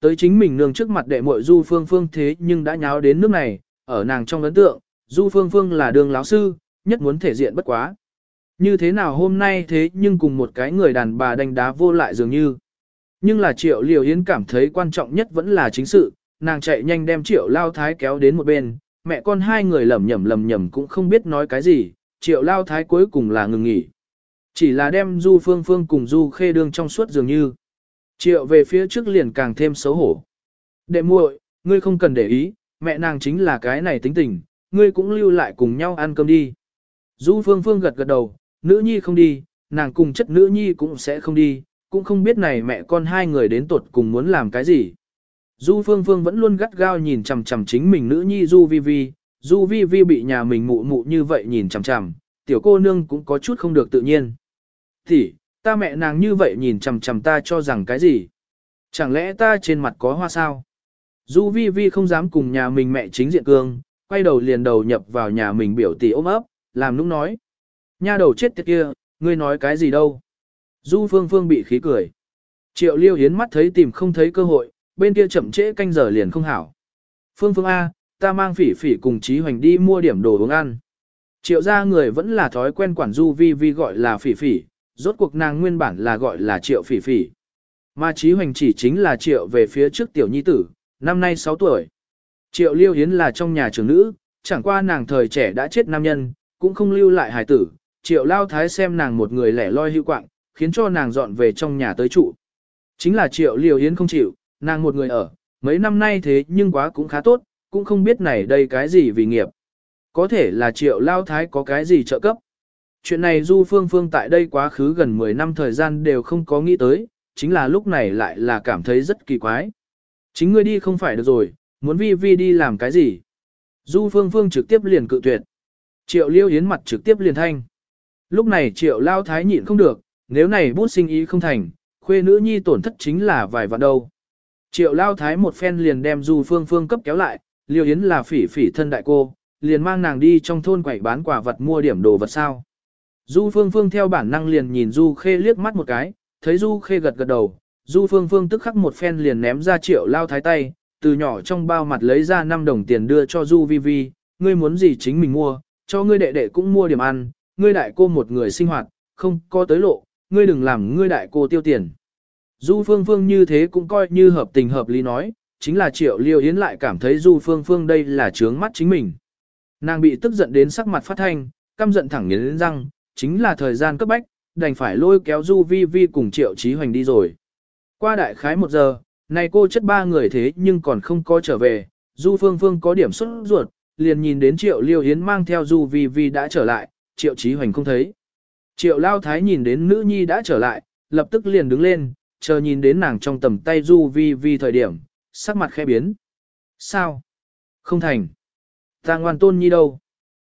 tới chính mình nương trước mặt đệ muội Du Phương Phương thế nhưng đã nháo đến nước này, ở nàng trong ấn tượng, Du Phương Phương là đường lão sư, nhất muốn thể diện bất quá. Như thế nào hôm nay thế nhưng cùng một cái người đàn bà đánh đá vô lại dường như. Nhưng là Triệu Liều Yến cảm thấy quan trọng nhất vẫn là chính sự, nàng chạy nhanh đem Triệu Lao Thái kéo đến một bên, mẹ con hai người lầm nhầm lầm nhầm cũng không biết nói cái gì, Triệu Lao Thái cuối cùng là ngừng nghỉ. Chỉ là đem Du Phương Phương cùng Du Khê đương trong suốt dường như. Triệu về phía trước liền càng thêm xấu hổ. Đệ muội, ngươi không cần để ý, mẹ nàng chính là cái này tính tình, ngươi cũng lưu lại cùng nhau ăn cơm đi. Du Phương Phương gật gật đầu, nữ nhi không đi, nàng cùng chất nữ nhi cũng sẽ không đi, cũng không biết này mẹ con hai người đến tuột cùng muốn làm cái gì. Du Phương Phương vẫn luôn gắt gao nhìn chằm chằm chính mình nữ nhi Du Vi Vi, Du Vi Vi bị nhà mình mụ mụ như vậy nhìn chằm chằm, tiểu cô nương cũng có chút không được tự nhiên. Thì, ta mẹ nàng như vậy nhìn chằm chằm ta cho rằng cái gì? Chẳng lẽ ta trên mặt có hoa sao? Du Vi Vi không dám cùng nhà mình mẹ chính diện cương, quay đầu liền đầu nhập vào nhà mình biểu tỷ ôm ấp, làm nũng nói. Nha đầu chết tiệt kia, ngươi nói cái gì đâu? Du Phương Phương bị khí cười. Triệu Liêu Hiến mắt thấy tìm không thấy cơ hội, bên kia chậm trễ canh giờ liền không hảo. Phương Phương A, ta mang phỉ phỉ cùng Chí Hoành đi mua điểm đồ uống ăn. Triệu gia người vẫn là thói quen quản Du Vi Vi gọi là phỉ phỉ, rốt cuộc nàng nguyên bản là gọi là Triệu phỉ phỉ. Mà Trí Hoành chỉ chính là Triệu về phía trước tiểu nhi tử, năm nay 6 tuổi. Triệu Liêu Hiến là trong nhà trưởng nữ, chẳng qua nàng thời trẻ đã chết nam nhân, cũng không lưu lại hài tử. Triệu Lao Thái xem nàng một người lẻ loi hữu quạng, khiến cho nàng dọn về trong nhà tới trụ. Chính là Triệu Liêu Hiến không chịu, nàng một người ở, mấy năm nay thế nhưng quá cũng khá tốt, cũng không biết này đây cái gì vì nghiệp. Có thể là Triệu Lao Thái có cái gì trợ cấp. Chuyện này Du Phương Phương tại đây quá khứ gần 10 năm thời gian đều không có nghĩ tới, chính là lúc này lại là cảm thấy rất kỳ quái. Chính ngươi đi không phải được rồi, muốn vi vi đi làm cái gì? Du Phương Phương trực tiếp liền cự tuyệt. Triệu Liêu Yến mặt trực tiếp liền thanh. Lúc này Triệu Lao Thái nhịn không được, nếu này bút sinh ý không thành, khuê nữ nhi tổn thất chính là vài vạn đâu. Triệu Lao Thái một phen liền đem Du Phương Phương cấp kéo lại, Liêu Yến là phỉ phỉ thân đại cô, liền mang nàng đi trong thôn quẩy bán quả vật mua điểm đồ vật sao. Du Phương Phương theo bản năng liền nhìn Du Khê liếc mắt một cái, thấy Du Khê gật gật đầu, Du Phương Phương tức khắc một phen liền ném ra Triệu Lao Thái tay, từ nhỏ trong bao mặt lấy ra 5 đồng tiền đưa cho Du Vi Vi, ngươi muốn gì chính mình mua, cho ngươi đệ đệ cũng mua điểm ăn, ngươi đại cô một người sinh hoạt, không có tới lộ, ngươi đừng làm ngươi đại cô tiêu tiền. Du Phương Phương như thế cũng coi như hợp tình hợp lý nói, chính là Triệu Liêu Yến lại cảm thấy Du Phương Phương đây là trướng mắt chính mình. Nàng bị tức giận đến sắc mặt phát thanh, căm giận thẳng nghiến răng, chính là thời gian cấp bách, đành phải lôi kéo Du Vi Vi cùng Triệu Chí Hoành đi rồi. Qua đại khái một giờ, này cô chất ba người thế nhưng còn không có trở về, Du Phương Phương có điểm xuất ruột, liền nhìn đến Triệu Liêu Hiến mang theo Du Vi Vi đã trở lại, Triệu Chí Hoành không thấy. Triệu Lao Thái nhìn đến nữ nhi đã trở lại, lập tức liền đứng lên, chờ nhìn đến nàng trong tầm tay Du Vi Vi thời điểm, sắc mặt khẽ biến. Sao? Không thành. Ta ngoan tôn nhi đâu?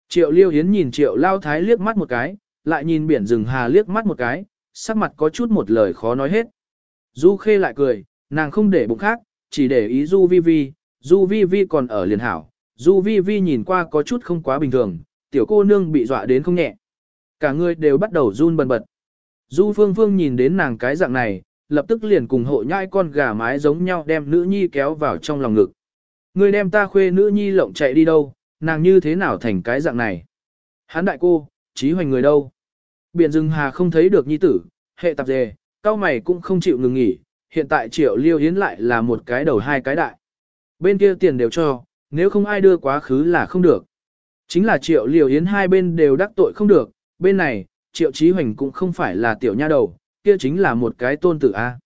Triệu Liêu Hiến nhìn Triệu Lao Thái liếc mắt một cái, lại nhìn biển rừng hà liếc mắt một cái, sắc mặt có chút một lời khó nói hết. Du Khê lại cười, nàng không để bụng khác, chỉ để ý Du Vi Vi, Du Vi Vi còn ở liền hảo. Du Vi Vi nhìn qua có chút không quá bình thường, tiểu cô nương bị dọa đến không nhẹ. Cả người đều bắt đầu run bần bật. Du Phương Phương nhìn đến nàng cái dạng này, lập tức liền cùng hộ nhai con gà mái giống nhau đem nữ nhi kéo vào trong lòng ngực. Người đem ta khuê nữ nhi lộng chạy đi đâu, nàng như thế nào thành cái dạng này. Hán đại cô, trí hoành người đâu. Biển rừng hà không thấy được nhi tử, hệ tạp dề, cao mày cũng không chịu ngừng nghỉ, hiện tại triệu liêu hiến lại là một cái đầu hai cái đại. Bên kia tiền đều cho, nếu không ai đưa quá khứ là không được. Chính là triệu liêu hiến hai bên đều đắc tội không được, bên này, triệu trí hoành cũng không phải là tiểu nha đầu, kia chính là một cái tôn tử A.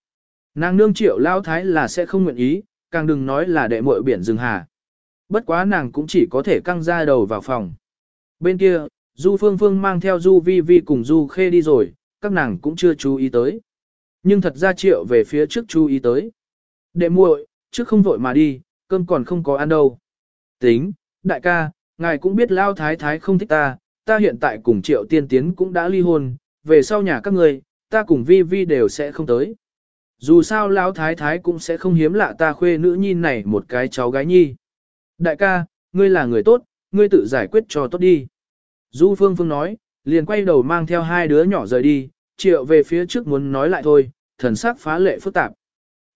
Nàng nương triệu lao thái là sẽ không nguyện ý, càng đừng nói là đệ muội biển rừng hà. Bất quá nàng cũng chỉ có thể căng ra đầu vào phòng. Bên kia, Du Phương Phương mang theo Du Vi Vi cùng Du Khê đi rồi, các nàng cũng chưa chú ý tới. Nhưng thật ra triệu về phía trước chú ý tới. Đệ muội, trước không vội mà đi, cơm còn không có ăn đâu. Tính, đại ca, ngài cũng biết lao thái thái không thích ta, ta hiện tại cùng triệu tiên tiến cũng đã ly hôn, về sau nhà các người, ta cùng vi vi đều sẽ không tới. Dù sao lão thái thái cũng sẽ không hiếm lạ ta khuê nữ nhi này một cái cháu gái nhi. Đại ca, ngươi là người tốt, ngươi tự giải quyết cho tốt đi. Du Phương Phương nói, liền quay đầu mang theo hai đứa nhỏ rời đi, triệu về phía trước muốn nói lại thôi, thần sắc phá lệ phức tạp.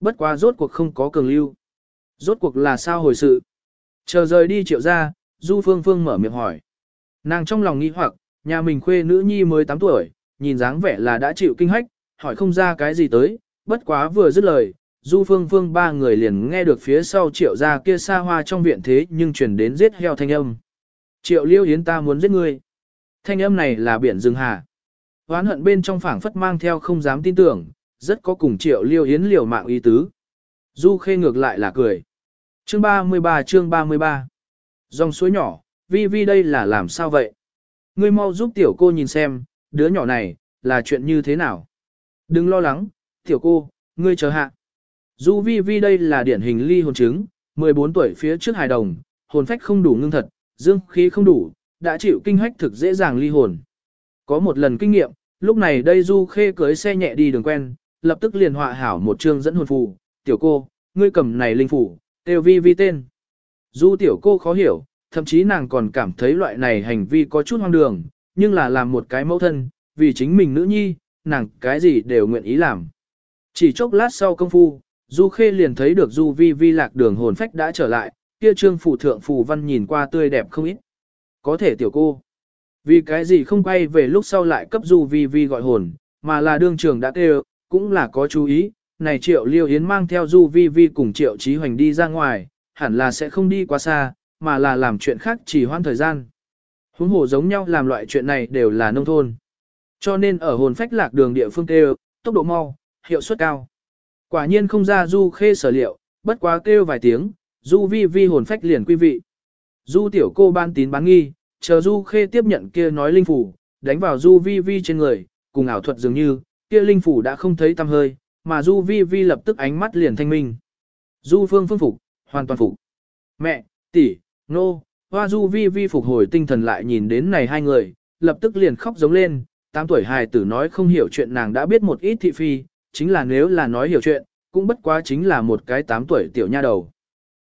bất quá rốt cuộc không có cường lưu. Rốt cuộc là sao hồi sự? Chờ rời đi triệu ra, Du Phương Phương mở miệng hỏi. Nàng trong lòng nghi hoặc, nhà mình khuê nữ nhi mới 8 tuổi, nhìn dáng vẻ là đã chịu kinh hách, hỏi không ra cái gì tới, bất quá vừa dứt lời, Du Phương Phương ba người liền nghe được phía sau triệu ra kia xa hoa trong viện thế nhưng chuyển đến giết heo thanh âm. Triệu liêu yến ta muốn giết ngươi. Thanh âm này là biển rừng hà. Hoán hận bên trong phảng phất mang theo không dám tin tưởng, rất có cùng triệu liêu yến liều mạng ý tứ. Du khê ngược lại là cười. Chương 33 chương 33 Dòng suối nhỏ, vi vi đây là làm sao vậy? Ngươi mau giúp tiểu cô nhìn xem, đứa nhỏ này, là chuyện như thế nào? Đừng lo lắng, tiểu cô, ngươi chờ hạ. Du vi vi đây là điển hình ly hồn chứng, 14 tuổi phía trước hài đồng, hồn phách không đủ ngưng thật, dương khí không đủ, đã chịu kinh hách thực dễ dàng ly hồn. Có một lần kinh nghiệm, lúc này đây Du Khê cưới xe nhẹ đi đường quen, lập tức liền họa hảo một chương dẫn hồn phù, tiểu cô, ngươi cầm này linh phù, tiêu vi vi tên. Du tiểu cô khó hiểu, thậm chí nàng còn cảm thấy loại này hành vi có chút hoang đường, nhưng là làm một cái mẫu thân, vì chính mình nữ nhi, nàng cái gì đều nguyện ý làm. Chỉ chốc lát sau công phu, Du Khê liền thấy được Du Vi Vi lạc đường hồn phách đã trở lại, kia trương phủ thượng phù văn nhìn qua tươi đẹp không ít. Có thể tiểu cô. Vì cái gì không quay về lúc sau lại cấp Du Vi Vi gọi hồn, mà là đương trường đã kêu, cũng là có chú ý, này triệu liêu yến mang theo Du Vi Vi cùng triệu trí hoành đi ra ngoài, hẳn là sẽ không đi quá xa, mà là làm chuyện khác chỉ hoãn thời gian. Huống hồ giống nhau làm loại chuyện này đều là nông thôn. Cho nên ở hồn phách lạc đường địa phương kêu, tốc độ mau, hiệu suất cao. Quả nhiên không ra du khê sở liệu, bất quá kêu vài tiếng, du vi vi hồn phách liền quý vị. Du tiểu cô ban tín bán nghi, chờ du khê tiếp nhận kia nói linh phủ, đánh vào du vi vi trên người, cùng ảo thuật dường như, kia linh phủ đã không thấy tăm hơi, mà du vi vi lập tức ánh mắt liền thanh minh. Du phương phương phục, hoàn toàn phục. Mẹ, tỷ, nô, hoa du vi vi phục hồi tinh thần lại nhìn đến này hai người, lập tức liền khóc giống lên, tám tuổi hài tử nói không hiểu chuyện nàng đã biết một ít thị phi, chính là nếu là nói hiểu chuyện, cũng bất quá chính là một cái tám tuổi tiểu nha đầu.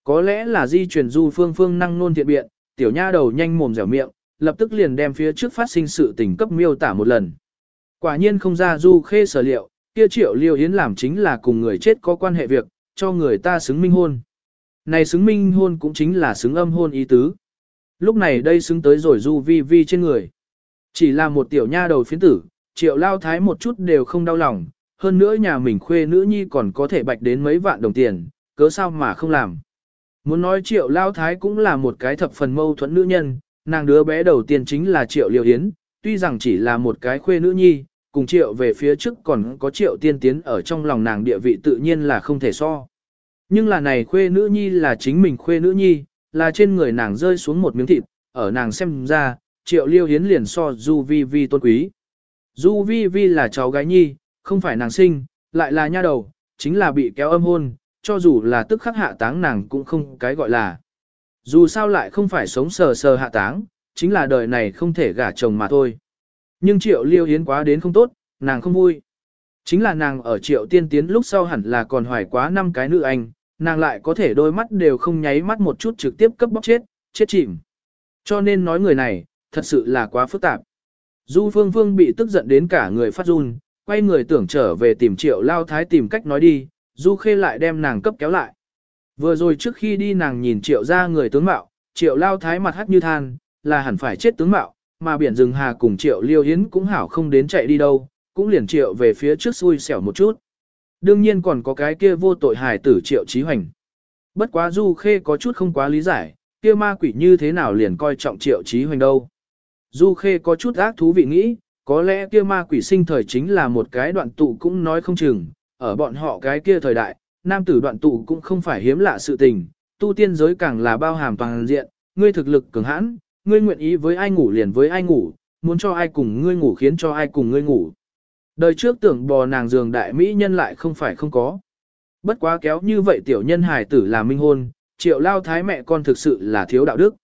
Có lẽ là di truyền du phương phương năng nôn thiện biện, tiểu nha đầu nhanh mồm dẻo miệng, lập tức liền đem phía trước phát sinh sự tình cấp miêu tả một lần. Quả nhiên không ra du khê sở liệu, kia triệu liêu yến làm chính là cùng người chết có quan hệ việc, cho người ta xứng minh hôn. Này xứng minh hôn cũng chính là xứng âm hôn ý tứ. Lúc này đây xứng tới rồi du vi vi trên người. Chỉ là một tiểu nha đầu phiến tử, triệu lao thái một chút đều không đau lòng, hơn nữa nhà mình khuê nữ nhi còn có thể bạch đến mấy vạn đồng tiền, cớ sao mà không làm. Muốn nói triệu lao thái cũng là một cái thập phần mâu thuẫn nữ nhân, nàng đứa bé đầu tiên chính là triệu liều hiến, tuy rằng chỉ là một cái khuê nữ nhi, cùng triệu về phía trước còn có triệu tiên tiến ở trong lòng nàng địa vị tự nhiên là không thể so. Nhưng là này khuê nữ nhi là chính mình khuê nữ nhi, là trên người nàng rơi xuống một miếng thịt, ở nàng xem ra, triệu liêu hiến liền so du vi vi tôn quý. Du vi vi là cháu gái nhi, không phải nàng sinh, lại là nha đầu, chính là bị kéo âm hôn, cho dù là tức khắc hạ táng nàng cũng không cái gọi là. Dù sao lại không phải sống sờ sờ hạ táng, chính là đời này không thể gả chồng mà thôi. Nhưng triệu liêu hiến quá đến không tốt, nàng không vui. Chính là nàng ở triệu tiên tiến lúc sau hẳn là còn hoài quá năm cái nữ anh, nàng lại có thể đôi mắt đều không nháy mắt một chút trực tiếp cấp bóc chết, chết chìm. Cho nên nói người này, thật sự là quá phức tạp. Du Phương Phương bị tức giận đến cả người phát run, quay người tưởng trở về tìm triệu lao thái tìm cách nói đi, Du Khê lại đem nàng cấp kéo lại. Vừa rồi trước khi đi nàng nhìn triệu ra người tướng mạo, triệu lao thái mặt hắt như than, là hẳn phải chết tướng mạo, mà biển rừng hà cùng triệu liêu hiến cũng hảo không đến chạy đi đâu, cũng liền triệu về phía trước xui xẻo một chút. Đương nhiên còn có cái kia vô tội hài tử triệu trí hoành. Bất quá Du Khê có chút không quá lý giải, kia ma quỷ như thế nào liền coi trọng triệu trí hoành đâu. Du Khê có chút ác thú vị nghĩ, có lẽ kia ma quỷ sinh thời chính là một cái đoạn tụ cũng nói không chừng, ở bọn họ cái kia thời đại, nam tử đoạn tụ cũng không phải hiếm lạ sự tình, tu tiên giới càng là bao hàm toàn diện, ngươi thực lực cường hãn, ngươi nguyện ý với ai ngủ liền với ai ngủ, muốn cho ai cùng ngươi ngủ khiến cho ai cùng ngươi ngủ. Đời trước tưởng bò nàng giường đại mỹ nhân lại không phải không có. Bất quá kéo như vậy tiểu nhân hài tử là minh hôn, triệu lao thái mẹ con thực sự là thiếu đạo đức.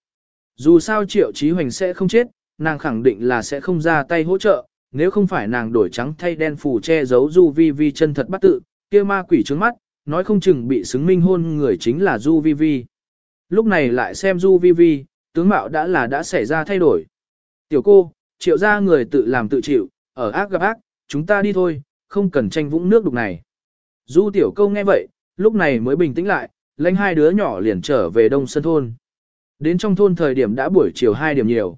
Dù sao triệu trí hoành sẽ không chết, nàng khẳng định là sẽ không ra tay hỗ trợ, nếu không phải nàng đổi trắng thay đen phủ che giấu Du Vi Vi chân thật bắt tự, kia ma quỷ trướng mắt, nói không chừng bị xứng minh hôn người chính là Du Vi Vi. Lúc này lại xem Du Vi Vi, tướng mạo đã là đã xảy ra thay đổi. Tiểu cô, triệu ra người tự làm tự chịu, ở ác gặp ác, chúng ta đi thôi, không cần tranh vũng nước đục này. Du tiểu câu nghe vậy, lúc này mới bình tĩnh lại, lãnh hai đứa nhỏ liền trở về đông sân thôn. Đến trong thôn thời điểm đã buổi chiều 2 điểm nhiều.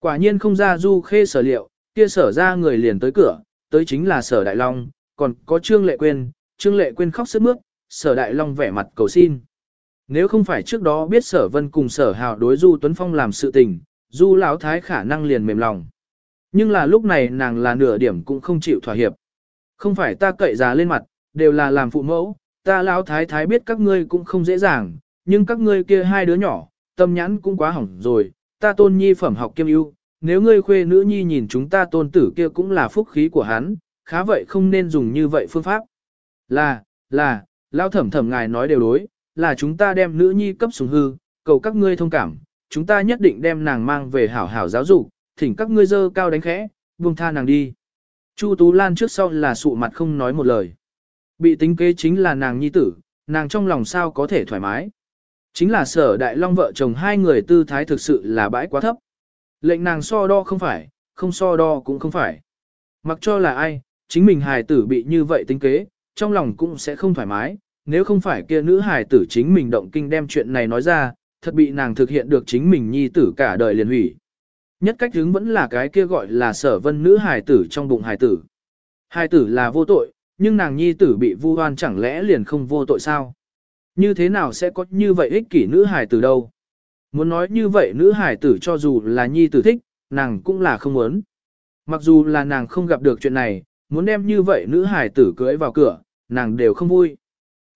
Quả nhiên không ra du khê sở liệu, kia sở ra người liền tới cửa, tới chính là sở đại long, còn có trương lệ quên, trương lệ quên khóc sức mướt, sở đại long vẻ mặt cầu xin. Nếu không phải trước đó biết sở vân cùng sở hào đối du tuấn phong làm sự tình, du lão thái khả năng liền mềm lòng. Nhưng là lúc này nàng là nửa điểm cũng không chịu thỏa hiệp. Không phải ta cậy già lên mặt, đều là làm phụ mẫu, ta lão thái thái biết các ngươi cũng không dễ dàng, nhưng các ngươi kia hai đứa nhỏ, tâm nhãn cũng quá hỏng rồi, ta tôn nhi phẩm học kiêm ưu, nếu ngươi khuê nữ nhi nhìn chúng ta tôn tử kia cũng là phúc khí của hắn, khá vậy không nên dùng như vậy phương pháp. Là, là, lão thẩm thẩm ngài nói đều đối, là chúng ta đem nữ nhi cấp xuống hư, cầu các ngươi thông cảm, chúng ta nhất định đem nàng mang về hảo hảo giáo dục, thỉnh các ngươi dơ cao đánh khẽ, buông tha nàng đi. Chu Tú Lan trước sau là sụ mặt không nói một lời. Bị tính kế chính là nàng nhi tử, nàng trong lòng sao có thể thoải mái. Chính là sở đại long vợ chồng hai người tư thái thực sự là bãi quá thấp. Lệnh nàng so đo không phải, không so đo cũng không phải. Mặc cho là ai, chính mình hài tử bị như vậy tính kế, trong lòng cũng sẽ không thoải mái, nếu không phải kia nữ hài tử chính mình động kinh đem chuyện này nói ra, thật bị nàng thực hiện được chính mình nhi tử cả đời liền hủy. Nhất cách hướng vẫn là cái kia gọi là sở vân nữ hài tử trong bụng hài tử. Hài tử là vô tội, nhưng nàng nhi tử bị vu oan chẳng lẽ liền không vô tội sao? Như thế nào sẽ có như vậy ích kỷ nữ hài tử đâu? Muốn nói như vậy nữ hải tử cho dù là nhi tử thích, nàng cũng là không muốn. Mặc dù là nàng không gặp được chuyện này, muốn đem như vậy nữ hải tử cưới vào cửa, nàng đều không vui.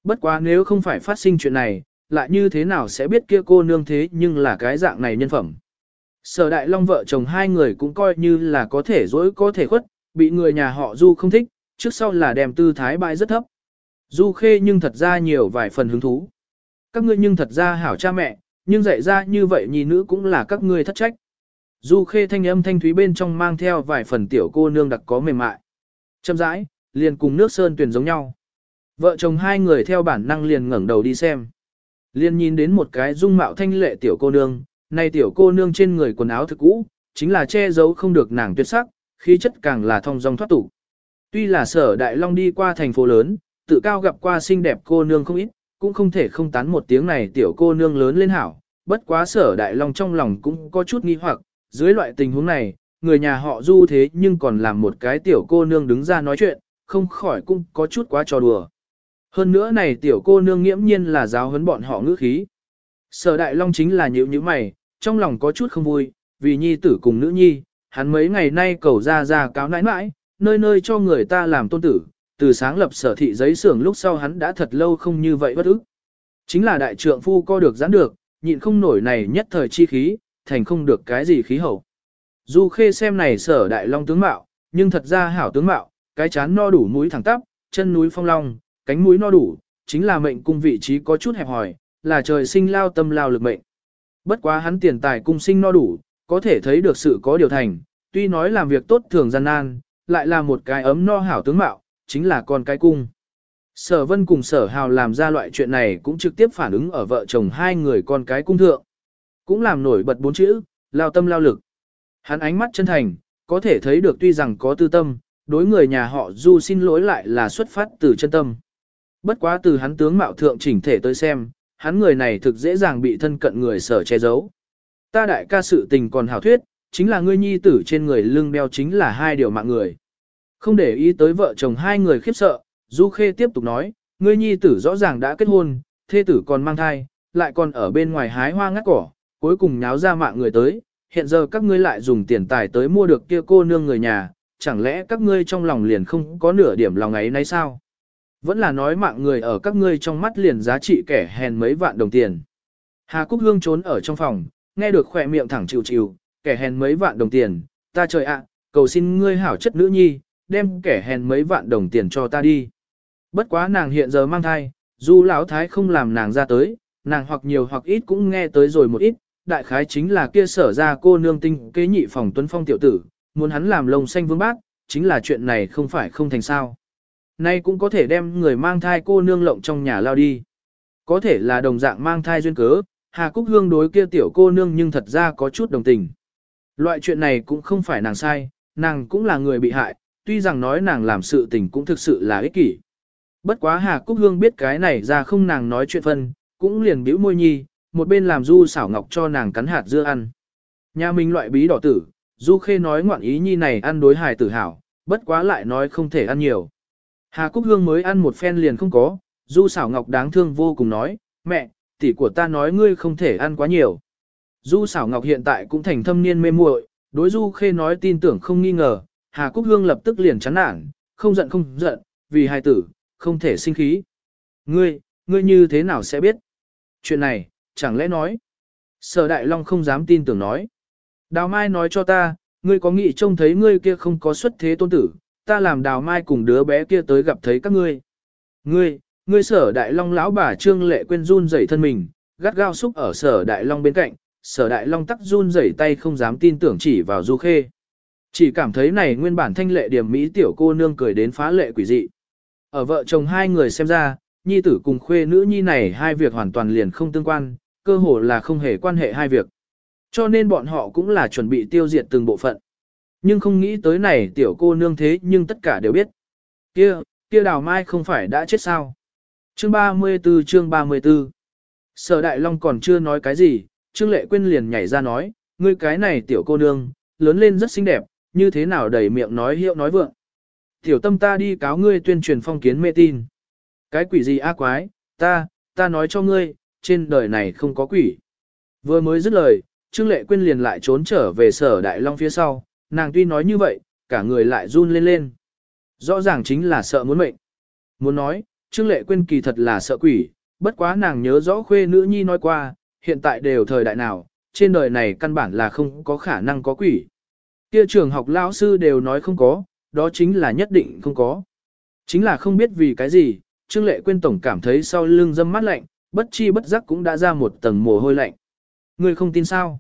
Bất quá nếu không phải phát sinh chuyện này, lại như thế nào sẽ biết kia cô nương thế nhưng là cái dạng này nhân phẩm. Sở đại long vợ chồng hai người cũng coi như là có thể dối có thể khuất, bị người nhà họ Du không thích, trước sau là đem tư thái bại rất thấp. Du khê nhưng thật ra nhiều vài phần hứng thú. Các ngươi nhưng thật ra hảo cha mẹ, nhưng dạy ra như vậy nhì nữ cũng là các ngươi thất trách. Du khê thanh âm thanh thúy bên trong mang theo vài phần tiểu cô nương đặc có mềm mại. Châm rãi, liền cùng nước sơn tuyển giống nhau. Vợ chồng hai người theo bản năng liền ngẩng đầu đi xem. Liền nhìn đến một cái dung mạo thanh lệ tiểu cô nương, này tiểu cô nương trên người quần áo thực cũ, chính là che giấu không được nàng tuyệt sắc, khí chất càng là thông dong thoát tục. Tuy là sở đại long đi qua thành phố lớn, tự cao gặp qua xinh đẹp cô nương không ít, cũng không thể không tán một tiếng này tiểu cô nương lớn lên hảo, bất quá sở đại long trong lòng cũng có chút nghi hoặc, dưới loại tình huống này, người nhà họ du thế nhưng còn làm một cái tiểu cô nương đứng ra nói chuyện, không khỏi cũng có chút quá trò đùa. Hơn nữa này tiểu cô nương nghiễm nhiên là giáo huấn bọn họ ngữ khí. Sở đại long chính là nhữ như mày, trong lòng có chút không vui, vì nhi tử cùng nữ nhi, hắn mấy ngày nay cầu ra ra cáo nãi nãi, nơi nơi cho người ta làm tôn tử, từ sáng lập sở thị giấy xưởng lúc sau hắn đã thật lâu không như vậy bất ức. Chính là đại trượng phu co được giãn được, nhịn không nổi này nhất thời chi khí, thành không được cái gì khí hậu. Du khê xem này sở đại long tướng mạo, nhưng thật ra hảo tướng mạo, cái chán no đủ mũi thẳng tắp, chân núi phong long, cánh mũi no đủ, chính là mệnh cung vị trí có chút hẹp hòi, là trời sinh lao tâm lao lực mệnh. Bất quá hắn tiền tài cung sinh no đủ, có thể thấy được sự có điều thành, tuy nói làm việc tốt thường gian nan, lại là một cái ấm no hảo tướng mạo, chính là con cái cung. Sở vân cùng sở hào làm ra loại chuyện này cũng trực tiếp phản ứng ở vợ chồng hai người con cái cung thượng. Cũng làm nổi bật bốn chữ, lao tâm lao lực. Hắn ánh mắt chân thành, có thể thấy được tuy rằng có tư tâm, đối người nhà họ du xin lỗi lại là xuất phát từ chân tâm. Bất quá từ hắn tướng mạo thượng chỉnh thể tới xem, hắn người này thực dễ dàng bị thân cận người sở che giấu. Ta đại ca sự tình còn hảo thuyết, chính là ngươi nhi tử trên người lưng đeo chính là hai điều mạng người. Không để ý tới vợ chồng hai người khiếp sợ, Du Khê tiếp tục nói, ngươi nhi tử rõ ràng đã kết hôn, thê tử còn mang thai, lại còn ở bên ngoài hái hoa ngắt cỏ, cuối cùng nháo ra mạng người tới, hiện giờ các ngươi lại dùng tiền tài tới mua được kia cô nương người nhà, chẳng lẽ các ngươi trong lòng liền không có nửa điểm lòng ấy nay sao? Vẫn là nói mạng người ở các ngươi trong mắt liền giá trị kẻ hèn mấy vạn đồng tiền. Hà Cúc Hương trốn ở trong phòng, nghe được khỏe miệng thẳng chịu chịu, kẻ hèn mấy vạn đồng tiền, ta trời ạ, cầu xin ngươi hảo chất nữ nhi, đem kẻ hèn mấy vạn đồng tiền cho ta đi. Bất quá nàng hiện giờ mang thai, dù lão thái không làm nàng ra tới, nàng hoặc nhiều hoặc ít cũng nghe tới rồi một ít, đại khái chính là kia sở ra cô nương tinh kế nhị phòng tuấn phong tiểu tử, muốn hắn làm lông xanh vương bác, chính là chuyện này không phải không thành sao. Nay cũng có thể đem người mang thai cô nương lộng trong nhà lao đi. Có thể là đồng dạng mang thai duyên cớ, Hà Cúc Hương đối kia tiểu cô nương nhưng thật ra có chút đồng tình. Loại chuyện này cũng không phải nàng sai, nàng cũng là người bị hại, tuy rằng nói nàng làm sự tình cũng thực sự là ích kỷ. Bất quá Hà Cúc Hương biết cái này ra không nàng nói chuyện phân, cũng liền bĩu môi nhi, một bên làm du xảo ngọc cho nàng cắn hạt dưa ăn. Nhà mình loại bí đỏ tử, du khê nói ngoạn ý nhi này ăn đối hài tử hảo, bất quá lại nói không thể ăn nhiều. Hà Cúc Hương mới ăn một phen liền không có, du xảo ngọc đáng thương vô cùng nói, mẹ, tỷ của ta nói ngươi không thể ăn quá nhiều. Du xảo ngọc hiện tại cũng thành thâm niên mê muội, đối du khê nói tin tưởng không nghi ngờ, Hà Cúc Hương lập tức liền chán nản, không giận không giận, vì hài tử, không thể sinh khí. Ngươi, ngươi như thế nào sẽ biết? Chuyện này, chẳng lẽ nói? Sở Đại Long không dám tin tưởng nói. Đào Mai nói cho ta, ngươi có nghĩ trông thấy ngươi kia không có xuất thế tôn tử, ta làm Đào Mai cùng đứa bé kia tới gặp thấy các ngươi. Ngươi, ngươi sở Đại Long lão bà Trương Lệ quên run rẩy thân mình, gắt gao xúc ở sở Đại Long bên cạnh, sở Đại Long tắc run rẩy tay không dám tin tưởng chỉ vào Du Khê. Chỉ cảm thấy này nguyên bản thanh lệ điểm mỹ tiểu cô nương cười đến phá lệ quỷ dị. Ở vợ chồng hai người xem ra, nhi tử cùng khuê nữ nhi này hai việc hoàn toàn liền không tương quan, cơ hồ là không hề quan hệ hai việc. Cho nên bọn họ cũng là chuẩn bị tiêu diệt từng bộ phận. Nhưng không nghĩ tới này tiểu cô nương thế nhưng tất cả đều biết. Kia, kia đào mai không phải đã chết sao? Chương 34 chương 34 Sở Đại Long còn chưa nói cái gì, Trương Lệ Quyên liền nhảy ra nói, ngươi cái này tiểu cô nương, lớn lên rất xinh đẹp, như thế nào đầy miệng nói hiệu nói vượng. Tiểu tâm ta đi cáo ngươi tuyên truyền phong kiến mê tin. Cái quỷ gì ác quái, ta, ta nói cho ngươi, trên đời này không có quỷ. Vừa mới dứt lời, Trương Lệ Quyên liền lại trốn trở về sở Đại Long phía sau, nàng tuy nói như vậy, cả người lại run lên lên. Rõ ràng chính là sợ muốn mệnh. Muốn nói, Trương Lệ Quyên kỳ thật là sợ quỷ, bất quá nàng nhớ rõ khuê nữ nhi nói qua, hiện tại đều thời đại nào, trên đời này căn bản là không có khả năng có quỷ. Kia trường học lão sư đều nói không có, đó chính là nhất định không có. Chính là không biết vì cái gì, Trương Lệ Quyên tổng cảm thấy sau lưng dâm mát lạnh, bất chi bất giác cũng đã ra một tầng mồ hôi lạnh. Ngươi không tin sao?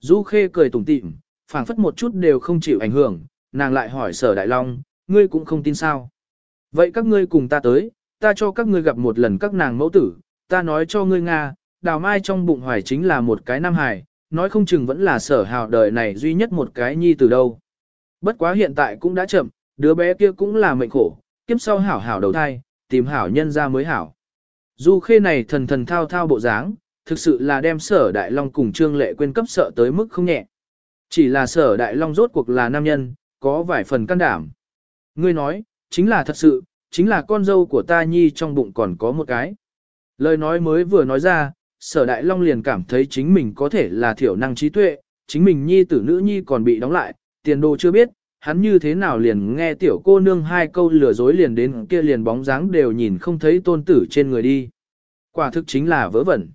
Du Khê cười tủm tỉm, phảng phất một chút đều không chịu ảnh hưởng, nàng lại hỏi Sở Đại Long, ngươi cũng không tin sao? Vậy các ngươi cùng ta tới, ta cho các ngươi gặp một lần các nàng mẫu tử, ta nói cho ngươi Nga, đào mai trong bụng hoài chính là một cái nam hài, nói không chừng vẫn là sở hào đời này duy nhất một cái nhi từ đâu. Bất quá hiện tại cũng đã chậm, đứa bé kia cũng là mệnh khổ, kiếp sau hảo hảo đầu thai, tìm hảo nhân ra mới hảo. Du khê này thần thần thao thao bộ dáng, thực sự là đem sở đại long cùng trương lệ quên cấp sợ tới mức không nhẹ. Chỉ là sở đại long rốt cuộc là nam nhân, có vài phần can đảm. Ngươi nói, chính là thật sự, chính là con dâu của ta nhi trong bụng còn có một cái. Lời nói mới vừa nói ra, sở đại long liền cảm thấy chính mình có thể là thiểu năng trí tuệ, chính mình nhi tử nữ nhi còn bị đóng lại, tiền đồ chưa biết, hắn như thế nào liền nghe tiểu cô nương hai câu lừa dối liền đến kia liền bóng dáng đều nhìn không thấy tôn tử trên người đi. Quả thực chính là vớ vẩn.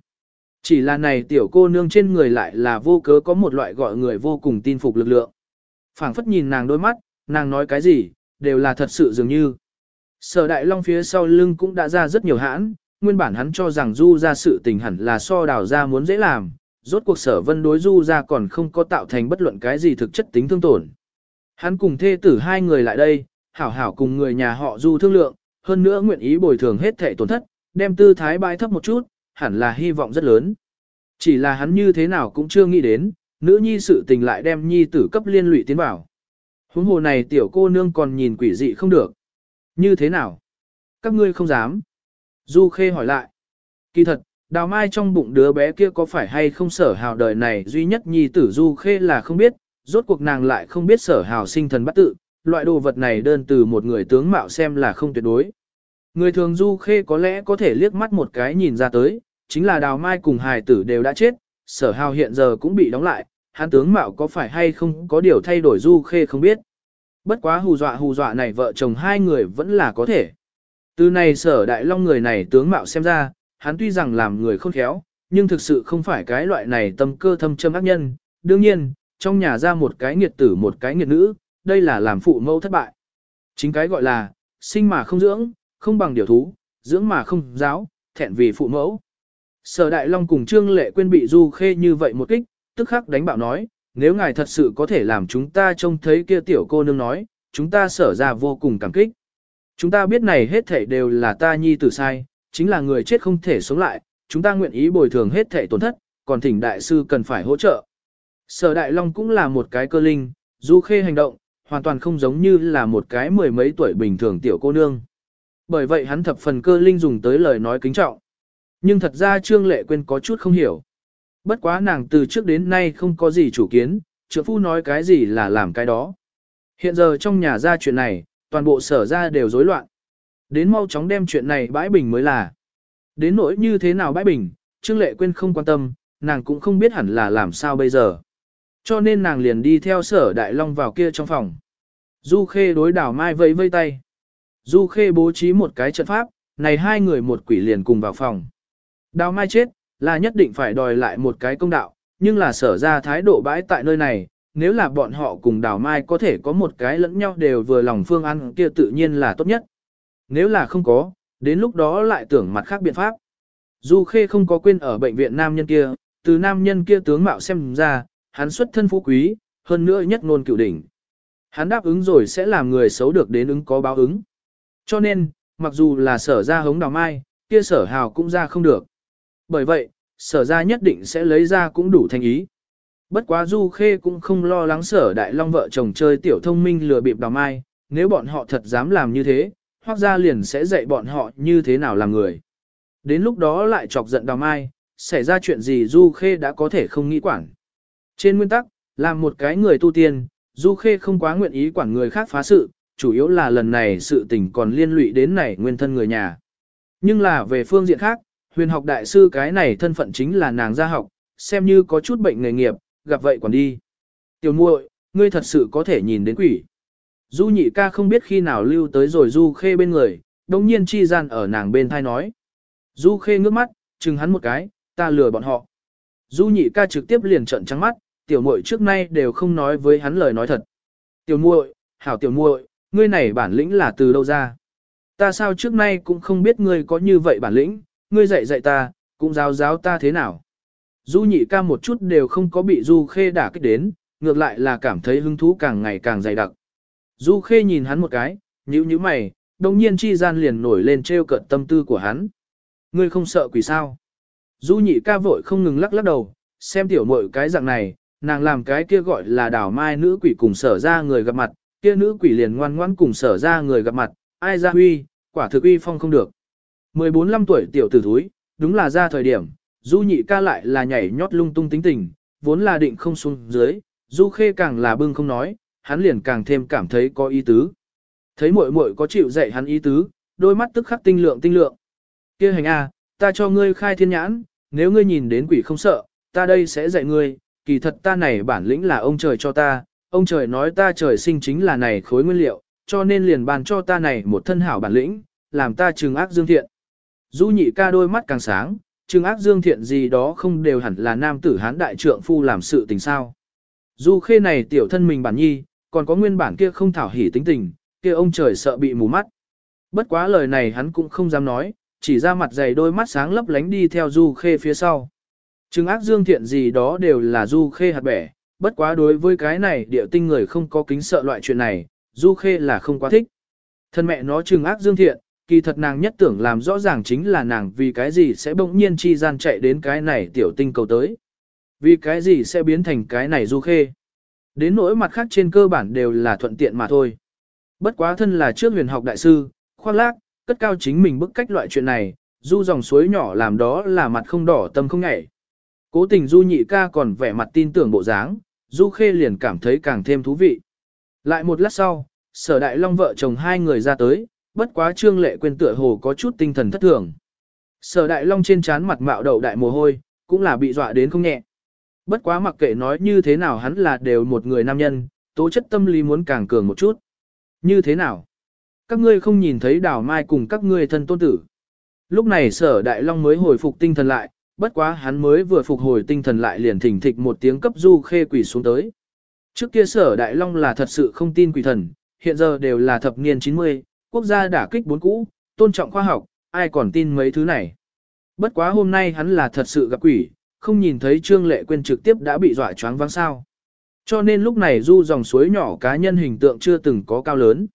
Chỉ là này tiểu cô nương trên người lại là vô cớ có một loại gọi người vô cùng tin phục lực lượng. phảng phất nhìn nàng đôi mắt, nàng nói cái gì, đều là thật sự dường như. Sở đại long phía sau lưng cũng đã ra rất nhiều hãn, nguyên bản hắn cho rằng du ra sự tình hẳn là so đào ra muốn dễ làm, rốt cuộc sở vân đối du ra còn không có tạo thành bất luận cái gì thực chất tính thương tổn. Hắn cùng thê tử hai người lại đây, hảo hảo cùng người nhà họ du thương lượng, hơn nữa nguyện ý bồi thường hết thể tổn thất, đem tư thái bãi thấp một chút, hẳn là hy vọng rất lớn. Chỉ là hắn như thế nào cũng chưa nghĩ đến, nữ nhi sự tình lại đem nhi tử cấp liên lụy tiến vào. Huống hồ này tiểu cô nương còn nhìn quỷ dị không được. Như thế nào? Các ngươi không dám. Du Khê hỏi lại. Kỳ thật, đào mai trong bụng đứa bé kia có phải hay không sở hào đời này duy nhất nhi tử Du Khê là không biết, rốt cuộc nàng lại không biết sở hào sinh thần bắt tự, loại đồ vật này đơn từ một người tướng mạo xem là không tuyệt đối. Người thường Du Khê có lẽ có thể liếc mắt một cái nhìn ra tới, chính là đào mai cùng hài tử đều đã chết, sở hào hiện giờ cũng bị đóng lại, hắn tướng mạo có phải hay không có điều thay đổi Du Khê không biết. Bất quá hù dọa hù dọa này vợ chồng hai người vẫn là có thể. Từ này sở đại long người này tướng mạo xem ra, hắn tuy rằng làm người khôn khéo, nhưng thực sự không phải cái loại này tâm cơ thâm châm ác nhân. Đương nhiên, trong nhà ra một cái nghiệt tử một cái nghiệt nữ, đây là làm phụ mẫu thất bại. Chính cái gọi là, sinh mà không dưỡng, không bằng điều thú, dưỡng mà không giáo, thẹn vì phụ mẫu. Sở Đại Long cùng Trương Lệ Quyên bị Du Khê như vậy một kích, tức khắc đánh bạo nói, nếu ngài thật sự có thể làm chúng ta trông thấy kia tiểu cô nương nói, chúng ta sở ra vô cùng cảm kích. Chúng ta biết này hết thảy đều là ta nhi tử sai, chính là người chết không thể sống lại, chúng ta nguyện ý bồi thường hết thảy tổn thất, còn thỉnh đại sư cần phải hỗ trợ. Sở Đại Long cũng là một cái cơ linh, Du Khê hành động, hoàn toàn không giống như là một cái mười mấy tuổi bình thường tiểu cô nương. Bởi vậy hắn thập phần cơ linh dùng tới lời nói kính trọng. Nhưng thật ra Trương Lệ Quyên có chút không hiểu. Bất quá nàng từ trước đến nay không có gì chủ kiến, trưởng phu nói cái gì là làm cái đó. Hiện giờ trong nhà ra chuyện này, toàn bộ sở ra đều rối loạn. Đến mau chóng đem chuyện này bãi bình mới là. Đến nỗi như thế nào bãi bình, Trương Lệ Quyên không quan tâm, nàng cũng không biết hẳn là làm sao bây giờ. Cho nên nàng liền đi theo sở Đại Long vào kia trong phòng. Du Khê đối đảo Mai vẫy vây tay. Du Khê bố trí một cái trận pháp, này hai người một quỷ liền cùng vào phòng. Đào Mai chết, là nhất định phải đòi lại một cái công đạo, nhưng là sở ra thái độ bãi tại nơi này, nếu là bọn họ cùng Đào Mai có thể có một cái lẫn nhau đều vừa lòng phương ăn kia tự nhiên là tốt nhất. Nếu là không có, đến lúc đó lại tưởng mặt khác biện pháp. Du Khê không có quên ở bệnh viện nam nhân kia, từ nam nhân kia tướng mạo xem ra, hắn xuất thân phú quý, hơn nữa nhất ngôn cựu đỉnh. Hắn đáp ứng rồi sẽ làm người xấu được đến ứng có báo ứng. Cho nên, mặc dù là sở ra hống đào mai, kia sở hào cũng ra không được. Bởi vậy, sở ra nhất định sẽ lấy ra cũng đủ thành ý. Bất quá Du Khê cũng không lo lắng sở đại long vợ chồng chơi tiểu thông minh lừa bịp đào mai, nếu bọn họ thật dám làm như thế, hoặc ra liền sẽ dạy bọn họ như thế nào làm người. Đến lúc đó lại chọc giận đào mai, xảy ra chuyện gì Du Khê đã có thể không nghĩ quản. Trên nguyên tắc, làm một cái người tu tiên, Du Khê không quá nguyện ý quản người khác phá sự, chủ yếu là lần này sự tình còn liên lụy đến này nguyên thân người nhà. Nhưng là về phương diện khác, huyền học đại sư cái này thân phận chính là nàng gia học, xem như có chút bệnh nghề nghiệp, gặp vậy còn đi. Tiểu muội, ngươi thật sự có thể nhìn đến quỷ. Du nhị ca không biết khi nào lưu tới rồi Du Khê bên người, đồng nhiên chi gian ở nàng bên thai nói. Du Khê ngước mắt, chừng hắn một cái, ta lừa bọn họ. Du nhị ca trực tiếp liền trận trắng mắt, tiểu muội trước nay đều không nói với hắn lời nói thật. Tiểu muội, hảo tiểu muội, ngươi này bản lĩnh là từ đâu ra? Ta sao trước nay cũng không biết ngươi có như vậy bản lĩnh, ngươi dạy dạy ta, cũng giáo giáo ta thế nào? Du nhị ca một chút đều không có bị Du Khê đả kích đến, ngược lại là cảm thấy hứng thú càng ngày càng dày đặc. Du Khê nhìn hắn một cái, nhíu nhíu mày, đồng nhiên chi gian liền nổi lên trêu cợt tâm tư của hắn. Ngươi không sợ quỷ sao? Du nhị ca vội không ngừng lắc lắc đầu, xem tiểu muội cái dạng này, nàng làm cái kia gọi là đảo mai nữ quỷ cùng sở ra người gặp mặt, kia nữ quỷ liền ngoan ngoãn cùng sở ra người gặp mặt, ai ra huy, quả thực uy phong không được. 14-15 tuổi tiểu tử thúi, đúng là ra thời điểm, du nhị ca lại là nhảy nhót lung tung tính tình, vốn là định không xuống dưới, du khê càng là bưng không nói, hắn liền càng thêm cảm thấy có ý tứ. Thấy muội muội có chịu dạy hắn ý tứ, đôi mắt tức khắc tinh lượng tinh lượng. kia hành a, ta cho ngươi khai thiên nhãn, nếu ngươi nhìn đến quỷ không sợ, ta đây sẽ dạy ngươi, kỳ thật ta này bản lĩnh là ông trời cho ta, ông trời nói ta trời sinh chính là này khối nguyên liệu, cho nên liền bàn cho ta này một thân hảo bản lĩnh, làm ta trừng ác dương thiện. Du nhị ca đôi mắt càng sáng, Trương ác dương thiện gì đó không đều hẳn là nam tử hán đại trượng phu làm sự tình sao. Du khê này tiểu thân mình bản nhi, còn có nguyên bản kia không thảo hỉ tính tình, kia ông trời sợ bị mù mắt. Bất quá lời này hắn cũng không dám nói, chỉ ra mặt dày đôi mắt sáng lấp lánh đi theo du khê phía sau. Trương ác dương thiện gì đó đều là du khê hạt bẻ, bất quá đối với cái này địa tinh người không có kính sợ loại chuyện này, du khê là không quá thích. Thân mẹ nó trừng ác dương thiện, kỳ thật nàng nhất tưởng làm rõ ràng chính là nàng vì cái gì sẽ bỗng nhiên chi gian chạy đến cái này tiểu tinh cầu tới. Vì cái gì sẽ biến thành cái này du khê. Đến nỗi mặt khác trên cơ bản đều là thuận tiện mà thôi. Bất quá thân là trước huyền học đại sư, khoác lác, cất cao chính mình bức cách loại chuyện này, du dòng suối nhỏ làm đó là mặt không đỏ tâm không nhảy. Cố tình du nhị ca còn vẻ mặt tin tưởng bộ dáng, du khê liền cảm thấy càng thêm thú vị. Lại một lát sau, sở đại long vợ chồng hai người ra tới, bất quá trương lệ quên tựa hồ có chút tinh thần thất thường. Sở đại long trên trán mặt mạo đậu đại mồ hôi, cũng là bị dọa đến không nhẹ. Bất quá mặc kệ nói như thế nào hắn là đều một người nam nhân, tố chất tâm lý muốn càng cường một chút. Như thế nào? Các ngươi không nhìn thấy đào mai cùng các ngươi thân tôn tử. Lúc này sở đại long mới hồi phục tinh thần lại, bất quá hắn mới vừa phục hồi tinh thần lại liền thỉnh thịch một tiếng cấp du khê quỷ xuống tới. Trước kia sở đại long là thật sự không tin quỷ thần, hiện giờ đều là thập niên 90, quốc gia đả kích bốn cũ, tôn trọng khoa học, ai còn tin mấy thứ này. Bất quá hôm nay hắn là thật sự gặp quỷ, không nhìn thấy Trương Lệ Quyên trực tiếp đã bị dọa choáng váng sao. Cho nên lúc này du dòng suối nhỏ cá nhân hình tượng chưa từng có cao lớn.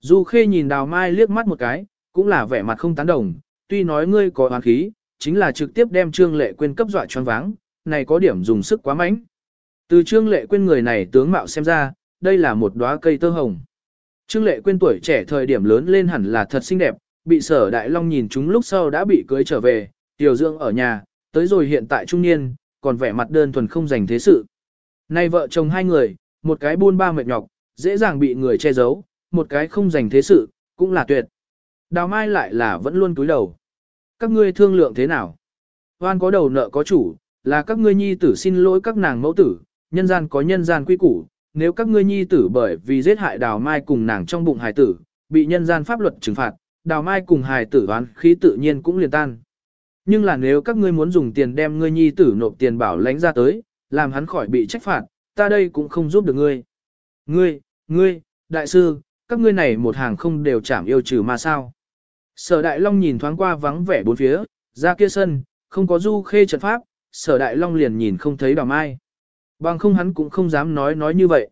Du Khê nhìn Đào Mai liếc mắt một cái, cũng là vẻ mặt không tán đồng, tuy nói ngươi có oán khí, chính là trực tiếp đem Trương Lệ Quyên cấp dọa choáng váng, này có điểm dùng sức quá mạnh. Từ Trương Lệ Quyên người này tướng mạo xem ra, đây là một đóa cây tơ hồng. Trương Lệ Quyên tuổi trẻ thời điểm lớn lên hẳn là thật xinh đẹp, bị sở đại long nhìn chúng lúc sau đã bị cưới trở về, tiểu dưỡng ở nhà, tới rồi hiện tại trung niên, còn vẻ mặt đơn thuần không dành thế sự. Nay vợ chồng hai người, một cái buôn ba mệt nhọc, dễ dàng bị người che giấu, một cái không dành thế sự, cũng là tuyệt. Đào Mai lại là vẫn luôn túi đầu. Các ngươi thương lượng thế nào? Hoan có đầu nợ có chủ, là các ngươi nhi tử xin lỗi các nàng mẫu tử, nhân gian có nhân gian quy củ, nếu các ngươi nhi tử bởi vì giết hại Đào Mai cùng nàng trong bụng hài tử, bị nhân gian pháp luật trừng phạt, Đào Mai cùng hài tử đoán khí tự nhiên cũng liền tan. Nhưng là nếu các ngươi muốn dùng tiền đem ngươi nhi tử nộp tiền bảo lãnh ra tới, làm hắn khỏi bị trách phạt, ta đây cũng không giúp được ngươi. Ngươi, ngươi, đại sư, các ngươi này một hàng không đều chảm yêu trừ mà sao. Sở Đại Long nhìn thoáng qua vắng vẻ bốn phía, ra kia sân, không có du khê trận pháp, sở Đại Long liền nhìn không thấy đào mai. Bằng không hắn cũng không dám nói nói như vậy.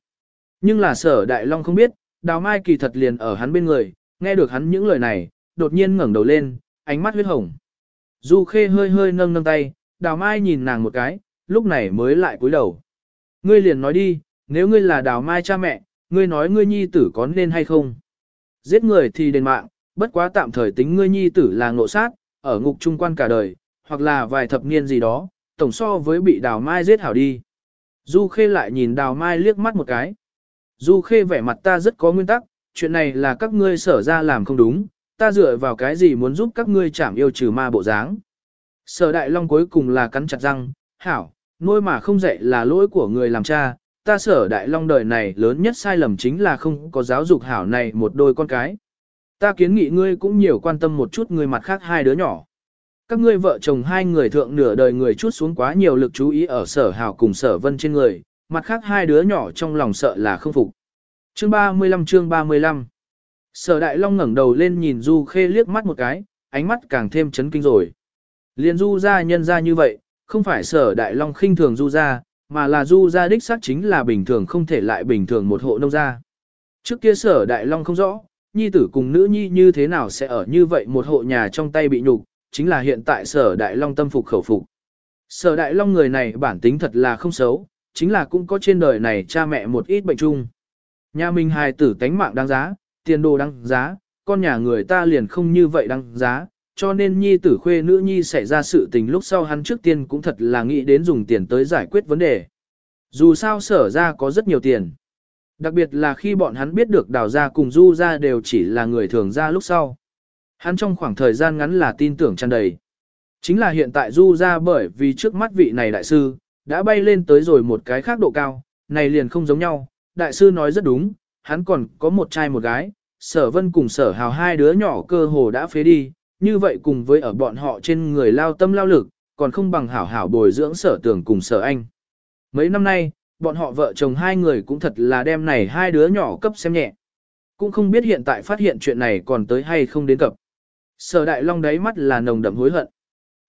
Nhưng là sở Đại Long không biết, đào mai kỳ thật liền ở hắn bên người, nghe được hắn những lời này, đột nhiên ngẩng đầu lên, ánh mắt huyết hồng. Du khê hơi hơi nâng nâng tay, đào mai nhìn nàng một cái, lúc này mới lại cúi đầu. Ngươi liền nói đi, nếu ngươi là đào mai cha mẹ, ngươi nói ngươi nhi tử có nên hay không? Giết người thì đền mạng, bất quá tạm thời tính ngươi nhi tử là ngộ sát, ở ngục trung quan cả đời, hoặc là vài thập niên gì đó, tổng so với bị đào mai giết hảo đi. Du Khê lại nhìn đào mai liếc mắt một cái. Du Khê vẻ mặt ta rất có nguyên tắc, chuyện này là các ngươi sở ra làm không đúng, ta dựa vào cái gì muốn giúp các ngươi chảm yêu trừ ma bộ dáng. Sở đại long cuối cùng là cắn chặt răng, hảo, nuôi mà không dạy là lỗi của người làm cha, ta sở đại long đời này lớn nhất sai lầm chính là không có giáo dục hảo này một đôi con cái. Ta kiến nghị ngươi cũng nhiều quan tâm một chút người mặt khác hai đứa nhỏ. Các ngươi vợ chồng hai người thượng nửa đời người chút xuống quá nhiều lực chú ý ở sở hào cùng sở vân trên người, mặt khác hai đứa nhỏ trong lòng sợ là không phục. Chương 35 chương 35 Sở đại long ngẩng đầu lên nhìn Du Khê liếc mắt một cái, ánh mắt càng thêm chấn kinh rồi. Liên Du ra nhân ra như vậy, không phải sở đại long khinh thường Du ra, mà là Du ra đích xác chính là bình thường không thể lại bình thường một hộ nông gia. Trước kia sở đại long không rõ, nhi tử cùng nữ nhi như thế nào sẽ ở như vậy một hộ nhà trong tay bị nhục, chính là hiện tại sở đại long tâm phục khẩu phục. Sở đại long người này bản tính thật là không xấu, chính là cũng có trên đời này cha mẹ một ít bệnh chung. Nhà mình hài tử tánh mạng đáng giá, tiền đồ đáng giá, con nhà người ta liền không như vậy đáng giá, cho nên nhi tử khuê nữ nhi xảy ra sự tình lúc sau hắn trước tiên cũng thật là nghĩ đến dùng tiền tới giải quyết vấn đề. Dù sao sở ra có rất nhiều tiền. Đặc biệt là khi bọn hắn biết được đào gia cùng du gia đều chỉ là người thường gia lúc sau. Hắn trong khoảng thời gian ngắn là tin tưởng tràn đầy. Chính là hiện tại du ra bởi vì trước mắt vị này đại sư, đã bay lên tới rồi một cái khác độ cao, này liền không giống nhau. Đại sư nói rất đúng, hắn còn có một trai một gái, sở vân cùng sở hào hai đứa nhỏ cơ hồ đã phế đi, như vậy cùng với ở bọn họ trên người lao tâm lao lực, còn không bằng hảo hảo bồi dưỡng sở tưởng cùng sở anh. Mấy năm nay, bọn họ vợ chồng hai người cũng thật là đem này hai đứa nhỏ cấp xem nhẹ. Cũng không biết hiện tại phát hiện chuyện này còn tới hay không đến cập. Sở đại long đáy mắt là nồng đậm hối hận.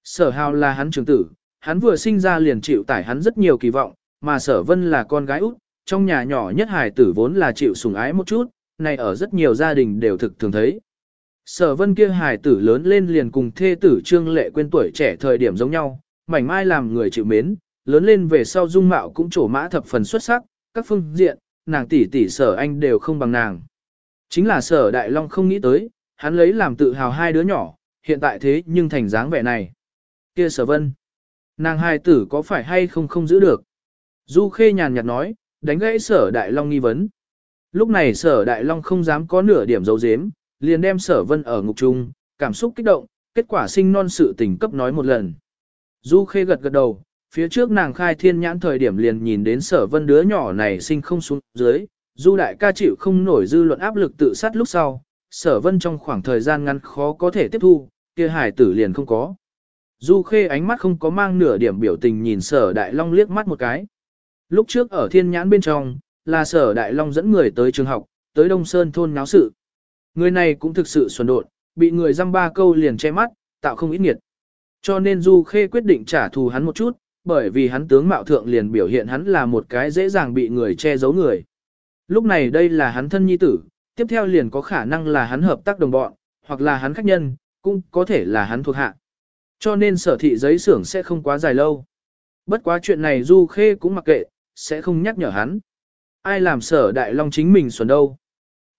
Sở hào là hắn trưởng tử, hắn vừa sinh ra liền chịu tải hắn rất nhiều kỳ vọng, mà sở vân là con gái út, trong nhà nhỏ nhất hài tử vốn là chịu sủng ái một chút, này ở rất nhiều gia đình đều thực thường thấy. Sở vân kia hài tử lớn lên liền cùng thê tử trương lệ quên tuổi trẻ thời điểm giống nhau, mảnh mai làm người chịu mến, lớn lên về sau dung mạo cũng trổ mã thập phần xuất sắc, các phương diện, nàng tỷ tỷ sở anh đều không bằng nàng. Chính là sở đại long không nghĩ tới, hắn lấy làm tự hào hai đứa nhỏ, hiện tại thế nhưng thành dáng vẻ này. Kia sở vân, nàng hai tử có phải hay không không giữ được. Du khê nhàn nhạt nói, đánh gãy sở đại long nghi vấn. Lúc này sở đại long không dám có nửa điểm dấu dếm, liền đem sở vân ở ngục trung, cảm xúc kích động, kết quả sinh non sự tình cấp nói một lần. Du khê gật gật đầu, phía trước nàng khai thiên nhãn thời điểm liền nhìn đến sở vân đứa nhỏ này sinh không xuống dưới, du đại ca chịu không nổi dư luận áp lực tự sát lúc sau, sở vân trong khoảng thời gian ngắn khó có thể tiếp thu, kia hải tử liền không có. Du khê ánh mắt không có mang nửa điểm biểu tình nhìn sở đại long liếc mắt một cái. Lúc trước ở thiên nhãn bên trong, là sở đại long dẫn người tới trường học, tới Đông Sơn thôn náo sự. Người này cũng thực sự xuẩn đột, bị người dăm ba câu liền che mắt, tạo không ít nghiệt. Cho nên Du Khê quyết định trả thù hắn một chút, bởi vì hắn tướng mạo thượng liền biểu hiện hắn là một cái dễ dàng bị người che giấu người. Lúc này đây là hắn thân nhi tử, tiếp theo liền có khả năng là hắn hợp tác đồng bọn, hoặc là hắn khách nhân, cũng có thể là hắn thuộc hạ. Cho nên sở thị giấy xưởng sẽ không quá dài lâu. Bất quá chuyện này Du Khê cũng mặc kệ, sẽ không nhắc nhở hắn. Ai làm sở đại long chính mình xuẩn đâu.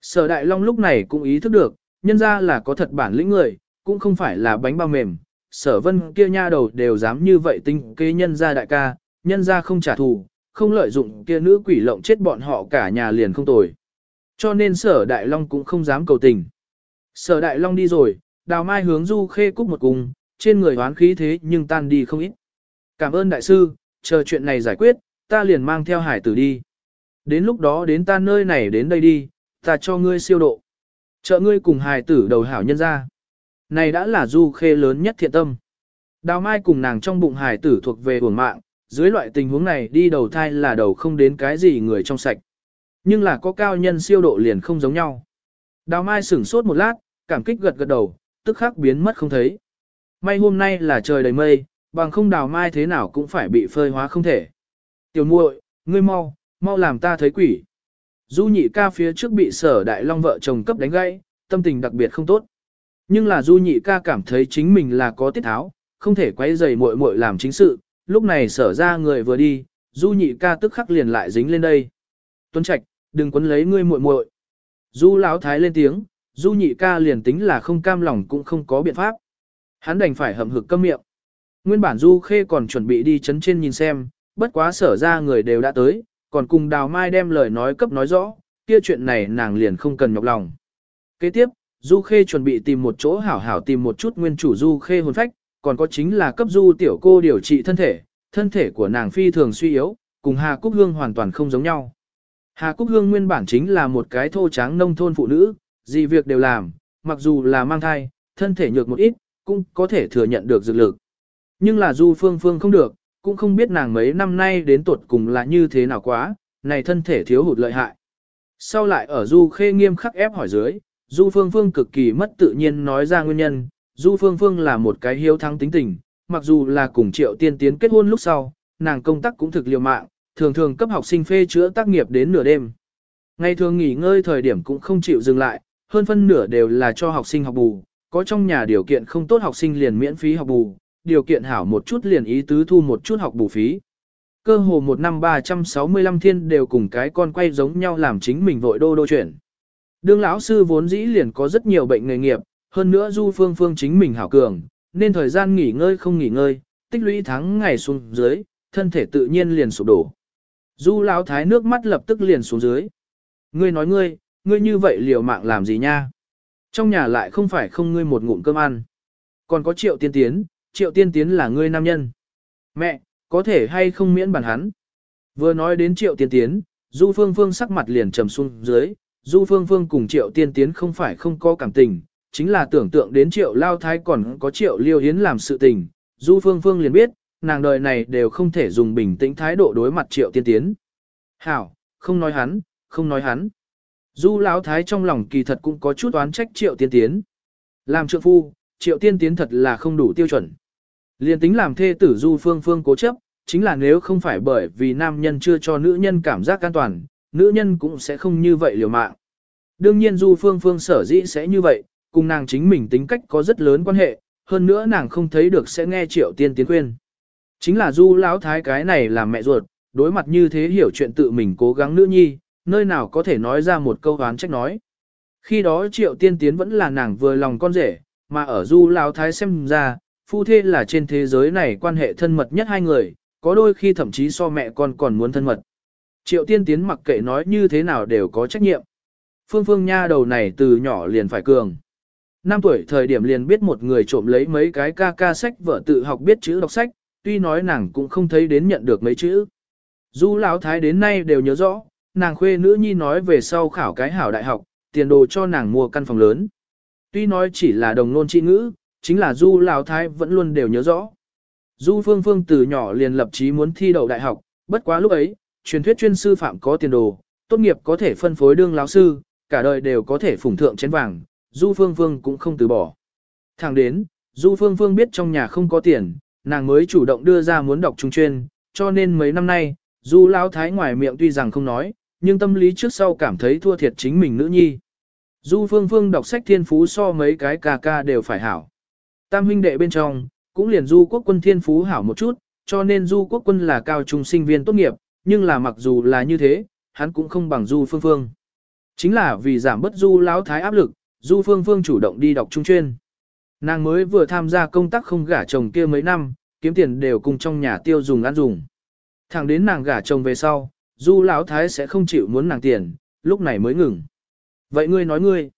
Sở đại long lúc này cũng ý thức được, nhân ra là có thật bản lĩnh người, cũng không phải là bánh bao mềm. Sở vân kia nha đầu đều dám như vậy tinh kế nhân ra đại ca, nhân ra không trả thù, không lợi dụng kia nữ quỷ lộng chết bọn họ cả nhà liền không tồi. Cho nên sở đại long cũng không dám cầu tình. Sở đại long đi rồi, đào mai hướng du khê cúc một cùng, trên người hoán khí thế nhưng tan đi không ít. Cảm ơn đại sư, chờ chuyện này giải quyết, ta liền mang theo hải tử đi. Đến lúc đó đến ta nơi này đến đây đi, ta cho ngươi siêu độ. Trợ ngươi cùng hải tử đầu hảo nhân ra. Này đã là du khê lớn nhất thiện tâm. Đào mai cùng nàng trong bụng hải tử thuộc về uổng mạng, dưới loại tình huống này đi đầu thai là đầu không đến cái gì người trong sạch. Nhưng là có cao nhân siêu độ liền không giống nhau. Đào mai sửng sốt một lát, cảm kích gật gật đầu, tức khắc biến mất không thấy. May hôm nay là trời đầy mây, bằng không đào mai thế nào cũng phải bị phơi hóa không thể. Tiểu muội, ngươi mau, mau làm ta thấy quỷ. Du nhị ca phía trước bị sở đại long vợ chồng cấp đánh gãy, tâm tình đặc biệt không tốt. Nhưng là du nhị ca cảm thấy chính mình là có tiết tháo, không thể quay dày muội muội làm chính sự, lúc này sở ra người vừa đi, du nhị ca tức khắc liền lại dính lên đây. Tuấn Trạch, đừng quấn lấy ngươi muội muội. Du lão thái lên tiếng, du nhị ca liền tính là không cam lòng cũng không có biện pháp. Hắn đành phải hậm hực câm miệng. Nguyên bản du khê còn chuẩn bị đi chấn trên nhìn xem, bất quá sở ra người đều đã tới, còn cùng đào mai đem lời nói cấp nói rõ, kia chuyện này nàng liền không cần nhọc lòng. Kế tiếp, du khê chuẩn bị tìm một chỗ hảo hảo tìm một chút nguyên chủ du khê hồn phách, còn có chính là cấp du tiểu cô điều trị thân thể, thân thể của nàng phi thường suy yếu, cùng Hà Cúc Hương hoàn toàn không giống nhau. Hà Cúc Hương nguyên bản chính là một cái thô tráng nông thôn phụ nữ, gì việc đều làm, mặc dù là mang thai, thân thể nhược một ít, cũng có thể thừa nhận được dược lực. Nhưng là Du Phương Phương không được, cũng không biết nàng mấy năm nay đến tuột cùng là như thế nào quá, này thân thể thiếu hụt lợi hại. Sau lại ở Du Khê nghiêm khắc ép hỏi dưới, Du Phương Phương cực kỳ mất tự nhiên nói ra nguyên nhân, Du Phương Phương là một cái hiếu thắng tính tình, mặc dù là cùng triệu tiên tiến kết hôn lúc sau, nàng công tác cũng thực liều mạng, thường thường cấp học sinh phê chữa tác nghiệp đến nửa đêm. Ngày thường nghỉ ngơi thời điểm cũng không chịu dừng lại, hơn phân nửa đều là cho học sinh học bù, có trong nhà điều kiện không tốt học sinh liền miễn phí học bù, điều kiện hảo một chút liền ý tứ thu một chút học bù phí. Cơ hồ một năm 365 thiên đều cùng cái con quay giống nhau làm chính mình vội đô đô chuyển. Đương lão sư vốn dĩ liền có rất nhiều bệnh nghề nghiệp, hơn nữa du phương phương chính mình hảo cường, nên thời gian nghỉ ngơi không nghỉ ngơi, tích lũy tháng ngày xuống dưới, thân thể tự nhiên liền sụp đổ. Du lão thái nước mắt lập tức liền xuống dưới. Ngươi nói ngươi, ngươi như vậy liều mạng làm gì nha? Trong nhà lại không phải không ngươi một ngụm cơm ăn. Còn có triệu tiên tiến, triệu tiên tiến là ngươi nam nhân. Mẹ, có thể hay không miễn bản hắn. Vừa nói đến triệu tiên tiến, du phương phương sắc mặt liền trầm xuống dưới, du phương phương cùng triệu tiên tiến không phải không có cảm tình, chính là tưởng tượng đến triệu lao thái còn có triệu liêu hiến làm sự tình, du phương phương liền biết, nàng đời này đều không thể dùng bình tĩnh thái độ đối mặt triệu tiên tiến. Hảo, không nói hắn, không nói hắn. Du lão thái trong lòng kỳ thật cũng có chút oán trách triệu tiên tiến. Làm trượng phu, triệu tiên tiến thật là không đủ tiêu chuẩn. Liên tính làm thê tử du phương phương cố chấp, chính là nếu không phải bởi vì nam nhân chưa cho nữ nhân cảm giác an toàn, nữ nhân cũng sẽ không như vậy liều mạng. Đương nhiên du phương phương sở dĩ sẽ như vậy, cùng nàng chính mình tính cách có rất lớn quan hệ, hơn nữa nàng không thấy được sẽ nghe triệu tiên tiến khuyên. Chính là du lão thái cái này là mẹ ruột, đối mặt như thế hiểu chuyện tự mình cố gắng nữ nhi, nơi nào có thể nói ra một câu oán trách nói. Khi đó triệu tiên tiến vẫn là nàng vừa lòng con rể, mà ở du lão thái xem ra, phu thê là trên thế giới này quan hệ thân mật nhất hai người, có đôi khi thậm chí so mẹ con còn muốn thân mật. Triệu tiên tiến mặc kệ nói như thế nào đều có trách nhiệm. Phương phương nha đầu này từ nhỏ liền phải cường. Năm tuổi thời điểm liền biết một người trộm lấy mấy cái ca ca sách vợ tự học biết chữ đọc sách, tuy nói nàng cũng không thấy đến nhận được mấy chữ. Du lão thái đến nay đều nhớ rõ, nàng khuê nữ nhi nói về sau khảo cái hảo đại học, tiền đồ cho nàng mua căn phòng lớn. Tuy nói chỉ là đồng nôn trị ngữ, chính là Du lão thái vẫn luôn đều nhớ rõ. Du Phương Phương từ nhỏ liền lập chí muốn thi đậu đại học, bất quá lúc ấy, truyền thuyết chuyên sư phạm có tiền đồ, tốt nghiệp có thể phân phối đương lão sư, cả đời đều có thể phủng thượng chén vàng, Du Phương Phương cũng không từ bỏ. Thẳng đến, Du Phương Phương biết trong nhà không có tiền, nàng mới chủ động đưa ra muốn đọc trung chuyên, cho nên mấy năm nay, dù Lão Thái ngoài miệng tuy rằng không nói, nhưng tâm lý trước sau cảm thấy thua thiệt chính mình nữ nhi. Du Phương Phương đọc sách thiên phú so mấy cái ca ca đều phải hảo. Tam huynh đệ bên trong, cũng liền Du Quốc quân thiên phú hảo một chút, cho nên Du Quốc quân là cao trung sinh viên tốt nghiệp, nhưng là mặc dù là như thế, hắn cũng không bằng Du Phương Phương. Chính là vì giảm bất Du Lão Thái áp lực, Du Phương Phương chủ động đi đọc trung chuyên. Nàng mới vừa tham gia công tác không gả chồng kia mấy năm, kiếm tiền đều cùng trong nhà tiêu dùng ăn dùng. Thẳng đến nàng gả chồng về sau, Du Lão Thái sẽ không chịu muốn nàng tiền, lúc này mới ngừng. Vậy ngươi nói ngươi,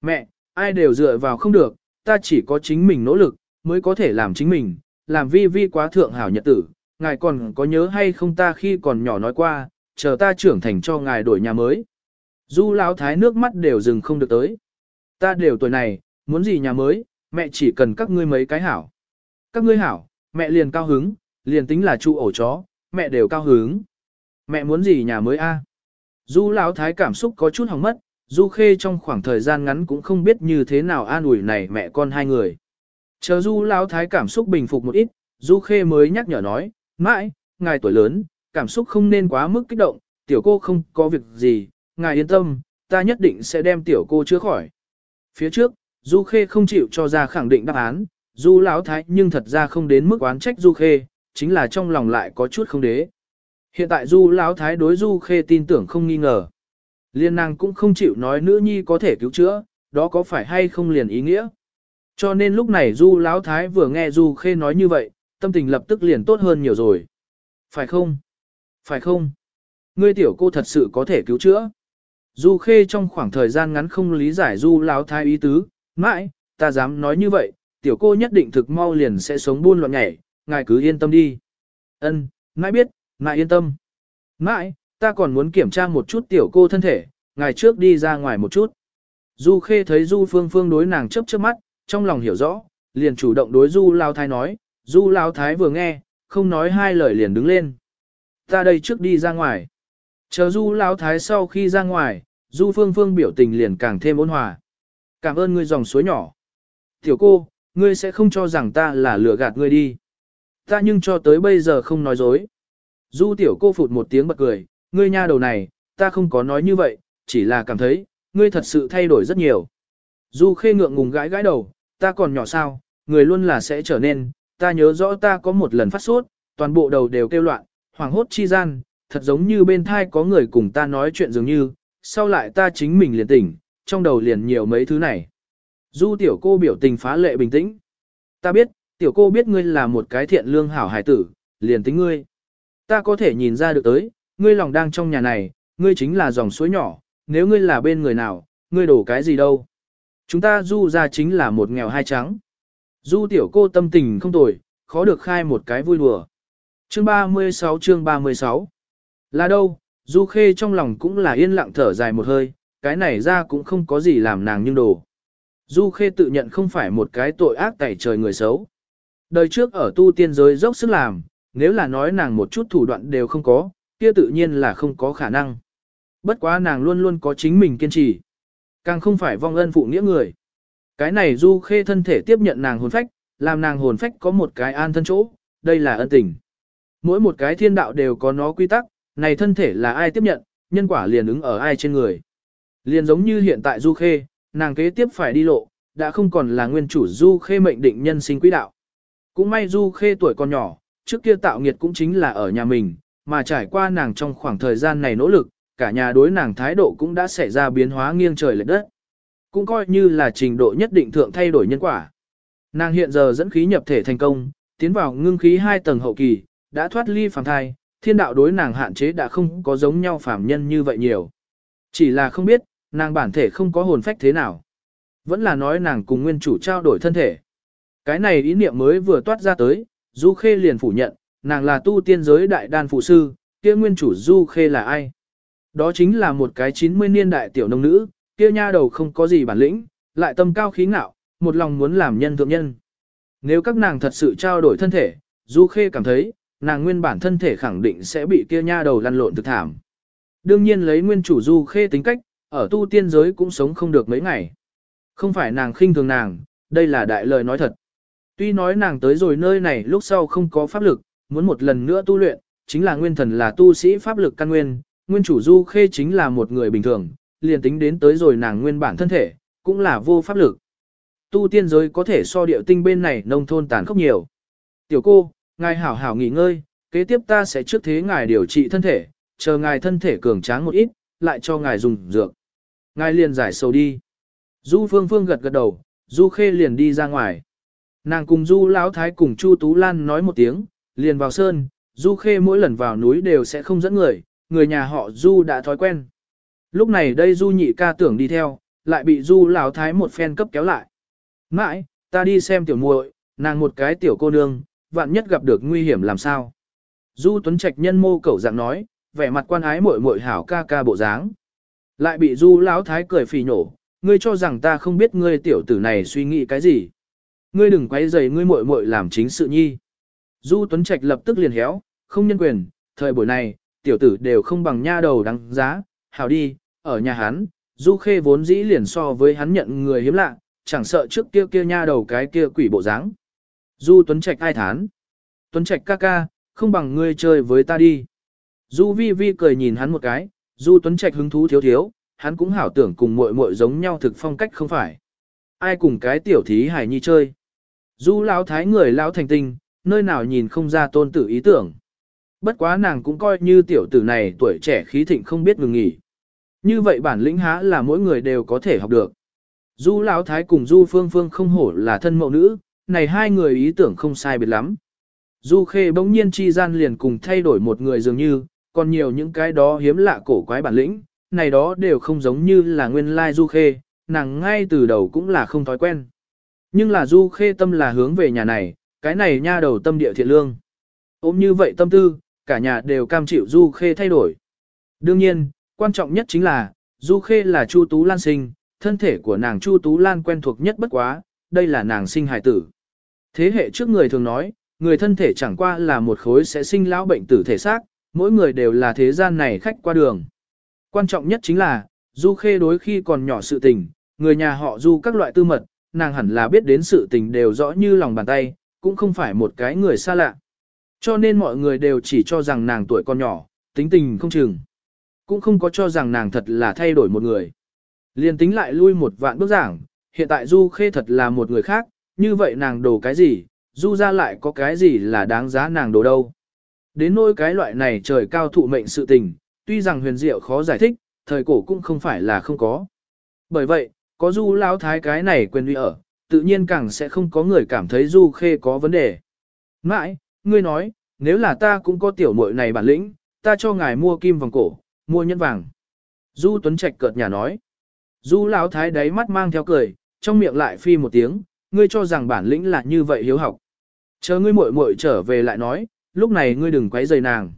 mẹ, ai đều dựa vào không được, ta chỉ có chính mình nỗ lực, mới có thể làm chính mình, làm vi vi quá thượng hảo nhật tử, ngài còn có nhớ hay không ta khi còn nhỏ nói qua, chờ ta trưởng thành cho ngài đổi nhà mới. Du Lão Thái nước mắt đều dừng không được tới. Ta đều tuổi này, muốn gì nhà mới, mẹ chỉ cần các ngươi mấy cái hảo. Các ngươi hảo, mẹ liền cao hứng, liền tính là trụ ổ chó, mẹ đều cao hứng. Mẹ muốn gì nhà mới a? À? Du Lão Thái cảm xúc có chút hỏng mất, Du Khê trong khoảng thời gian ngắn cũng không biết như thế nào an ủi này mẹ con hai người. Chờ Du Lão Thái cảm xúc bình phục một ít, Du Khê mới nhắc nhở nói, mãi, ngài tuổi lớn, cảm xúc không nên quá mức kích động, tiểu cô không có việc gì, ngài yên tâm, ta nhất định sẽ đem tiểu cô chữa khỏi. Phía trước, Du Khê không chịu cho ra khẳng định đáp án, Du Lão Thái nhưng thật ra không đến mức oán trách Du Khê, chính là trong lòng lại có chút không đế. Hiện tại Du Lão Thái đối Du Khê tin tưởng không nghi ngờ. Liên nàng cũng không chịu nói nữ nhi có thể cứu chữa, đó có phải hay không liền ý nghĩa. Cho nên lúc này Du Lão Thái vừa nghe Du Khê nói như vậy, tâm tình lập tức liền tốt hơn nhiều rồi. Phải không? Phải không? Ngươi tiểu cô thật sự có thể cứu chữa. Du Khê trong khoảng thời gian ngắn không lý giải Du Lão Thái ý tứ, mãi, ta dám nói như vậy, tiểu cô nhất định thực mau liền sẽ sống buôn loạn nhảy, ngài cứ yên tâm đi. Ân, mãi biết, mãi yên tâm. Mãi, ta còn muốn kiểm tra một chút tiểu cô thân thể, ngài trước đi ra ngoài một chút. Du Khê thấy Du Phương Phương đối nàng chớp chớp mắt, trong lòng hiểu rõ, liền chủ động đối Du Lao Thái nói, Du Lao Thái vừa nghe, không nói hai lời liền đứng lên. Ta đây trước đi ra ngoài. Chờ Du Lao Thái sau khi ra ngoài, Du Phương Phương biểu tình liền càng thêm ôn hòa. Cảm ơn ngươi dòng suối nhỏ. Tiểu cô, ngươi sẽ không cho rằng ta là lừa gạt ngươi đi. Ta nhưng cho tới bây giờ không nói dối. Du tiểu cô phụt một tiếng bật cười, ngươi nha đầu này, ta không có nói như vậy, chỉ là cảm thấy, ngươi thật sự thay đổi rất nhiều. Du khê ngượng ngùng gãi gãi đầu, ta còn nhỏ sao, người luôn là sẽ trở nên, ta nhớ rõ ta có một lần phát sốt, toàn bộ đầu đều kêu loạn, hoảng hốt chi gian, thật giống như bên thai có người cùng ta nói chuyện dường như, sau lại ta chính mình liền tỉnh, trong đầu liền nhiều mấy thứ này. Du tiểu cô biểu tình phá lệ bình tĩnh. Ta biết, tiểu cô biết ngươi là một cái thiện lương hảo hải tử, liền tính ngươi. Ta có thể nhìn ra được tới, ngươi lòng đang trong nhà này, ngươi chính là dòng suối nhỏ, nếu ngươi là bên người nào, ngươi đổ cái gì đâu. Chúng ta du ra chính là một nghèo hai trắng. Du tiểu cô tâm tình không tồi, khó được khai một cái vui đùa. Chương 36 chương 36 Là đâu, du khê trong lòng cũng là yên lặng thở dài một hơi, cái này ra cũng không có gì làm nàng nhưng đồ. Du khê tự nhận không phải một cái tội ác tẩy trời người xấu. Đời trước ở tu tiên giới dốc sức làm, nếu là nói nàng một chút thủ đoạn đều không có, kia tự nhiên là không có khả năng. Bất quá nàng luôn luôn có chính mình kiên trì. Càng không phải vong ân phụ nghĩa người. Cái này du khê thân thể tiếp nhận nàng hồn phách, làm nàng hồn phách có một cái an thân chỗ, đây là ân tình. Mỗi một cái thiên đạo đều có nó quy tắc, này thân thể là ai tiếp nhận, nhân quả liền ứng ở ai trên người. Liền giống như hiện tại du khê, nàng kế tiếp phải đi lộ, đã không còn là nguyên chủ du khê mệnh định nhân sinh quỹ đạo. Cũng may du khê tuổi còn nhỏ, trước kia tạo nghiệt cũng chính là ở nhà mình, mà trải qua nàng trong khoảng thời gian này nỗ lực, cả nhà đối nàng thái độ cũng đã xảy ra biến hóa nghiêng trời lệch đất. Cũng coi như là trình độ nhất định thượng thay đổi nhân quả. Nàng hiện giờ dẫn khí nhập thể thành công, tiến vào ngưng khí hai tầng hậu kỳ, đã thoát ly phàm thai, thiên đạo đối nàng hạn chế đã không có giống nhau phàm nhân như vậy nhiều. Chỉ là không biết, nàng bản thể không có hồn phách thế nào. Vẫn là nói nàng cùng nguyên chủ trao đổi thân thể. Cái này ý niệm mới vừa toát ra tới, Du Khê liền phủ nhận, nàng là tu tiên giới đại đan phụ sư, kia nguyên chủ Du Khê là ai? Đó chính là một cái 90 niên đại tiểu nông nữ, kia nha đầu không có gì bản lĩnh, lại tâm cao khí ngạo, một lòng muốn làm nhân thượng nhân. Nếu các nàng thật sự trao đổi thân thể, Du Khê cảm thấy, nàng nguyên bản thân thể khẳng định sẽ bị kia nha đầu lăn lộn thực thảm. Đương nhiên lấy nguyên chủ Du Khê tính cách, ở tu tiên giới cũng sống không được mấy ngày. Không phải nàng khinh thường nàng, đây là đại lời nói thật. Tuy nói nàng tới rồi nơi này lúc sau không có pháp lực, muốn một lần nữa tu luyện, chính là nguyên thần là tu sĩ pháp lực căn nguyên, nguyên chủ du khê chính là một người bình thường, liền tính đến tới rồi nàng nguyên bản thân thể, cũng là vô pháp lực. Tu tiên giới có thể so điệu tinh bên này nông thôn tàn khốc nhiều. Tiểu cô, ngài hảo hảo nghỉ ngơi, kế tiếp ta sẽ trước thế ngài điều trị thân thể, chờ ngài thân thể cường tráng một ít, lại cho ngài dùng dược. Ngài liền giải sầu đi. Du Phương Phương gật gật đầu, Du Khê liền đi ra ngoài. Nàng cùng Du Lão Thái cùng Chu Tú Lan nói một tiếng, liền vào sơn, Du Khê mỗi lần vào núi đều sẽ không dẫn người, người nhà họ Du đã thói quen. Lúc này đây Du nhị ca tưởng đi theo, lại bị Du Lão Thái một phen cấp kéo lại. Mãi, ta đi xem tiểu muội, nàng một cái tiểu cô nương, vạn nhất gặp được nguy hiểm làm sao. Du Tuấn Trạch nhân mô cẩu dạng nói, vẻ mặt quan ái muội muội hảo ca ca bộ dáng. Lại bị Du Lão Thái cười phì nổ, ngươi cho rằng ta không biết ngươi tiểu tử này suy nghĩ cái gì. Ngươi đừng quấy rầy ngươi muội muội làm chính sự nhi. Du Tuấn Trạch lập tức liền héo, không nhân quyền, thời buổi này, tiểu tử đều không bằng nha đầu đáng giá, hảo đi, ở nhà hắn, Du Khê vốn dĩ liền so với hắn nhận người hiếm lạ, chẳng sợ trước kia kia nha đầu cái kia quỷ bộ dáng. Du Tuấn Trạch ai thán. Tuấn Trạch ca ca, không bằng ngươi chơi với ta đi. Du Vi Vi cười nhìn hắn một cái, Du Tuấn Trạch hứng thú thiếu thiếu, hắn cũng hảo tưởng cùng muội muội giống nhau thực phong cách không phải. Ai cùng cái tiểu thí hải nhi chơi. Du lão thái người lão thành tinh, nơi nào nhìn không ra tôn tử ý tưởng. Bất quá nàng cũng coi như tiểu tử này tuổi trẻ khí thịnh không biết ngừng nghỉ. Như vậy bản lĩnh há là mỗi người đều có thể học được. Du lão thái cùng Du phương phương không hổ là thân mẫu nữ, này hai người ý tưởng không sai biệt lắm. Du khê bỗng nhiên chi gian liền cùng thay đổi một người dường như, còn nhiều những cái đó hiếm lạ cổ quái bản lĩnh, này đó đều không giống như là nguyên lai du khê, nàng ngay từ đầu cũng là không thói quen. Nhưng là du khê tâm là hướng về nhà này, cái này nha đầu tâm địa thiện lương. Ôm như vậy tâm tư, cả nhà đều cam chịu du khê thay đổi. Đương nhiên, quan trọng nhất chính là, du khê là Chu Tú Lan sinh, thân thể của nàng Chu Tú Lan quen thuộc nhất bất quá, đây là nàng sinh hài tử. Thế hệ trước người thường nói, người thân thể chẳng qua là một khối sẽ sinh lão bệnh tử thể xác, mỗi người đều là thế gian này khách qua đường. Quan trọng nhất chính là, Du Khê đối khi còn nhỏ sự tình, người nhà họ Du các loại tư mật, nàng hẳn là biết đến sự tình đều rõ như lòng bàn tay, cũng không phải một cái người xa lạ. Cho nên mọi người đều chỉ cho rằng nàng tuổi còn nhỏ, tính tình không chừng. Cũng không có cho rằng nàng thật là thay đổi một người. Liên tính lại lui một vạn bước giảng, hiện tại Du Khê thật là một người khác, như vậy nàng đồ cái gì, Du ra lại có cái gì là đáng giá nàng đồ đâu. Đến nỗi cái loại này trời cao thụ mệnh sự tình, tuy rằng huyền diệu khó giải thích, thời cổ cũng không phải là không có. Bởi vậy, có du lão thái cái này quyền uy ở, tự nhiên càng sẽ không có người cảm thấy du khê có vấn đề. Mãi, ngươi nói, nếu là ta cũng có tiểu muội này bản lĩnh, ta cho ngài mua kim vòng cổ, mua nhân vàng. Du Tuấn Trạch cợt nhà nói. Du lão thái đáy mắt mang theo cười, trong miệng lại phi một tiếng, ngươi cho rằng bản lĩnh là như vậy hiếu học. Chờ ngươi muội muội trở về lại nói, lúc này ngươi đừng quấy rầy nàng.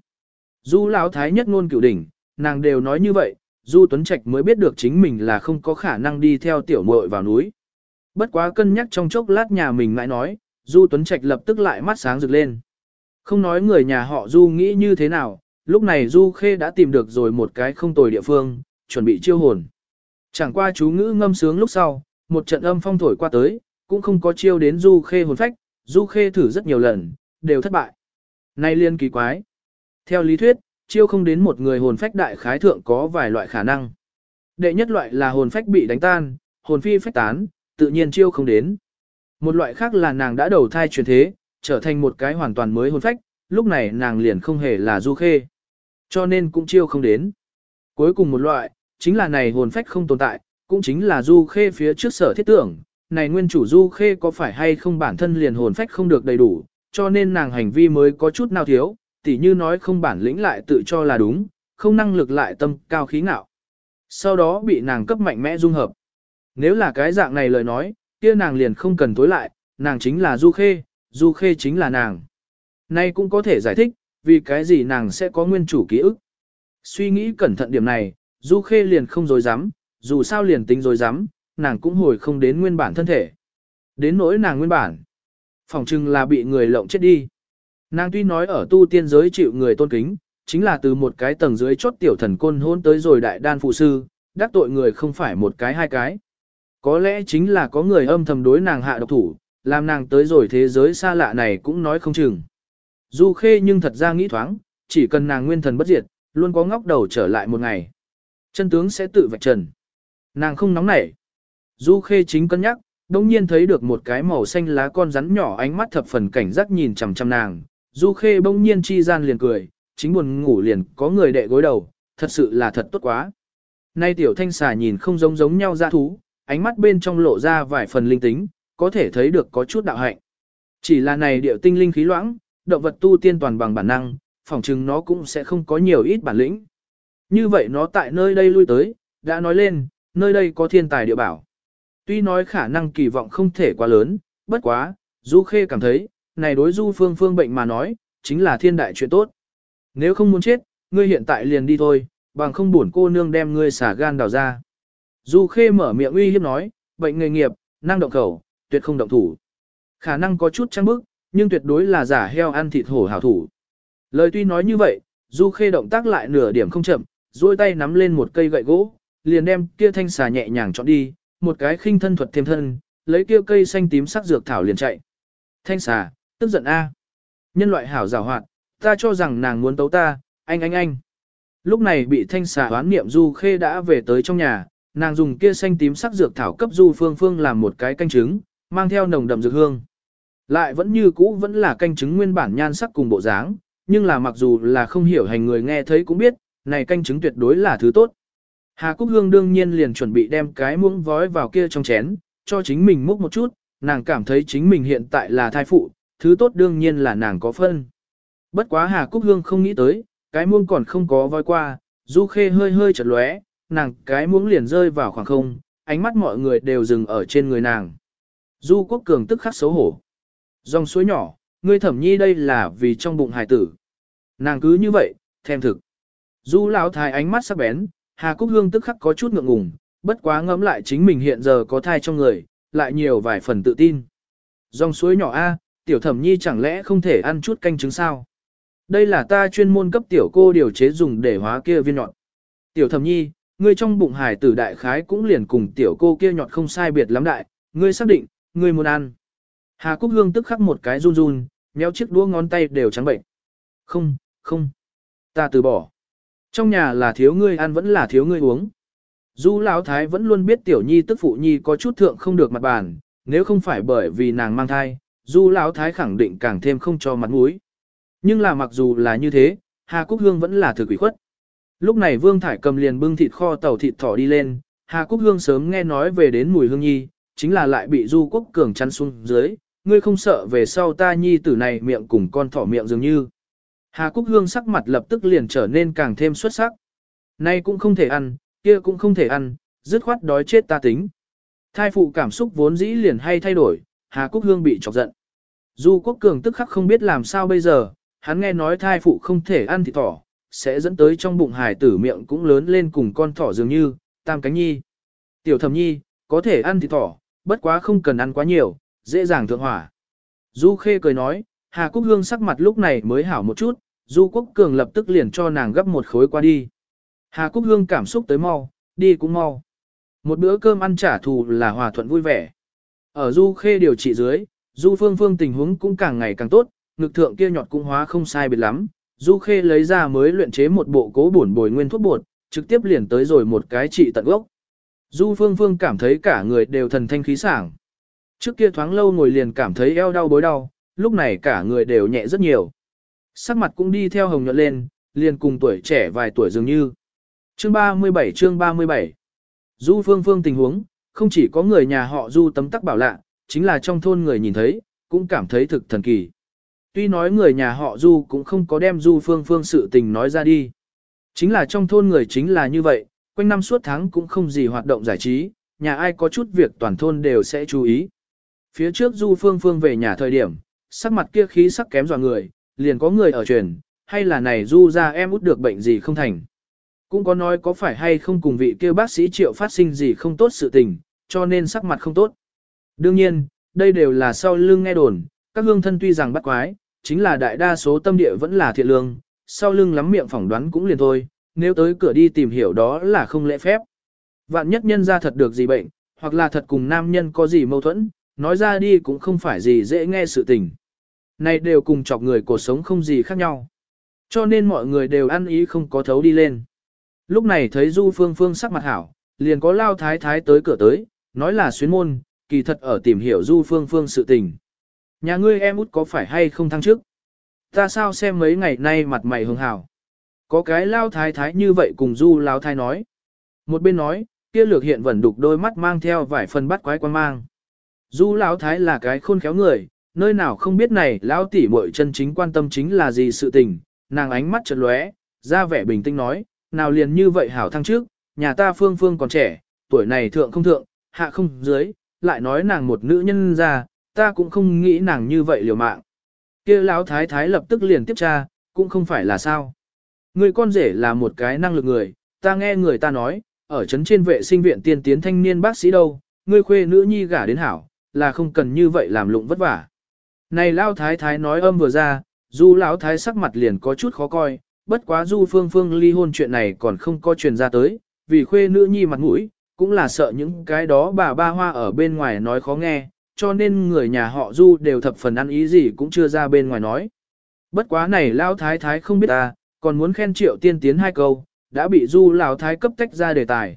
Du lão thái nhất ngôn cửu đỉnh, nàng đều nói như vậy, Du Tuấn Trạch mới biết được chính mình là không có khả năng đi theo tiểu muội vào núi. Bất quá cân nhắc trong chốc lát nhà mình lại nói, Du Tuấn Trạch lập tức lại mắt sáng rực lên. Không nói người nhà họ Du nghĩ như thế nào, lúc này Du Khê đã tìm được rồi một cái không tồi địa phương, chuẩn bị chiêu hồn. Chẳng qua chú ngữ ngâm sướng lúc sau, một trận âm phong thổi qua tới, cũng không có chiêu đến Du Khê hồn phách, Du Khê thử rất nhiều lần, đều thất bại. Nay liên kỳ quái. Theo lý thuyết, chiêu không đến một người hồn phách đại khái thượng có vài loại khả năng. Đệ nhất loại là hồn phách bị đánh tan, hồn phi phách tán, tự nhiên chiêu không đến. Một loại khác là nàng đã đầu thai chuyển thế, trở thành một cái hoàn toàn mới hồn phách, lúc này nàng liền không hề là du khê. Cho nên cũng chiêu không đến. Cuối cùng một loại, chính là này hồn phách không tồn tại, cũng chính là du khê phía trước sở thiết tưởng. Này nguyên chủ du khê có phải hay không bản thân liền hồn phách không được đầy đủ, cho nên nàng hành vi mới có chút nào thiếu, tỉ như nói không bản lĩnh lại tự cho là đúng, không năng lực lại tâm cao khí ngạo. Sau đó bị nàng cấp mạnh mẽ dung hợp. Nếu là cái dạng này lời nói, kia nàng liền không cần tối lại, nàng chính là Du Khê, Du Khê chính là nàng. Nay cũng có thể giải thích, vì cái gì nàng sẽ có nguyên chủ ký ức. Suy nghĩ cẩn thận điểm này, Du Khê liền không dối dám, dù sao liền tính dối dám, nàng cũng hồi không đến nguyên bản thân thể. Đến nỗi nàng nguyên bản, phỏng chừng là bị người lộng chết đi. Nàng tuy nói ở tu tiên giới chịu người tôn kính, chính là từ một cái tầng dưới chốt tiểu thần côn hôn tới rồi đại đan phụ sư, đắc tội người không phải một cái hai cái. Có lẽ chính là có người âm thầm đối nàng hạ độc thủ, làm nàng tới rồi thế giới xa lạ này cũng nói không chừng. Du khê nhưng thật ra nghĩ thoáng, chỉ cần nàng nguyên thần bất diệt, luôn có ngóc đầu trở lại một ngày. Chân tướng sẽ tự vạch trần. Nàng không nóng nảy. Du khê chính cân nhắc, đông nhiên thấy được một cái màu xanh lá con rắn nhỏ ánh mắt thập phần cảnh giác nhìn chằm chằm nàng, Du Khê bỗng nhiên chi gian liền cười, chính buồn ngủ liền có người đệ gối đầu, thật sự là thật tốt quá. Nay tiểu thanh xà nhìn không giống giống nhau ra thú, ánh mắt bên trong lộ ra vài phần linh tính, có thể thấy được có chút đạo hạnh. Chỉ là này điệu tinh linh khí loãng, động vật tu tiên toàn bằng bản năng, phỏng chừng nó cũng sẽ không có nhiều ít bản lĩnh. Như vậy nó tại nơi đây lui tới, đã nói lên, nơi đây có thiên tài địa bảo. Tuy nói khả năng kỳ vọng không thể quá lớn, bất quá, Du Khê cảm thấy, này đối Du Phương Phương bệnh mà nói, chính là thiên đại chuyện tốt. Nếu không muốn chết, ngươi hiện tại liền đi thôi, bằng không buồn cô nương đem ngươi xả gan đào ra. Du Khê mở miệng uy hiếp nói, bệnh nghề nghiệp, năng động khẩu, tuyệt không động thủ. Khả năng có chút trăng bức, nhưng tuyệt đối là giả heo ăn thịt hổ hảo thủ. Lời tuy nói như vậy, Du Khê động tác lại nửa điểm không chậm, duỗi tay nắm lên một cây gậy gỗ, liền đem kia thanh xà nhẹ nhàng chọn đi, một cái khinh thân thuật thêm thân, lấy kia cây xanh tím sắc dược thảo liền chạy. Thanh xà, tức giận a. Nhân loại hảo giảo hoạt, ta cho rằng nàng muốn tấu ta, anh anh anh. Lúc này bị thanh xà hoán niệm Du Khê đã về tới trong nhà, nàng dùng kia xanh tím sắc dược thảo cấp Du Phương Phương làm một cái canh trứng, mang theo nồng đậm dược hương. Lại vẫn như cũ vẫn là canh trứng nguyên bản nhan sắc cùng bộ dáng, nhưng là mặc dù là không hiểu hành người nghe thấy cũng biết, này canh trứng tuyệt đối là thứ tốt. Hà Cúc Hương đương nhiên liền chuẩn bị đem cái muỗng vói vào kia trong chén, cho chính mình múc một chút, nàng cảm thấy chính mình hiện tại là thai phụ, thứ tốt đương nhiên là nàng có phân. Bất quá Hà Cúc Hương không nghĩ tới, cái muỗng còn không có voi qua, Du Khê hơi hơi chật lóe, nàng cái muỗng liền rơi vào khoảng không, ánh mắt mọi người đều dừng ở trên người nàng. Du Quốc Cường tức khắc xấu hổ. Dòng suối nhỏ, ngươi thẩm nhi đây là vì trong bụng hài tử. Nàng cứ như vậy, thèm thực. Du lão thái ánh mắt sắc bén, Hà Cúc Hương tức khắc có chút ngượng ngùng, bất quá ngẫm lại chính mình hiện giờ có thai trong người, lại nhiều vài phần tự tin. Dòng suối nhỏ A, tiểu thẩm nhi chẳng lẽ không thể ăn chút canh trứng sao? Đây là ta chuyên môn cấp tiểu cô điều chế dùng để hóa kia viên nhọn. Tiểu thẩm nhi, ngươi trong bụng hải tử đại khái cũng liền cùng tiểu cô kia nhọn không sai biệt lắm đại, ngươi xác định, ngươi muốn ăn. Hà Cúc Hương tức khắc một cái run run, méo chiếc đũa ngón tay đều trắng bệnh. Không, không, ta từ bỏ. Trong nhà là thiếu ngươi ăn vẫn là thiếu ngươi uống. Du Lão Thái vẫn luôn biết tiểu nhi tức phụ nhi có chút thượng không được mặt bàn, nếu không phải bởi vì nàng mang thai, Du Lão Thái khẳng định càng thêm không cho mặt mũi. Nhưng là mặc dù là như thế, Hà Cúc Hương vẫn là thực quỷ khuất. Lúc này Vương Thải cầm liền bưng thịt kho tàu thịt thỏ đi lên, Hà Cúc Hương sớm nghe nói về đến mùi hương nhi, chính là lại bị Du Quốc Cường chăn xuống dưới, ngươi không sợ về sau ta nhi tử này miệng cùng con thỏ miệng dường như. Hà Cúc Hương sắc mặt lập tức liền trở nên càng thêm xuất sắc. Nay cũng không thể ăn, kia cũng không thể ăn, dứt khoát đói chết ta tính. Thai phụ cảm xúc vốn dĩ liền hay thay đổi, Hà Cúc Hương bị chọc giận. Du Quốc Cường tức khắc không biết làm sao bây giờ, hắn nghe nói thai phụ không thể ăn thịt thỏ, sẽ dẫn tới trong bụng hải tử miệng cũng lớn lên cùng con thỏ dường như, tam cánh nhi. Tiểu thẩm nhi, có thể ăn thịt thỏ, bất quá không cần ăn quá nhiều, dễ dàng thượng hỏa. Du Khê cười nói, Hà Cúc Hương sắc mặt lúc này mới hảo một chút, Du Quốc Cường lập tức liền cho nàng gấp một khối qua đi. Hà Cúc Hương cảm xúc tới mau, đi cũng mau. Một bữa cơm ăn trả thù là hòa thuận vui vẻ. Ở Du Khê điều trị dưới, Du Phương Phương tình huống cũng càng ngày càng tốt, ngực thượng kia nhọt cũng hóa không sai biệt lắm. Du Khê lấy ra mới luyện chế một bộ cố bổn bồi nguyên thuốc bột, trực tiếp liền tới rồi một cái trị tận gốc. Du Phương Phương cảm thấy cả người đều thần thanh khí sảng. Trước kia thoáng lâu ngồi liền cảm thấy eo đau bối đau, lúc này cả người đều nhẹ rất nhiều. Sắc mặt cũng đi theo hồng nhuận lên, liền cùng tuổi trẻ vài tuổi dường như. Chương 37 chương 37 Du phương phương tình huống, không chỉ có người nhà họ Du tấm tắc bảo lạ, chính là trong thôn người nhìn thấy, cũng cảm thấy thực thần kỳ. Tuy nói người nhà họ Du cũng không có đem Du phương phương sự tình nói ra đi. Chính là trong thôn người chính là như vậy, quanh năm suốt tháng cũng không gì hoạt động giải trí, nhà ai có chút việc toàn thôn đều sẽ chú ý. Phía trước Du Phương Phương về nhà thời điểm, sắc mặt kia khí sắc kém dọa người, liền có người ở truyền, hay là này Du ra em út được bệnh gì không thành. Cũng có nói có phải hay không cùng vị kia bác sĩ triệu phát sinh gì không tốt sự tình, cho nên sắc mặt không tốt. Đương nhiên, đây đều là sau lưng nghe đồn, các hương thân tuy rằng bắt quái, chính là đại đa số tâm địa vẫn là thiện lương, sau lưng lắm miệng phỏng đoán cũng liền thôi, nếu tới cửa đi tìm hiểu đó là không lễ phép. Vạn nhất nhân ra thật được gì bệnh, hoặc là thật cùng nam nhân có gì mâu thuẫn, nói ra đi cũng không phải gì dễ nghe sự tình. Này đều cùng chọc người cuộc sống không gì khác nhau. Cho nên mọi người đều ăn ý không có thấu đi lên. Lúc này thấy Du Phương Phương sắc mặt hảo, liền có lao thái thái tới cửa tới, nói là xuyến môn, kỳ thật ở tìm hiểu Du Phương Phương sự tình. Nhà ngươi em út có phải hay không thăng trước? Ta sao xem mấy ngày nay mặt mày hường hảo? Có cái lao thái thái như vậy cùng Du lao thái nói. Một bên nói, kia lược hiện vẫn đục đôi mắt mang theo vài phần bắt quái quan mang. Du lão thái là cái khôn khéo người, nơi nào không biết này lão tỷ muội chân chính quan tâm chính là gì sự tình, nàng ánh mắt chợt lóe, ra vẻ bình tĩnh nói, nào liền như vậy hảo thăng trước, nhà ta phương phương còn trẻ, tuổi này thượng không thượng, hạ không dưới, lại nói nàng một nữ nhân ra, ta cũng không nghĩ nàng như vậy liều mạng. kia lão thái thái lập tức liền tiếp tra, cũng không phải là sao. Người con rể là một cái năng lực người, ta nghe người ta nói, ở trấn trên vệ sinh viện tiên tiến thanh niên bác sĩ đâu, ngươi khuê nữ nhi gả đến hảo, là không cần như vậy làm lụng vất vả. Này lão thái thái nói âm vừa ra, du lão thái sắc mặt liền có chút khó coi, bất quá du phương phương ly hôn chuyện này còn không có truyền ra tới, vì khuê nữ nhi mặt mũi, cũng là sợ những cái đó bà ba hoa ở bên ngoài nói khó nghe, cho nên người nhà họ du đều thập phần ăn ý gì cũng chưa ra bên ngoài nói. Bất quá này lao thái thái không biết ta, còn muốn khen triệu tiên tiến hai câu, đã bị du lão thái cấp tách ra đề tài.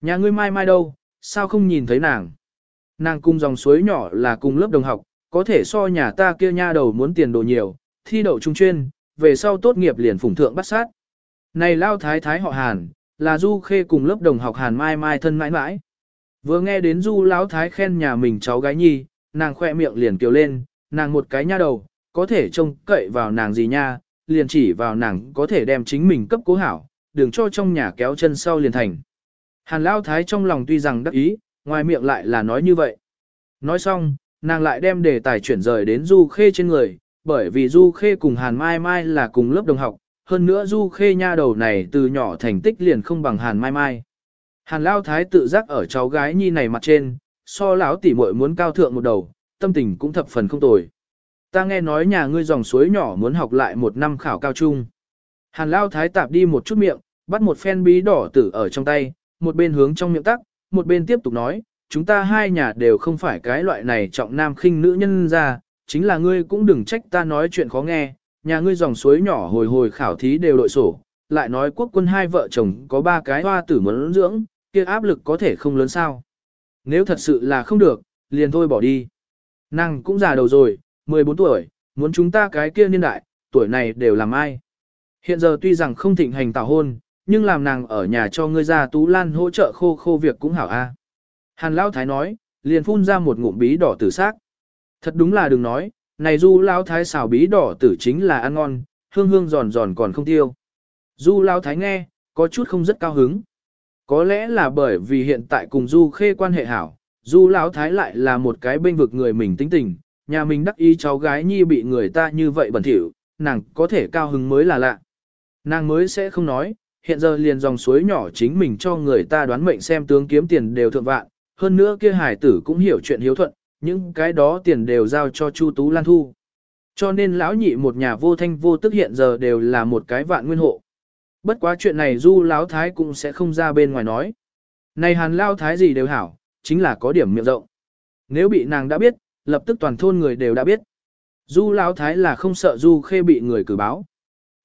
Nhà ngươi mai mai đâu, sao không nhìn thấy nàng? Nàng cùng dòng suối nhỏ là cùng lớp đồng học, có thể so nhà ta kia nha đầu muốn tiền đồ nhiều, thi đậu trung chuyên, về sau tốt nghiệp liền phủng thượng bắt sát. Này lao thái thái họ Hàn, là Du Khê cùng lớp đồng học Hàn Mai Mai thân mãi mãi. Vừa nghe đến Du lão thái khen nhà mình cháu gái nhi, nàng khoe miệng liền kiều lên, nàng một cái nha đầu, có thể trông cậy vào nàng gì nha, liền chỉ vào nàng có thể đem chính mình cấp cố hảo, đừng cho trong nhà kéo chân sau liền thành. Hàn Lão Thái trong lòng tuy rằng đắc ý, ngoài miệng lại là nói như vậy. Nói xong, nàng lại đem đề tài chuyển rời đến Du Khê trên người, bởi vì Du Khê cùng Hàn Mai Mai là cùng lớp đồng học, hơn nữa Du Khê nha đầu này từ nhỏ thành tích liền không bằng Hàn Mai Mai. Hàn Lao Thái tự giác ở cháu gái nhi này mặt trên, so lão tỷ muội muốn cao thượng một đầu, tâm tình cũng thập phần không tồi. Ta nghe nói nhà ngươi dòng suối nhỏ muốn học lại một năm khảo cao trung. Hàn Lao Thái tạp đi một chút miệng, bắt một phen bí đỏ tử ở trong tay, một bên hướng trong miệng tắc, một bên tiếp tục nói, chúng ta hai nhà đều không phải cái loại này trọng nam khinh nữ nhân ra, chính là ngươi cũng đừng trách ta nói chuyện khó nghe, nhà ngươi dòng suối nhỏ hồi hồi khảo thí đều đội sổ, lại nói quốc quân hai vợ chồng có ba cái hoa tử muốn dưỡng, kia áp lực có thể không lớn sao. Nếu thật sự là không được, liền thôi bỏ đi. Nàng cũng già đầu rồi, 14 tuổi, muốn chúng ta cái kia niên đại, tuổi này đều làm ai. Hiện giờ tuy rằng không thịnh hành tảo hôn, nhưng làm nàng ở nhà cho ngươi ra tú lan hỗ trợ khô khô việc cũng hảo a. Hàn Lão Thái nói, liền phun ra một ngụm bí đỏ tử xác. Thật đúng là đừng nói, này du Lão Thái xào bí đỏ tử chính là ăn ngon, hương hương giòn giòn còn không tiêu. Du Lão Thái nghe, có chút không rất cao hứng. Có lẽ là bởi vì hiện tại cùng Du Khê quan hệ hảo, Du Lão Thái lại là một cái bên vực người mình tính tình, nhà mình đắc ý cháu gái nhi bị người ta như vậy bẩn thỉu, nàng có thể cao hứng mới là lạ. Nàng mới sẽ không nói, hiện giờ liền dòng suối nhỏ chính mình cho người ta đoán mệnh xem tướng kiếm tiền đều thượng vạn, hơn nữa kia hải tử cũng hiểu chuyện hiếu thuận, những cái đó tiền đều giao cho Chu Tú Lan thu. Cho nên lão nhị một nhà vô thanh vô tức hiện giờ đều là một cái vạn nguyên hộ. Bất quá chuyện này du lão thái cũng sẽ không ra bên ngoài nói. Này hàn lao thái gì đều hảo, chính là có điểm miệng rộng. Nếu bị nàng đã biết, lập tức toàn thôn người đều đã biết. Du lão thái là không sợ du khê bị người cử báo.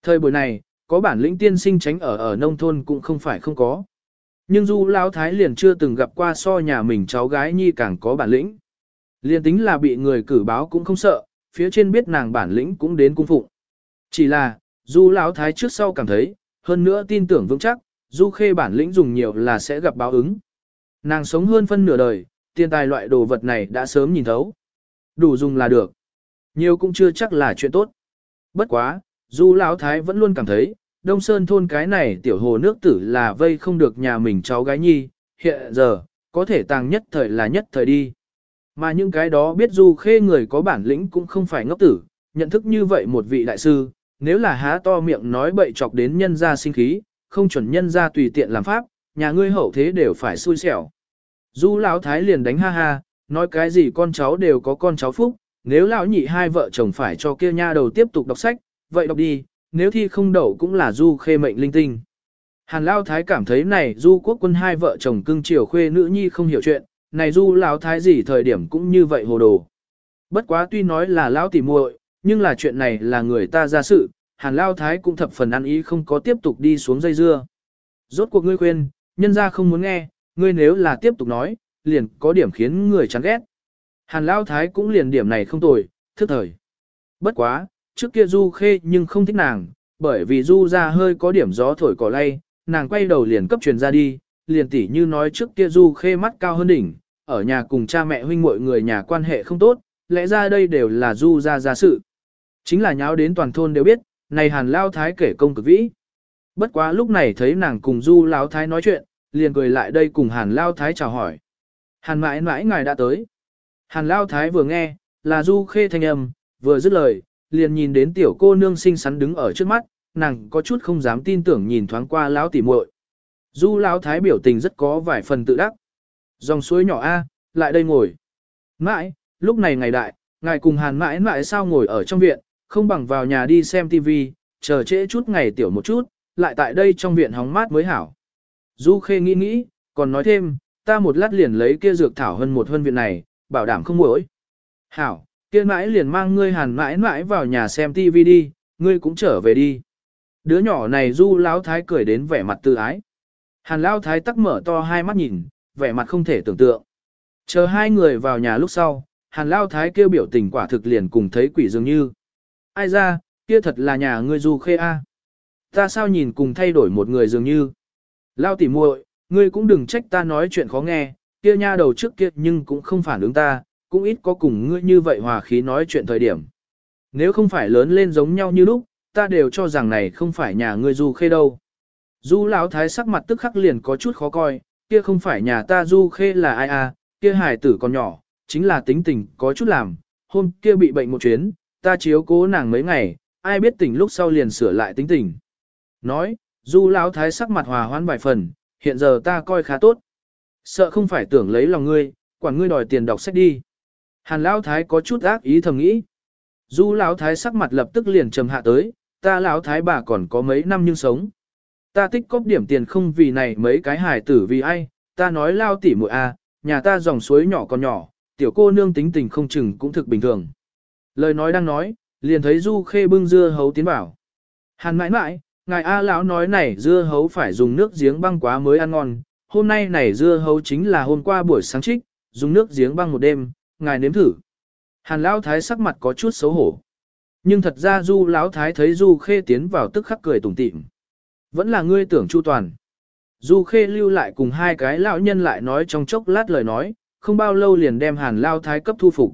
Thời buổi này, có bản lĩnh tiên sinh tránh ở ở nông thôn cũng không phải không có. Nhưng du lão thái liền chưa từng gặp qua so nhà mình cháu gái nhi càng có bản lĩnh. Liền tính là bị người cử báo cũng không sợ, phía trên biết nàng bản lĩnh cũng đến cung phụng. Chỉ là, du lão thái trước sau cảm thấy, hơn nữa tin tưởng vững chắc, du khê bản lĩnh dùng nhiều là sẽ gặp báo ứng. Nàng sống hơn phân nửa đời, tiền tài loại đồ vật này đã sớm nhìn thấu. Đủ dùng là được. Nhiều cũng chưa chắc là chuyện tốt. Bất quá, du lão thái vẫn luôn cảm thấy, Đông Sơn thôn cái này tiểu hồ nước tử là vây không được nhà mình cháu gái nhi, hiện giờ, có thể tàng nhất thời là nhất thời đi. Mà những cái đó biết du khê người có bản lĩnh cũng không phải ngốc tử, nhận thức như vậy một vị đại sư, nếu là há to miệng nói bậy chọc đến nhân gia sinh khí, không chuẩn nhân gia tùy tiện làm pháp, nhà ngươi hậu thế đều phải xui xẻo. Du lão thái liền đánh ha ha, nói cái gì con cháu đều có con cháu phúc, nếu lão nhị hai vợ chồng phải cho kia nha đầu tiếp tục đọc sách, vậy đọc đi, nếu thi không đậu cũng là du khê mệnh linh tinh. Hàn lao Thái cảm thấy này du quốc quân hai vợ chồng cưng chiều khuê nữ nhi không hiểu chuyện, này du Lão Thái gì thời điểm cũng như vậy hồ đồ. Bất quá tuy nói là Lão tỉ muội, nhưng là chuyện này là người ta ra sự, Hàn lao Thái cũng thập phần ăn ý không có tiếp tục đi xuống dây dưa. Rốt cuộc ngươi khuyên, nhân ra không muốn nghe, ngươi nếu là tiếp tục nói, liền có điểm khiến người chán ghét. Hàn lao Thái cũng liền điểm này không tồi, thức thời. Bất quá, trước kia Du Khê nhưng không thích nàng, bởi vì Du ra hơi có điểm gió thổi cỏ lay, nàng quay đầu liền cấp truyền ra đi, liền tỉ như nói trước kia du khê mắt cao hơn đỉnh, ở nhà cùng cha mẹ huynh muội người nhà quan hệ không tốt, lẽ ra đây đều là du ra ra sự. Chính là nháo đến toàn thôn đều biết, này hàn lao thái kể công cực vĩ. Bất quá lúc này thấy nàng cùng du lão thái nói chuyện, liền cười lại đây cùng hàn lao thái chào hỏi. Hàn mãi mãi ngài đã tới. Hàn lao thái vừa nghe, là du khê thanh âm, vừa dứt lời, liền nhìn đến tiểu cô nương xinh xắn đứng ở trước mắt, nàng có chút không dám tin tưởng nhìn thoáng qua lão tỉ muội. Du lão thái biểu tình rất có vài phần tự đắc. Dòng suối nhỏ A, lại đây ngồi. Mãi, lúc này ngày đại, ngài cùng hàn mãi mãi sao ngồi ở trong viện, không bằng vào nhà đi xem tivi, chờ trễ chút ngày tiểu một chút, lại tại đây trong viện hóng mát mới hảo. Du khê nghĩ nghĩ, còn nói thêm, ta một lát liền lấy kia dược thảo hơn một hơn viện này, bảo đảm không muỗi. Hảo, kia mãi liền mang ngươi hàn mãi mãi vào nhà xem tivi đi, ngươi cũng trở về đi. Đứa nhỏ này du lão thái cười đến vẻ mặt tự ái. Hàn lão thái tắc mở to hai mắt nhìn, vẻ mặt không thể tưởng tượng. Chờ hai người vào nhà lúc sau, hàn lão thái kêu biểu tình quả thực liền cùng thấy quỷ dường như. Ai ra, kia thật là nhà ngươi du khê a. Ta sao nhìn cùng thay đổi một người dường như. Lao tỉ muội, ngươi cũng đừng trách ta nói chuyện khó nghe, kia nha đầu trước kia nhưng cũng không phản ứng ta, cũng ít có cùng ngươi như vậy hòa khí nói chuyện thời điểm. Nếu không phải lớn lên giống nhau như lúc, ta đều cho rằng này không phải nhà ngươi du khê đâu. Du lão thái sắc mặt tức khắc liền có chút khó coi, kia không phải nhà ta du khê là ai à, kia hải tử còn nhỏ, chính là tính tình có chút làm, hôm kia bị bệnh một chuyến, ta chiếu cố nàng mấy ngày, ai biết tỉnh lúc sau liền sửa lại tính tình. Nói, du lão thái sắc mặt hòa hoãn vài phần, hiện giờ ta coi khá tốt. Sợ không phải tưởng lấy lòng ngươi, quản ngươi đòi tiền đọc sách đi. Hàn lão thái có chút ác ý thầm nghĩ. Du lão thái sắc mặt lập tức liền trầm hạ tới, ta lão thái bà còn có mấy năm nhưng sống. Ta tích cóp điểm tiền không vì này mấy cái hài tử vì ai, ta nói lao tỉ muội a, nhà ta dòng suối nhỏ còn nhỏ, tiểu cô nương tính tình không chừng cũng thực bình thường. Lời nói đang nói, liền thấy Du Khê bưng dưa hấu tiến vào. Hàn mãi mãi, ngài A lão nói này dưa hấu phải dùng nước giếng băng quá mới ăn ngon, hôm nay này dưa hấu chính là hôm qua buổi sáng trích, dùng nước giếng băng một đêm, ngài nếm thử. Hàn lão thái sắc mặt có chút xấu hổ. Nhưng thật ra Du lão thái thấy Du Khê tiến vào tức khắc cười tủm tỉm. Vẫn là ngươi tưởng chu toàn. Du Khê lưu lại cùng hai cái lão nhân lại nói trong chốc lát lời nói, không bao lâu liền đem Hàn lão thái cấp thu phục.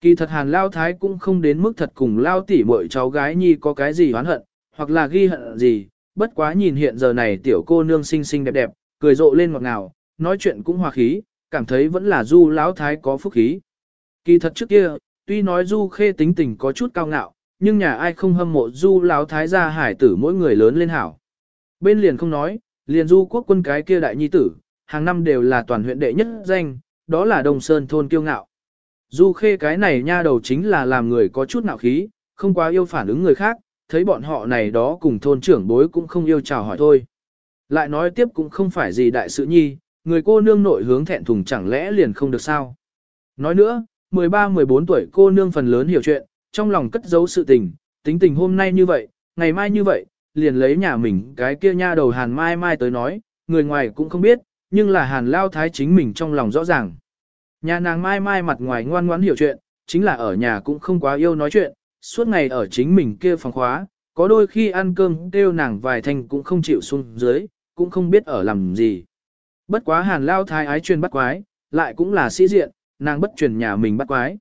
Kỳ thật Hàn lão thái cũng không đến mức thật cùng lao tỷ muội cháu gái nhi có cái gì oán hận, hoặc là ghi hận gì, bất quá nhìn hiện giờ này tiểu cô nương xinh xinh đẹp đẹp, cười rộ lên ngọt ngào, nói chuyện cũng hòa khí, cảm thấy vẫn là Du lão thái có phúc khí. Kỳ thật trước kia, tuy nói Du Khê tính tình có chút cao ngạo, nhưng nhà ai không hâm mộ Du lão thái gia hải tử mỗi người lớn lên hảo. Bên liền không nói, liền Du quốc quân cái kia đại nhi tử, hàng năm đều là toàn huyện đệ nhất danh, đó là Đông Sơn thôn kiêu ngạo. Du Khê cái này nha đầu chính là làm người có chút nạo khí, không quá yêu phản ứng người khác, thấy bọn họ này đó cùng thôn trưởng bối cũng không yêu chào hỏi thôi. Lại nói tiếp cũng không phải gì đại sự nhi, người cô nương nội hướng thẹn thùng chẳng lẽ liền không được sao. Nói nữa, 13-14 tuổi cô nương phần lớn hiểu chuyện, trong lòng cất giấu sự tình, tính tình hôm nay như vậy, ngày mai như vậy, liền lấy nhà mình cái kia nha đầu hàn mai mai tới nói, người ngoài cũng không biết, nhưng là hàn lao thái chính mình trong lòng rõ ràng. Nhà nàng mai mai mặt ngoài ngoan ngoãn hiểu chuyện, chính là ở nhà cũng không quá yêu nói chuyện, suốt ngày ở chính mình kia phòng khóa, có đôi khi ăn cơm kêu nàng vài thành cũng không chịu xuống dưới, cũng không biết ở làm gì. Bất quá hàn lao thái ái chuyên bắt quái, lại cũng là sĩ diện, nàng bất truyền nhà mình bắt quái.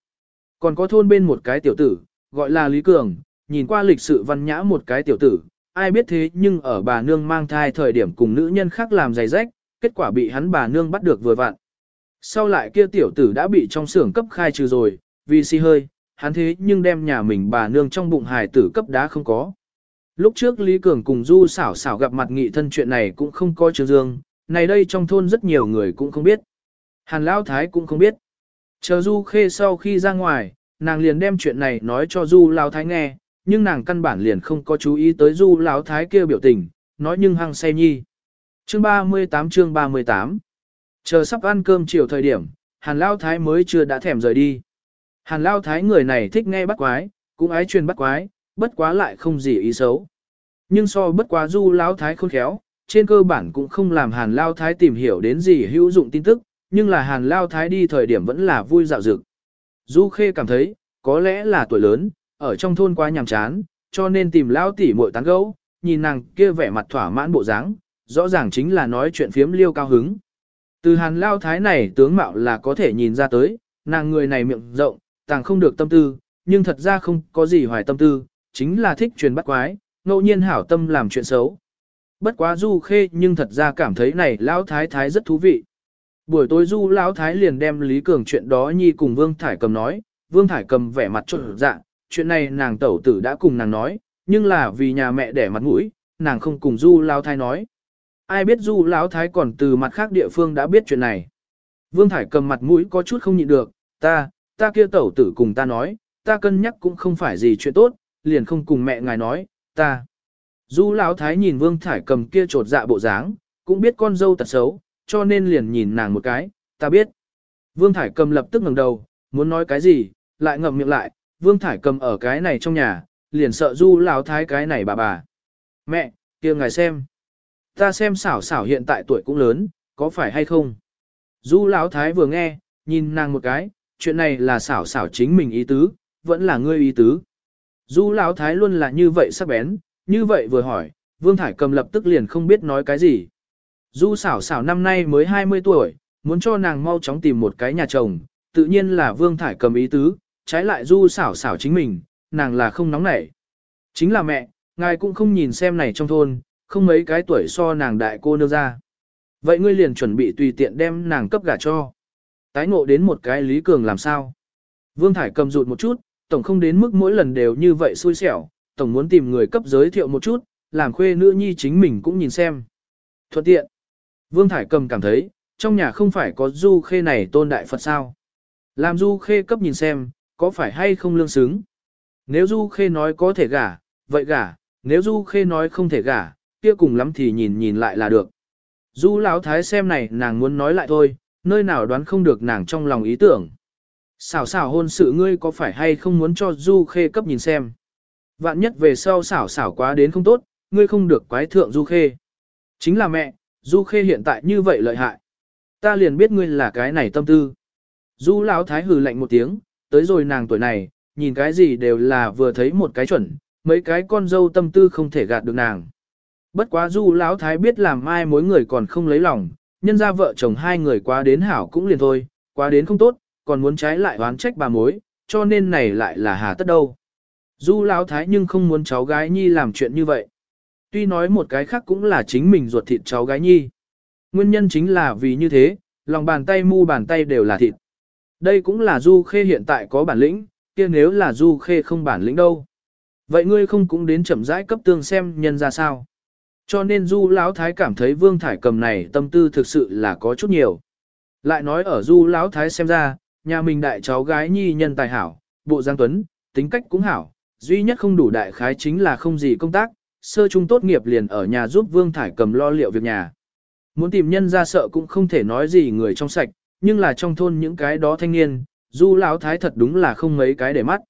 Còn có thôn bên một cái tiểu tử, gọi là Lý Cường, nhìn qua lịch sự văn nhã một cái tiểu tử, ai biết thế nhưng ở bà nương mang thai thời điểm cùng nữ nhân khác làm giày rách, kết quả bị hắn bà nương bắt được vừa vặn. Sau lại kia tiểu tử đã bị trong xưởng cấp khai trừ rồi, vì si hơi, hắn thế nhưng đem nhà mình bà nương trong bụng hài tử cấp đá không có. Lúc trước Lý Cường cùng Du xảo xảo gặp mặt nghị thân chuyện này cũng không có trường dương, này đây trong thôn rất nhiều người cũng không biết. Hàn Lão Thái cũng không biết. Chờ Du Khê sau khi ra ngoài, nàng liền đem chuyện này nói cho Du Lão Thái nghe, nhưng nàng căn bản liền không có chú ý tới Du Lão Thái kia biểu tình, nói nhưng hăng say nhi. Chương 38 chương 38 Chờ sắp ăn cơm chiều thời điểm, Hàn Lão Thái mới chưa đã thèm rời đi. Hàn Lão Thái người này thích nghe bắt quái, cũng ái truyền bắt quái, bất quá lại không gì ý xấu. Nhưng so bất quá Du Lão Thái khôn khéo, trên cơ bản cũng không làm Hàn Lão Thái tìm hiểu đến gì hữu dụng tin tức, nhưng là Hàn lao Thái đi thời điểm vẫn là vui dạo dực. Du Khê cảm thấy, có lẽ là tuổi lớn, ở trong thôn quá nhàm chán, cho nên tìm lao tỷ muội tán gẫu, nhìn nàng kia vẻ mặt thỏa mãn bộ dáng, rõ ràng chính là nói chuyện phiếm liêu cao hứng. Từ hàn lao thái này tướng mạo là có thể nhìn ra tới, nàng người này miệng rộng, tàng không được tâm tư, nhưng thật ra không có gì hoài tâm tư, chính là thích truyền bắt quái, ngẫu nhiên hảo tâm làm chuyện xấu. Bất quá du khê nhưng thật ra cảm thấy này lão thái thái rất thú vị. Buổi tối du lão thái liền đem Lý Cường chuyện đó nhi cùng Vương Thải Cầm nói, Vương Thải Cầm vẻ mặt trộn dạ, chuyện này nàng tẩu tử đã cùng nàng nói, nhưng là vì nhà mẹ đẻ mặt mũi, nàng không cùng du lão thái nói. Ai biết du lão thái còn từ mặt khác địa phương đã biết chuyện này. Vương Thải Cầm mặt mũi có chút không nhịn được, ta, ta kia tẩu tử cùng ta nói, ta cân nhắc cũng không phải gì chuyện tốt, liền không cùng mẹ ngài nói, ta. Du Lão Thái nhìn Vương Thải cầm kia trột dạ bộ dáng, cũng biết con dâu tật xấu, cho nên liền nhìn nàng một cái, ta biết. Vương Thải cầm lập tức ngẩng đầu, muốn nói cái gì, lại ngậm miệng lại, Vương Thải cầm ở cái này trong nhà, liền sợ Du Lão Thái cái này bà bà. Mẹ, kia ngài xem. Ta xem xảo xảo hiện tại tuổi cũng lớn, có phải hay không? Du Lão Thái vừa nghe, nhìn nàng một cái, chuyện này là xảo xảo chính mình ý tứ, vẫn là ngươi ý tứ. Du Lão Thái luôn là như vậy sắc bén, như vậy vừa hỏi, Vương Thải cầm lập tức liền không biết nói cái gì. Du xảo xảo năm nay mới 20 tuổi, muốn cho nàng mau chóng tìm một cái nhà chồng, tự nhiên là Vương Thải cầm ý tứ, trái lại Du xảo xảo chính mình, nàng là không nóng nảy. Chính là mẹ, ngài cũng không nhìn xem này trong thôn, không mấy cái tuổi so nàng đại cô nương ra. Vậy ngươi liền chuẩn bị tùy tiện đem nàng cấp gả cho. Tái ngộ đến một cái Lý Cường làm sao? Vương Thải cầm rụt một chút, tổng không đến mức mỗi lần đều như vậy xui xẻo, tổng muốn tìm người cấp giới thiệu một chút, làm khuê nữ nhi chính mình cũng nhìn xem. Thuận tiện. Vương Thải cầm cảm thấy, trong nhà không phải có du khê này tôn đại Phật sao. Làm du khê cấp nhìn xem, có phải hay không lương xứng. Nếu du khê nói có thể gả, vậy gả, nếu du khê nói không thể gả, kia cùng lắm thì nhìn nhìn lại là được. Du lão thái xem này nàng muốn nói lại thôi, nơi nào đoán không được nàng trong lòng ý tưởng. Xảo xảo hôn sự ngươi có phải hay không muốn cho du khê cấp nhìn xem. Vạn nhất về sau xảo xảo quá đến không tốt, ngươi không được quái thượng Du Khê. Chính là mẹ, Du Khê hiện tại như vậy lợi hại. Ta liền biết ngươi là cái này tâm tư. Du Lão Thái hừ lạnh một tiếng, tới rồi nàng tuổi này, nhìn cái gì đều là vừa thấy một cái chuẩn, mấy cái con dâu tâm tư không thể gạt được nàng. Bất quá Du Lão Thái biết làm mai mối người còn không lấy lòng, nhân ra vợ chồng hai người quá đến hảo cũng liền thôi, quá đến không tốt, còn muốn trái lại oán trách bà mối, cho nên này lại là hà tất đâu. Du Lão Thái nhưng không muốn cháu gái nhi làm chuyện như vậy. Tuy nói một cái khác cũng là chính mình ruột thịt cháu gái nhi. Nguyên nhân chính là vì như thế, lòng bàn tay mu bàn tay đều là thịt. Đây cũng là Du Khê hiện tại có bản lĩnh, kia nếu là Du Khê không bản lĩnh đâu. Vậy ngươi không cũng đến chậm rãi cấp tương xem nhân ra sao. Cho nên Du Lão Thái cảm thấy Vương Thải cầm này tâm tư thực sự là có chút nhiều. Lại nói ở Du Lão Thái xem ra, nhà mình đại cháu gái nhi nhân tài hảo, bộ giang tuấn, tính cách cũng hảo, duy nhất không đủ đại khái chính là không gì công tác, sơ trung tốt nghiệp liền ở nhà giúp Vương Thải cầm lo liệu việc nhà. Muốn tìm nhân ra sợ cũng không thể nói gì người trong sạch, nhưng là trong thôn những cái đó thanh niên, du lão thái thật đúng là không mấy cái để mắt.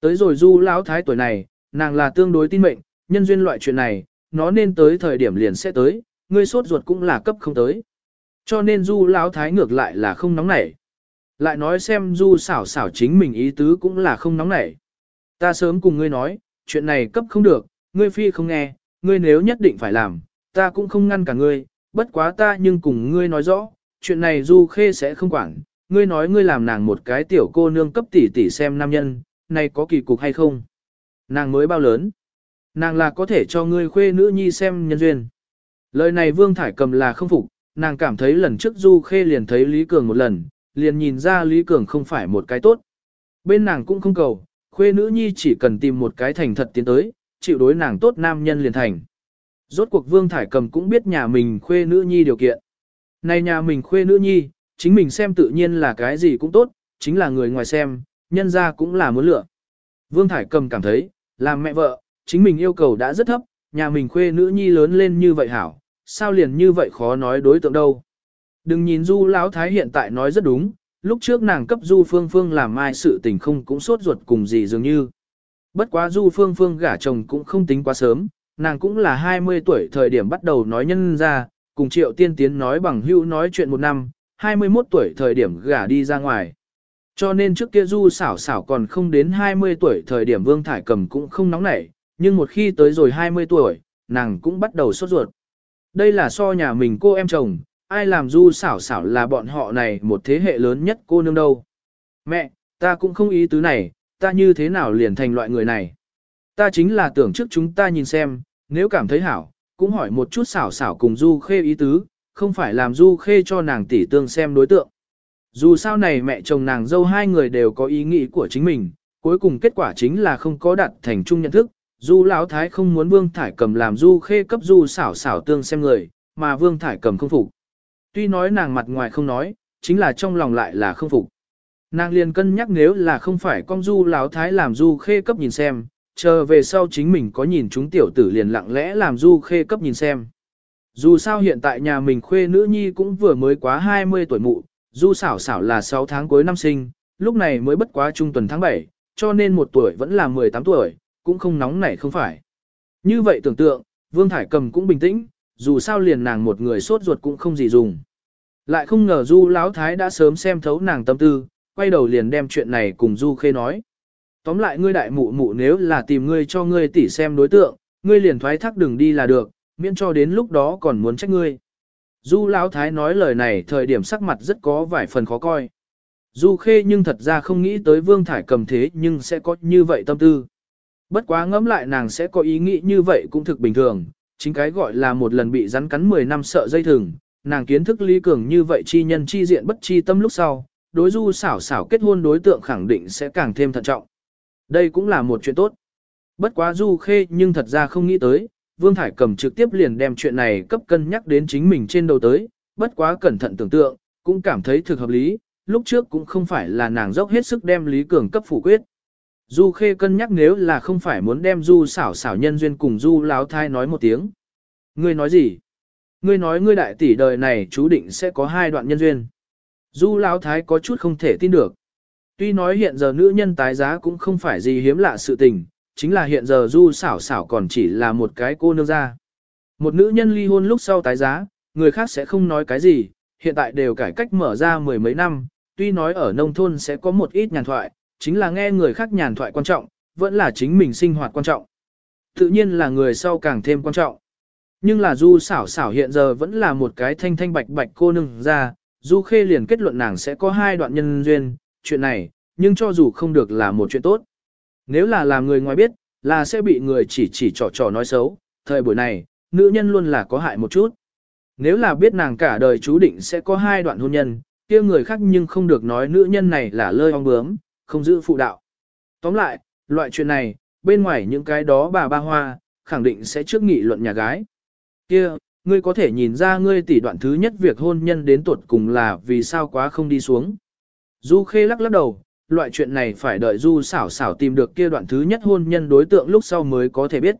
Tới rồi du lão thái tuổi này, nàng là tương đối tin mệnh, nhân duyên loại chuyện này, nó nên tới thời điểm liền sẽ tới, ngươi sốt ruột cũng là cấp không tới. Cho nên du lão thái ngược lại là không nóng nảy. Lại nói xem du xảo xảo chính mình ý tứ cũng là không nóng nảy. Ta sớm cùng ngươi nói, chuyện này cấp không được, ngươi phi không nghe, ngươi nếu nhất định phải làm, ta cũng không ngăn cả ngươi, bất quá ta nhưng cùng ngươi nói rõ, chuyện này Du Khê sẽ không quản, ngươi nói ngươi làm nàng một cái tiểu cô nương cấp tỷ tỷ xem nam nhân, này có kỳ cục hay không? Nàng mới bao lớn? Nàng là có thể cho ngươi khuê nữ nhi xem nhân duyên. Lời này Vương Thải cầm là không phục, nàng cảm thấy lần trước Du Khê liền thấy Lý Cường một lần, liền nhìn ra Lý Cường không phải một cái tốt. Bên nàng cũng không cầu, Khuê nữ nhi chỉ cần tìm một cái thành thật tiến tới, chịu đối nàng tốt nam nhân liền thành. Rốt cuộc Vương Thải Cầm cũng biết nhà mình khuê nữ nhi điều kiện. Này nhà mình khuê nữ nhi, chính mình xem tự nhiên là cái gì cũng tốt, chính là người ngoài xem, nhân ra cũng là muốn lựa. Vương Thải Cầm cảm thấy, làm mẹ vợ, chính mình yêu cầu đã rất thấp, nhà mình khuê nữ nhi lớn lên như vậy hảo, sao liền như vậy khó nói đối tượng đâu. Đừng nhìn Du Lão Thái hiện tại nói rất đúng, lúc trước nàng cấp Du Phương Phương làm mai sự tình không cũng sốt ruột cùng gì dường như. Bất quá Du Phương Phương gả chồng cũng không tính quá sớm, nàng cũng là 20 tuổi thời điểm bắt đầu nói nhân ra, cùng Triệu Tiên Tiến nói bằng hữu nói chuyện một năm, 21 tuổi thời điểm gả đi ra ngoài. Cho nên trước kia Du xảo xảo còn không đến 20 tuổi thời điểm Vương Thải Cầm cũng không nóng nảy, nhưng một khi tới rồi 20 tuổi, nàng cũng bắt đầu sốt ruột. Đây là so nhà mình cô em chồng, ai làm du xảo xảo là bọn họ này một thế hệ lớn nhất cô nương đâu. Mẹ, ta cũng không ý tứ này, ta như thế nào liền thành loại người này. Ta chính là tưởng trước chúng ta nhìn xem, nếu cảm thấy hảo, cũng hỏi một chút xảo xảo cùng du khê ý tứ, không phải làm du khê cho nàng tỷ tương xem đối tượng. Dù sao này mẹ chồng nàng dâu hai người đều có ý nghĩ của chính mình, cuối cùng kết quả chính là không có đạt thành chung nhận thức. Du Lão Thái không muốn Vương Thải Cầm làm Du Khê cấp Du xảo xảo tương xem người, mà Vương Thải Cầm không phục. Tuy nói nàng mặt ngoài không nói, chính là trong lòng lại là không phục. Nàng liền cân nhắc nếu là không phải con Du Lão Thái làm Du Khê cấp nhìn xem, chờ về sau chính mình có nhìn chúng tiểu tử liền lặng lẽ làm Du Khê cấp nhìn xem. Dù sao hiện tại nhà mình khuê nữ nhi cũng vừa mới quá 20 tuổi mụ, Du xảo xảo là 6 tháng cuối năm sinh, lúc này mới bất quá trung tuần tháng 7, cho nên một tuổi vẫn là 18 tuổi, cũng không nóng nảy không phải. Như vậy tưởng tượng, Vương Thải Cầm cũng bình tĩnh, dù sao liền nàng một người sốt ruột cũng không gì dùng. Lại không ngờ Du Lão Thái đã sớm xem thấu nàng tâm tư, quay đầu liền đem chuyện này cùng Du Khê nói. Tóm lại ngươi đại mụ mụ nếu là tìm ngươi cho ngươi tỉ xem đối tượng, ngươi liền thoái thác đừng đi là được, miễn cho đến lúc đó còn muốn trách ngươi. Du Lão Thái nói lời này thời điểm sắc mặt rất có vài phần khó coi. Du Khê nhưng thật ra không nghĩ tới Vương Thải cầm thế nhưng sẽ có như vậy tâm tư. Bất quá ngẫm lại nàng sẽ có ý nghĩ như vậy cũng thực bình thường, chính cái gọi là một lần bị rắn cắn 10 năm sợ dây thừng, nàng kiến thức lý cường như vậy chi nhân chi diện bất chi tâm lúc sau, đối du xảo xảo kết hôn đối tượng khẳng định sẽ càng thêm thận trọng. Đây cũng là một chuyện tốt. Bất quá du khê nhưng thật ra không nghĩ tới, Vương Thải cầm trực tiếp liền đem chuyện này cấp cân nhắc đến chính mình trên đầu tới, bất quá cẩn thận tưởng tượng, cũng cảm thấy thực hợp lý, lúc trước cũng không phải là nàng dốc hết sức đem Lý Cường cấp phủ quyết. Du Khê cân nhắc nếu là không phải muốn đem Du xảo xảo nhân duyên cùng Du Láo Thai nói một tiếng. Ngươi nói gì? Ngươi nói ngươi đại tỷ đời này chú định sẽ có hai đoạn nhân duyên. Du Lão Thái có chút không thể tin được. Tuy nói hiện giờ nữ nhân tái giá cũng không phải gì hiếm lạ sự tình, chính là hiện giờ Du xảo xảo còn chỉ là một cái cô nương ra. Một nữ nhân ly hôn lúc sau tái giá, người khác sẽ không nói cái gì, hiện tại đều cải cách mở ra mười mấy năm, tuy nói ở nông thôn sẽ có một ít nhàn thoại, chính là nghe người khác nhàn thoại quan trọng, vẫn là chính mình sinh hoạt quan trọng. Tự nhiên là người sau càng thêm quan trọng. Nhưng là Du xảo xảo hiện giờ vẫn là một cái thanh thanh bạch bạch cô nương ra, Du khê liền kết luận nàng sẽ có hai đoạn nhân duyên, chuyện này, nhưng cho dù không được là một chuyện tốt. Nếu là làm người ngoài biết, là sẽ bị người chỉ chỉ trò trò nói xấu, thời buổi này, nữ nhân luôn là có hại một chút. Nếu là biết nàng cả đời chú định sẽ có hai đoạn hôn nhân, kia người khác nhưng không được nói nữ nhân này là lơi ong bướm, không giữ phụ đạo. Tóm lại, loại chuyện này, bên ngoài những cái đó bà ba hoa, khẳng định sẽ trước nghị luận nhà gái. Kia, ngươi có thể nhìn ra ngươi tỷ đoạn thứ nhất việc hôn nhân đến tuột cùng là vì sao quá không đi xuống. Du khê lắc lắc đầu, loại chuyện này phải đợi du xảo xảo tìm được kia đoạn thứ nhất hôn nhân đối tượng lúc sau mới có thể biết.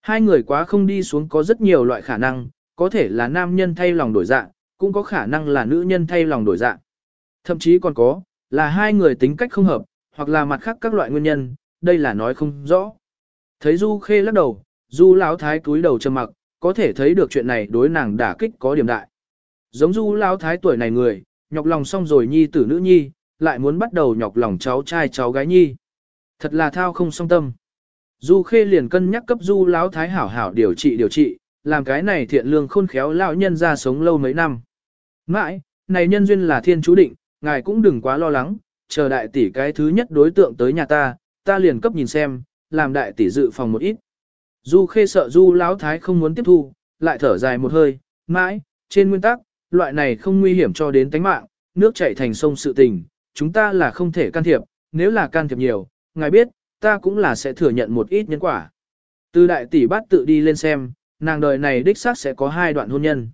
Hai người quá không đi xuống có rất nhiều loại khả năng, có thể là nam nhân thay lòng đổi dạng, cũng có khả năng là nữ nhân thay lòng đổi dạng. Thậm chí còn có, là hai người tính cách không hợp, hoặc là mặt khác các loại nguyên nhân, đây là nói không rõ. Thấy Du Khê lắc đầu, Du Lão Thái cúi đầu trầm mặc, có thể thấy được chuyện này đối nàng đả kích có điểm đại. Giống Du Lão Thái tuổi này người, nhọc lòng xong rồi nhi tử nữ nhi, lại muốn bắt đầu nhọc lòng cháu trai cháu gái nhi. Thật là thao không song tâm. Du Khê liền cân nhắc cấp Du Lão Thái hảo hảo điều trị điều trị, làm cái này thiện lương khôn khéo lão nhân ra sống lâu mấy năm. Mãi, này nhân duyên là thiên chú định, ngài cũng đừng quá lo lắng, chờ đại tỷ cái thứ nhất đối tượng tới nhà ta, ta liền cấp nhìn xem, làm đại tỷ dự phòng một ít. Du khê sợ du lão thái không muốn tiếp thu, lại thở dài một hơi, mãi, trên nguyên tắc, loại này không nguy hiểm cho đến tánh mạng, nước chảy thành sông sự tình, chúng ta là không thể can thiệp, nếu là can thiệp nhiều, ngài biết, ta cũng là sẽ thừa nhận một ít nhân quả. Từ đại tỷ bát tự đi lên xem, nàng đời này đích xác sẽ có hai đoạn hôn nhân.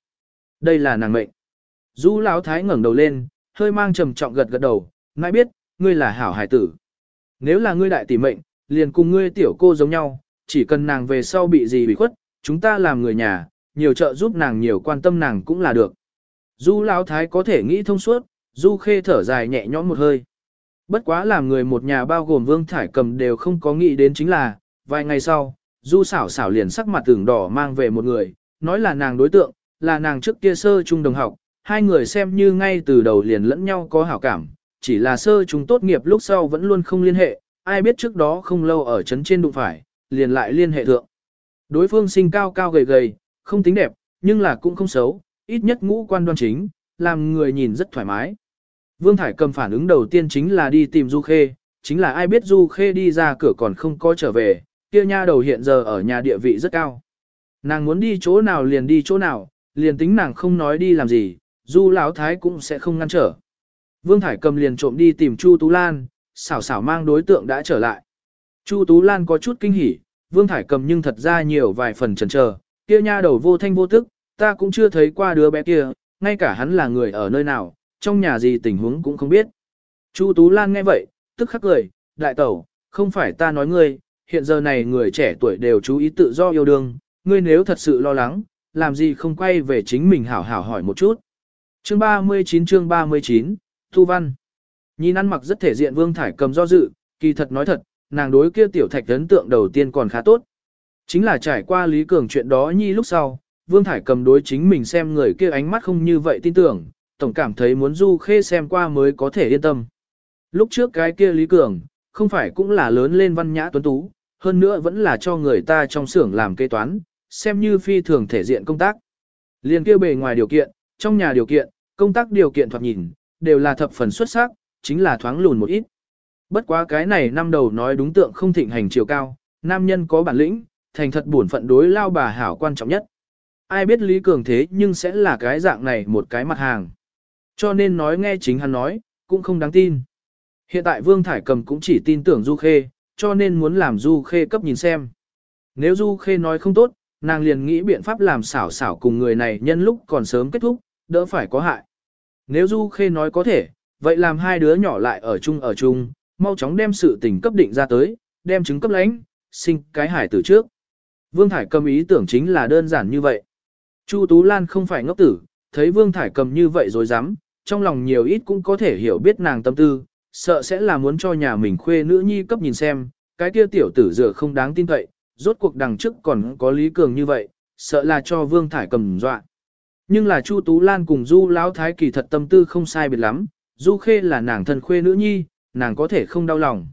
Đây là nàng mệnh. Du Lão Thái ngẩng đầu lên, hơi mang trầm trọng gật gật đầu, ngài biết, ngươi là hảo hải tử. Nếu là ngươi đại tỷ mệnh, liền cùng ngươi tiểu cô giống nhau, chỉ cần nàng về sau bị gì bị khuất, chúng ta làm người nhà, nhiều trợ giúp nàng nhiều quan tâm nàng cũng là được. Du Lão Thái có thể nghĩ thông suốt, Du Khê thở dài nhẹ nhõm một hơi. Bất quá làm người một nhà bao gồm Vương Thải Cầm đều không có nghĩ đến chính là, vài ngày sau, Du xảo xảo liền sắc mặt tưởng đỏ mang về một người, nói là nàng đối tượng, là nàng trước kia sơ trung đồng học, hai người xem như ngay từ đầu liền lẫn nhau có hảo cảm, chỉ là sơ chúng tốt nghiệp lúc sau vẫn luôn không liên hệ, ai biết trước đó không lâu ở trấn trên đụng phải, liền lại liên hệ thượng. Đối phương sinh cao cao gầy gầy, không tính đẹp, nhưng là cũng không xấu, ít nhất ngũ quan đoan chính, làm người nhìn rất thoải mái. Vương Thải cầm phản ứng đầu tiên chính là đi tìm Du Khê, chính là ai biết Du Khê đi ra cửa còn không có trở về, kia nha đầu hiện giờ ở nhà địa vị rất cao. Nàng muốn đi chỗ nào liền đi chỗ nào, liền tính nàng không nói đi làm gì, Du Lão Thái cũng sẽ không ngăn trở. Vương Thải cầm liền trộm đi tìm Chu Tú Lan, xảo xảo mang đối tượng đã trở lại. Chu Tú Lan có chút kinh hỉ, Vương Thải cầm nhưng thật ra nhiều vài phần chần chờ, kia nha đầu vô thanh vô tức, ta cũng chưa thấy qua đứa bé kia, ngay cả hắn là người ở nơi nào, trong nhà gì tình huống cũng không biết. Chu Tú Lan nghe vậy, tức khắc cười, đại tẩu, không phải ta nói ngươi, hiện giờ này người trẻ tuổi đều chú ý tự do yêu đương, ngươi nếu thật sự lo lắng, làm gì không quay về chính mình hảo hảo hỏi một chút. Chương 39 chương 39, Thu Văn Nhìn ăn mặc rất thể diện Vương Thải cầm do dự, kỳ thật nói thật, nàng đối kia tiểu thạch ấn tượng đầu tiên còn khá tốt. Chính là trải qua Lý Cường chuyện đó nhi lúc sau, Vương Thải cầm đối chính mình xem người kia ánh mắt không như vậy tin tưởng, tổng cảm thấy muốn Du Khê xem qua mới có thể yên tâm. Lúc trước cái kia Lý Cường, không phải cũng là lớn lên văn nhã tuấn tú, hơn nữa vẫn là cho người ta trong xưởng làm kế toán, xem như phi thường thể diện công tác. Liên kia bề ngoài điều kiện, trong nhà điều kiện, công tác điều kiện thoạt nhìn, đều là thập phần xuất sắc, chính là thoáng lùn một ít. Bất quá cái này năm đầu nói đúng tượng không thịnh hành chiều cao, nam nhân có bản lĩnh, thành thật buồn phận đối lao bà hảo quan trọng nhất. Ai biết Lý Cường thế nhưng sẽ là cái dạng này một cái mặt hàng. Cho nên nói nghe chính hắn nói, cũng không đáng tin. Hiện tại Vương Thải Cầm cũng chỉ tin tưởng Du Khê, cho nên muốn làm Du Khê cấp nhìn xem. Nếu Du Khê nói không tốt, nàng liền nghĩ biện pháp làm xảo xảo cùng người này nhân lúc còn sớm kết thúc, đỡ phải có hại. Nếu Du Khê nói có thể, vậy làm hai đứa nhỏ lại ở chung ở chung, mau chóng đem sự tình cấp định ra tới, đem chứng cấp lãnh, sinh cái hải tử trước. Vương Thải cầm ý tưởng chính là đơn giản như vậy. Chu Tú Lan không phải ngốc tử, thấy Vương Thải cầm như vậy rồi dám, trong lòng nhiều ít cũng có thể hiểu biết nàng tâm tư, sợ sẽ là muốn cho nhà mình khuê nữ nhi cấp nhìn xem, cái kia tiểu tử dựa không đáng tin cậy, rốt cuộc đằng trước còn có Lý Cường như vậy, sợ là cho Vương Thải cầm dọa. Nhưng là Chu Tú Lan cùng Du Lão Thái kỳ thật tâm tư không sai biệt lắm, Du Khê là nàng thân khuê nữ nhi, nàng có thể không đau lòng.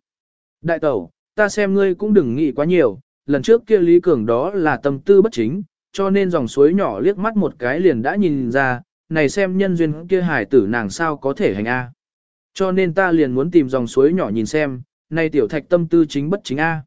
Đại tẩu, ta xem ngươi cũng đừng nghĩ quá nhiều, lần trước kia Lý Cường đó là tâm tư bất chính, cho nên dòng suối nhỏ liếc mắt một cái liền đã nhìn ra, này xem nhân duyên kia hải tử nàng sao có thể hành A. Cho nên ta liền muốn tìm dòng suối nhỏ nhìn xem, này tiểu thạch tâm tư chính bất chính A.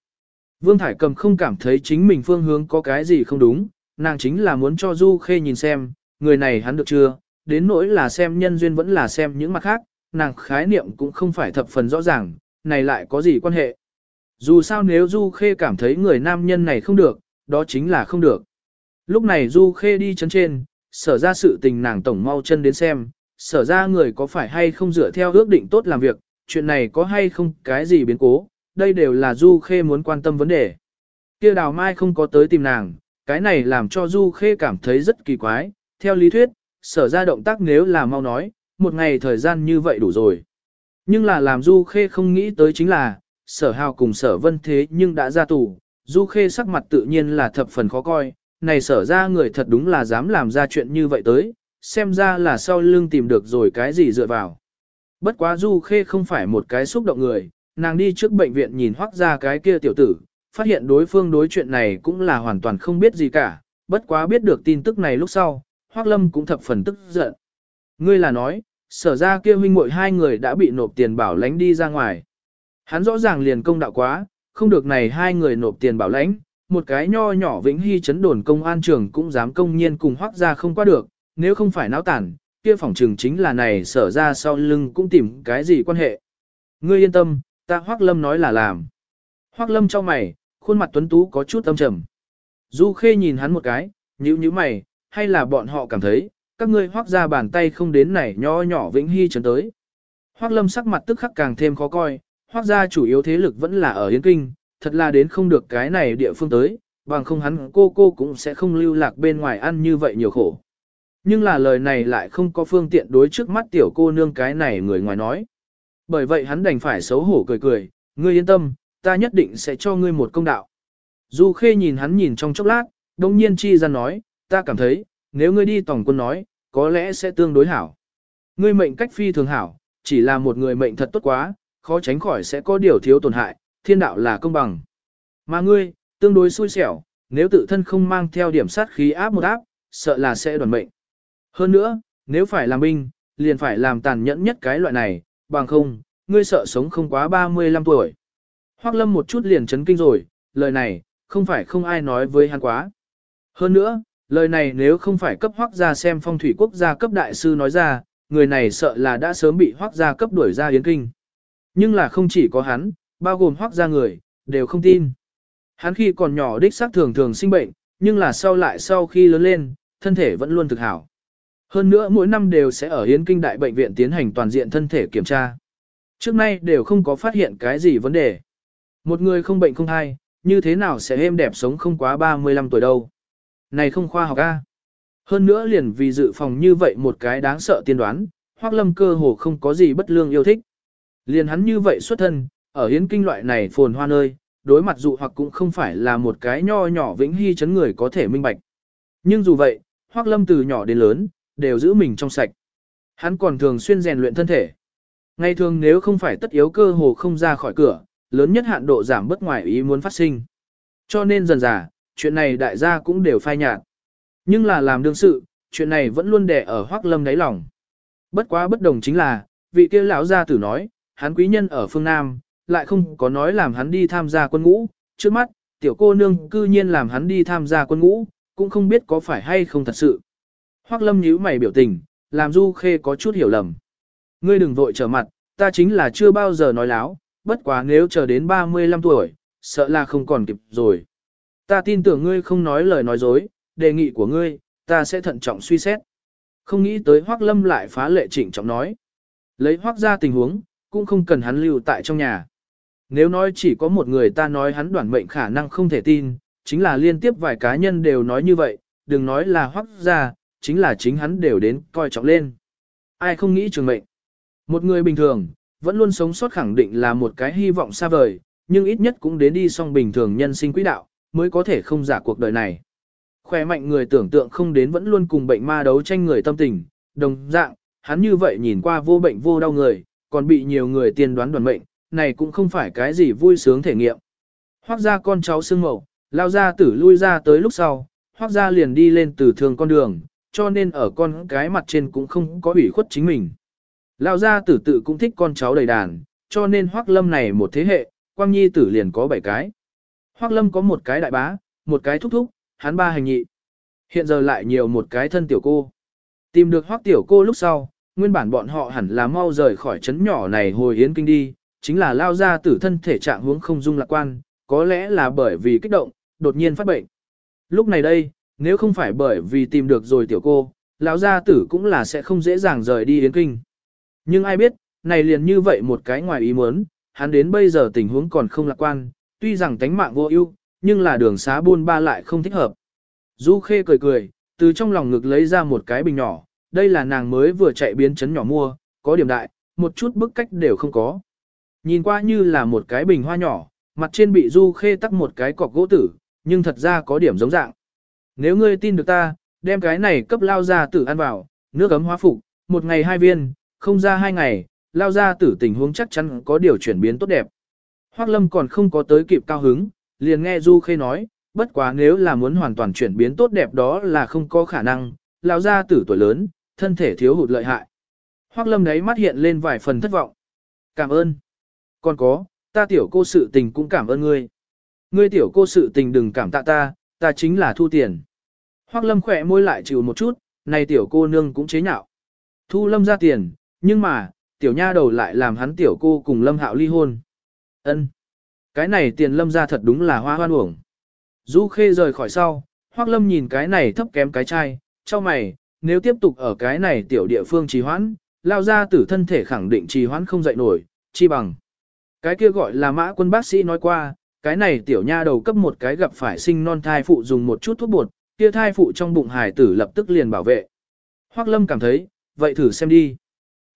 Vương Thải Cầm không cảm thấy chính mình phương hướng có cái gì không đúng, nàng chính là muốn cho Du Khê nhìn xem, người này hắn được chưa, đến nỗi là xem nhân duyên vẫn là xem những mặt khác, nàng khái niệm cũng không phải thập phần rõ ràng, này lại có gì quan hệ. Dù sao nếu Du Khê cảm thấy người nam nhân này không được, đó chính là không được. Lúc này Du Khê đi chấn trên, sở ra sự tình nàng tổng mau chân đến xem, sở ra người có phải hay không dựa theo ước định tốt làm việc, chuyện này có hay không cái gì biến cố, đây đều là Du Khê muốn quan tâm vấn đề. Kia đào mai không có tới tìm nàng, cái này làm cho Du Khê cảm thấy rất kỳ quái, theo lý thuyết, sở ra động tác nếu là mau nói, một ngày thời gian như vậy đủ rồi. Nhưng là làm Du Khê không nghĩ tới chính là, sở hào cùng sở vân thế nhưng đã ra tù, Du Khê sắc mặt tự nhiên là thập phần khó coi, này sở ra người thật đúng là dám làm ra chuyện như vậy tới, xem ra là sau lưng tìm được rồi cái gì dựa vào. Bất quá Du Khê không phải một cái xúc động người, nàng đi trước bệnh viện nhìn hoác ra cái kia tiểu tử, phát hiện đối phương đối chuyện này cũng là hoàn toàn không biết gì cả, bất quá biết được tin tức này lúc sau, hoác lâm cũng thập phần tức giận. Ngươi là nói, sở ra kia huynh muội hai người đã bị nộp tiền bảo lãnh đi ra ngoài. Hắn rõ ràng liền công đạo quá, không được này hai người nộp tiền bảo lãnh, một cái nho nhỏ vĩnh hy chấn đồn công an trường cũng dám công nhiên cùng hoác ra không qua được, nếu không phải náo tản, kia phòng trường chính là này sở ra sau lưng cũng tìm cái gì quan hệ. Ngươi yên tâm, ta hoác lâm nói là làm. Hoác lâm cho mày, khuôn mặt tuấn tú có chút âm trầm. Du khê nhìn hắn một cái, nhíu nhíu mày, hay là bọn họ cảm thấy, các ngươi hoác ra bàn tay không đến này nho nhỏ vĩnh hy chấn tới. Hoác lâm sắc mặt tức khắc càng thêm khó coi, hoác ra chủ yếu thế lực vẫn là ở yến Kinh, thật là đến không được cái này địa phương tới, bằng không hắn cô cô cũng sẽ không lưu lạc bên ngoài ăn như vậy nhiều khổ. Nhưng là lời này lại không có phương tiện đối trước mắt tiểu cô nương cái này người ngoài nói. Bởi vậy hắn đành phải xấu hổ cười cười, ngươi yên tâm, ta nhất định sẽ cho ngươi một công đạo. Du Khê nhìn hắn nhìn trong chốc lát, đồng nhiên chi ra nói, ta cảm thấy, nếu ngươi đi tổng quân nói, có lẽ sẽ tương đối hảo. Ngươi mệnh cách phi thường hảo, chỉ là một người mệnh thật tốt quá, khó tránh khỏi sẽ có điều thiếu tổn hại, thiên đạo là công bằng. Mà ngươi, tương đối xui xẻo, nếu tự thân không mang theo điểm sát khí áp một áp, sợ là sẽ đoàn mệnh. Hơn nữa, nếu phải làm binh, liền phải làm tàn nhẫn nhất cái loại này, bằng không, ngươi sợ sống không quá 35 tuổi. Hoắc Lâm một chút liền chấn kinh rồi, lời này, không phải không ai nói với hắn quá. Hơn nữa, lời này nếu không phải cấp hoác gia xem phong thủy quốc gia cấp đại sư nói ra, người này sợ là đã sớm bị hoác gia cấp đuổi ra yến kinh. Nhưng là không chỉ có hắn, bao gồm hoác gia người, đều không tin. Hắn khi còn nhỏ đích xác thường thường sinh bệnh, nhưng là sau lại sau khi lớn lên, thân thể vẫn luôn thực hảo. Hơn nữa mỗi năm đều sẽ ở Yến Kinh Đại Bệnh viện tiến hành toàn diện thân thể kiểm tra. Trước nay đều không có phát hiện cái gì vấn đề. Một người không bệnh không hay, như thế nào sẽ êm đẹp sống không quá 35 tuổi đâu. Này không khoa học a. Hơn nữa liền vì dự phòng như vậy một cái đáng sợ tiên đoán, Hoắc Lâm cơ hồ không có gì bất lương yêu thích. Liền hắn như vậy xuất thân, ở hiến kinh loại này phồn hoa nơi, đối mặt dụ hoặc cũng không phải là một cái nho nhỏ vĩnh hy chấn người có thể minh bạch. Nhưng dù vậy, Hoắc Lâm từ nhỏ đến lớn, đều giữ mình trong sạch. Hắn còn thường xuyên rèn luyện thân thể. Ngày thường nếu không phải tất yếu cơ hồ không ra khỏi cửa, lớn nhất hạn độ giảm bất ngoài ý muốn phát sinh. Cho nên dần dà, chuyện này đại gia cũng đều phai nhạt. Nhưng là làm đương sự, chuyện này vẫn luôn đè ở Hoắc Lâm đáy lòng. Bất quá bất đồng chính là, vị kia lão gia tử nói, hắn quý nhân ở phương Nam, lại không có nói làm hắn đi tham gia quân ngũ, trước mắt, tiểu cô nương cư nhiên làm hắn đi tham gia quân ngũ, cũng không biết có phải hay không thật sự. Hoắc Lâm nhíu mày biểu tình, làm Du Khê có chút hiểu lầm. Ngươi đừng vội trở mặt, ta chính là chưa bao giờ nói láo, bất quá nếu chờ đến 35 tuổi, sợ là không còn kịp rồi. Ta tin tưởng ngươi không nói lời nói dối, đề nghị của ngươi, ta sẽ thận trọng suy xét. Không nghĩ tới Hoắc Lâm lại phá lệ chỉnh trọng nói. Lấy Hoắc ra tình huống, cũng không cần hắn lưu tại trong nhà. Nếu nói chỉ có một người ta nói hắn đoản mệnh khả năng không thể tin, chính là liên tiếp vài cá nhân đều nói như vậy, đừng nói là Hoắc ra, chính là chính hắn đều đến coi trọng lên. Ai không nghĩ trường mệnh. Một người bình thường, vẫn luôn sống sót khẳng định là một cái hy vọng xa vời, nhưng ít nhất cũng đến đi xong bình thường nhân sinh quỹ đạo, mới có thể không giả cuộc đời này. Khỏe mạnh người tưởng tượng không đến vẫn luôn cùng bệnh ma đấu tranh người tâm tình, đồng dạng, hắn như vậy nhìn qua vô bệnh vô đau người, còn bị nhiều người tiên đoán đoàn mệnh, này cũng không phải cái gì vui sướng thể nghiệm. Hoác ra con cháu xương mậu, lao ra tử lui ra tới lúc sau, hoác ra liền đi lên từ thường con đường, cho nên ở con cái mặt trên cũng không có ủy khuất chính mình. Lao gia tử tự cũng thích con cháu đầy đàn, cho nên hoác lâm này một thế hệ, quang nhi tử liền có bảy cái. Hoác lâm có một cái đại bá, một cái thúc thúc, hắn ba hành nhị. Hiện giờ lại nhiều một cái thân tiểu cô. Tìm được hoác tiểu cô lúc sau, nguyên bản bọn họ hẳn là mau rời khỏi trấn nhỏ này hồi yến kinh đi, chính là lao ra tử thân thể trạng hướng không dung lạc quan, có lẽ là bởi vì kích động, đột nhiên phát bệnh. Lúc này đây, nếu không phải bởi vì tìm được rồi tiểu cô, lão gia tử cũng là sẽ không dễ dàng rời đi yến kinh. Nhưng ai biết, này liền như vậy một cái ngoài ý muốn, hắn đến bây giờ tình huống còn không lạc quan, tuy rằng tánh mạng vô ưu, nhưng là đường xá buôn ba lại không thích hợp. Du Khê cười cười, từ trong lòng ngực lấy ra một cái bình nhỏ, đây là nàng mới vừa chạy biến chấn nhỏ mua, có điểm đại, một chút bức cách đều không có. Nhìn qua như là một cái bình hoa nhỏ, mặt trên bị Du Khê tắc một cái cọc gỗ tử, nhưng thật ra có điểm giống dạng. Nếu ngươi tin được ta, đem cái này cấp lao ra tử ăn vào, nước ấm hóa phục, một ngày hai viên, không ra hai ngày, lao ra tử tình huống chắc chắn có điều chuyển biến tốt đẹp. Hoác Lâm còn không có tới kịp cao hứng, liền nghe Du Khê nói, bất quá nếu là muốn hoàn toàn chuyển biến tốt đẹp đó là không có khả năng, Lão gia tử tuổi lớn, thân thể thiếu hụt lợi hại. Hoác Lâm đấy mắt hiện lên vài phần thất vọng. Cảm ơn. Còn có, ta tiểu cô sự tình cũng cảm ơn ngươi. Ngươi tiểu cô sự tình đừng cảm tạ ta, ta chính là thu tiền. Hoác Lâm khỏe môi lại chịu một chút, này tiểu cô nương cũng chế nhạo. Thu Lâm ra tiền, nhưng mà, tiểu nha đầu lại làm hắn tiểu cô cùng Lâm Hạo ly hôn. Ân, Cái này tiền Lâm ra thật đúng là hoa hoan uổng. Du Khê rời khỏi sau, Hoắc Lâm nhìn cái này thấp kém cái chai, cho mày, nếu tiếp tục ở cái này tiểu địa phương trì hoãn, lao ra tử thân thể khẳng định trì hoãn không dậy nổi, chi bằng. Cái kia gọi là mã quân bác sĩ nói qua, cái này tiểu nha đầu cấp một cái gặp phải sinh non thai phụ dùng một chút thuốc bột, kia thai phụ trong bụng hài tử lập tức liền bảo vệ. Hoắc Lâm cảm thấy, vậy thử xem đi.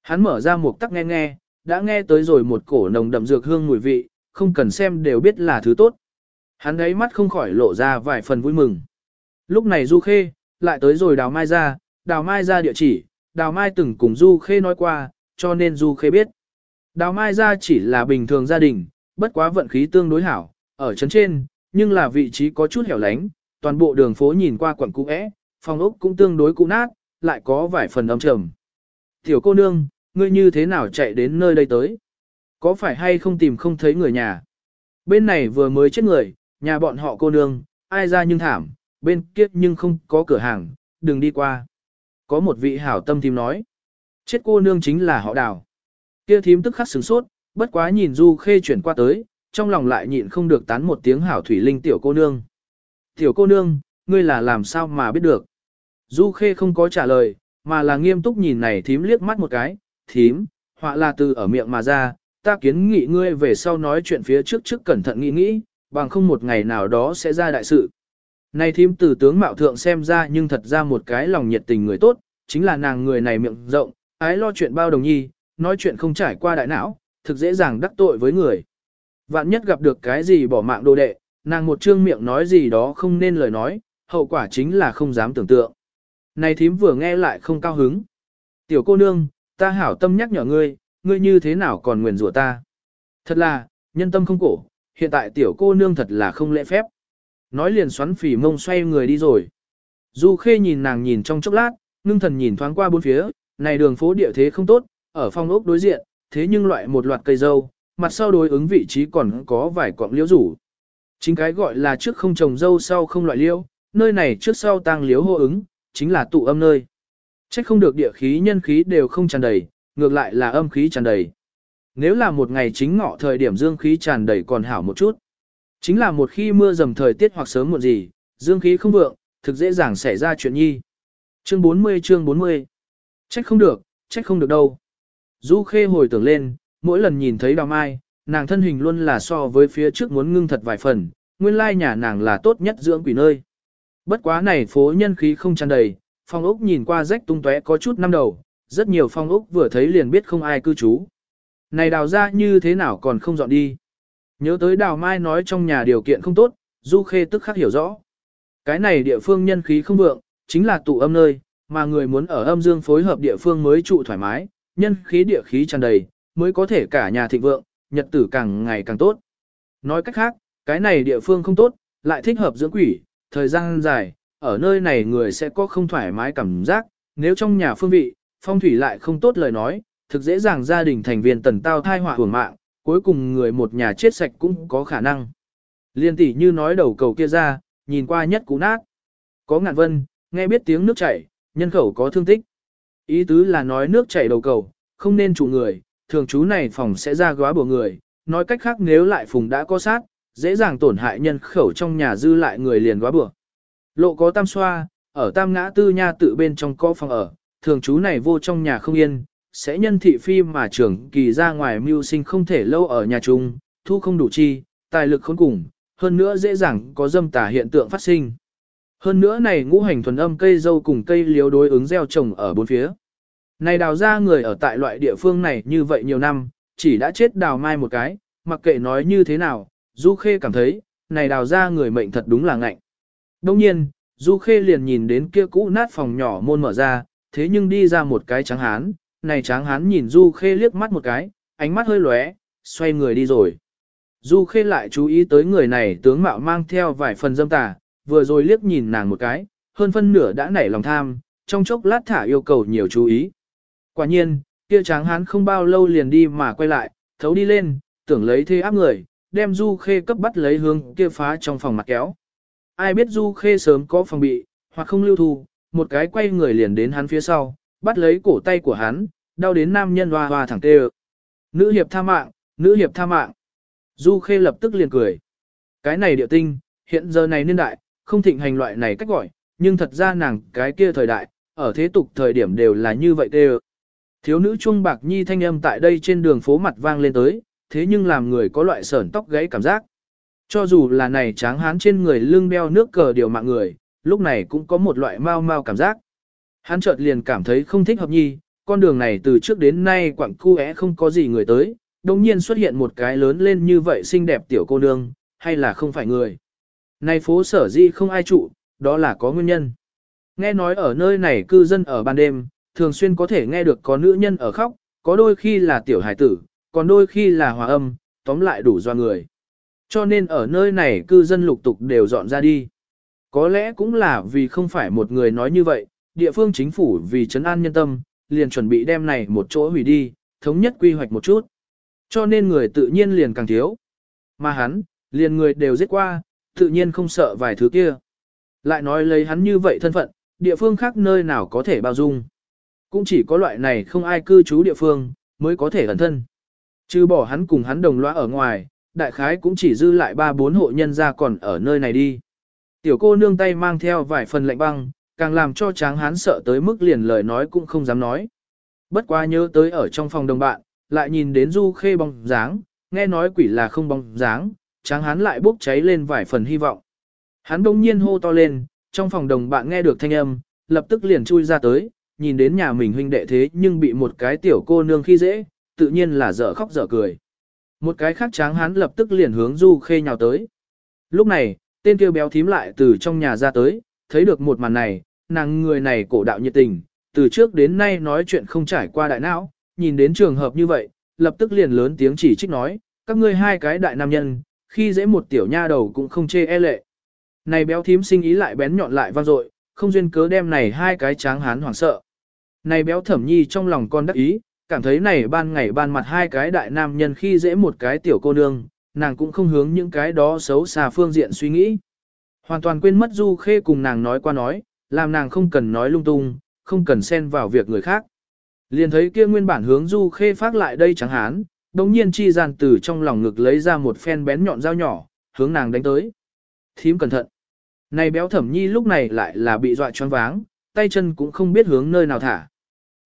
Hắn mở ra một tắc nghe nghe, đã nghe tới rồi một cổ nồng đậm dược hương mùi vị, không cần xem đều biết là thứ tốt. Hắn ấy mắt không khỏi lộ ra vài phần vui mừng. Lúc này Du Khê, lại tới rồi đào mai ra, đào mai ra địa chỉ, đào mai từng cùng Du Khê nói qua, cho nên Du Khê biết. Đào mai ra chỉ là bình thường gia đình, bất quá vận khí tương đối hảo, ở trấn trên, nhưng là vị trí có chút hẻo lánh, toàn bộ đường phố nhìn qua quận cũ é, phòng ốc cũng tương đối cũ nát, lại có vài phần âm trầm. Tiểu cô nương, ngươi như thế nào chạy đến nơi đây tới? Có phải hay không tìm không thấy người nhà? Bên này vừa mới chết người, nhà bọn họ cô nương, ai ra nhưng thảm, bên kia nhưng không có cửa hàng, đừng đi qua. Có một vị hảo tâm thím nói. Chết cô nương chính là họ đào. Kia thím tức khắc sửng sốt, bất quá nhìn Du Khê chuyển qua tới, trong lòng lại nhịn không được tán một tiếng hảo thủy linh tiểu cô nương. Tiểu cô nương, ngươi là làm sao mà biết được? Du Khê không có trả lời, mà là nghiêm túc nhìn này thím liếc mắt một cái, thím, họa là từ ở miệng mà ra, ta kiến nghị ngươi về sau nói chuyện phía trước trước cẩn thận nghĩ nghĩ, bằng không một ngày nào đó sẽ ra đại sự. Này thím từ tướng mạo thượng xem ra nhưng thật ra một cái lòng nhiệt tình người tốt, chính là nàng người này miệng rộng, ái lo chuyện bao đồng nhi, nói chuyện không trải qua đại não, thực dễ dàng đắc tội với người. Vạn nhất gặp được cái gì bỏ mạng đồ đệ, nàng một trương miệng nói gì đó không nên lời nói, hậu quả chính là không dám tưởng tượng. Này thím vừa nghe lại không cao hứng. Tiểu cô nương, ta hảo tâm nhắc nhở ngươi, ngươi như thế nào còn nguyền rủa ta. Thật là, nhân tâm không cổ, hiện tại tiểu cô nương thật là không lễ phép. Nói liền xoắn phỉ mông xoay người đi rồi. Du khê nhìn nàng nhìn trong chốc lát, ngưng thần nhìn thoáng qua bốn phía, này đường phố địa thế không tốt, ở phong ốc đối diện, thế nhưng loại một loạt cây dâu, mặt sau đối ứng vị trí còn có vài quạng liễu rủ. Chính cái gọi là trước không trồng dâu sau không loại liễu, nơi này trước sau tăng liễu hô ứng, chính là tụ âm nơi. Trách không được địa khí nhân khí đều không tràn đầy, ngược lại là âm khí tràn đầy. Nếu là một ngày chính ngọ thời điểm dương khí tràn đầy còn hảo một chút. Chính là một khi mưa dầm thời tiết hoặc sớm muộn gì, dương khí không vượng, thực dễ dàng xảy ra chuyện nhi. Chương 40 chương 40 Trách không được, trách không được đâu. Du Khê hồi tưởng lên, mỗi lần nhìn thấy đào mai, nàng thân hình luôn là so với phía trước muốn ngưng thật vài phần, nguyên lai nhà nàng là tốt nhất dưỡng quỷ nơi. Bất quá này phố nhân khí không tràn đầy, phong ốc nhìn qua rách tung tóe có chút năm đầu, rất nhiều phong ốc vừa thấy liền biết không ai cư trú. Này đào ra như thế nào còn không dọn đi. Nhớ tới đào mai nói trong nhà điều kiện không tốt, Du Khê tức khắc hiểu rõ. Cái này địa phương nhân khí không vượng, chính là tụ âm nơi, mà người muốn ở âm dương phối hợp địa phương mới trụ thoải mái, nhân khí địa khí tràn đầy, mới có thể cả nhà thịnh vượng, nhật tử càng ngày càng tốt. Nói cách khác, cái này địa phương không tốt, lại thích hợp dưỡng quỷ, thời gian dài, ở nơi này người sẽ có không thoải mái cảm giác, nếu trong nhà phương vị, phong thủy lại không tốt lời nói, thực dễ dàng gia đình thành viên tần tao thai họa hưởng mạng, cuối cùng người một nhà chết sạch cũng có khả năng. Liên tỷ như nói đầu cầu kia ra, nhìn qua nhất cú nát. Có ngạn vân, nghe biết tiếng nước chảy, nhân khẩu có thương tích. Ý tứ là nói nước chảy đầu cầu, không nên chủ người, thường chú này phòng sẽ ra góa bùa người, nói cách khác nếu lại phùng đã có sát, dễ dàng tổn hại nhân khẩu trong nhà dư lại người liền góa bùa. Lộ có tam xoa, ở tam ngã tư nha tự bên trong có phòng ở, thường chú này vô trong nhà không yên, sẽ nhân thị phi mà trưởng kỳ ra ngoài mưu sinh không thể lâu ở nhà chung, thu không đủ chi, tài lực khốn cùng, hơn nữa dễ dàng có dâm tà hiện tượng phát sinh. Hơn nữa này ngũ hành thuần âm cây dâu cùng cây liếu đối ứng gieo trồng ở bốn phía. Này đào ra người ở tại loại địa phương này như vậy nhiều năm, chỉ đã chết đào mai một cái, mặc kệ nói như thế nào, Du Khê cảm thấy, này đào ra người mệnh thật đúng là ngạnh. Đông nhiên, Du Khê liền nhìn đến kia cũ nát phòng nhỏ môn mở ra, thế nhưng đi ra một cái tráng hán, này tráng hán nhìn Du Khê liếc mắt một cái, ánh mắt hơi lóe, xoay người đi rồi. Du Khê lại chú ý tới người này tướng mạo mang theo vài phần dâm tà, vừa rồi liếc nhìn nàng một cái, hơn phân nửa đã nảy lòng tham, trong chốc lát thả yêu cầu nhiều chú ý. Quả nhiên, kia tráng hán không bao lâu liền đi mà quay lại, thấu đi lên, tưởng lấy thế áp người, đem Du Khê cấp bắt lấy hướng kia phá trong phòng mặt kéo. Ai biết Du Khê sớm có phòng bị, hoặc không lưu thu, một cái quay người liền đến hắn phía sau, bắt lấy cổ tay của hắn, đau đến nam nhân hoa hoa thẳng tê Nữ hiệp tha mạng, nữ hiệp tha mạng. Du Khê lập tức liền cười. Cái này địa tinh, hiện giờ này niên đại, không thịnh hành loại này cách gọi, nhưng thật ra nàng cái kia thời đại, ở thế tục thời điểm đều là như vậy tê Thiếu nữ chuông bạc nhi thanh âm tại đây trên đường phố mặt vang lên tới, thế nhưng làm người có loại sởn tóc gáy cảm giác. Cho dù là này tráng hán trên người lưng đeo nước cờ điều mạng người, lúc này cũng có một loại mau mau cảm giác. Hắn chợt liền cảm thấy không thích hợp nhi, con đường này từ trước đến nay quặng cu é không có gì người tới, đồng nhiên xuất hiện một cái lớn lên như vậy xinh đẹp tiểu cô nương, hay là không phải người. Này phố sở di không ai trụ, đó là có nguyên nhân. Nghe nói ở nơi này cư dân ở ban đêm, thường xuyên có thể nghe được có nữ nhân ở khóc, có đôi khi là tiểu hải tử, còn đôi khi là hòa âm, tóm lại đủ do người. Cho nên ở nơi này cư dân lục tục đều dọn ra đi. Có lẽ cũng là vì không phải một người nói như vậy, địa phương chính phủ vì trấn an nhân tâm, liền chuẩn bị đem này một chỗ hủy đi, thống nhất quy hoạch một chút. Cho nên người tự nhiên liền càng thiếu. Mà hắn, liền người đều giết qua, tự nhiên không sợ vài thứ kia. Lại nói lấy hắn như vậy thân phận, địa phương khác nơi nào có thể bao dung. Cũng chỉ có loại này không ai cư trú địa phương, mới có thể ẩn thân. Trừ bỏ hắn cùng hắn đồng loa ở ngoài, đại khái cũng chỉ dư lại ba bốn hộ nhân ra còn ở nơi này đi. Tiểu cô nương tay mang theo vài phần lạnh băng, càng làm cho tráng hán sợ tới mức liền lời nói cũng không dám nói. Bất quá nhớ tới ở trong phòng đồng bạn, lại nhìn đến du khê bóng dáng, nghe nói quỷ là không bóng dáng, tráng hán lại bốc cháy lên vài phần hy vọng. Hắn đông nhiên hô to lên, trong phòng đồng bạn nghe được thanh âm, lập tức liền chui ra tới, nhìn đến nhà mình huynh đệ thế nhưng bị một cái tiểu cô nương khi dễ, tự nhiên là dở khóc dở cười. Một cái khác tráng hán lập tức liền hướng du khê nhào tới. Lúc này, tên kia béo thím lại từ trong nhà ra tới, thấy được một màn này, nàng người này cổ đạo nhiệt tình, từ trước đến nay nói chuyện không trải qua đại não, nhìn đến trường hợp như vậy, lập tức liền lớn tiếng chỉ trích nói, các ngươi hai cái đại nam nhân, khi dễ một tiểu nha đầu cũng không chê e lệ. Này béo thím sinh ý lại bén nhọn lại vang dội, không duyên cớ đem này hai cái tráng hán hoảng sợ. Này béo thẩm nhi trong lòng con đắc ý, cảm thấy này ban ngày ban mặt hai cái đại nam nhân khi dễ một cái tiểu cô nương, nàng cũng không hướng những cái đó xấu xa phương diện suy nghĩ. Hoàn toàn quên mất Du Khê cùng nàng nói qua nói, làm nàng không cần nói lung tung, không cần xen vào việc người khác. Liền thấy kia nguyên bản hướng Du Khê phát lại đây chẳng hán, đồng nhiên chi giàn từ trong lòng ngực lấy ra một phen bén nhọn dao nhỏ, hướng nàng đánh tới. Thím cẩn thận. Này béo thẩm nhi lúc này lại là bị dọa choáng váng, tay chân cũng không biết hướng nơi nào thả.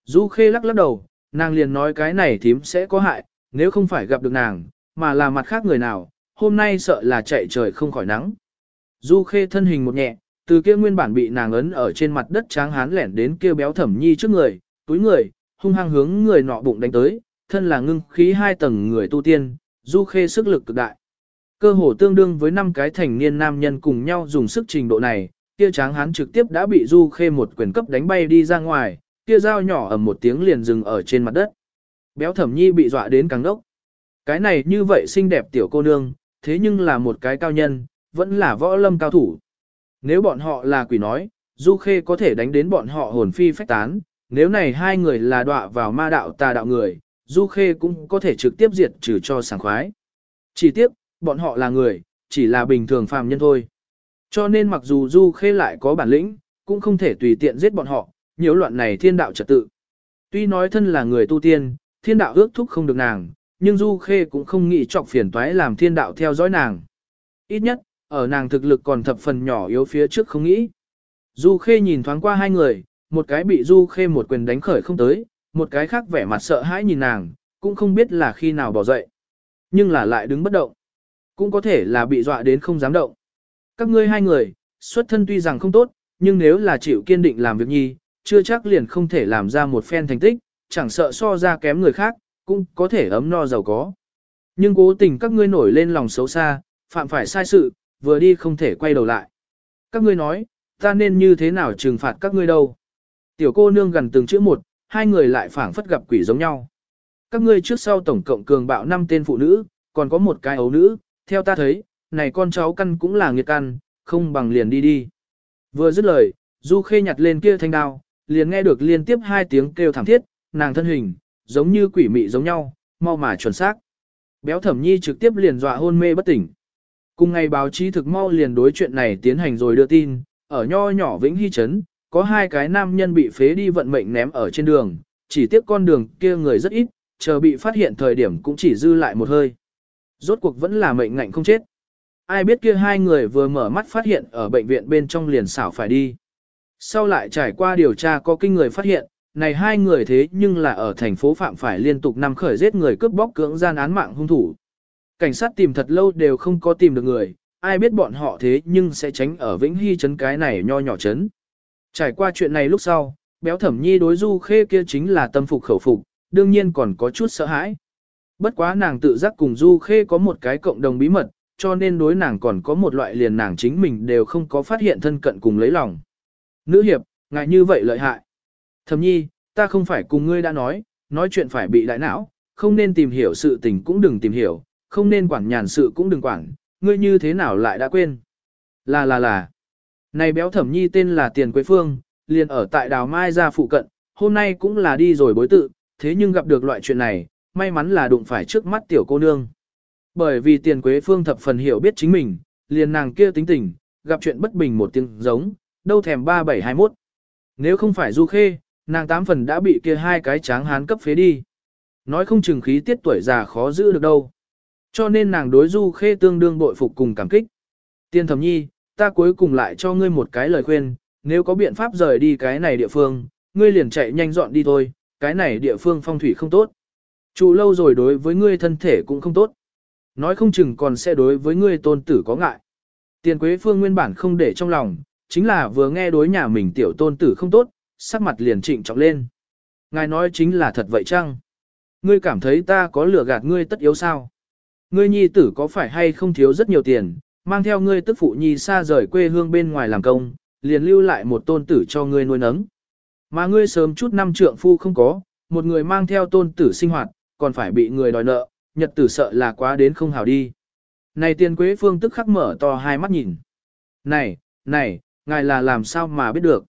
Du Khê lắc lắc đầu, nàng liền nói cái này thím sẽ có hại, nếu không phải gặp được nàng, mà là mặt khác người nào, hôm nay sợ là chạy trời không khỏi nắng. Du Khê thân hình một nhẹ, từ kia nguyên bản bị nàng ấn ở trên mặt đất tráng hán lẻn đến kia béo thẩm nhi trước người, túi người, hung hăng hướng người nọ bụng đánh tới, thân là ngưng khí hai tầng người tu tiên, Du Khê sức lực cực đại. Cơ hồ tương đương với năm cái thành niên nam nhân cùng nhau dùng sức trình độ này, kia tráng hán trực tiếp đã bị Du Khê một quyền cấp đánh bay đi ra ngoài, kia dao nhỏ ầm một tiếng liền dừng ở trên mặt đất. Béo thẩm nhi bị dọa đến càng đốc. Cái này như vậy xinh đẹp tiểu cô nương, thế nhưng là một cái cao nhân, vẫn là võ lâm cao thủ. Nếu bọn họ là quỷ nói, Du Khê có thể đánh đến bọn họ hồn phi phách tán, nếu này hai người là đọa vào ma đạo tà đạo người, Du Khê cũng có thể trực tiếp diệt trừ cho sảng khoái. Chỉ tiếc bọn họ là người, chỉ là bình thường phàm nhân thôi. Cho nên mặc dù Du Khê lại có bản lĩnh, cũng không thể tùy tiện giết bọn họ, nhiễu loạn này thiên đạo trật tự. Tuy nói thân là người tu tiên, thiên đạo ước thúc không được nàng, nhưng Du Khê cũng không nghĩ chọc phiền toái làm thiên đạo theo dõi nàng. Ít nhất, ở nàng thực lực còn thập phần nhỏ yếu phía trước không nghĩ. Du Khê nhìn thoáng qua hai người, một cái bị Du Khê một quyền đánh khởi không tới, một cái khác vẻ mặt sợ hãi nhìn nàng, cũng không biết là khi nào bỏ dậy. Nhưng là lại đứng bất động. Cũng có thể là bị dọa đến không dám động. Các ngươi hai người, xuất thân tuy rằng không tốt, nhưng nếu là chịu kiên định làm việc nhi, chưa chắc liền không thể làm ra một phen thành tích, chẳng sợ so ra kém người khác, cũng có thể ấm no giàu có. Nhưng cố tình các ngươi nổi lên lòng xấu xa, phạm phải sai sự, vừa đi không thể quay đầu lại. Các ngươi nói, ta nên như thế nào trừng phạt các ngươi đâu. Tiểu cô nương gần từng chữ một, hai người lại phảng phất gặp quỷ giống nhau. Các ngươi trước sau tổng cộng cường bạo năm tên phụ nữ, còn có một cái ấu nữ, theo ta thấy, này con cháu căn cũng là nghiệt căn, không bằng liền đi đi. Vừa dứt lời, Du Khê nhặt lên kia thanh đao, liền nghe được liên tiếp hai tiếng kêu thảm thiết, nàng thân hình, giống như quỷ mị giống nhau, mau mà chuẩn xác. Béo thẩm nhi trực tiếp liền dọa hôn mê bất tỉnh. Cùng ngày báo chí thực mau liền đối chuyện này tiến hành rồi đưa tin, ở nho nhỏ Vĩnh Hy Trấn, có hai cái nam nhân bị phế đi vận mệnh ném ở trên đường, chỉ tiếc con đường kia người rất ít, chờ bị phát hiện thời điểm cũng chỉ dư lại một hơi. Rốt cuộc vẫn là mệnh ngạnh không chết. Ai biết kia hai người vừa mở mắt phát hiện ở bệnh viện bên trong liền xảo phải đi. Sau lại trải qua điều tra có kinh người phát hiện, này hai người thế nhưng là ở thành phố Phạm phải liên tục năm khởi giết người cướp bóc cưỡng gian án mạng hung thủ. Cảnh sát tìm thật lâu đều không có tìm được người, ai biết bọn họ thế nhưng sẽ tránh ở Vĩnh Hy trấn cái này nho nhỏ trấn. Trải qua chuyện này lúc sau, béo thẩm nhi đối du khê kia chính là tâm phục khẩu phục, đương nhiên còn có chút sợ hãi. Bất quá nàng tự giác cùng du khê có một cái cộng đồng bí mật, cho nên đối nàng còn có một loại liền nàng chính mình đều không có phát hiện thân cận cùng lấy lòng. Nữ hiệp, ngại như vậy lợi hại. thầm nhi, ta không phải cùng ngươi đã nói, nói chuyện phải bị đại não, không nên tìm hiểu sự tình cũng đừng tìm hiểu, không nên quản nhàn sự cũng đừng quản, ngươi như thế nào lại đã quên. Là là là. Này béo thẩm nhi tên là Tiền Quế Phương, liền ở tại Đào Mai ra phụ cận, hôm nay cũng là đi rồi bối tự, thế nhưng gặp được loại chuyện này, may mắn là đụng phải trước mắt tiểu cô nương. Bởi vì Tiền Quế Phương thập phần hiểu biết chính mình, liền nàng kia tính tình, gặp chuyện bất bình một tiếng giống, đâu thèm 3721. Nếu không phải Du Khê, nàng tám phần đã bị kia hai cái tráng hán cấp phế đi. Nói không chừng khí tiết tuổi già khó giữ được đâu. Cho nên nàng đối Du Khê tương đương bội phục cùng cảm kích. Tiên thẩm nhi, ta cuối cùng lại cho ngươi một cái lời khuyên, nếu có biện pháp rời đi cái này địa phương, ngươi liền chạy nhanh dọn đi thôi, cái này địa phương phong thủy không tốt. Trụ lâu rồi đối với ngươi thân thể cũng không tốt. Nói không chừng còn sẽ đối với ngươi tôn tử có ngại. Tiền Quế Phương nguyên bản không để trong lòng, chính là vừa nghe đối nhà mình tiểu tôn tử không tốt, sắc mặt liền trịnh trọng lên. Ngài nói chính là thật vậy chăng? Ngươi cảm thấy ta có lừa gạt ngươi tất yếu sao? Ngươi nhi tử có phải hay không thiếu rất nhiều tiền, mang theo ngươi tức phụ nhi xa rời quê hương bên ngoài làm công, liền lưu lại một tôn tử cho ngươi nuôi nấng. Mà ngươi sớm chút năm trượng phu không có, một người mang theo tôn tử sinh hoạt, còn phải bị người đòi nợ, nhật tử sợ là quá đến không hảo đi. Này tiền quế phương tức khắc mở to hai mắt nhìn. Này, này, ngài là làm sao mà biết được.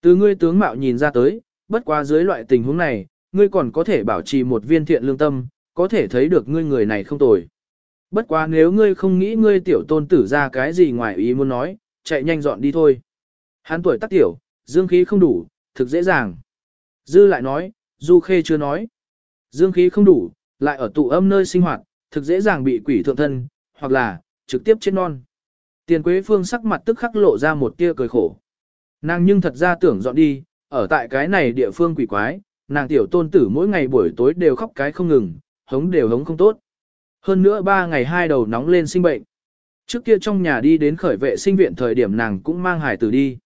Từ ngươi tướng mạo nhìn ra tới, bất quá dưới loại tình huống này, ngươi còn có thể bảo trì một viên thiện lương tâm, có thể thấy được ngươi người này không tồi. Bất quá nếu ngươi không nghĩ ngươi tiểu tôn tử ra cái gì ngoài ý muốn nói, chạy nhanh dọn đi thôi. Hắn tuổi tác tiểu, dương khí không đủ, thực dễ dàng. Dư lại nói, Du Khê chưa nói. Dương khí không đủ, lại ở tụ âm nơi sinh hoạt, thực dễ dàng bị quỷ thượng thân, hoặc là, trực tiếp chết non. Tiền Quế Phương sắc mặt tức khắc lộ ra một tia cười khổ. Nàng nhưng thật ra tưởng dọn đi, ở tại cái này địa phương quỷ quái, nàng tiểu tôn tử mỗi ngày buổi tối đều khóc cái không ngừng, hống đều hống không tốt. Hơn nữa ba ngày hai đầu nóng lên sinh bệnh. Trước kia trong nhà đi đến khởi vệ sinh viện thời điểm nàng cũng mang hải tử đi.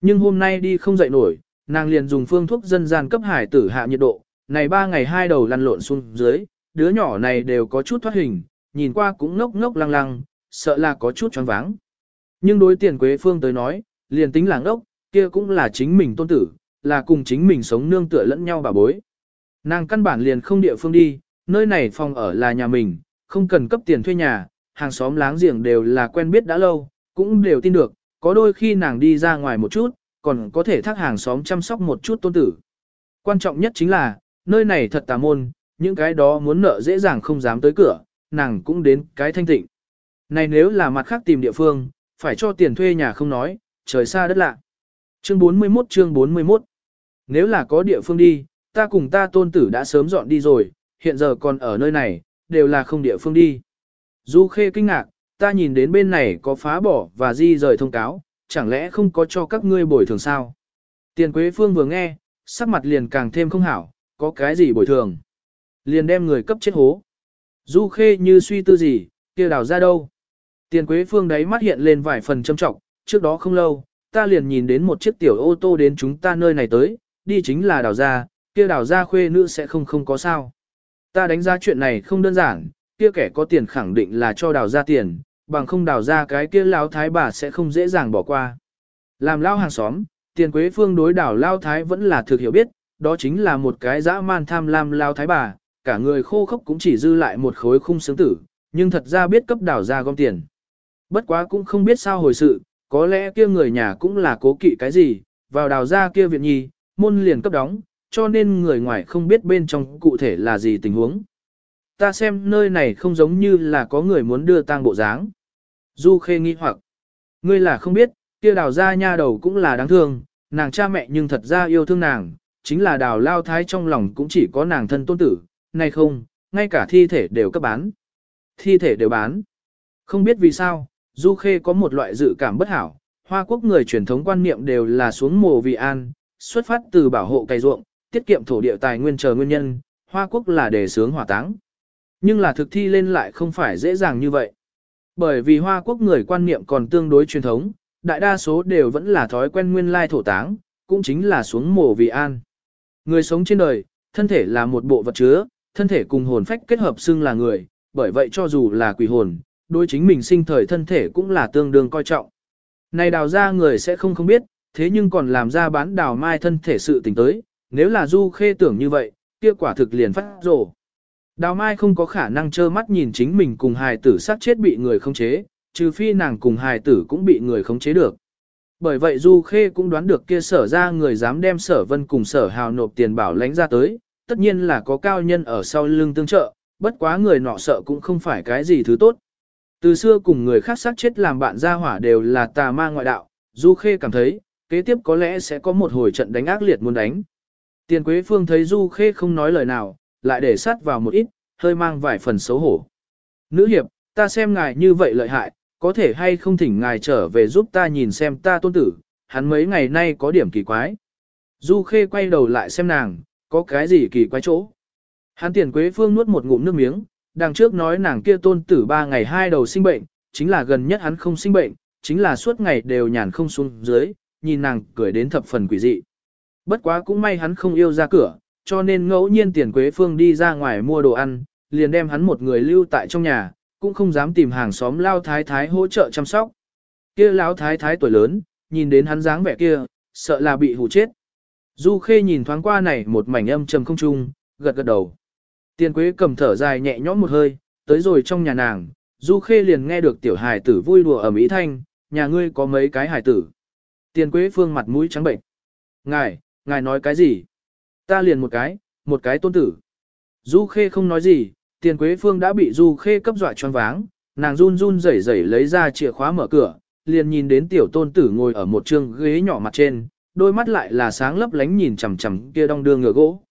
Nhưng hôm nay đi không dậy nổi, nàng liền dùng phương thuốc dân gian cấp hải tử hạ nhiệt độ, này ba ngày hai đầu lăn lộn xuống dưới, đứa nhỏ này đều có chút thoát hình, nhìn qua cũng ngốc ngốc lăng lăng, sợ là có chút choáng váng. Nhưng đối tiền Quế Phương tới nói, liền tính là ốc, kia cũng là chính mình tôn tử, là cùng chính mình sống nương tựa lẫn nhau bà bối. Nàng căn bản liền không địa phương đi, nơi này phòng ở là nhà mình, không cần cấp tiền thuê nhà, hàng xóm láng giềng đều là quen biết đã lâu, cũng đều tin được, có đôi khi nàng đi ra ngoài một chút, còn có thể thác hàng xóm chăm sóc một chút tôn tử. Quan trọng nhất chính là, nơi này thật tà môn, những cái đó muốn nợ dễ dàng không dám tới cửa, nàng cũng đến cái thanh tịnh. Này nếu là mặt khác tìm địa phương, phải cho tiền thuê nhà không nói, trời xa đất lạ. Chương 41 chương 41 Nếu là có địa phương đi, ta cùng ta tôn tử đã sớm dọn đi rồi, hiện giờ còn ở nơi này, đều là không địa phương đi. Du khê kinh ngạc, ta nhìn đến bên này có phá bỏ và di rời thông cáo, chẳng lẽ không có cho các ngươi bồi thường sao? Tiền Quế Phương vừa nghe, sắc mặt liền càng thêm không hảo, có cái gì bồi thường? Liền đem người cấp chết hố. Du khê như suy tư gì, kia đào ra đâu? Tiền Quế Phương đấy mắt hiện lên vài phần châm trọng, trước đó không lâu, ta liền nhìn đến một chiếc tiểu ô tô đến chúng ta nơi này tới, đi chính là đào gia. kia đào gia khuê nữ sẽ không không có sao. Ta đánh giá chuyện này không đơn giản, kia kẻ có tiền khẳng định là cho đào gia tiền, bằng không đào gia cái kia lão thái bà sẽ không dễ dàng bỏ qua. Làm lao hàng xóm, tiền quế phương đối đảo lao thái vẫn là thực hiểu biết, đó chính là một cái dã man tham lam lao thái bà, cả người khô khốc cũng chỉ dư lại một khối khung sướng tử, nhưng thật ra biết cấp đảo ra gom tiền. Bất quá cũng không biết sao hồi sự, có lẽ kia người nhà cũng là cố kỵ cái gì, vào đào ra kia viện nhi, môn liền cấp đóng, cho nên người ngoài không biết bên trong cụ thể là gì tình huống. Ta xem nơi này không giống như là có người muốn đưa tang bộ dáng. Du khê nghi hoặc, ngươi là không biết, kia đào ra nha đầu cũng là đáng thương, nàng cha mẹ nhưng thật ra yêu thương nàng, chính là đào lao thái trong lòng cũng chỉ có nàng thân tôn tử, nay không, ngay cả thi thể đều cấp bán. Thi thể đều bán. Không biết vì sao, Du Khê có một loại dự cảm bất hảo, Hoa quốc người truyền thống quan niệm đều là xuống mồ vì an, xuất phát từ bảo hộ cây ruộng, tiết kiệm thổ địa tài nguyên chờ nguyên nhân, Hoa quốc là đề sướng hỏa táng. Nhưng là thực thi lên lại không phải dễ dàng như vậy. Bởi vì Hoa quốc người quan niệm còn tương đối truyền thống, đại đa số đều vẫn là thói quen nguyên lai thổ táng, cũng chính là xuống mồ vì an. Người sống trên đời, thân thể là một bộ vật chứa, thân thể cùng hồn phách kết hợp xưng là người, bởi vậy cho dù là quỷ hồn, đối chính mình sinh thời thân thể cũng là tương đương coi trọng. Này đào ra người sẽ không không biết, thế nhưng còn làm ra bán đào mai thân thể sự tình tới, nếu là du khê tưởng như vậy, kia quả thực liền phát rổ. Đào mai không có khả năng trơ mắt nhìn chính mình cùng hài tử sát chết bị người khống chế, trừ phi nàng cùng hài tử cũng bị người khống chế được. Bởi vậy Du Khê cũng đoán được kia sở ra người dám đem sở vân cùng sở hào nộp tiền bảo lãnh ra tới, tất nhiên là có cao nhân ở sau lưng tương trợ, bất quá người nọ sợ cũng không phải cái gì thứ tốt. Từ xưa cùng người khác sát chết làm bạn gia hỏa đều là tà ma ngoại đạo, Du Khê cảm thấy, kế tiếp có lẽ sẽ có một hồi trận đánh ác liệt muốn đánh. Tiền Quế Phương thấy Du Khê không nói lời nào, lại để sát vào một ít, hơi mang vài phần xấu hổ. Nữ hiệp, ta xem ngài như vậy lợi hại, có thể hay không thỉnh ngài trở về giúp ta nhìn xem ta tôn tử, hắn mấy ngày nay có điểm kỳ quái. Du Khê quay đầu lại xem nàng, có cái gì kỳ quái chỗ. Hắn tiền Quế Phương nuốt một ngụm nước miếng, đằng trước nói nàng kia tôn tử ba ngày hai đầu sinh bệnh, chính là gần nhất hắn không sinh bệnh, chính là suốt ngày đều nhàn không xuống dưới, nhìn nàng cười đến thập phần quỷ dị. Bất quá cũng may hắn không yêu ra cửa, cho nên ngẫu nhiên tiền quế phương đi ra ngoài mua đồ ăn, liền đem hắn một người lưu tại trong nhà, cũng không dám tìm hàng xóm lao thái thái hỗ trợ chăm sóc. Kia lão thái thái tuổi lớn, nhìn đến hắn dáng vẻ kia, sợ là bị hù chết. Du Khê nhìn thoáng qua này một mảnh âm trầm không trung, gật gật đầu. Tiền Quế cầm thở dài nhẹ nhõm một hơi, tới rồi trong nhà nàng, Du Khê liền nghe được tiểu hài tử vui đùa ở Mỹ Thanh, nhà ngươi có mấy cái hài tử. Tiền Quế Phương mặt mũi trắng bệnh. Ngài, ngài nói cái gì? Ta liền một cái, một cái tôn tử. Du Khê không nói gì, Tiền Quế Phương đã bị Du Khê cấp dọa choáng váng, nàng run run rẩy rẩy lấy ra chìa khóa mở cửa, liền nhìn đến tiểu tôn tử ngồi ở một trường ghế nhỏ mặt trên, đôi mắt lại là sáng lấp lánh nhìn chằm chằm kia đong đưa ngựa gỗ.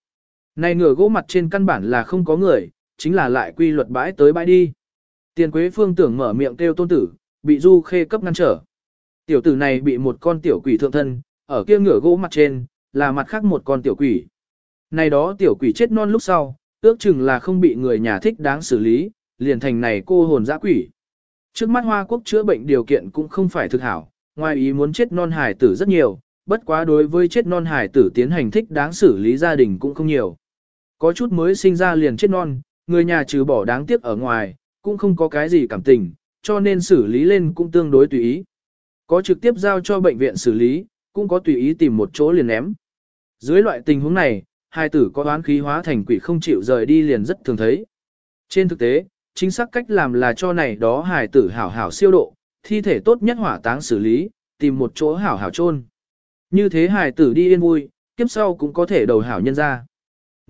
Này ngựa gỗ mặt trên căn bản là không có người, chính là lại quy luật bãi tới bãi đi. Tiền Quế Phương tưởng mở miệng kêu tôn tử, bị Du Khê cấp ngăn trở. Tiểu tử này bị một con tiểu quỷ thượng thân, ở kia ngựa gỗ mặt trên, là mặt khác một con tiểu quỷ. Này đó tiểu quỷ chết non lúc sau, ước chừng là không bị người nhà thích đáng xử lý, liền thành này cô hồn dã quỷ. Trước mắt Hoa Quốc chữa bệnh điều kiện cũng không phải thực hảo, ngoài ý muốn chết non hải tử rất nhiều, bất quá đối với chết non hải tử tiến hành thích đáng xử lý gia đình cũng không nhiều. Có chút mới sinh ra liền chết non, người nhà trừ bỏ đáng tiếc ở ngoài, cũng không có cái gì cảm tình, cho nên xử lý lên cũng tương đối tùy ý. Có trực tiếp giao cho bệnh viện xử lý, cũng có tùy ý tìm một chỗ liền ném. Dưới loại tình huống này, hai tử có đoán khí hóa thành quỷ không chịu rời đi liền rất thường thấy. Trên thực tế, chính xác cách làm là cho này đó hài tử hảo hảo siêu độ, thi thể tốt nhất hỏa táng xử lý, tìm một chỗ hảo hảo chôn. Như thế hài tử đi yên vui, kiếp sau cũng có thể đầu hảo nhân ra.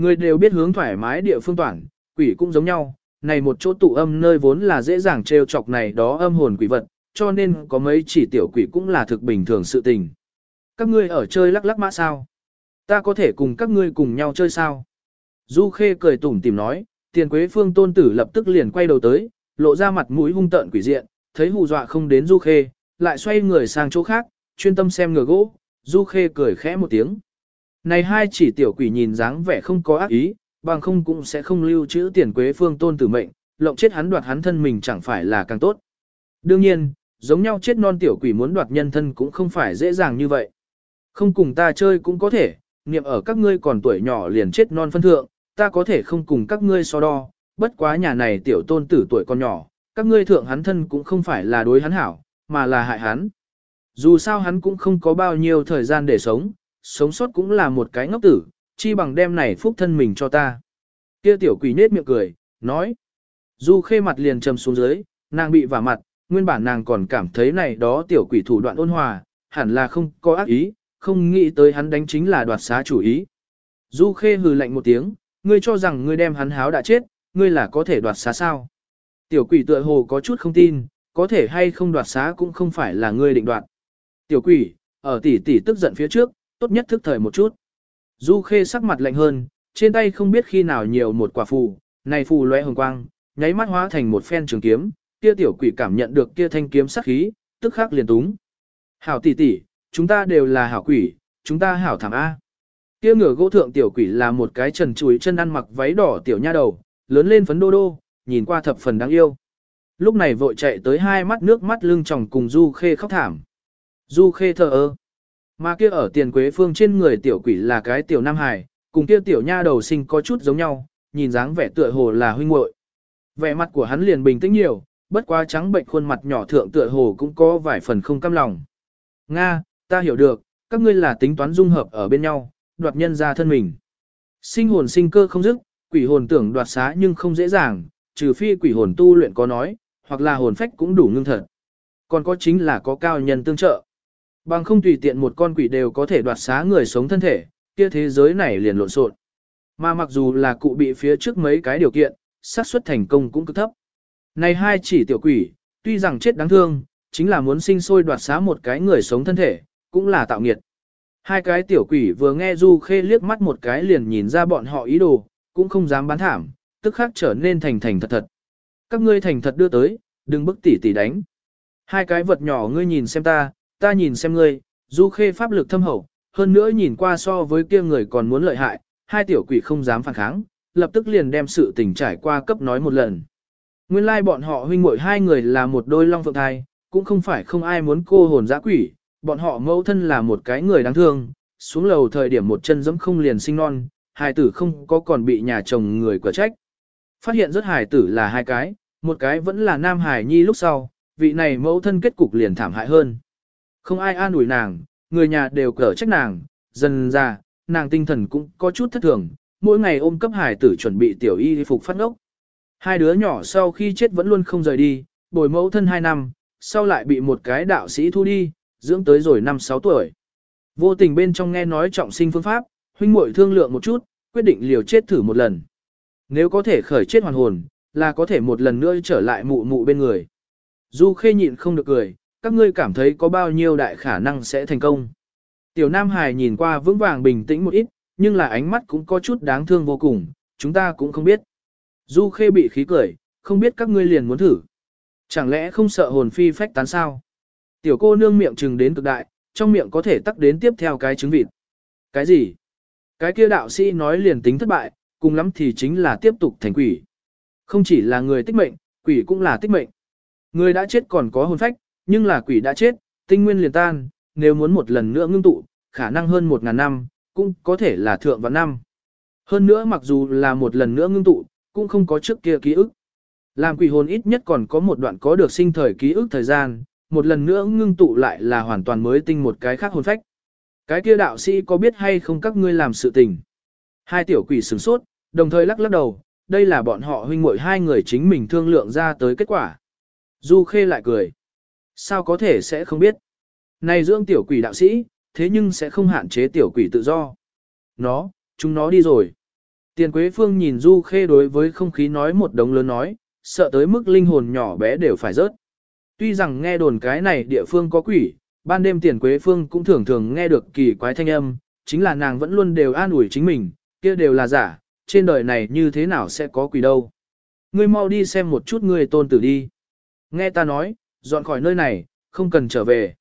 Người đều biết hướng thoải mái địa phương toàn, quỷ cũng giống nhau, này một chỗ tụ âm nơi vốn là dễ dàng trêu chọc này đó âm hồn quỷ vật, cho nên có mấy chỉ tiểu quỷ cũng là thực bình thường sự tình. Các ngươi ở chơi lắc lắc mã sao? Ta có thể cùng các ngươi cùng nhau chơi sao? Du Khê cười tủm tìm nói, tiền quế phương tôn tử lập tức liền quay đầu tới, lộ ra mặt mũi hung tợn quỷ diện, thấy hù dọa không đến Du Khê, lại xoay người sang chỗ khác, chuyên tâm xem ngựa gỗ, Du Khê cười khẽ một tiếng. Này hai chỉ tiểu quỷ nhìn dáng vẻ không có ác ý, bằng không cũng sẽ không lưu trữ tiền quế phương tôn tử mệnh, lộng chết hắn đoạt hắn thân mình chẳng phải là càng tốt. Đương nhiên, giống nhau chết non tiểu quỷ muốn đoạt nhân thân cũng không phải dễ dàng như vậy. Không cùng ta chơi cũng có thể, niệm ở các ngươi còn tuổi nhỏ liền chết non phân thượng, ta có thể không cùng các ngươi so đo, bất quá nhà này tiểu tôn tử tuổi còn nhỏ, các ngươi thượng hắn thân cũng không phải là đối hắn hảo, mà là hại hắn. Dù sao hắn cũng không có bao nhiêu thời gian để sống, sống sót cũng là một cái ngốc tử, chi bằng đem này phúc thân mình cho ta. Kia tiểu quỷ nết miệng cười, nói. Du khê mặt liền trầm xuống dưới, nàng bị vả mặt, nguyên bản nàng còn cảm thấy này đó tiểu quỷ thủ đoạn ôn hòa, hẳn là không có ác ý, không nghĩ tới hắn đánh chính là đoạt xá chủ ý. Du khê hừ lạnh một tiếng, ngươi cho rằng ngươi đem hắn háo đã chết, ngươi là có thể đoạt xá sao. Tiểu quỷ tựa hồ có chút không tin, có thể hay không đoạt xá cũng không phải là ngươi định đoạt. Tiểu quỷ, ở tỷ tỷ tức giận phía trước, tốt nhất thức thời một chút. Du khê sắc mặt lạnh hơn, trên tay không biết khi nào nhiều một quả phù, này phù lóe hồng quang, nháy mắt hóa thành một phen trường kiếm, kia tiểu quỷ cảm nhận được kia thanh kiếm sắc khí, tức khắc liền túng. Hảo tỷ tỷ, chúng ta đều là hảo quỷ, chúng ta hảo thảm A. Kia ngửa gỗ thượng tiểu quỷ là một cái trần chuối chân ăn mặc váy đỏ tiểu nha đầu, lớn lên phấn đô đô, nhìn qua thập phần đáng yêu. Lúc này vội chạy tới hai mắt nước mắt lưng tròng cùng Du Khê khóc thảm. Du Khê thờ ơ. Mà kia ở tiền quế phương trên người tiểu quỷ là cái tiểu nam Hải, cùng kia tiểu nha đầu sinh có chút giống nhau, nhìn dáng vẻ tựa hồ là huynh muội. Vẻ mặt của hắn liền bình tĩnh nhiều, bất quá trắng bệnh khuôn mặt nhỏ thượng tựa hồ cũng có vài phần không cam lòng. Nga, ta hiểu được, các ngươi là tính toán dung hợp ở bên nhau, đoạt nhân ra thân mình. Sinh hồn sinh cơ không dứt, quỷ hồn tưởng đoạt xá nhưng không dễ dàng, trừ phi quỷ hồn tu luyện có nói, hoặc là hồn phách cũng đủ ngưng thật. Còn có chính là có cao nhân tương trợ. Bằng không tùy tiện một con quỷ đều có thể đoạt xá người sống thân thể, kia thế giới này liền lộn xộn. Mà mặc dù là cụ bị phía trước mấy cái điều kiện, xác suất thành công cũng cực thấp. Này hai chỉ tiểu quỷ, tuy rằng chết đáng thương, chính là muốn sinh sôi đoạt xá một cái người sống thân thể, cũng là tạo nghiệt. Hai cái tiểu quỷ vừa nghe Du Khê liếc mắt một cái liền nhìn ra bọn họ ý đồ, cũng không dám bán thảm, tức khắc trở nên thành thành thật thật. Các ngươi thành thật đưa tới, đừng bức tỉ tỉ đánh. Hai cái vật nhỏ ngươi nhìn xem ta, ta nhìn xem ngươi, Du Khê pháp lực thâm hậu, hơn nữa nhìn qua so với kia người còn muốn lợi hại, hai tiểu quỷ không dám phản kháng, lập tức liền đem sự tình trải qua cấp nói một lần. Nguyên lai like bọn họ huynh muội hai người là một đôi long phượng thai, cũng không phải không ai muốn cô hồn dã quỷ, bọn họ mẫu thân là một cái người đáng thương, xuống lầu thời điểm một chân giẫm không liền sinh non, hài tử không có còn bị nhà chồng người quả trách. Phát hiện rất hài tử là hai cái, một cái vẫn là nam hài nhi lúc sau, vị này mẫu thân kết cục liền thảm hại hơn. Không ai an ủi nàng, người nhà đều cở trách nàng, dần ra, nàng tinh thần cũng có chút thất thường, mỗi ngày ôm cấp hải tử chuẩn bị tiểu y phục phát ngốc. Hai đứa nhỏ sau khi chết vẫn luôn không rời đi, bồi mẫu thân hai năm, sau lại bị một cái đạo sĩ thu đi, dưỡng tới rồi năm sáu tuổi. Vô tình bên trong nghe nói trọng sinh phương pháp, huynh muội thương lượng một chút, quyết định liều chết thử một lần. Nếu có thể khởi chết hoàn hồn, là có thể một lần nữa trở lại mụ mụ bên người. Du khê nhịn không được cười, các ngươi cảm thấy có bao nhiêu đại khả năng sẽ thành công. Tiểu Nam Hải nhìn qua vững vàng bình tĩnh một ít, nhưng là ánh mắt cũng có chút đáng thương vô cùng, chúng ta cũng không biết. Du khê bị khí cười, không biết các ngươi liền muốn thử. Chẳng lẽ không sợ hồn phi phách tán sao? Tiểu cô nương miệng trừng đến cực đại, trong miệng có thể tắc đến tiếp theo cái trứng vịt. Cái gì? Cái kia đạo sĩ nói liền tính thất bại, cùng lắm thì chính là tiếp tục thành quỷ. Không chỉ là người tích mệnh, quỷ cũng là tích mệnh. Người đã chết còn có hồn phách, nhưng là quỷ đã chết, tinh nguyên liền tan, nếu muốn một lần nữa ngưng tụ, khả năng hơn một ngàn năm, cũng có thể là thượng vạn năm. Hơn nữa mặc dù là một lần nữa ngưng tụ, cũng không có trước kia ký ức. Làm quỷ hồn ít nhất còn có một đoạn có được sinh thời ký ức thời gian, một lần nữa ngưng tụ lại là hoàn toàn mới tinh một cái khác hồn phách. Cái kia đạo sĩ có biết hay không các ngươi làm sự tình? Hai tiểu quỷ sửng sốt, đồng thời lắc lắc đầu, đây là bọn họ huynh muội hai người chính mình thương lượng ra tới kết quả. Du Khê lại cười. Sao có thể sẽ không biết? Này dưỡng tiểu quỷ đạo sĩ, thế nhưng sẽ không hạn chế tiểu quỷ tự do. Nó, chúng nó đi rồi. Tiền Quế Phương nhìn Du Khê đối với không khí nói một đống lớn nói, sợ tới mức linh hồn nhỏ bé đều phải rớt. Tuy rằng nghe đồn cái này địa phương có quỷ, ban đêm Tiền Quế Phương cũng thường thường nghe được kỳ quái thanh âm, chính là nàng vẫn luôn đều an ủi chính mình, kia đều là giả, trên đời này như thế nào sẽ có quỷ đâu. Ngươi mau đi xem một chút ngươi tôn tử đi. Nghe ta nói, dọn khỏi nơi này, không cần trở về.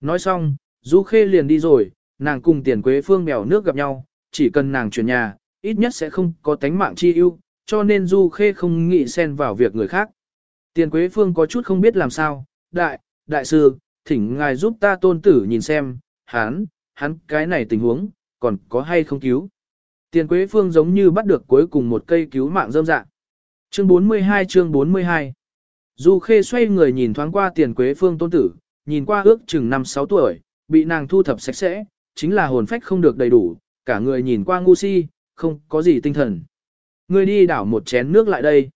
Nói xong, Du Khê liền đi rồi, nàng cùng Tiền Quế Phương bèo nước gặp nhau, chỉ cần nàng chuyển nhà, ít nhất sẽ không có tánh mạng chi ưu, cho nên Du Khê không nghĩ xen vào việc người khác. Tiền Quế Phương có chút không biết làm sao, đại, đại sư, thỉnh ngài giúp ta tôn tử nhìn xem, hắn, hắn cái này tình huống, còn có hay không cứu. Tiền Quế Phương giống như bắt được cuối cùng một cây cứu mạng rơm dạ. Chương 42 chương 42 Du Khê xoay người nhìn thoáng qua Tiền Quế Phương tôn tử, nhìn qua ước chừng 5-6 tuổi, bị nàng thu thập sạch sẽ, chính là hồn phách không được đầy đủ, cả người nhìn qua ngu si, không có gì tinh thần. Ngươi đi đảo một chén nước lại đây.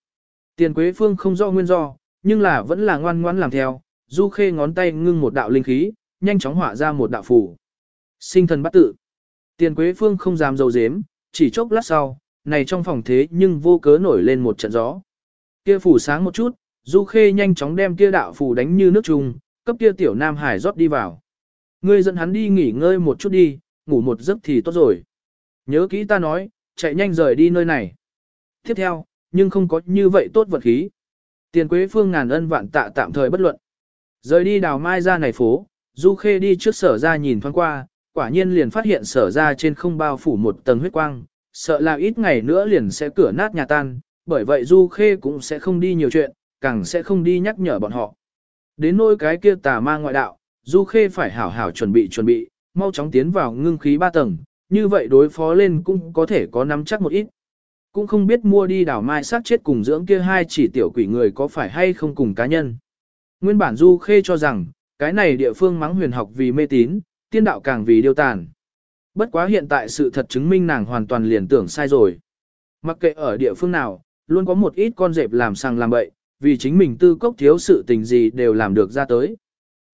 Tiền Quế Phương không rõ nguyên do, nhưng là vẫn là ngoan ngoãn làm theo, Du Khê ngón tay ngưng một đạo linh khí, nhanh chóng hỏa ra một đạo phù. Sinh thần bắt tự. Tiền Quế Phương không dám dầu dếm, chỉ chốc lát sau, này trong phòng thế nhưng vô cớ nổi lên một trận gió. Kia phủ sáng một chút, Du Khê nhanh chóng đem kia đạo phù đánh như nước trùng, cấp kia tiểu Nam Hải rót đi vào. Ngươi dẫn hắn đi nghỉ ngơi một chút đi, ngủ một giấc thì tốt rồi. Nhớ kỹ ta nói, chạy nhanh rời đi nơi này. Tiếp theo, nhưng không có như vậy tốt vật khí. Tiền Quế Phương ngàn ân vạn tạ tạm thời bất luận. Rời đi đào mai ra này phố, Du Khê đi trước sở ra nhìn thoáng qua, quả nhiên liền phát hiện sở ra trên không bao phủ một tầng huyết quang, sợ là ít ngày nữa liền sẽ cửa nát nhà tan, bởi vậy Du Khê cũng sẽ không đi nhiều chuyện, càng sẽ không đi nhắc nhở bọn họ. Đến nỗi cái kia tà ma ngoại đạo, Du Khê phải hảo hảo chuẩn bị chuẩn bị, mau chóng tiến vào ngưng khí ba tầng, như vậy đối phó lên cũng có thể có nắm chắc một ít. Cũng không biết mua đi đảo mai sát chết cùng dưỡng kia hai chỉ tiểu quỷ người có phải hay không cùng cá nhân. Nguyên bản Du Khê cho rằng, cái này địa phương mắng huyền học vì mê tín, tiên đạo càng vì điêu tàn. Bất quá hiện tại sự thật chứng minh nàng hoàn toàn liền tưởng sai rồi. Mặc kệ ở địa phương nào, luôn có một ít con dẹp làm sàng làm bậy, vì chính mình tư cốc thiếu sự tình gì đều làm được ra tới.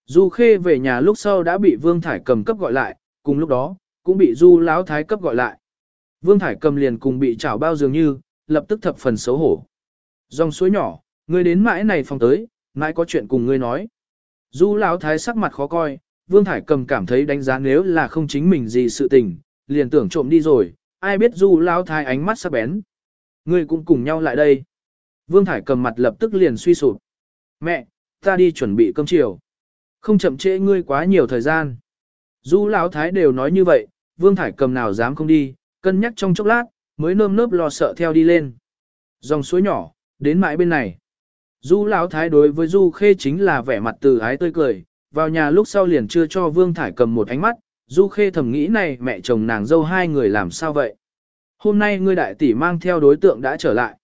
Du Khê về nhà lúc sau đã bị Vương Thải cầm cấp gọi lại, cùng lúc đó, cũng bị Du Lão Thái cấp gọi lại. Vương Thải cầm liền cùng bị chảo bao dường như, lập tức thập phần xấu hổ. Dòng suối nhỏ, ngươi đến mãi này phòng tới, mãi có chuyện cùng ngươi nói. Du Lão Thái sắc mặt khó coi, Vương Thải cầm cảm thấy đánh giá nếu là không chính mình gì sự tình, liền tưởng trộm đi rồi, ai biết Du Lão Thái ánh mắt sắc bén. Ngươi cũng cùng nhau lại đây. Vương Thải cầm mặt lập tức liền suy sụp. Mẹ, ta đi chuẩn bị cơm chiều. Không chậm trễ ngươi quá nhiều thời gian. Du Lão Thái đều nói như vậy, Vương Thải cầm nào dám không đi, cân nhắc trong chốc lát, mới nơm nớp lo sợ theo đi lên. Dòng suối nhỏ, đến mãi bên này. Du Lão Thái đối với Du Khê chính là vẻ mặt từ ái tươi cười, vào nhà lúc sau liền chưa cho Vương Thải cầm một ánh mắt, Du Khê thầm nghĩ này mẹ chồng nàng dâu hai người làm sao vậy. Hôm nay ngươi đại tỷ mang theo đối tượng đã trở lại.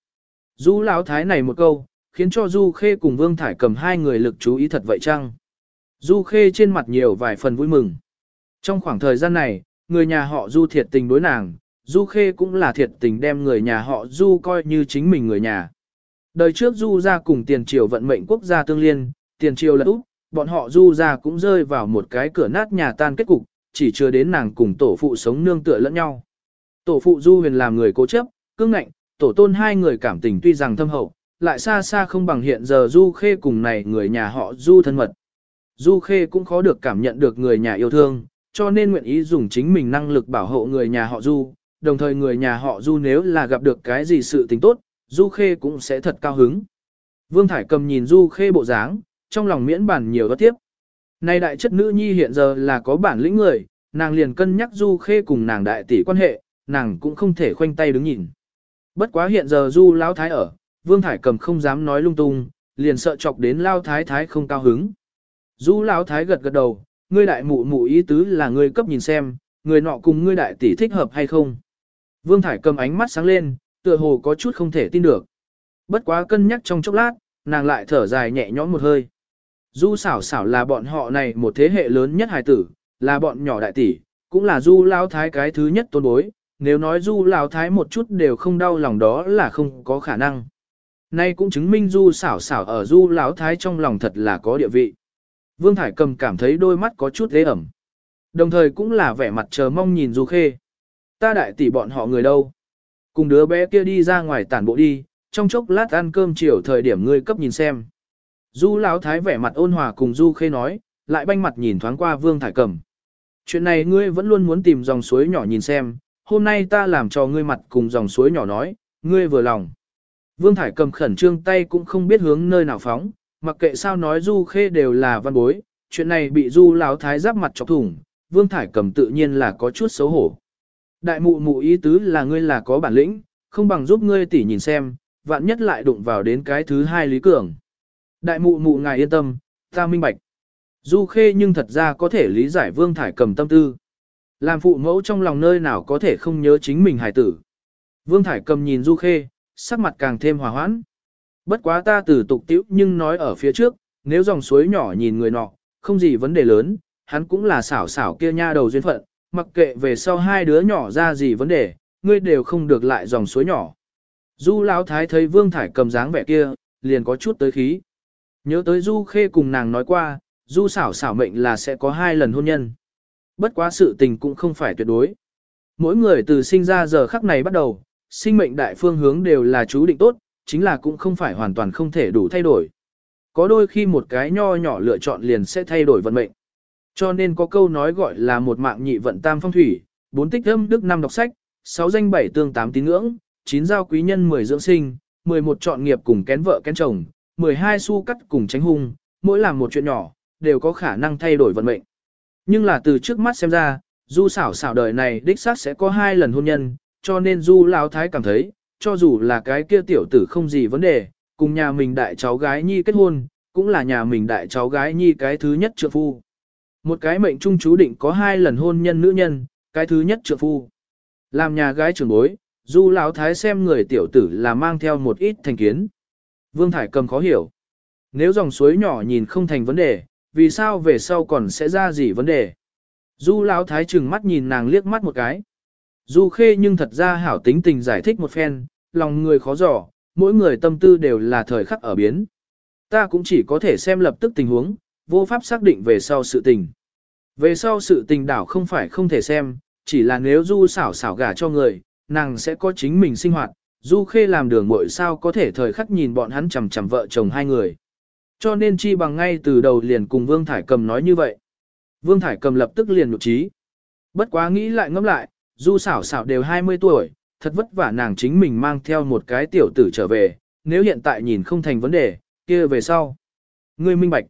Du Lão Thái này một câu, khiến cho Du Khê cùng Vương Thải cầm hai người lực chú ý thật vậy chăng? Du Khê trên mặt nhiều vài phần vui mừng. Trong khoảng thời gian này, người nhà họ Du thiệt tình đối nàng, Du Khê cũng là thiệt tình đem người nhà họ Du coi như chính mình người nhà. Đời trước Du ra cùng tiền triều vận mệnh quốc gia tương liên, tiền triều lật úp, bọn họ Du ra cũng rơi vào một cái cửa nát nhà tan kết cục, chỉ chưa đến nàng cùng tổ phụ sống nương tựa lẫn nhau. Tổ phụ Du huyền làm người cố chấp, cương ngạnh, tổ tôn hai người cảm tình tuy rằng thâm hậu, lại xa xa không bằng hiện giờ Du Khê cùng này người nhà họ Du thân mật. Du Khê cũng khó được cảm nhận được người nhà yêu thương, cho nên nguyện ý dùng chính mình năng lực bảo hộ người nhà họ Du, đồng thời người nhà họ Du nếu là gặp được cái gì sự tình tốt, Du Khê cũng sẽ thật cao hứng. Vương Thải cầm nhìn Du Khê bộ dáng, trong lòng miễn bản nhiều đó tiếp. Này đại chất nữ nhi hiện giờ là có bản lĩnh người, nàng liền cân nhắc Du Khê cùng nàng đại tỷ quan hệ, nàng cũng không thể khoanh tay đứng nhìn. Bất quá hiện giờ Du Lão Thái ở, Vương Thải cầm không dám nói lung tung, liền sợ chọc đến Lao Thái Thái không cao hứng. Du Lão Thái gật gật đầu, ngươi đại mụ mụ ý tứ là ngươi cấp nhìn xem, người nọ cùng ngươi đại tỷ thích hợp hay không. Vương Thải cầm ánh mắt sáng lên, tựa hồ có chút không thể tin được. Bất quá cân nhắc trong chốc lát, nàng lại thở dài nhẹ nhõm một hơi. Du xảo xảo là bọn họ này một thế hệ lớn nhất hài tử, là bọn nhỏ đại tỷ, cũng là du lao thái cái thứ nhất tôn bối, nếu nói du lão thái một chút đều không đau lòng đó là không có khả năng. Nay cũng chứng minh du xảo xảo ở du lão thái trong lòng thật là có địa vị. Vương Thải cầm cảm thấy đôi mắt có chút ghế ẩm. Đồng thời cũng là vẻ mặt chờ mong nhìn Du Khê. Ta đại tỷ bọn họ người đâu? Cùng đứa bé kia đi ra ngoài tản bộ đi, trong chốc lát ăn cơm chiều thời điểm ngươi cấp nhìn xem. Du Lão Thái vẻ mặt ôn hòa cùng Du Khê nói, lại banh mặt nhìn thoáng qua Vương Thải Cầm. Chuyện này ngươi vẫn luôn muốn tìm dòng suối nhỏ nhìn xem, hôm nay ta làm cho ngươi mặt cùng dòng suối nhỏ nói, ngươi vừa lòng. Vương Thải Cầm khẩn trương tay cũng không biết hướng nơi nào phóng, mặc kệ sao nói Du Khê đều là văn bối, chuyện này bị Du Lão Thái giáp mặt chọc thủng, Vương Thải Cầm tự nhiên là có chút xấu hổ. Đại mụ mụ ý tứ là ngươi là có bản lĩnh, không bằng giúp ngươi tỉ nhìn xem, vạn nhất lại đụng vào đến cái thứ hai Lý Cường. Đại mụ mụ ngài yên tâm, ta minh bạch. Du Khê nhưng thật ra có thể lý giải Vương Thải Cầm tâm tư. Làm phụ mẫu trong lòng nơi nào có thể không nhớ chính mình hài tử. Vương Thải Cầm nhìn Du Khê, sắc mặt càng thêm hòa hoãn. Bất quá ta từ tục tiễu nhưng nói ở phía trước, nếu dòng suối nhỏ nhìn người nọ, không gì vấn đề lớn, hắn cũng là xảo xảo kia nha đầu duyên phận, mặc kệ về sau hai đứa nhỏ ra gì vấn đề, ngươi đều không được lại dòng suối nhỏ. Du Lão Thái thấy Vương Thải cầm dáng vẻ kia, liền có chút tới khí. Nhớ tới Du Khê cùng nàng nói qua, Du xảo xảo mệnh là sẽ có hai lần hôn nhân. Bất quá sự tình cũng không phải tuyệt đối. Mỗi người từ sinh ra giờ khắc này bắt đầu, sinh mệnh đại phương hướng đều là chú định tốt, chính là cũng không phải hoàn toàn không thể đủ thay đổi. Có đôi khi một cái nho nhỏ lựa chọn liền sẽ thay đổi vận mệnh. Cho nên có câu nói gọi là một mạng nhị vận tam phong thủy, bốn tích âm đức năm đọc sách, sáu danh bảy tương tám tín ngưỡng, chín giao quý nhân mười dưỡng sinh, mười một chọn nghiệp cùng kén vợ kén chồng, mười hai su cắt cùng tránh hung, mỗi làm một chuyện nhỏ, đều có khả năng thay đổi vận mệnh. Nhưng là từ trước mắt xem ra, du xảo xảo đời này đích xác sẽ có hai lần hôn nhân, cho nên du lão thái cảm thấy, cho dù là cái kia tiểu tử không gì vấn đề, cùng nhà mình đại cháu gái nhi kết hôn, cũng là nhà mình đại cháu gái nhi cái thứ nhất trượng phu. Một cái mệnh trung chú định có hai lần hôn nhân nữ nhân, cái thứ nhất trượng phu. Làm nhà gái trưởng bối, du lão thái xem người tiểu tử là mang theo một ít thành kiến. Vương Thải cầm khó hiểu. Nếu dòng suối nhỏ nhìn không thành vấn đề, vì sao về sau còn sẽ ra gì vấn đề? Du lão thái trừng mắt nhìn nàng liếc mắt một cái. Du khê nhưng thật ra hảo tính tình giải thích một phen, lòng người khó dò, mỗi người tâm tư đều là thời khắc ở biến. Ta cũng chỉ có thể xem lập tức tình huống, vô pháp xác định về sau sự tình. Về sau sự tình đảo không phải không thể xem, chỉ là nếu du xảo xảo gả cho người, nàng sẽ có chính mình sinh hoạt, du khê làm đường muội sao có thể thời khắc nhìn bọn hắn chằm chằm vợ chồng hai người. Cho nên chi bằng ngay từ đầu liền cùng Vương Thải Cầm nói như vậy. Vương Thải Cầm lập tức liền nhục trí. Bất quá nghĩ lại ngẫm lại, du xảo xảo đều 20 tuổi, thật vất vả nàng chính mình mang theo một cái tiểu tử trở về, nếu hiện tại nhìn không thành vấn đề, kia về sau. Ngươi minh bạch.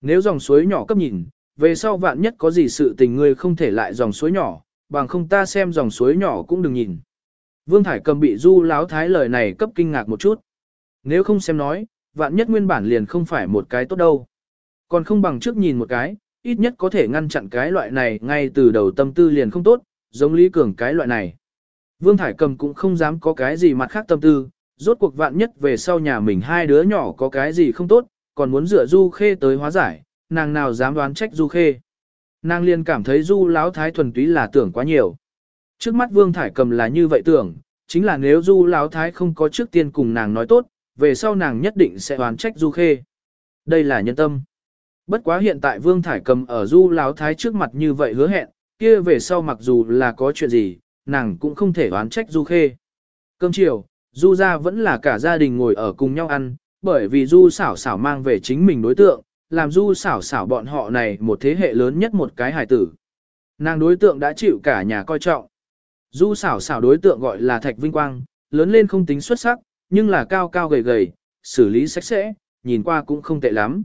Nếu dòng suối nhỏ cấp nhìn, về sau vạn nhất có gì sự tình ngươi không thể lại dòng suối nhỏ, bằng không ta xem dòng suối nhỏ cũng đừng nhìn. Vương Thải cầm bị du láo thái lời này cấp kinh ngạc một chút. Nếu không xem nói, vạn nhất nguyên bản liền không phải một cái tốt đâu. Còn không bằng trước nhìn một cái, ít nhất có thể ngăn chặn cái loại này ngay từ đầu tâm tư liền không tốt, giống Lý Cường cái loại này. Vương Thải cầm cũng không dám có cái gì mặt khác tâm tư, rốt cuộc vạn nhất về sau nhà mình hai đứa nhỏ có cái gì không tốt, còn muốn dựa Du Khê tới hóa giải, nàng nào dám đoán trách Du Khê. Nàng liền cảm thấy Du Lão Thái thuần túy là tưởng quá nhiều. Trước mắt Vương Thải cầm là như vậy tưởng, chính là nếu Du Lão Thái không có trước tiên cùng nàng nói tốt, về sau nàng nhất định sẽ oán trách Du Khê. Đây là nhân tâm. Bất quá hiện tại Vương Thải cầm ở Du Láo Thái trước mặt như vậy hứa hẹn, kia về sau mặc dù là có chuyện gì, nàng cũng không thể oán trách Du Khê. Cơm chiều, Du ra vẫn là cả gia đình ngồi ở cùng nhau ăn, bởi vì Du xảo xảo mang về chính mình đối tượng, làm Du xảo xảo bọn họ này một thế hệ lớn nhất một cái hài tử. Nàng đối tượng đã chịu cả nhà coi trọng. Du xảo xảo đối tượng gọi là Thạch Vinh Quang, lớn lên không tính xuất sắc, nhưng là cao cao gầy gầy, xử lý sạch sẽ, nhìn qua cũng không tệ lắm.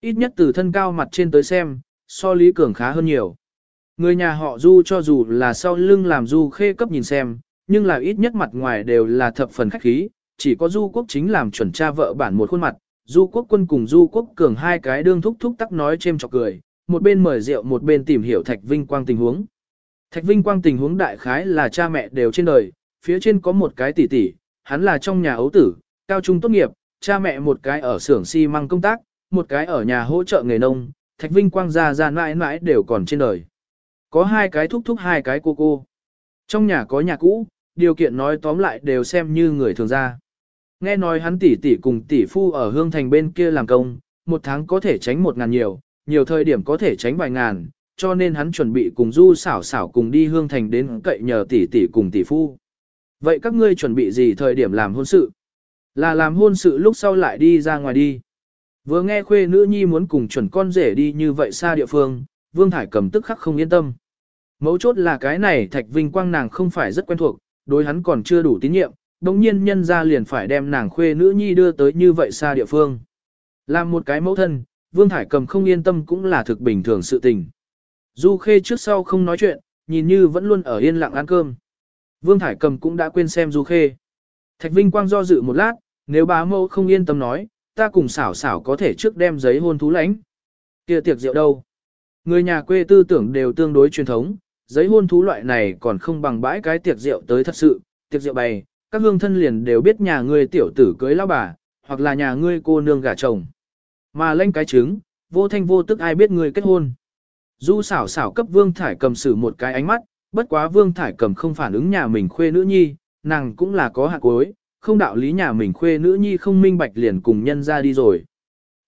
Ít nhất từ thân cao mặt trên tới xem, so Lý Cường khá hơn nhiều. Người nhà họ Du cho dù là sau lưng làm Du khê cấp nhìn xem, nhưng là ít nhất mặt ngoài đều là thập phần khách khí, chỉ có Du quốc chính làm chuẩn cha vợ bản một khuôn mặt, Du quốc quân cùng Du quốc cường hai cái đương thúc thúc tắc nói chêm chọc cười, một bên mời rượu một bên tìm hiểu Thạch Vinh Quang tình huống. Thạch Vinh Quang tình huống đại khái là cha mẹ đều trên đời, phía trên có một cái tỷ tỷ, hắn là trong nhà ấu tử, cao trung tốt nghiệp, cha mẹ một cái ở xưởng xi măng công tác, một cái ở nhà hỗ trợ nghề nông, Thạch Vinh Quang gia ra mãi mãi đều còn trên đời. Có hai cái thúc thúc hai cái cô cô. Trong nhà có nhà cũ, điều kiện nói tóm lại đều xem như người thường ra. Nghe nói hắn tỷ tỷ cùng tỷ phu ở hương thành bên kia làm công, một tháng có thể tránh một ngàn nhiều, nhiều thời điểm có thể tránh vài ngàn, cho nên hắn chuẩn bị cùng du xảo xảo cùng đi hương thành đến cậy nhờ tỷ tỷ cùng tỷ phu. Vậy các ngươi chuẩn bị gì thời điểm làm hôn sự? Là làm hôn sự lúc sau lại đi ra ngoài đi. Vừa nghe khuê nữ nhi muốn cùng chuẩn con rể đi như vậy xa địa phương, Vương Thải cầm tức khắc không yên tâm. Mấu chốt là cái này Thạch Vinh Quang nàng không phải rất quen thuộc, đối hắn còn chưa đủ tín nhiệm, đồng nhiên nhân ra liền phải đem nàng khuê nữ nhi đưa tới như vậy xa địa phương. Làm một cái mẫu thân, Vương Thải Cầm không yên tâm cũng là thực bình thường sự tình. Du Khê trước sau không nói chuyện, nhìn như vẫn luôn ở yên lặng ăn cơm. Vương Thải Cầm cũng đã quên xem Du Khê. Thạch Vinh Quang do dự một lát, nếu bá mẫu không yên tâm nói, ta cùng xảo xảo có thể trước đem giấy hôn thú lãnh. kia tiệc rượu đâu? Người nhà quê tư tưởng đều tương đối truyền thống, giấy hôn thú loại này còn không bằng bãi cái tiệc rượu tới thật sự, tiệc rượu bày, các hương thân liền đều biết nhà ngươi tiểu tử cưới lão bà, hoặc là nhà ngươi cô nương gả chồng. Mà lên cái trứng, vô thanh vô tức ai biết ngươi kết hôn. Du xảo xảo cấp Vương Thải cầm xử một cái ánh mắt, bất quá Vương Thải cầm không phản ứng nhà mình khuê nữ nhi, nàng cũng là có hạt cuối, không đạo lý nhà mình khuê nữ nhi không minh bạch liền cùng nhân ra đi rồi.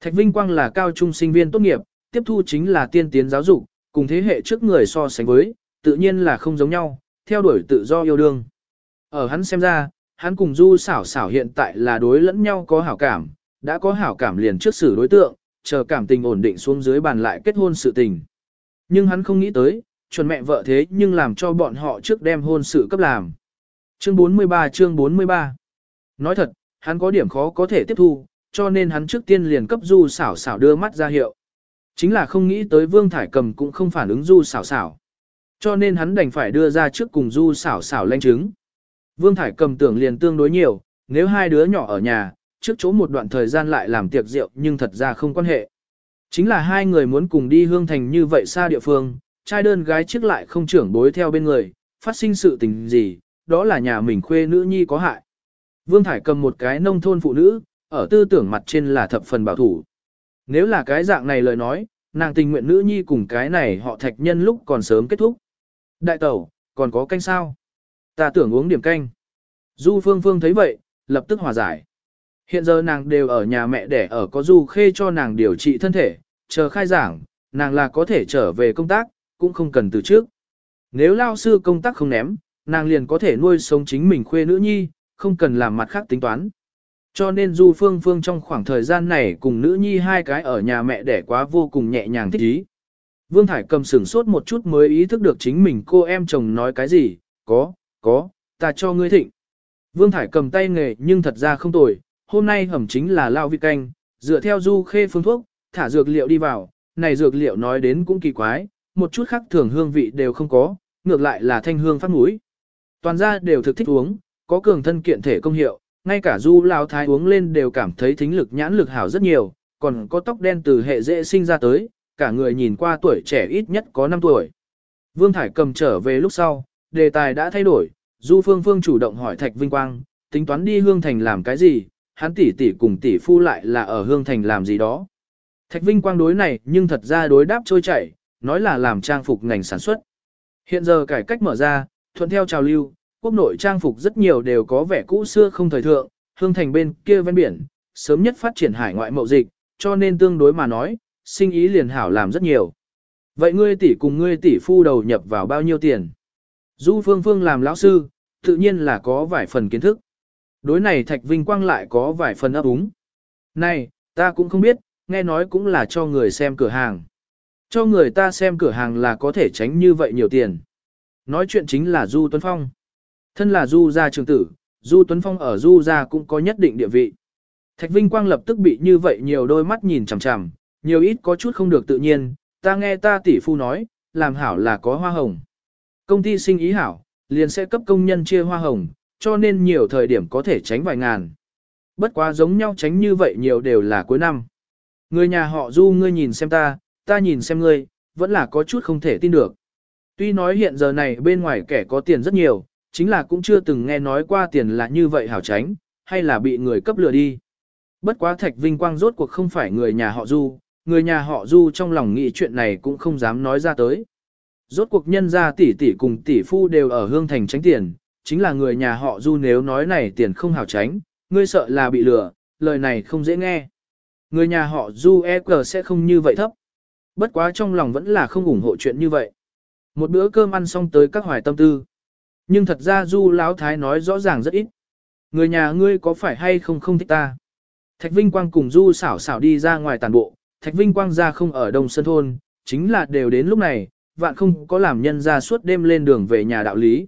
Thạch Vinh Quang là cao trung sinh viên tốt nghiệp, tiếp thu chính là tiên tiến giáo dục, cùng thế hệ trước người so sánh với, tự nhiên là không giống nhau, theo đuổi tự do yêu đương. Ở hắn xem ra, hắn cùng Du xảo xảo hiện tại là đối lẫn nhau có hảo cảm, đã có hảo cảm liền trước xử đối tượng, chờ cảm tình ổn định xuống dưới bàn lại kết hôn sự tình. Nhưng hắn không nghĩ tới, chuẩn mẹ vợ thế nhưng làm cho bọn họ trước đem hôn sự cấp làm. Chương 43 chương 43 Nói thật, hắn có điểm khó có thể tiếp thu, cho nên hắn trước tiên liền cấp Du xảo xảo đưa mắt ra hiệu. Chính là không nghĩ tới Vương Thải Cầm cũng không phản ứng Du xảo xảo. Cho nên hắn đành phải đưa ra trước cùng du xảo xảo lanh chứng. Vương Thải cầm tưởng liền tương đối nhiều, nếu hai đứa nhỏ ở nhà, trước chỗ một đoạn thời gian lại làm tiệc rượu nhưng thật ra không quan hệ. Chính là hai người muốn cùng đi hương thành như vậy xa địa phương, trai đơn gái trước lại không trưởng bối theo bên người, phát sinh sự tình gì, đó là nhà mình khuê nữ nhi có hại. Vương Thải cầm một cái nông thôn phụ nữ, ở tư tưởng mặt trên là thập phần bảo thủ. Nếu là cái dạng này lời nói, nàng tình nguyện nữ nhi cùng cái này họ thạch nhân lúc còn sớm kết thúc. Đại tẩu, còn có canh sao? Ta tưởng uống điểm canh. Du Phương Phương thấy vậy, lập tức hòa giải. Hiện giờ nàng đều ở nhà mẹ để ở có Du Khê cho nàng điều trị thân thể, chờ khai giảng, nàng là có thể trở về công tác, cũng không cần từ trước. Nếu lao sư công tác không ném, nàng liền có thể nuôi sống chính mình khuê nữ nhi, không cần làm mặt khác tính toán. Cho nên Du Phương Phương trong khoảng thời gian này cùng nữ nhi hai cái ở nhà mẹ đẻ quá vô cùng nhẹ nhàng thích ý. Vương Thải cầm sửng sốt một chút mới ý thức được chính mình cô em chồng nói cái gì, có, có, ta cho ngươi thịnh. Vương Thải cầm tay nghề nhưng thật ra không tồi, hôm nay hầm chính là lao vị canh, dựa theo du khê phương thuốc, thả dược liệu đi vào, này dược liệu nói đến cũng kỳ quái, một chút khác thường hương vị đều không có, ngược lại là thanh hương phát mũi. Toàn gia đều thực thích uống, có cường thân kiện thể công hiệu, ngay cả du lao thái uống lên đều cảm thấy thính lực nhãn lực hảo rất nhiều, còn có tóc đen từ hệ dễ sinh ra tới, cả người nhìn qua tuổi trẻ ít nhất có 5 tuổi. Vương Thải cầm trở về lúc sau, đề tài đã thay đổi, Du Phương Phương chủ động hỏi Thạch Vinh Quang, tính toán đi Hương Thành làm cái gì, hắn tỷ tỷ cùng tỷ phu lại là ở Hương Thành làm gì đó. Thạch Vinh Quang đối này nhưng thật ra đối đáp trôi chảy, nói là làm trang phục ngành sản xuất. Hiện giờ cải cách mở ra, thuận theo trào lưu, quốc nội trang phục rất nhiều đều có vẻ cũ xưa không thời thượng, Hương Thành bên kia ven biển, sớm nhất phát triển hải ngoại mậu dịch, cho nên tương đối mà nói, sinh ý liền hảo làm rất nhiều. Vậy ngươi tỷ cùng ngươi tỷ phu đầu nhập vào bao nhiêu tiền? Du Phương Phương làm lão sư, tự nhiên là có vài phần kiến thức. Đối này Thạch Vinh Quang lại có vài phần ấp úng. Này, ta cũng không biết, nghe nói cũng là cho người xem cửa hàng. Cho người ta xem cửa hàng là có thể tránh như vậy nhiều tiền. Nói chuyện chính là Du Tuấn Phong. Thân là Du gia trường tử, Du Tuấn Phong ở Du gia cũng có nhất định địa vị. Thạch Vinh Quang lập tức bị như vậy nhiều đôi mắt nhìn chằm chằm, nhiều ít có chút không được tự nhiên, ta nghe ta tỷ phu nói, làm hảo là có hoa hồng. Công ty sinh ý hảo, liền sẽ cấp công nhân chia hoa hồng, cho nên nhiều thời điểm có thể tránh vài ngàn. Bất quá giống nhau tránh như vậy nhiều đều là cuối năm. Người nhà họ du ngươi nhìn xem ta, ta nhìn xem ngươi, vẫn là có chút không thể tin được. Tuy nói hiện giờ này bên ngoài kẻ có tiền rất nhiều, chính là cũng chưa từng nghe nói qua tiền là như vậy hảo tránh, hay là bị người cấp lừa đi. Bất quá Thạch Vinh Quang rốt cuộc không phải người nhà họ Du, người nhà họ Du trong lòng nghĩ chuyện này cũng không dám nói ra tới. Rốt cuộc nhân gia tỷ tỷ cùng tỷ phu đều ở hương thành tránh tiền, chính là người nhà họ Du nếu nói này tiền không hảo tránh, ngươi sợ là bị lừa, lời này không dễ nghe. Người nhà họ Du e sẽ không như vậy thấp. Bất quá trong lòng vẫn là không ủng hộ chuyện như vậy. Một bữa cơm ăn xong tới các hoài tâm tư. Nhưng thật ra Du Lão Thái nói rõ ràng rất ít. Người nhà ngươi có phải hay không không thích ta? Thạch Vinh Quang cùng Du xảo xảo đi ra ngoài tàn bộ, Thạch Vinh Quang ra không ở Đông Sơn Thôn, chính là đều đến lúc này, vạn không có làm nhân ra suốt đêm lên đường về nhà đạo lý.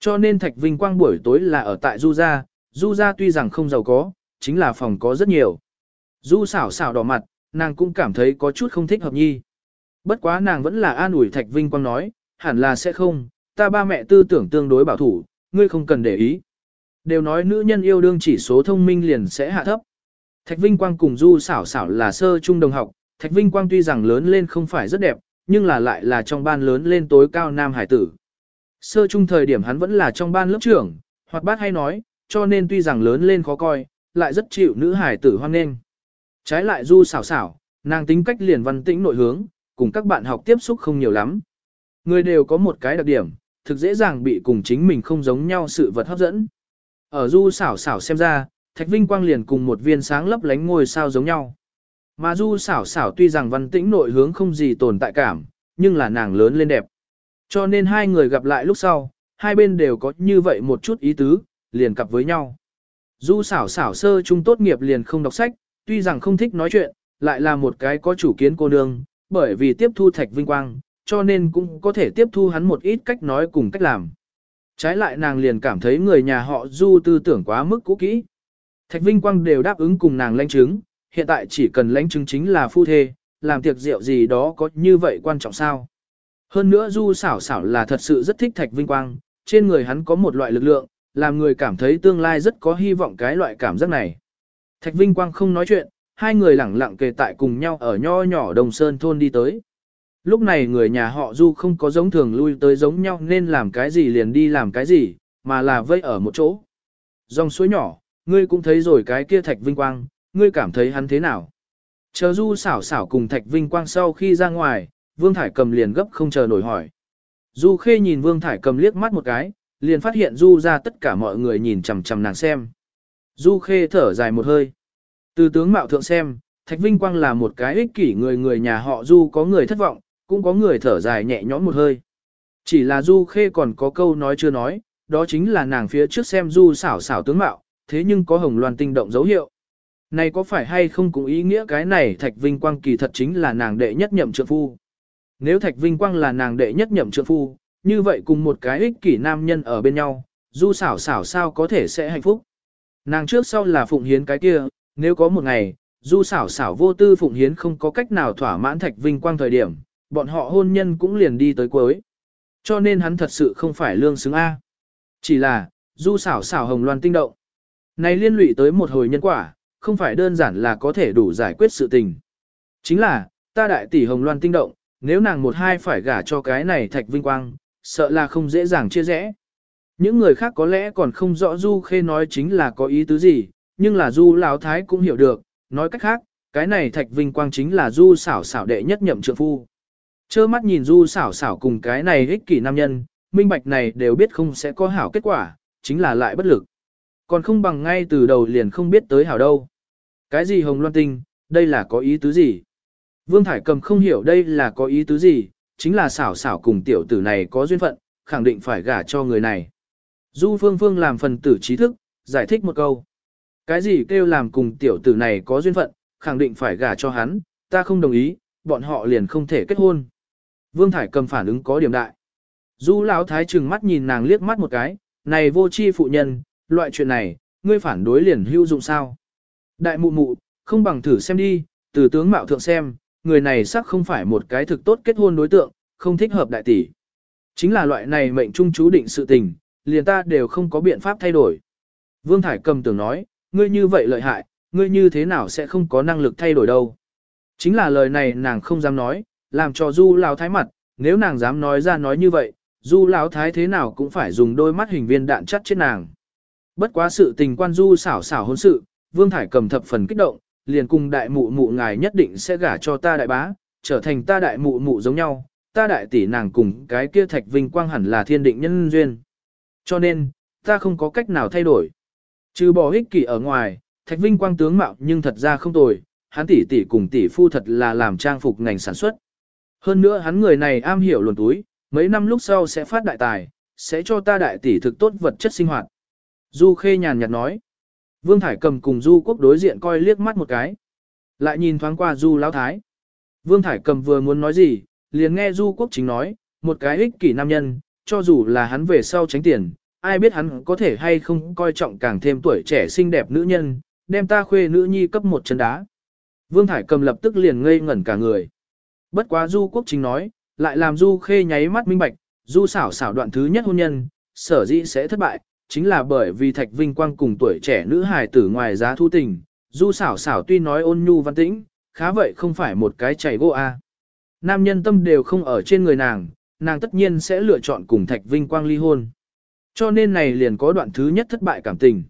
Cho nên Thạch Vinh Quang buổi tối là ở tại Du Gia, Du Gia tuy rằng không giàu có, chính là phòng có rất nhiều. Du xảo xảo đỏ mặt, nàng cũng cảm thấy có chút không thích hợp nhi. Bất quá nàng vẫn là an ủi Thạch Vinh Quang nói, hẳn là sẽ không, ta ba mẹ tư tưởng tương đối bảo thủ, ngươi không cần để ý. Đều nói nữ nhân yêu đương chỉ số thông minh liền sẽ hạ thấp. Thạch Vinh Quang cùng Du xảo xảo là sơ trung đồng học, Thạch Vinh Quang tuy rằng lớn lên không phải rất đẹp, nhưng là lại là trong ban lớn lên tối cao nam hải tử. Sơ trung thời điểm hắn vẫn là trong ban lớp trưởng, hoặc bát hay nói, cho nên tuy rằng lớn lên khó coi, lại rất chịu nữ hải tử hoan nghênh. Trái lại Du xảo xảo, nàng tính cách liền văn tĩnh nội hướng, cùng các bạn học tiếp xúc không nhiều lắm. Người đều có một cái đặc điểm, thực dễ dàng bị cùng chính mình không giống nhau sự vật hấp dẫn. Ở Du xảo xảo xem ra, Thạch Vinh Quang liền cùng một viên sáng lấp lánh ngôi sao giống nhau. Mà Du xảo xảo tuy rằng văn tĩnh nội hướng không gì tồn tại cảm, nhưng là nàng lớn lên đẹp. Cho nên hai người gặp lại lúc sau, hai bên đều có như vậy một chút ý tứ, liền cặp với nhau. Du xảo xảo sơ trung tốt nghiệp liền không đọc sách, tuy rằng không thích nói chuyện, lại là một cái có chủ kiến cô nương, bởi vì tiếp thu thạch vinh quang, cho nên cũng có thể tiếp thu hắn một ít cách nói cùng cách làm. Trái lại nàng liền cảm thấy người nhà họ Du tư tưởng quá mức cũ kỹ. Thạch Vinh Quang đều đáp ứng cùng nàng lãnh chứng, hiện tại chỉ cần lãnh chứng chính là phu thê, làm tiệc rượu gì đó có như vậy quan trọng sao. Hơn nữa Du xảo xảo là thật sự rất thích Thạch Vinh Quang, trên người hắn có một loại lực lượng, làm người cảm thấy tương lai rất có hy vọng cái loại cảm giác này. Thạch Vinh Quang không nói chuyện, hai người lẳng lặng kề tại cùng nhau ở nho nhỏ đồng sơn thôn đi tới. Lúc này người nhà họ Du không có giống thường lui tới giống nhau nên làm cái gì liền đi làm cái gì, mà là vây ở một chỗ. Dòng suối nhỏ, ngươi cũng thấy rồi cái kia Thạch Vinh Quang, ngươi cảm thấy hắn thế nào? Chờ Du xảo xảo cùng Thạch Vinh Quang sau khi ra ngoài, Vương Thải cầm liền gấp không chờ nổi hỏi. Du Khê nhìn Vương Thải cầm liếc mắt một cái, liền phát hiện Du ra tất cả mọi người nhìn chằm chằm nàng xem. Du Khê thở dài một hơi. Từ tướng mạo thượng xem, Thạch Vinh Quang là một cái ích kỷ người người nhà họ Du có người thất vọng, cũng có người thở dài nhẹ nhõm một hơi. Chỉ là Du Khê còn có câu nói chưa nói, đó chính là nàng phía trước xem Du xảo xảo tướng mạo, thế nhưng có hồng loan tinh động dấu hiệu. Này có phải hay không cũng ý nghĩa cái này Thạch Vinh Quang kỳ thật chính là nàng đệ nhất nhậm trượng phu. Nếu Thạch Vinh Quang là nàng đệ nhất nhậm trượng phu, như vậy cùng một cái ích kỷ nam nhân ở bên nhau, Du xảo xảo sao có thể sẽ hạnh phúc. Nàng trước sau là phụng hiến cái kia, nếu có một ngày, Du xảo xảo vô tư phụng hiến không có cách nào thỏa mãn Thạch Vinh Quang thời điểm, bọn họ hôn nhân cũng liền đi tới cuối. Cho nên hắn thật sự không phải lương xứng A. Chỉ là, Du xảo xảo hồng loan tinh động. Này liên lụy tới một hồi nhân quả, không phải đơn giản là có thể đủ giải quyết sự tình. Chính là, ta đại tỷ hồng loan tinh động, nếu nàng một hai phải gả cho cái này thạch vinh quang, sợ là không dễ dàng chia rẽ. Những người khác có lẽ còn không rõ Du Khê nói chính là có ý tứ gì, nhưng là Du Lão Thái cũng hiểu được, nói cách khác, cái này Thạch Vinh Quang chính là Du xảo xảo đệ nhất nhậm trượng phu. Chơ mắt nhìn Du xảo xảo cùng cái này ích kỷ nam nhân, minh bạch này đều biết không sẽ có hảo kết quả, chính là lại bất lực. Còn không bằng ngay từ đầu liền không biết tới hảo đâu. Cái gì hồng loan tinh, đây là có ý tứ gì? Vương Thải Cầm không hiểu đây là có ý tứ gì, chính là xảo xảo cùng tiểu tử này có duyên phận, khẳng định phải gả cho người này. Du Phương Phương làm phần tử trí thức, giải thích một câu. Cái gì kêu làm cùng tiểu tử này có duyên phận, khẳng định phải gả cho hắn, ta không đồng ý, bọn họ liền không thể kết hôn. Vương Thải Cầm phản ứng có điểm đại. Du Lão Thái trừng mắt nhìn nàng liếc mắt một cái, này vô chi phụ nhân, loại chuyện này, ngươi phản đối liền hữu dụng sao? Đại mụ mụ, không bằng thử xem đi, từ tướng mạo thượng xem, người này xác không phải một cái thực tốt kết hôn đối tượng, không thích hợp đại tỷ. Chính là loại này mệnh trung chú định sự tình, liền ta đều không có biện pháp thay đổi. Vương Thải cầm tưởng nói, ngươi như vậy lợi hại, ngươi như thế nào sẽ không có năng lực thay đổi đâu. Chính là lời này nàng không dám nói, làm cho Du Lão Thái mặt, nếu nàng dám nói ra nói như vậy, Du Lão Thái thế nào cũng phải dùng đôi mắt hình viên đạn chắt chết nàng. Bất quá sự tình quan Du xảo xảo hôn sự, Vương Thải cầm thập phần kích động, liền cùng đại mụ mụ ngài nhất định sẽ gả cho ta đại bá, trở thành ta đại mụ mụ giống nhau, ta đại tỷ nàng cùng cái kia thạch vinh quang hẳn là thiên định nhân duyên. Cho nên, ta không có cách nào thay đổi. Trừ bỏ ích kỷ ở ngoài, thạch vinh quang tướng mạo nhưng thật ra không tồi, hắn tỷ tỷ cùng tỷ phu thật là làm trang phục ngành sản xuất. Hơn nữa hắn người này am hiểu luồn túi, mấy năm lúc sau sẽ phát đại tài, sẽ cho ta đại tỷ thực tốt vật chất sinh hoạt. Du Khê nhàn nhạt nói. Vương Thải cầm cùng Du Quốc đối diện coi liếc mắt một cái. Lại nhìn thoáng qua Du Lão Thái. Vương Thải cầm vừa muốn nói gì, liền nghe Du Quốc chính nói, một cái ích kỷ nam nhân, cho dù là hắn về sau tránh tiền, ai biết hắn có thể hay không coi trọng càng thêm tuổi trẻ xinh đẹp nữ nhân, đem ta khuê nữ nhi cấp một chân đá. Vương Thải cầm lập tức liền ngây ngẩn cả người. Bất quá Du Quốc chính nói, lại làm Du Khê nháy mắt minh bạch, Du xảo xảo đoạn thứ nhất hôn nhân, sở dĩ sẽ thất bại, chính là bởi vì Thạch Vinh Quang cùng tuổi trẻ nữ hài tử ngoài giá thu tình, du xảo xảo tuy nói ôn nhu văn tĩnh, khá vậy không phải một cái chảy gỗ a. Nam nhân tâm đều không ở trên người nàng, nàng tất nhiên sẽ lựa chọn cùng Thạch Vinh Quang ly hôn. Cho nên này liền có đoạn thứ nhất thất bại cảm tình.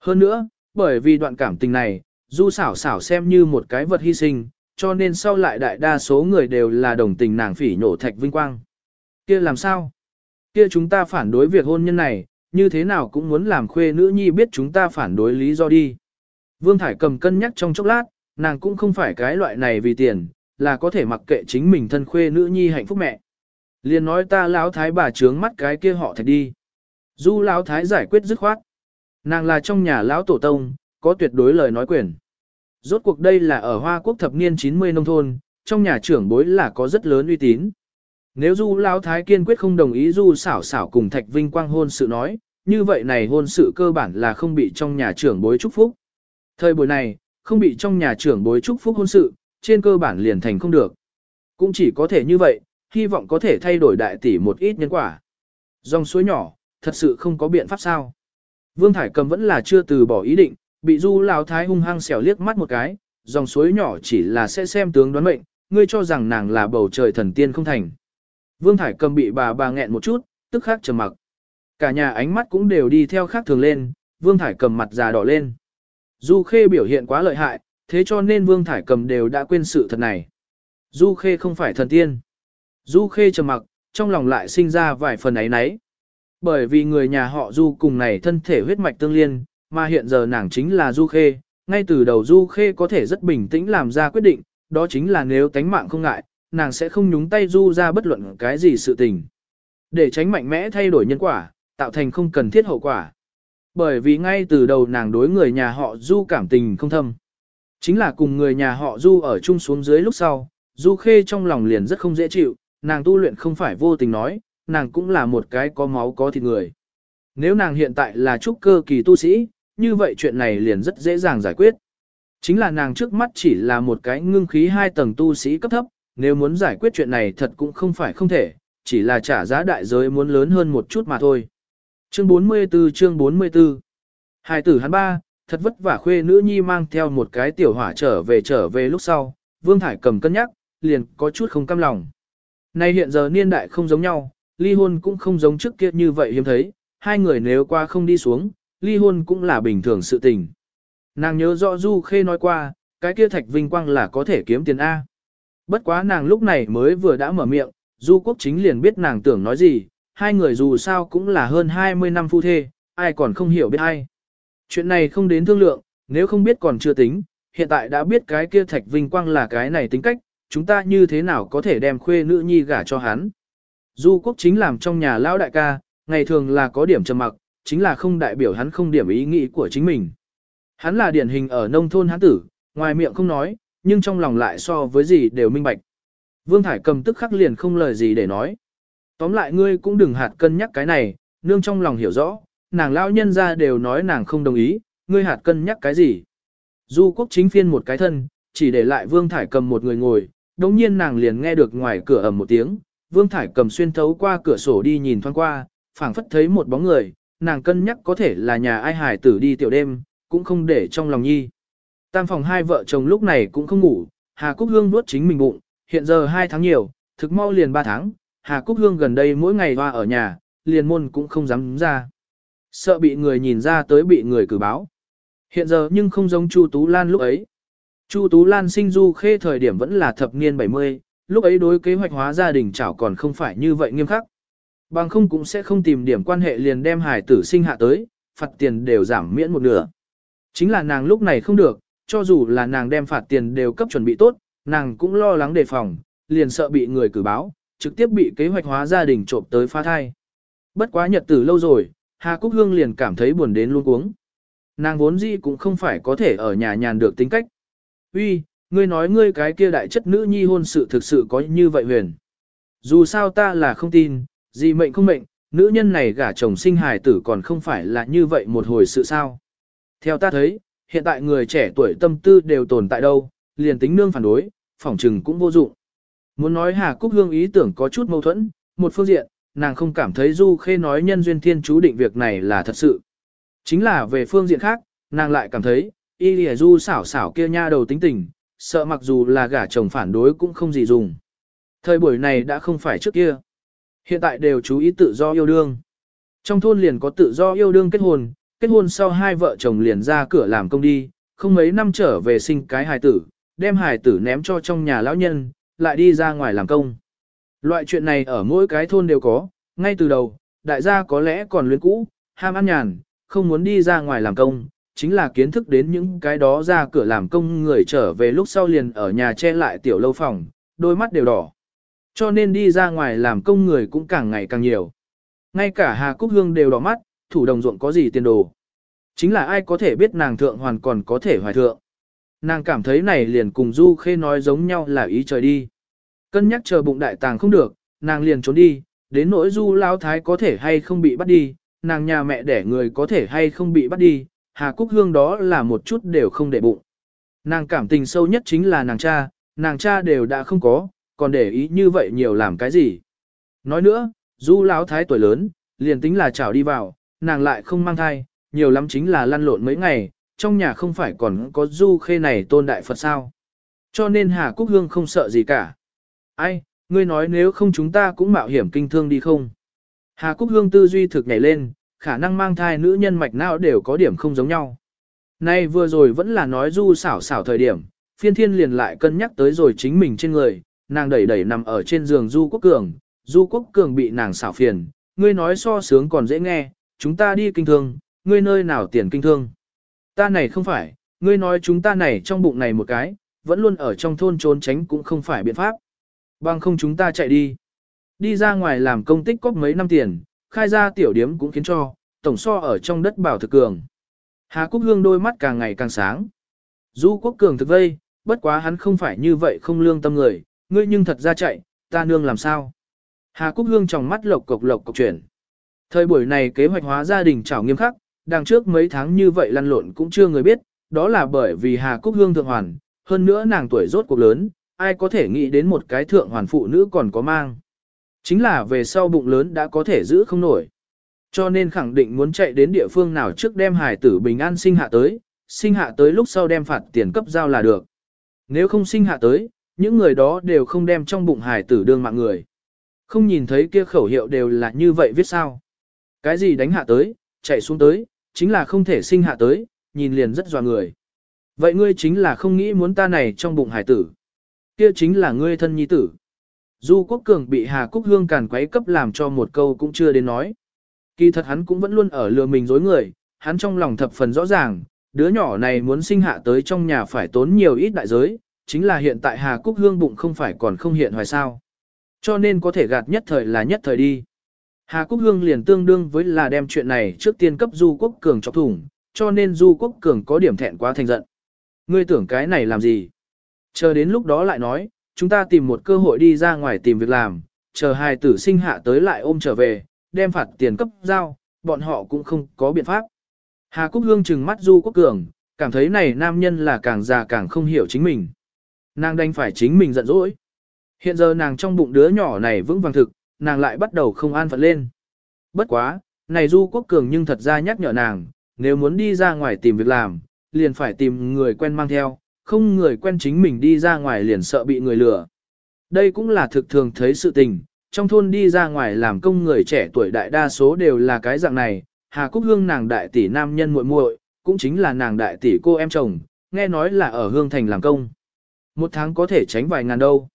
Hơn nữa, bởi vì đoạn cảm tình này, du xảo xảo xem như một cái vật hy sinh, cho nên sau lại đại đa số người đều là đồng tình nàng phỉ nổ Thạch Vinh Quang. Kia làm sao? Kia chúng ta phản đối việc hôn nhân này, như thế nào cũng muốn làm khuê nữ nhi biết chúng ta phản đối lý do đi. Vương Thải cầm cân nhắc trong chốc lát, nàng cũng không phải cái loại này vì tiền, là có thể mặc kệ chính mình thân khuê nữ nhi hạnh phúc mẹ. Liền nói ta lão thái bà trướng mắt cái kia họ thạch đi. Du lão thái giải quyết dứt khoát. Nàng là trong nhà lão tổ tông, có tuyệt đối lời nói quyền. Rốt cuộc đây là ở Hoa Quốc thập niên 90 nông thôn, trong nhà trưởng bối là có rất lớn uy tín. Nếu Du Lão Thái kiên quyết không đồng ý Du xảo xảo cùng Thạch Vinh Quang hôn sự nói, như vậy này hôn sự cơ bản là không bị trong nhà trưởng bối chúc phúc. Thời buổi này, không bị trong nhà trưởng bối chúc phúc hôn sự, trên cơ bản liền thành không được. Cũng chỉ có thể như vậy, hy vọng có thể thay đổi đại tỷ một ít nhân quả. Dòng suối nhỏ, thật sự không có biện pháp sao. Vương Thải Cầm vẫn là chưa từ bỏ ý định, bị Du Lão Thái hung hăng xẻo liếc mắt một cái, dòng suối nhỏ chỉ là sẽ xem tướng đoán mệnh, ngươi cho rằng nàng là bầu trời thần tiên không thành. Vương Thải Cầm bị bà bà nghẹn một chút, tức khắc trầm mặc. Cả nhà ánh mắt cũng đều đi theo khác thường lên, Vương Thải cầm mặt già đỏ lên. Du Khê biểu hiện quá lợi hại, thế cho nên Vương Thải cầm đều đã quên sự thật này. Du Khê không phải thần tiên. Du Khê trầm mặc, trong lòng lại sinh ra vài phần ấy nấy. Bởi vì người nhà họ Du cùng này thân thể huyết mạch tương liên, mà hiện giờ nàng chính là Du Khê, ngay từ đầu Du Khê có thể rất bình tĩnh làm ra quyết định, đó chính là nếu tánh mạng không ngại, nàng sẽ không nhúng tay Du ra bất luận cái gì sự tình. Để tránh mạnh mẽ thay đổi nhân quả, tạo thành không cần thiết hậu quả. Bởi vì ngay từ đầu nàng đối người nhà họ Du cảm tình không thâm. Chính là cùng người nhà họ Du ở chung xuống dưới lúc sau, Du Khê trong lòng liền rất không dễ chịu, nàng tu luyện không phải vô tình nói, nàng cũng là một cái có máu có thịt người. Nếu nàng hiện tại là trúc cơ kỳ tu sĩ, như vậy chuyện này liền rất dễ dàng giải quyết. Chính là nàng trước mắt chỉ là một cái ngưng khí hai tầng tu sĩ cấp thấp, nếu muốn giải quyết chuyện này thật cũng không phải không thể, chỉ là trả giá đại giới muốn lớn hơn một chút mà thôi. Chương 44 chương 44 Hai tử hắn ba, thật vất vả khuê nữ nhi mang theo một cái tiểu hỏa trở về trở về lúc sau, Vương Thải cầm cân nhắc, liền có chút không cam lòng. Nay hiện giờ niên đại không giống nhau, ly hôn cũng không giống trước kia như vậy hiếm thấy, hai người nếu qua không đi xuống, ly hôn cũng là bình thường sự tình. Nàng nhớ rõ Du Khê nói qua, cái kia thạch vinh quang là có thể kiếm tiền A. Bất quá nàng lúc này mới vừa đã mở miệng, Du Quốc chính liền biết nàng tưởng nói gì, hai người dù sao cũng là hơn 20 năm phu thê, ai còn không hiểu biết ai. Chuyện này không đến thương lượng, nếu không biết còn chưa tính, hiện tại đã biết cái kia thạch vinh quang là cái này tính cách, chúng ta như thế nào có thể đem khuê nữ nhi gả cho hắn. Du quốc chính làm trong nhà lão đại ca, ngày thường là có điểm trầm mặc, chính là không đại biểu hắn không điểm ý nghĩ của chính mình. Hắn là điển hình ở nông thôn hắn tử, ngoài miệng không nói, nhưng trong lòng lại so với gì đều minh bạch. Vương Thải cầm tức khắc liền không lời gì để nói. Tóm lại ngươi cũng đừng hạt cân nhắc cái này, nương trong lòng hiểu rõ, nàng lão nhân ra đều nói nàng không đồng ý, ngươi hạt cân nhắc cái gì. Du quốc chính phiên một cái thân, chỉ để lại Vương Thải cầm một người ngồi, đống nhiên nàng liền nghe được ngoài cửa ầm một tiếng, Vương Thải cầm xuyên thấu qua cửa sổ đi nhìn thoáng qua, phảng phất thấy một bóng người, nàng cân nhắc có thể là nhà ai hải tử đi tiểu đêm, cũng không để trong lòng nhi. Tam phòng hai vợ chồng lúc này cũng không ngủ, Hà Cúc Hương nuốt chính mình bụng, hiện giờ hai tháng nhiều, thực mau liền ba tháng, Hà Cúc Hương gần đây mỗi ngày hoa ở nhà, liền môn cũng không dám ra. Sợ bị người nhìn ra tới bị người cử báo. Hiện giờ nhưng không giống Chu Tú Lan lúc ấy. Chu Tú Lan sinh du khê thời điểm vẫn là thập niên 70, lúc ấy đối kế hoạch hóa gia đình chảo còn không phải như vậy nghiêm khắc. Bằng không cũng sẽ không tìm điểm quan hệ liền đem hải tử sinh hạ tới, phạt tiền đều giảm miễn một nửa. Chính là nàng lúc này không được, cho dù là nàng đem phạt tiền đều cấp chuẩn bị tốt, nàng cũng lo lắng đề phòng, liền sợ bị người cử báo, trực tiếp bị kế hoạch hóa gia đình trộm tới phá thai. Bất quá nhật tử lâu rồi, Hà Cúc Hương liền cảm thấy buồn đến luôn cuống, Nàng vốn gì cũng không phải có thể ở nhà nhàn được tính cách. Uy, ngươi nói ngươi cái kia đại chất nữ nhi hôn sự thực sự có như vậy huyền. Dù sao ta là không tin, gì mệnh không mệnh, nữ nhân này gả chồng sinh hài tử còn không phải là như vậy một hồi sự sao. Theo ta thấy, hiện tại người trẻ tuổi tâm tư đều tồn tại đâu, liền tính nương phản đối, phỏng trừng cũng vô dụng. Muốn nói Hà Cúc Hương ý tưởng có chút mâu thuẫn, một phương diện, nàng không cảm thấy Du Khê nói nhân duyên thiên chú định việc này là thật sự. Chính là về phương diện khác, nàng lại cảm thấy, y lìa Du xảo xảo kia nha đầu tính tình, sợ mặc dù là gả chồng phản đối cũng không gì dùng. Thời buổi này đã không phải trước kia. Hiện tại đều chú ý tự do yêu đương. Trong thôn liền có tự do yêu đương kết hôn, kết hôn sau hai vợ chồng liền ra cửa làm công đi, không mấy năm trở về sinh cái hài tử, đem hài tử ném cho trong nhà lão nhân, lại đi ra ngoài làm công. Loại chuyện này ở mỗi cái thôn đều có, ngay từ đầu, đại gia có lẽ còn luyến cũ, ham ăn nhàn, không muốn đi ra ngoài làm công, chính là kiến thức đến những cái đó ra cửa làm công người trở về lúc sau liền ở nhà che lại tiểu lâu phòng, đôi mắt đều đỏ. Cho nên đi ra ngoài làm công người cũng càng ngày càng nhiều. Ngay cả Hà Cúc Hương đều đỏ mắt, thủ đồng ruộng có gì tiền đồ. Chính là ai có thể biết nàng thượng hoàn còn có thể hoài thượng. Nàng cảm thấy này liền cùng Du Khê nói giống nhau là ý trời đi. Cân nhắc chờ bụng đại tàng không được, nàng liền trốn đi, đến nỗi Du lão Thái có thể hay không bị bắt đi, nàng nhà mẹ đẻ người có thể hay không bị bắt đi, Hà Cúc Hương đó là một chút đều không để bụng. Nàng cảm tình sâu nhất chính là nàng cha, nàng cha đều đã không có, còn để ý như vậy nhiều làm cái gì. Nói nữa, Du Lão Thái tuổi lớn, liền tính là chào đi vào, nàng lại không mang thai, nhiều lắm chính là lăn lộn mấy ngày, trong nhà không phải còn có Du Khê này tôn đại Phật sao. Cho nên Hà Cúc Hương không sợ gì cả. Ai, ngươi nói nếu không chúng ta cũng mạo hiểm kinh thương đi không? Hà Cúc Hương tư duy thực nhảy lên, khả năng mang thai nữ nhân mạch não đều có điểm không giống nhau. Nay vừa rồi vẫn là nói du xảo xảo thời điểm, phiên thiên liền lại cân nhắc tới rồi chính mình trên người, nàng đẩy đẩy nằm ở trên giường du quốc cường, du quốc cường bị nàng xảo phiền, ngươi nói so sướng còn dễ nghe, chúng ta đi kinh thương, ngươi nơi nào tiền kinh thương. Ta này không phải, ngươi nói chúng ta này trong bụng này một cái, vẫn luôn ở trong thôn trốn tránh cũng không phải biện pháp. Bằng không chúng ta chạy đi. Đi ra ngoài làm công tích có mấy năm tiền, khai ra tiểu điếm cũng khiến cho, tổng so ở trong đất bảo thực cường. Hà Cúc Hương đôi mắt càng ngày càng sáng. Du quốc cường thực vây, bất quá hắn không phải như vậy không lương tâm người, ngươi nhưng thật ra chạy, ta nương làm sao. Hà Cúc Hương trong mắt lộc cộc lộc cộc chuyển. Thời buổi này kế hoạch hóa gia đình trảo nghiêm khắc, đằng trước mấy tháng như vậy lăn lộn cũng chưa người biết, đó là bởi vì Hà Cúc Hương thượng hoàn, hơn nữa nàng tuổi rốt cuộc lớn, ai có thể nghĩ đến một cái thượng hoàn phụ nữ còn có mang. Chính là về sau bụng lớn đã có thể giữ không nổi. Cho nên khẳng định muốn chạy đến địa phương nào trước đem hài tử bình an sinh hạ tới, sinh hạ tới lúc sau đem phạt tiền cấp giao là được. Nếu không sinh hạ tới, những người đó đều không đem trong bụng hài tử đương mạng người. Không nhìn thấy kia khẩu hiệu đều là như vậy viết sao. Cái gì đánh hạ tới, chạy xuống tới, chính là không thể sinh hạ tới, nhìn liền rất dò người. Vậy ngươi chính là không nghĩ muốn ta này trong bụng hải tử. Kia chính là ngươi thân nhi tử. Du Quốc Cường bị Hà Cúc Hương càn quấy cấp làm cho một câu cũng chưa đến nói. Kỳ thật hắn cũng vẫn luôn ở lừa mình dối người, hắn trong lòng thập phần rõ ràng, đứa nhỏ này muốn sinh hạ tới trong nhà phải tốn nhiều ít đại giới, chính là hiện tại Hà Cúc Hương bụng không phải còn không hiện hoài sao. Cho nên có thể gạt nhất thời là nhất thời đi. Hà Cúc Hương liền tương đương với là đem chuyện này trước tiên cấp Du Quốc Cường chọc thủng, cho nên Du Quốc Cường có điểm thẹn quá thành giận. Ngươi tưởng cái này làm gì? Chờ đến lúc đó lại nói, chúng ta tìm một cơ hội đi ra ngoài tìm việc làm, chờ hai tử sinh hạ tới lại ôm trở về, đem phạt tiền cấp giao, bọn họ cũng không có biện pháp. Hà Cúc Hương trừng mắt Du Quốc Cường, cảm thấy này nam nhân là càng già càng không hiểu chính mình. Nàng đành phải chính mình giận dỗi. Hiện giờ nàng trong bụng đứa nhỏ này vững vàng thực, nàng lại bắt đầu không an phận lên. Bất quá, này Du Quốc Cường nhưng thật ra nhắc nhở nàng, nếu muốn đi ra ngoài tìm việc làm, liền phải tìm người quen mang theo, không người quen chính mình đi ra ngoài liền sợ bị người lừa. Đây cũng là thực thường thấy sự tình, trong thôn đi ra ngoài làm công người trẻ tuổi đại đa số đều là cái dạng này, Hà Cúc Hương nàng đại tỷ nam nhân muội muội, cũng chính là nàng đại tỷ cô em chồng, nghe nói là ở Hương Thành làm công. Một tháng có thể tránh vài ngàn đâu.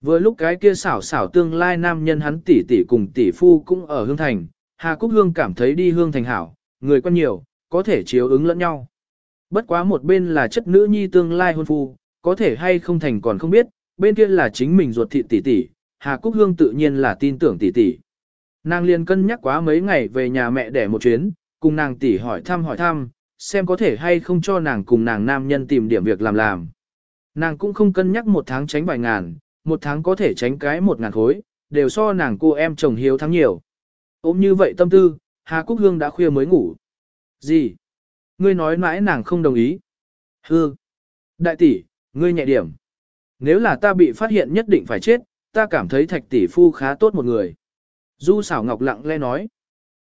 Vừa lúc cái kia xảo xảo tương lai nam nhân hắn tỷ tỷ cùng tỷ phu cũng ở Hương Thành, Hà Cúc Hương cảm thấy đi Hương Thành hảo, người quen nhiều, có thể chiếu ứng lẫn nhau. Bất quá một bên là chất nữ nhi tương lai hôn phu, có thể hay không thành còn không biết, bên kia là chính mình ruột thịt tỷ tỷ, Hà Cúc Hương tự nhiên là tin tưởng tỷ tỷ. Nàng liền cân nhắc quá mấy ngày về nhà mẹ để một chuyến, cùng nàng tỷ hỏi thăm hỏi thăm, xem có thể hay không cho nàng cùng nàng nam nhân tìm điểm việc làm làm. Nàng cũng không cân nhắc một tháng tránh vài ngàn, một tháng có thể tránh cái một ngàn khối, đều so nàng cô em chồng hiếu thắng nhiều. Ôm như vậy tâm tư, Hà Cúc Hương đã khuya mới ngủ. Gì? Ngươi nói mãi nàng không đồng ý. Hư. Đại tỷ, ngươi nhẹ điểm. Nếu là ta bị phát hiện nhất định phải chết, ta cảm thấy thạch tỷ phu khá tốt một người. Du xảo ngọc lặng lẽ nói.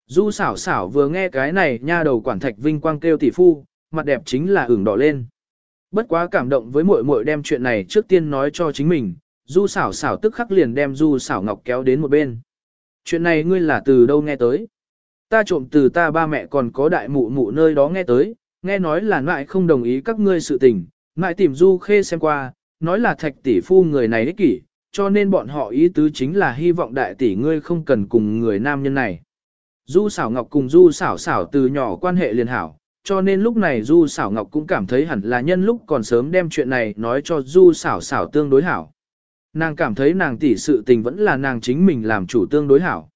Du xảo xảo vừa nghe cái này nha đầu quản thạch vinh quang kêu tỷ phu, mặt đẹp chính là ửng đỏ lên. Bất quá cảm động với muội muội đem chuyện này trước tiên nói cho chính mình, du xảo xảo tức khắc liền đem du xảo ngọc kéo đến một bên. Chuyện này ngươi là từ đâu nghe tới? Ta trộm từ ta ba mẹ còn có đại mụ mụ nơi đó nghe tới, nghe nói là ngại không đồng ý các ngươi sự tình, ngại tìm du khê xem qua, nói là thạch tỷ phu người này ích kỷ, cho nên bọn họ ý tứ chính là hy vọng đại tỷ ngươi không cần cùng người nam nhân này. Du xảo ngọc cùng du xảo xảo từ nhỏ quan hệ liền hảo, cho nên lúc này du xảo ngọc cũng cảm thấy hẳn là nhân lúc còn sớm đem chuyện này nói cho du xảo xảo tương đối hảo. Nàng cảm thấy nàng tỷ sự tình vẫn là nàng chính mình làm chủ tương đối hảo.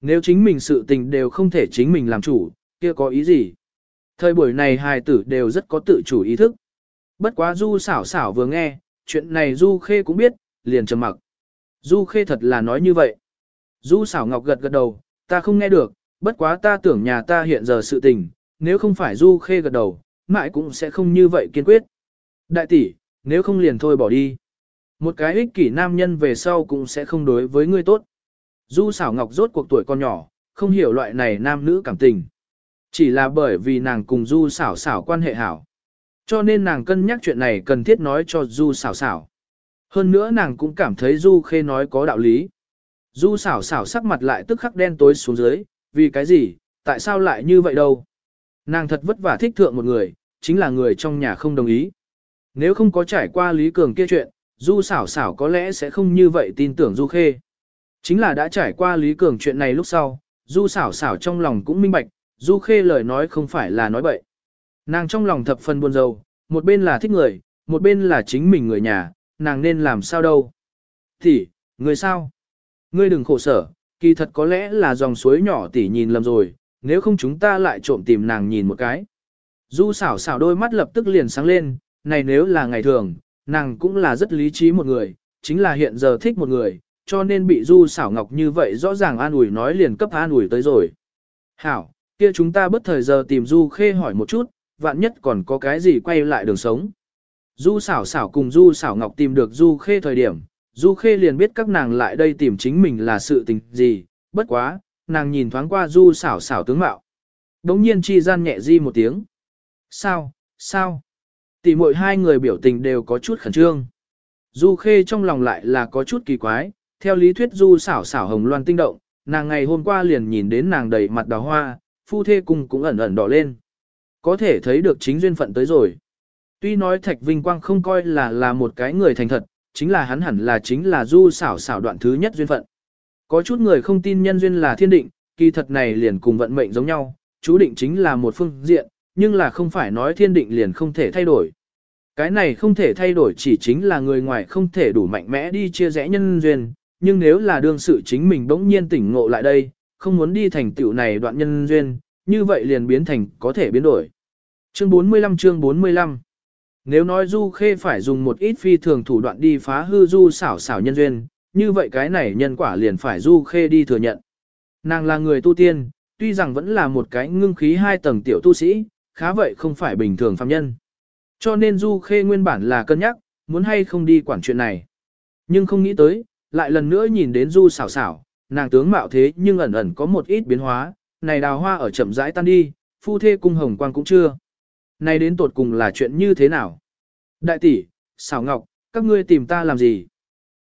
Nếu chính mình sự tình đều không thể chính mình làm chủ, kia có ý gì? Thời buổi này hài tử đều rất có tự chủ ý thức. Bất quá du xảo xảo vừa nghe, chuyện này du khê cũng biết, liền trầm mặc. Du khê thật là nói như vậy. Du xảo ngọc gật gật đầu, ta không nghe được, bất quá ta tưởng nhà ta hiện giờ sự tình, nếu không phải du khê gật đầu, mãi cũng sẽ không như vậy kiên quyết. Đại tỷ, nếu không liền thôi bỏ đi. Một cái ích kỷ nam nhân về sau cũng sẽ không đối với ngươi tốt. Du xảo ngọc rốt cuộc tuổi con nhỏ, không hiểu loại này nam nữ cảm tình. Chỉ là bởi vì nàng cùng du xảo xảo quan hệ hảo. Cho nên nàng cân nhắc chuyện này cần thiết nói cho du xảo xảo. Hơn nữa nàng cũng cảm thấy du khê nói có đạo lý. Du xảo xảo sắc mặt lại tức khắc đen tối xuống dưới, vì cái gì, tại sao lại như vậy đâu. Nàng thật vất vả thích thượng một người, chính là người trong nhà không đồng ý. Nếu không có trải qua Lý Cường kia chuyện, Du xảo xảo có lẽ sẽ không như vậy tin tưởng Du Khê. Chính là đã trải qua Lý Cường chuyện này lúc sau, Du xảo xảo trong lòng cũng minh bạch, Du Khê lời nói không phải là nói bậy. Nàng trong lòng thập phần buồn rầu, một bên là thích người, một bên là chính mình người nhà, nàng nên làm sao đâu. thì người sao? Ngươi đừng khổ sở, kỳ thật có lẽ là dòng suối nhỏ tỷ nhìn lầm rồi, nếu không chúng ta lại trộm tìm nàng nhìn một cái. Du xảo xảo đôi mắt lập tức liền sáng lên, này nếu là ngày thường, nàng cũng là rất lý trí một người, chính là hiện giờ thích một người, cho nên bị du xảo ngọc như vậy rõ ràng an ủi nói liền cấp an ủi tới rồi. Hảo, kia chúng ta bất thời giờ tìm du khê hỏi một chút, vạn nhất còn có cái gì quay lại đường sống. Du xảo xảo cùng du xảo ngọc tìm được du khê thời điểm, du khê liền biết các nàng lại đây tìm chính mình là sự tình gì, bất quá, nàng nhìn thoáng qua du xảo xảo tướng mạo. Đống nhiên chi gian nhẹ di một tiếng. Sao, sao? Tỷ muội hai người biểu tình đều có chút khẩn trương. Du khê trong lòng lại là có chút kỳ quái, theo lý thuyết du xảo xảo hồng loan tinh động, nàng ngày hôm qua liền nhìn đến nàng đầy mặt đào hoa, phu thê cùng cũng ẩn ẩn đỏ lên. Có thể thấy được chính duyên phận tới rồi. Tuy nói Thạch Vinh Quang không coi là là một cái người thành thật, chính là hắn hẳn là chính là du xảo xảo đoạn thứ nhất duyên phận. Có chút người không tin nhân duyên là thiên định, kỳ thật này liền cùng vận mệnh giống nhau, chú định chính là một phương diện, nhưng là không phải nói thiên định liền không thể thay đổi. Cái này không thể thay đổi chỉ chính là người ngoài không thể đủ mạnh mẽ đi chia rẽ nhân duyên, nhưng nếu là đương sự chính mình bỗng nhiên tỉnh ngộ lại đây, không muốn đi thành tựu này đoạn nhân duyên, như vậy liền biến thành có thể biến đổi. Chương 45 chương 45 Nếu nói Du Khê phải dùng một ít phi thường thủ đoạn đi phá hư Du xảo xảo nhân duyên, như vậy cái này nhân quả liền phải Du Khê đi thừa nhận. Nàng là người tu tiên, tuy rằng vẫn là một cái ngưng khí hai tầng tiểu tu sĩ, khá vậy không phải bình thường phàm nhân. Cho nên Du Khê nguyên bản là cân nhắc, muốn hay không đi quản chuyện này. Nhưng không nghĩ tới, lại lần nữa nhìn đến Du xảo xảo, nàng tướng mạo thế nhưng ẩn ẩn có một ít biến hóa, này đào hoa ở chậm rãi tan đi, phu thê cung hồng quang cũng chưa. Này đến tột cùng là chuyện như thế nào? Đại tỷ, xảo ngọc, các ngươi tìm ta làm gì?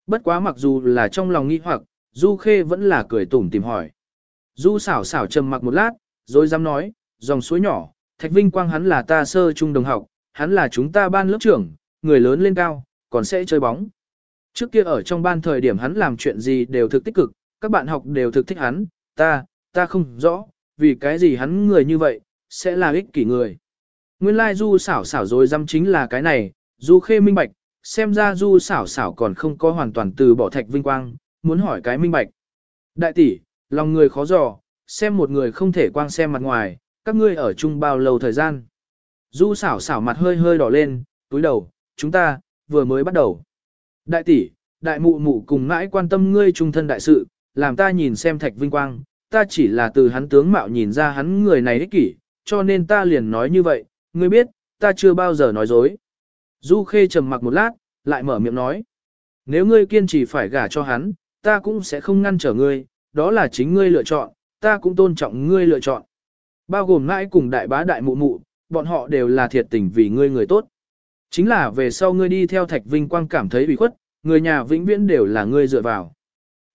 Bất quá mặc dù là trong lòng nghi hoặc, Du Khê vẫn là cười tủm tìm hỏi. Du xảo xảo trầm mặc một lát, rồi dám nói, dòng suối nhỏ, Thạch Vinh Quang hắn là ta sơ trung đồng học, hắn là chúng ta ban lớp trưởng, người lớn lên cao, còn sẽ chơi bóng. Trước kia ở trong ban thời điểm hắn làm chuyện gì đều thực tích cực, các bạn học đều thực thích hắn, ta, ta không rõ, vì cái gì hắn người như vậy, sẽ là ích kỷ người. Nguyên lai like du xảo xảo rồi dăm chính là cái này, du khê minh bạch, xem ra du xảo xảo còn không có hoàn toàn từ bỏ thạch vinh quang, muốn hỏi cái minh bạch. Đại tỷ, lòng người khó dò, xem một người không thể quang xem mặt ngoài, các ngươi ở chung bao lâu thời gian. Du xảo xảo mặt hơi hơi đỏ lên, túi đầu, chúng ta, vừa mới bắt đầu. Đại tỷ, đại mụ mụ cùng mãi quan tâm ngươi trung thân đại sự, làm ta nhìn xem thạch vinh quang, ta chỉ là từ hắn tướng mạo nhìn ra hắn người này ích kỷ, cho nên ta liền nói như vậy, ngươi biết, ta chưa bao giờ nói dối. Du Khê trầm mặc một lát, lại mở miệng nói. Nếu ngươi kiên trì phải gả cho hắn, ta cũng sẽ không ngăn trở ngươi, đó là chính ngươi lựa chọn, ta cũng tôn trọng ngươi lựa chọn. Bao gồm mãi cùng đại bá đại mụ mụ, bọn họ đều là thiệt tình vì ngươi người tốt. Chính là về sau ngươi đi theo Thạch Vinh Quang cảm thấy bị khuất, người nhà vĩnh viễn đều là ngươi dựa vào.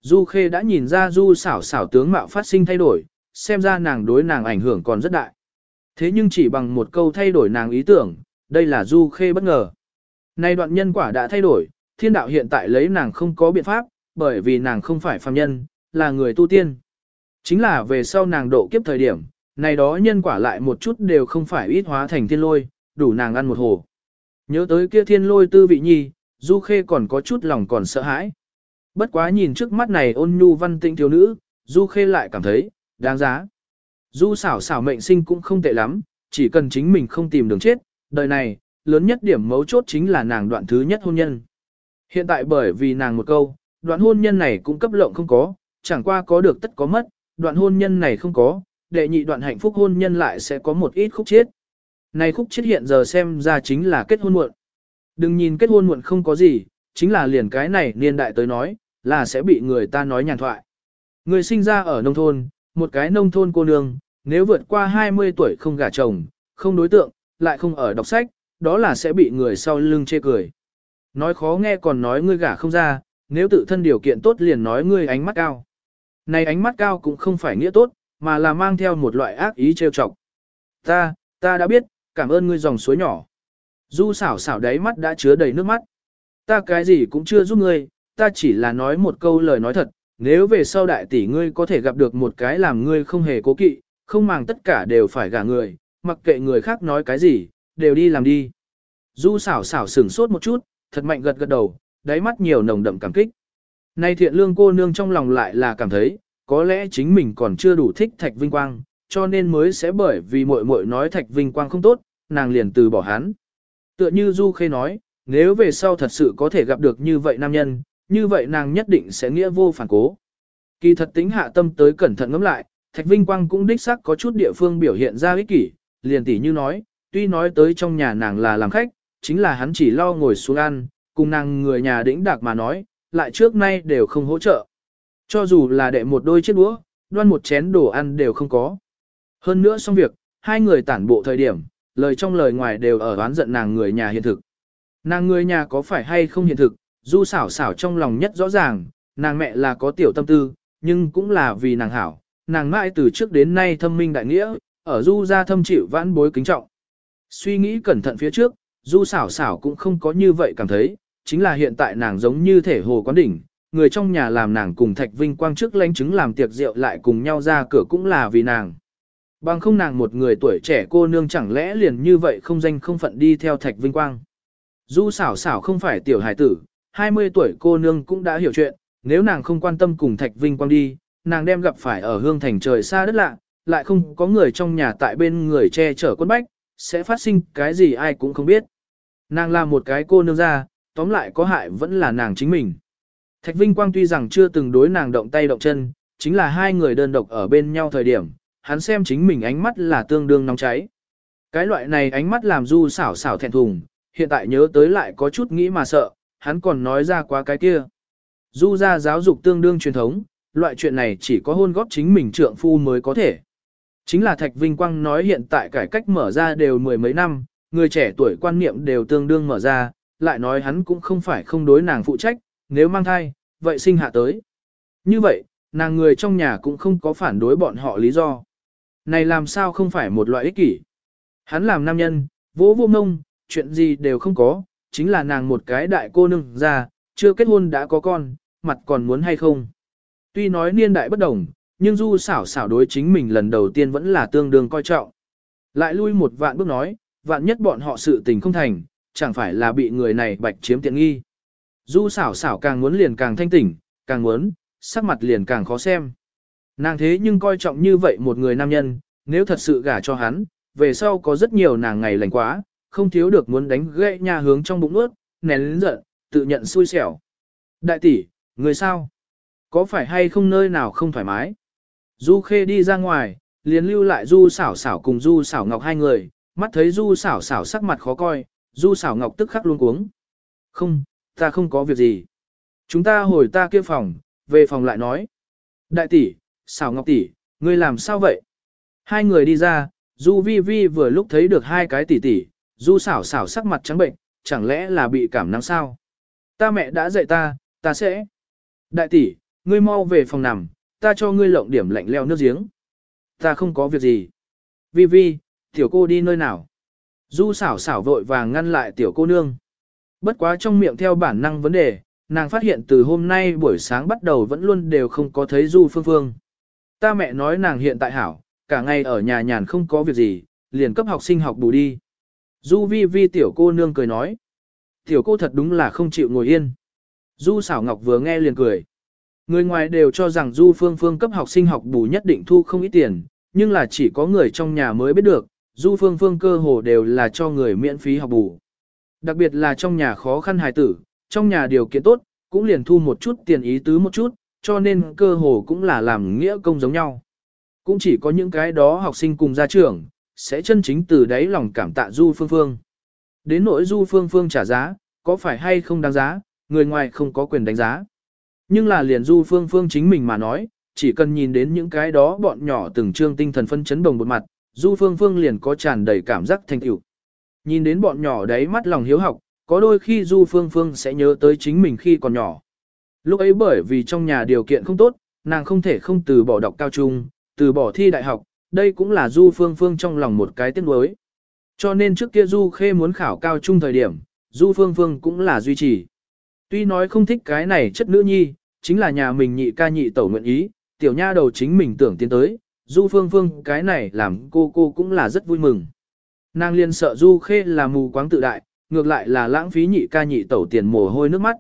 Du Khê đã nhìn ra Du xảo xảo tướng mạo phát sinh thay đổi, xem ra nàng đối nàng ảnh hưởng còn rất đại. Thế nhưng chỉ bằng một câu thay đổi nàng ý tưởng, đây là Du Khê bất ngờ. Nay đoạn nhân quả đã thay đổi, thiên đạo hiện tại lấy nàng không có biện pháp, bởi vì nàng không phải phàm nhân, là người tu tiên. Chính là về sau nàng độ kiếp thời điểm, này đó nhân quả lại một chút đều không phải ít hóa thành thiên lôi, đủ nàng ăn một hồ. Nhớ tới kia thiên lôi tư vị nhi, Du Khê còn có chút lòng còn sợ hãi. Bất quá nhìn trước mắt này ôn nhu văn tĩnh thiếu nữ, Du Khê lại cảm thấy, đáng giá. Du xảo xảo mệnh sinh cũng không tệ lắm, chỉ cần chính mình không tìm đường chết, đời này, lớn nhất điểm mấu chốt chính là nàng đoạn thứ nhất hôn nhân. Hiện tại bởi vì nàng một câu, đoạn hôn nhân này cũng cấp lộng không có, chẳng qua có được tất có mất, đoạn hôn nhân này không có, đệ nhị đoạn hạnh phúc hôn nhân lại sẽ có một ít khúc chết. Này khúc chết hiện giờ xem ra chính là kết hôn muộn. Đừng nhìn kết hôn muộn không có gì, chính là liền cái này niên đại tới nói, là sẽ bị người ta nói nhàn thoại. Người sinh ra ở nông thôn, một cái nông thôn cô nương, nếu vượt qua 20 tuổi không gả chồng, không đối tượng, lại không ở đọc sách, đó là sẽ bị người sau lưng chê cười. Nói khó nghe còn nói ngươi gả không ra, nếu tự thân điều kiện tốt liền nói ngươi ánh mắt cao. Này ánh mắt cao cũng không phải nghĩa tốt, mà là mang theo một loại ác ý trêu chọc. Ta, ta đã biết, cảm ơn ngươi dòng suối nhỏ. Du xảo xảo đáy mắt đã chứa đầy nước mắt. Ta cái gì cũng chưa giúp ngươi, ta chỉ là nói một câu lời nói thật, nếu về sau đại tỷ ngươi có thể gặp được một cái làm ngươi không hề cố kỵ, không màng tất cả đều phải gả người, mặc kệ người khác nói cái gì, đều đi làm đi. Du xảo xảo sửng sốt một chút, thật mạnh gật gật đầu, đáy mắt nhiều nồng đậm cảm kích. Nay thiện lương cô nương trong lòng lại là cảm thấy, có lẽ chính mình còn chưa đủ thích Thạch Vinh Quang, cho nên mới sẽ bởi vì muội muội nói Thạch Vinh Quang không tốt, nàng liền từ bỏ hắn. Tựa như Du Khê nói, nếu về sau thật sự có thể gặp được như vậy nam nhân, như vậy nàng nhất định sẽ nghĩa vô phản cố. Kỳ thật tính hạ tâm tới cẩn thận ngẫm lại, Thạch Vinh Quang cũng đích xác có chút địa phương biểu hiện ra ích kỷ, liền tỉ như nói, tuy nói tới trong nhà nàng là làm khách, chính là hắn chỉ lo ngồi xuống ăn, cùng nàng người nhà đĩnh đạc mà nói, lại trước nay đều không hỗ trợ. Cho dù là đệ một đôi chiếc đũa, đoan một chén đồ ăn đều không có. Hơn nữa xong việc, hai người tản bộ thời điểm, lời trong lời ngoài đều ở oán giận nàng người nhà hiện thực. Nàng người nhà có phải hay không hiện thực, du xảo xảo trong lòng nhất rõ ràng, nàng mẹ là có tiểu tâm tư, nhưng cũng là vì nàng hảo, nàng mãi từ trước đến nay thâm minh đại nghĩa, ở du ra thâm chịu vãn bối kính trọng. Suy nghĩ cẩn thận phía trước, du xảo xảo cũng không có như vậy cảm thấy, chính là hiện tại nàng giống như thể hồ quán đỉnh, người trong nhà làm nàng cùng Thạch Vinh Quang trước lãnh chứng làm tiệc rượu lại cùng nhau ra cửa cũng là vì nàng. Bằng không nàng một người tuổi trẻ cô nương chẳng lẽ liền như vậy không danh không phận đi theo Thạch Vinh Quang. Du xảo xảo không phải tiểu hải tử, 20 tuổi cô nương cũng đã hiểu chuyện, nếu nàng không quan tâm cùng Thạch Vinh Quang đi, nàng đem gặp phải ở hương thành trời xa đất lạ, lại không có người trong nhà tại bên người che chở quân bách, sẽ phát sinh cái gì ai cũng không biết. Nàng là một cái cô nương ra, tóm lại có hại vẫn là nàng chính mình. Thạch Vinh Quang tuy rằng chưa từng đối nàng động tay động chân, chính là hai người đơn độc ở bên nhau thời điểm, hắn xem chính mình ánh mắt là tương đương nóng cháy. Cái loại này ánh mắt làm du xảo xảo thẹn thùng, hiện tại nhớ tới lại có chút nghĩ mà sợ, hắn còn nói ra quá cái kia. Du ra giáo dục tương đương truyền thống, loại chuyện này chỉ có hôn góp chính mình trượng phu mới có thể. Chính là Thạch Vinh Quang nói hiện tại cải cách mở ra đều mười mấy năm, người trẻ tuổi quan niệm đều tương đương mở ra, lại nói hắn cũng không phải không đối nàng phụ trách, nếu mang thai, vậy sinh hạ tới. Như vậy, nàng người trong nhà cũng không có phản đối bọn họ lý do. Này làm sao không phải một loại ích kỷ. Hắn làm nam nhân, vỗ vô mông, chuyện gì đều không có, chính là nàng một cái đại cô nương ra, chưa kết hôn đã có con, mặt còn muốn hay không. Tuy nói niên đại bất đồng, nhưng du xảo xảo đối chính mình lần đầu tiên vẫn là tương đương coi trọng. Lại lui một vạn bước nói, vạn nhất bọn họ sự tình không thành, chẳng phải là bị người này bạch chiếm tiện nghi. Du xảo xảo càng muốn liền càng thanh tỉnh, càng muốn, sắc mặt liền càng khó xem. Nàng thế nhưng coi trọng như vậy một người nam nhân, nếu thật sự gả cho hắn, về sau có rất nhiều nàng ngày lành quá, không thiếu được muốn đánh gãy nhà hướng trong bụng nuốt, nén lớn giận, tự nhận xui xẻo. Đại tỷ, người sao? Có phải hay không nơi nào không thoải mái? Du khê đi ra ngoài, liền lưu lại du xảo xảo cùng du xảo ngọc hai người, mắt thấy du xảo xảo sắc mặt khó coi, du xảo ngọc tức khắc luôn cuống. Không, ta không có việc gì. Chúng ta hồi ta kia phòng, về phòng lại nói. Đại tỷ, xảo ngọc tỷ, ngươi làm sao vậy? Hai người đi ra, du vi vi vừa lúc thấy được hai cái tỷ tỷ, du xảo xảo sắc mặt trắng bệnh, chẳng lẽ là bị cảm nắng sao? Ta mẹ đã dạy ta, ta sẽ. Đại tỷ, ngươi mau về phòng nằm, ta cho ngươi lộng điểm lạnh leo nước giếng. Ta không có việc gì. Vi vi, tiểu cô đi nơi nào? Du xảo xảo vội vàng ngăn lại tiểu cô nương. Bất quá trong miệng theo bản năng vấn đề, nàng phát hiện từ hôm nay buổi sáng bắt đầu vẫn luôn đều không có thấy Du Phương Phương. Ta mẹ nói nàng hiện tại hảo, cả ngày ở nhà nhàn không có việc gì, liền cấp học sinh học bù đi. Du vi vi tiểu cô nương cười nói. Tiểu cô thật đúng là không chịu ngồi yên. Du xảo ngọc vừa nghe liền cười. Người ngoài đều cho rằng Du Phương Phương cấp học sinh học bù nhất định thu không ít tiền, nhưng là chỉ có người trong nhà mới biết được, Du Phương Phương cơ hồ đều là cho người miễn phí học bù. Đặc biệt là trong nhà khó khăn hài tử, trong nhà điều kiện tốt, cũng liền thu một chút tiền ý tứ một chút, cho nên cơ hồ cũng là làm nghĩa công giống nhau. Cũng chỉ có những cái đó học sinh cùng gia trưởng, sẽ chân chính từ đáy lòng cảm tạ Du Phương Phương. Đến nỗi Du Phương Phương trả giá, có phải hay không đáng giá, người ngoài không có quyền đánh giá. Nhưng là liền Du Phương Phương chính mình mà nói, chỉ cần nhìn đến những cái đó bọn nhỏ từng trương tinh thần phân chấn bồng một mặt, Du Phương Phương liền có tràn đầy cảm giác thành tựu. Nhìn đến bọn nhỏ đấy mắt lòng hiếu học, có đôi khi Du Phương Phương sẽ nhớ tới chính mình khi còn nhỏ. Lúc ấy bởi vì trong nhà điều kiện không tốt, nàng không thể không từ bỏ đọc cao trung, từ bỏ thi đại học, đây cũng là Du Phương Phương trong lòng một cái tiếc nuối. Cho nên trước kia Du Khê muốn khảo cao trung thời điểm, Du Phương Phương cũng là duy trì. Tuy nói không thích cái này chất nữ nhi, chính là nhà mình nhị ca nhị tẩu nguyện ý, tiểu nha đầu chính mình tưởng tiến tới, Du Phương Phương cái này làm cô cô cũng là rất vui mừng. Nàng liên sợ Du Khê là mù quáng tự đại, ngược lại là lãng phí nhị ca nhị tẩu tiền mồ hôi nước mắt.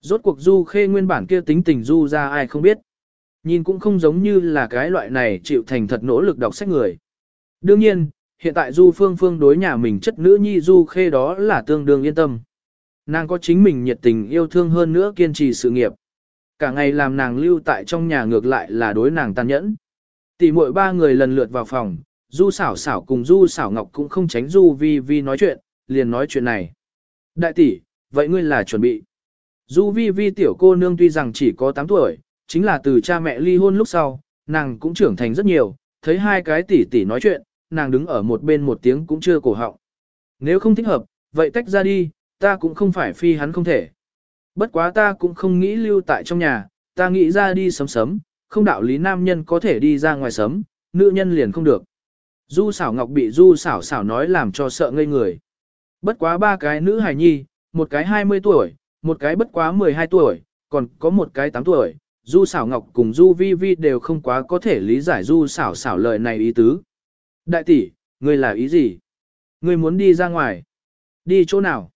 Rốt cuộc Du Khê nguyên bản kia tính tình Du ra ai không biết. Nhìn cũng không giống như là cái loại này chịu thành thật nỗ lực đọc sách người. Đương nhiên, hiện tại Du Phương Phương đối nhà mình chất nữ nhi Du Khê đó là tương đương yên tâm. Nàng có chính mình nhiệt tình yêu thương hơn nữa kiên trì sự nghiệp. Cả ngày làm nàng lưu tại trong nhà ngược lại là đối nàng tàn nhẫn. Tỷ muội ba người lần lượt vào phòng, Du xảo xảo cùng Du xảo ngọc cũng không tránh Du vi vi nói chuyện, liền nói chuyện này. Đại tỷ, vậy ngươi là chuẩn bị. Du vi vi tiểu cô nương tuy rằng chỉ có 8 tuổi, chính là từ cha mẹ ly hôn lúc sau, nàng cũng trưởng thành rất nhiều, thấy hai cái tỷ tỷ nói chuyện, nàng đứng ở một bên một tiếng cũng chưa cổ họng. Nếu không thích hợp, vậy tách ra đi, ta cũng không phải phi hắn không thể. Bất quá ta cũng không nghĩ lưu tại trong nhà, ta nghĩ ra đi sớm sớm, không đạo lý nam nhân có thể đi ra ngoài sớm, nữ nhân liền không được. Du xảo ngọc bị du xảo xảo nói làm cho sợ ngây người. Bất quá ba cái nữ hài nhi, một cái 20 tuổi, một cái bất quá 12 tuổi, còn có một cái 8 tuổi, Du Sảo ngọc cùng Du vi vi đều không quá có thể lý giải Du Sảo Sảo lời này ý tứ. Đại tỷ, ngươi là ý gì? Ngươi muốn đi ra ngoài? Đi chỗ nào?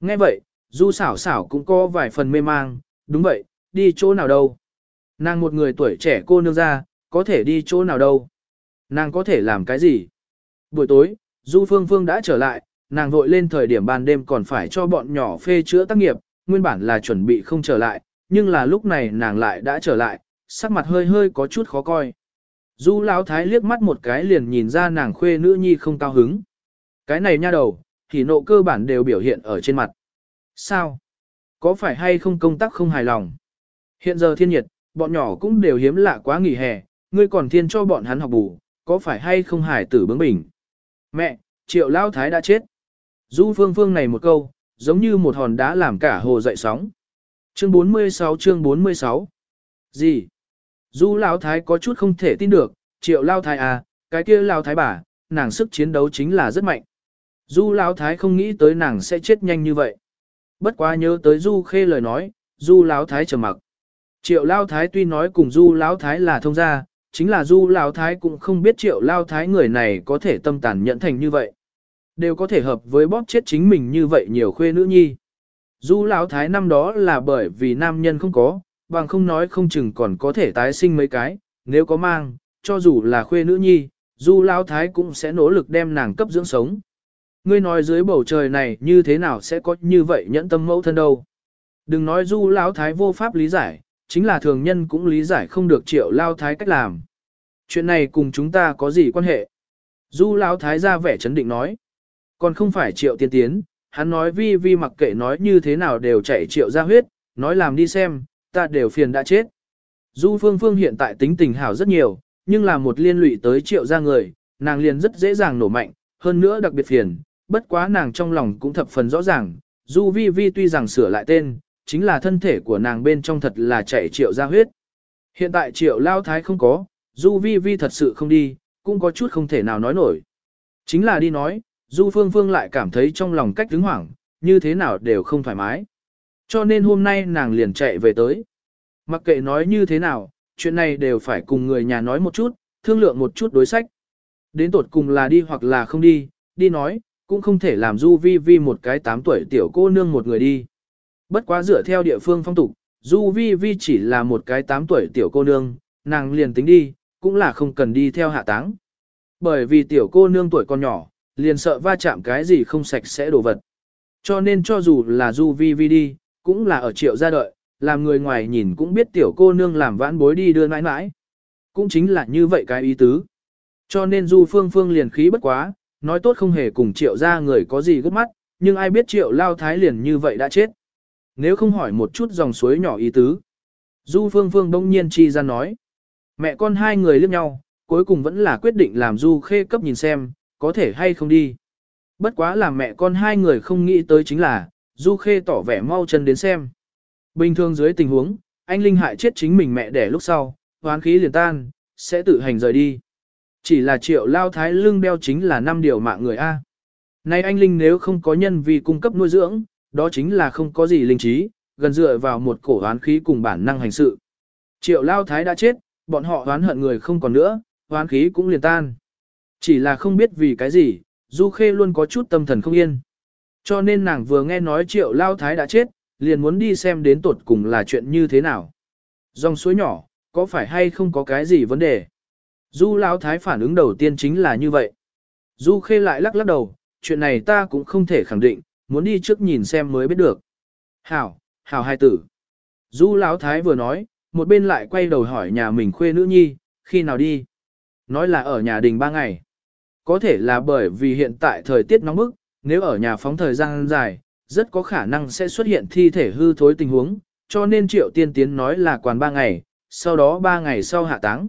Nghe vậy, Du Sảo Sảo cũng có vài phần mê mang, đúng vậy, đi chỗ nào đâu? Nàng một người tuổi trẻ cô nương ra, có thể đi chỗ nào đâu? Nàng có thể làm cái gì? Buổi tối, Du Phương Phương đã trở lại, nàng vội lên thời điểm ban đêm còn phải cho bọn nhỏ phê chữa tác nghiệp, nguyên bản là chuẩn bị không trở lại, nhưng là lúc này nàng lại đã trở lại, sắc mặt hơi hơi có chút khó coi. Du Lão Thái liếc mắt một cái liền nhìn ra nàng khuê nữ nhi không cao hứng. Cái này nha đầu, thì nộ cơ bản đều biểu hiện ở trên mặt. Sao? Có phải hay không công tác không hài lòng? Hiện giờ thiên nhiệt, bọn nhỏ cũng đều hiếm lạ quá nghỉ hè, ngươi còn thiên cho bọn hắn học bù, có phải hay không hài tử bướng bỉnh? Mẹ, triệu Lão Thái đã chết. Du phương phương này một câu, giống như một hòn đá làm cả hồ dậy sóng. Chương 46 chương 46 Gì? Du Lão Thái có chút không thể tin được, triệu Lão Thái à, cái kia Lão Thái bà, nàng sức chiến đấu chính là rất mạnh. Du Lão Thái không nghĩ tới nàng sẽ chết nhanh như vậy. Bất quá nhớ tới Du Khê lời nói, Du Lão Thái trầm mặc. Triệu Lão Thái tuy nói cùng Du Lão Thái là thông gia, chính là Du Lão Thái cũng không biết Triệu Lão Thái người này có thể tâm tàn nhẫn thành như vậy. Đều có thể hợp với bóp chết chính mình như vậy nhiều khuê nữ nhi. Du Lão Thái năm đó là bởi vì nam nhân không có, bằng không nói không chừng còn có thể tái sinh mấy cái, nếu có mang, cho dù là khuê nữ nhi, Du Lão Thái cũng sẽ nỗ lực đem nàng cấp dưỡng sống. Ngươi nói dưới bầu trời này như thế nào sẽ có như vậy nhẫn tâm mẫu thân đâu. Đừng nói Du Lão Thái vô pháp lý giải, chính là thường nhân cũng lý giải không được triệu lao Thái cách làm. Chuyện này cùng chúng ta có gì quan hệ? Du Lão Thái ra vẻ chấn định nói. Còn không phải triệu tiên tiến, hắn nói vi vi mặc kệ nói như thế nào đều chạy triệu ra huyết, nói làm đi xem, ta đều phiền đã chết. Du phương phương hiện tại tính tình hảo rất nhiều, nhưng là một liên lụy tới triệu ra người, nàng liền rất dễ dàng nổ mạnh, hơn nữa đặc biệt phiền, bất quá nàng trong lòng cũng thập phần rõ ràng, du vi vi tuy rằng sửa lại tên, chính là thân thể của nàng bên trong thật là chạy triệu ra huyết. Hiện tại triệu lao thái không có, du vi vi thật sự không đi, cũng có chút không thể nào nói nổi. Chính là đi nói, Du Phương Phương lại cảm thấy trong lòng cách đứng hoảng, như thế nào đều không thoải mái. Cho nên hôm nay nàng liền chạy về tới. Mặc kệ nói như thế nào, chuyện này đều phải cùng người nhà nói một chút, thương lượng một chút đối sách. Đến tột cùng là đi hoặc là không đi, đi nói, cũng không thể làm Du Vi Vi một cái 8 tuổi tiểu cô nương một người đi. Bất quá dựa theo địa phương phong tục, Du Vi Vi chỉ là một cái 8 tuổi tiểu cô nương, nàng liền tính đi, cũng là không cần đi theo hạ táng. Bởi vì tiểu cô nương tuổi còn nhỏ, liền sợ va chạm cái gì không sạch sẽ đồ vật. Cho nên cho dù là du vi vi đi, cũng là ở triệu gia đợi, làm người ngoài nhìn cũng biết tiểu cô nương làm vãn bối đi đưa mãi mãi. Cũng chính là như vậy cái ý tứ. Cho nên du phương phương liền khí bất quá, nói tốt không hề cùng triệu gia người có gì gấp mắt, nhưng ai biết triệu lao thái liền như vậy đã chết. Nếu không hỏi một chút dòng suối nhỏ ý tứ. Du phương phương đông nhiên chi ra nói. Mẹ con hai người liếc nhau, cuối cùng vẫn là quyết định làm du khê cấp nhìn xem, có thể hay không đi. Bất quá là mẹ con hai người không nghĩ tới chính là, Du Khê tỏ vẻ mau chân đến xem. Bình thường dưới tình huống, anh Linh hại chết chính mình mẹ đẻ lúc sau, hoán khí liền tan, sẽ tự hành rời đi. Chỉ là triệu lao thái lưng đeo chính là năm điều mạng người A. Nay anh Linh nếu không có nhân vì cung cấp nuôi dưỡng, đó chính là không có gì linh trí, gần dựa vào một cổ hoán khí cùng bản năng hành sự. Triệu lao thái đã chết, bọn họ hoán hận người không còn nữa, hoán khí cũng liền tan. Chỉ là không biết vì cái gì, Du Khê luôn có chút tâm thần không yên. Cho nên nàng vừa nghe nói triệu lao thái đã chết, liền muốn đi xem đến tột cùng là chuyện như thế nào. Dòng suối nhỏ, có phải hay không có cái gì vấn đề? Du lao thái phản ứng đầu tiên chính là như vậy. Du khê lại lắc lắc đầu, chuyện này ta cũng không thể khẳng định, muốn đi trước nhìn xem mới biết được. Hảo, hảo hai tử. Du lão thái vừa nói, một bên lại quay đầu hỏi nhà mình khuê nữ nhi, khi nào đi? Nói là ở nhà đình ba ngày. Có thể là bởi vì hiện tại thời tiết nóng bức, nếu ở nhà phóng thời gian dài, rất có khả năng sẽ xuất hiện thi thể hư thối tình huống, cho nên triệu tiên tiến nói là quản ba ngày, sau đó ba ngày sau hạ táng.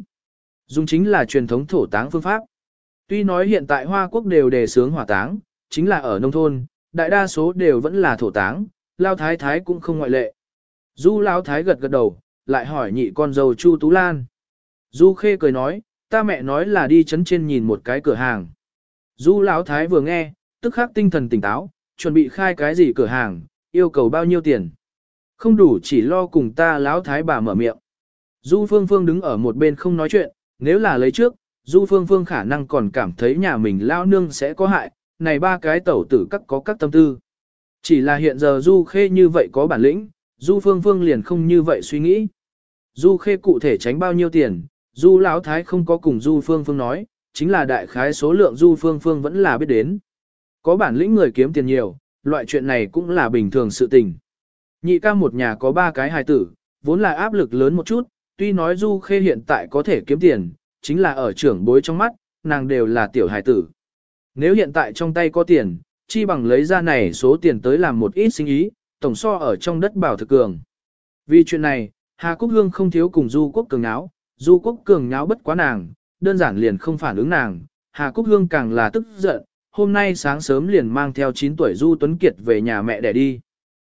Dùng chính là truyền thống thổ táng phương pháp. Tuy nói hiện tại Hoa Quốc đều đề sướng hỏa táng, chính là ở nông thôn, đại đa số đều vẫn là thổ táng, Lao Thái Thái cũng không ngoại lệ. Du Lao Thái gật gật đầu, lại hỏi nhị con dâu Chu Tú Lan. Du Khê cười nói, ta mẹ nói là đi chấn trên nhìn một cái cửa hàng. Du Lão Thái vừa nghe, tức khắc tinh thần tỉnh táo, chuẩn bị khai cái gì cửa hàng, yêu cầu bao nhiêu tiền. Không đủ chỉ lo cùng ta Lão Thái bà mở miệng. Du Phương Phương đứng ở một bên không nói chuyện, nếu là lấy trước, Du Phương Phương khả năng còn cảm thấy nhà mình Lão Nương sẽ có hại, này ba cái tẩu tử các có các tâm tư. Chỉ là hiện giờ Du Khê như vậy có bản lĩnh, Du Phương Phương liền không như vậy suy nghĩ. Du Khê cụ thể tránh bao nhiêu tiền, Du Lão Thái không có cùng Du Phương Phương nói, chính là đại khái số lượng Du Phương Phương vẫn là biết đến. Có bản lĩnh người kiếm tiền nhiều, loại chuyện này cũng là bình thường sự tình. Nhị ca một nhà có ba cái hài tử, vốn là áp lực lớn một chút, tuy nói Du Khê hiện tại có thể kiếm tiền, chính là ở trưởng bối trong mắt, nàng đều là tiểu hài tử. Nếu hiện tại trong tay có tiền, chi bằng lấy ra này số tiền tới làm một ít sinh ý, tổng so ở trong đất bảo thực cường. Vì chuyện này, Hà Cúc Hương không thiếu cùng Du Quốc Cường áo. Du Quốc Cường nháo bất quá nàng, đơn giản liền không phản ứng nàng, Hà Cúc Hương càng là tức giận, hôm nay sáng sớm liền mang theo 9 tuổi Du Tuấn Kiệt về nhà mẹ để đi.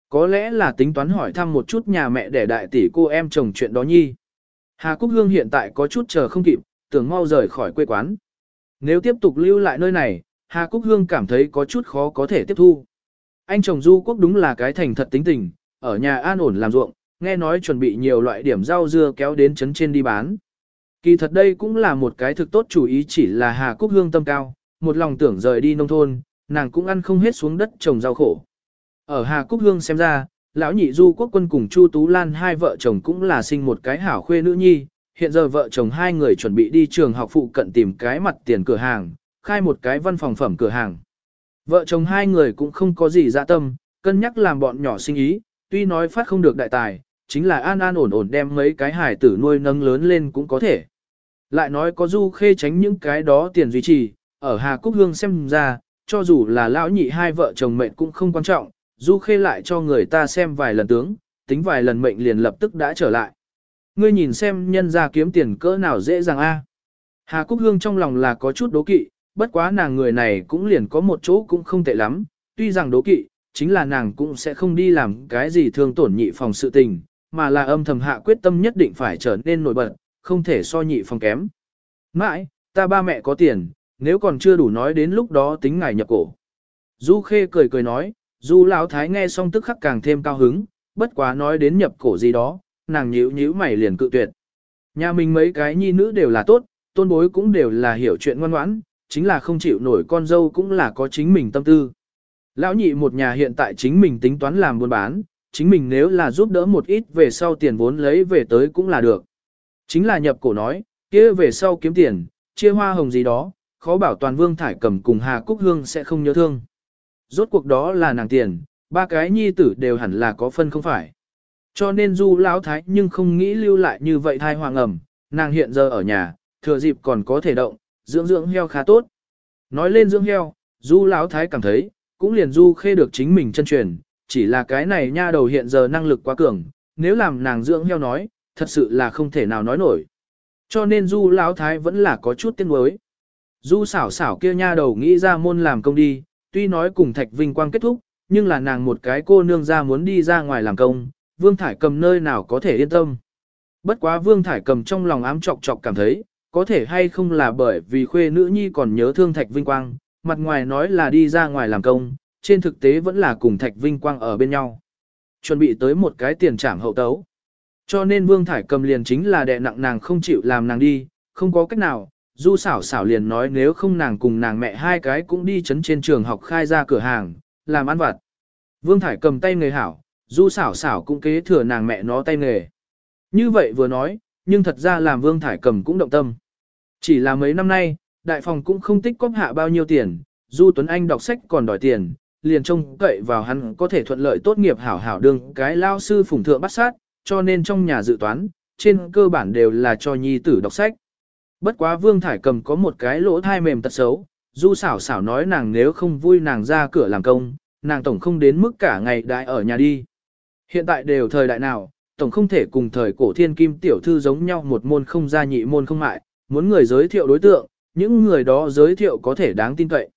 Có lẽ là tính toán hỏi thăm một chút nhà mẹ để đại tỷ cô em chồng chuyện đó nhi. Hà Cúc Hương hiện tại có chút chờ không kịp, tưởng mau rời khỏi quê quán. Nếu tiếp tục lưu lại nơi này, Hà Cúc Hương cảm thấy có chút khó có thể tiếp thu. Anh chồng Du Quốc đúng là cái thành thật tính tình, ở nhà an ổn làm ruộng, nghe nói chuẩn bị nhiều loại điểm rau dưa kéo đến chấn trên đi bán. Kỳ thật đây cũng là một cái thực tốt chủ ý chỉ là Hà Cúc Hương tâm cao, một lòng tưởng rời đi nông thôn, nàng cũng ăn không hết xuống đất trồng rau khổ. Ở Hà Cúc Hương xem ra, lão nhị Du Quốc Quân cùng Chu Tú Lan hai vợ chồng cũng là sinh một cái hảo khuê nữ nhi, hiện giờ vợ chồng hai người chuẩn bị đi trường học phụ cận tìm cái mặt tiền cửa hàng, khai một cái văn phòng phẩm cửa hàng. Vợ chồng hai người cũng không có gì dạ tâm, cân nhắc làm bọn nhỏ sinh ý, tuy nói phát không được đại tài, chính là an an ổn ổn đem mấy cái hải tử nuôi nâng lớn lên cũng có thể. Lại nói có du khê tránh những cái đó tiền duy trì, ở Hà Cúc Hương xem ra, cho dù là lão nhị hai vợ chồng mệnh cũng không quan trọng, du khê lại cho người ta xem vài lần tướng, tính vài lần mệnh liền lập tức đã trở lại. Ngươi nhìn xem nhân ra kiếm tiền cỡ nào dễ dàng a. Hà Cúc Hương trong lòng là có chút đố kỵ, bất quá nàng người này cũng liền có một chỗ cũng không tệ lắm, tuy rằng đố kỵ, chính là nàng cũng sẽ không đi làm cái gì thương tổn nhị phòng sự tình, mà là âm thầm hạ quyết tâm nhất định phải trở nên nổi bật, không thể so nhị phòng kém. Mãi, ta ba mẹ có tiền, nếu còn chưa đủ nói đến lúc đó tính ngài nhập cổ. Du Khê cười cười nói, Du Lão Thái nghe xong tức khắc càng thêm cao hứng, bất quá nói đến nhập cổ gì đó, nàng nhíu nhíu mày liền cự tuyệt. Nhà mình mấy cái nhi nữ đều là tốt, tôn bối cũng đều là hiểu chuyện ngoan ngoãn, chính là không chịu nổi con dâu cũng là có chính mình tâm tư. Lão nhị một nhà hiện tại chính mình tính toán làm buôn bán, chính mình nếu là giúp đỡ một ít về sau tiền vốn lấy về tới cũng là được. Chính là nhập cổ nói, kia về sau kiếm tiền, chia hoa hồng gì đó, khó bảo toàn vương thải cầm cùng Hà Cúc Hương sẽ không nhớ thương. Rốt cuộc đó là nàng tiền, ba cái nhi tử đều hẳn là có phân không phải. Cho nên du lão thái nhưng không nghĩ lưu lại như vậy thai hoàng ẩm, nàng hiện giờ ở nhà, thừa dịp còn có thể động, dưỡng dưỡng heo khá tốt. Nói lên dưỡng heo, du lão thái cảm thấy, cũng liền du khê được chính mình chân truyền, chỉ là cái này nha đầu hiện giờ năng lực quá cường, nếu làm nàng dưỡng heo nói, thật sự là không thể nào nói nổi. Cho nên du lão thái vẫn là có chút tiếng nuối. Du xảo xảo kia nha đầu nghĩ ra môn làm công đi, tuy nói cùng Thạch Vinh Quang kết thúc, nhưng là nàng một cái cô nương ra muốn đi ra ngoài làm công, Vương Thải cầm nơi nào có thể yên tâm. Bất quá Vương Thải cầm trong lòng ám trọc trọc cảm thấy, có thể hay không là bởi vì khuê nữ nhi còn nhớ thương Thạch Vinh Quang, mặt ngoài nói là đi ra ngoài làm công, trên thực tế vẫn là cùng Thạch Vinh Quang ở bên nhau. Chuẩn bị tới một cái tiền trảm hậu tấu. Cho nên Vương Thải cầm liền chính là đè nặng nàng không chịu làm nàng đi, không có cách nào, Du xảo xảo liền nói nếu không nàng cùng nàng mẹ hai cái cũng đi chấn trên trường học khai ra cửa hàng, làm ăn vặt. Vương Thải cầm tay nghề hảo, du xảo xảo cũng kế thừa nàng mẹ nó tay nghề. Như vậy vừa nói, nhưng thật ra làm Vương Thải cầm cũng động tâm. Chỉ là mấy năm nay, đại phòng cũng không tích cóp hạ bao nhiêu tiền, Du Tuấn Anh đọc sách còn đòi tiền, liền trông cậy vào hắn có thể thuận lợi tốt nghiệp hảo hảo đương cái lao sư phủng thượng bắt sát, cho nên trong nhà dự toán, trên cơ bản đều là cho nhi tử đọc sách. Bất quá Vương Thải cầm có một cái lỗ thai mềm tật xấu, Du xảo xảo nói nàng nếu không vui nàng ra cửa làm công, nàng tổng không đến mức cả ngày đại ở nhà đi. Hiện tại đều thời đại nào, tổng không thể cùng thời cổ thiên kim tiểu thư giống nhau một môn không gia nhị môn không mại, muốn người giới thiệu đối tượng, những người đó giới thiệu có thể đáng tin cậy.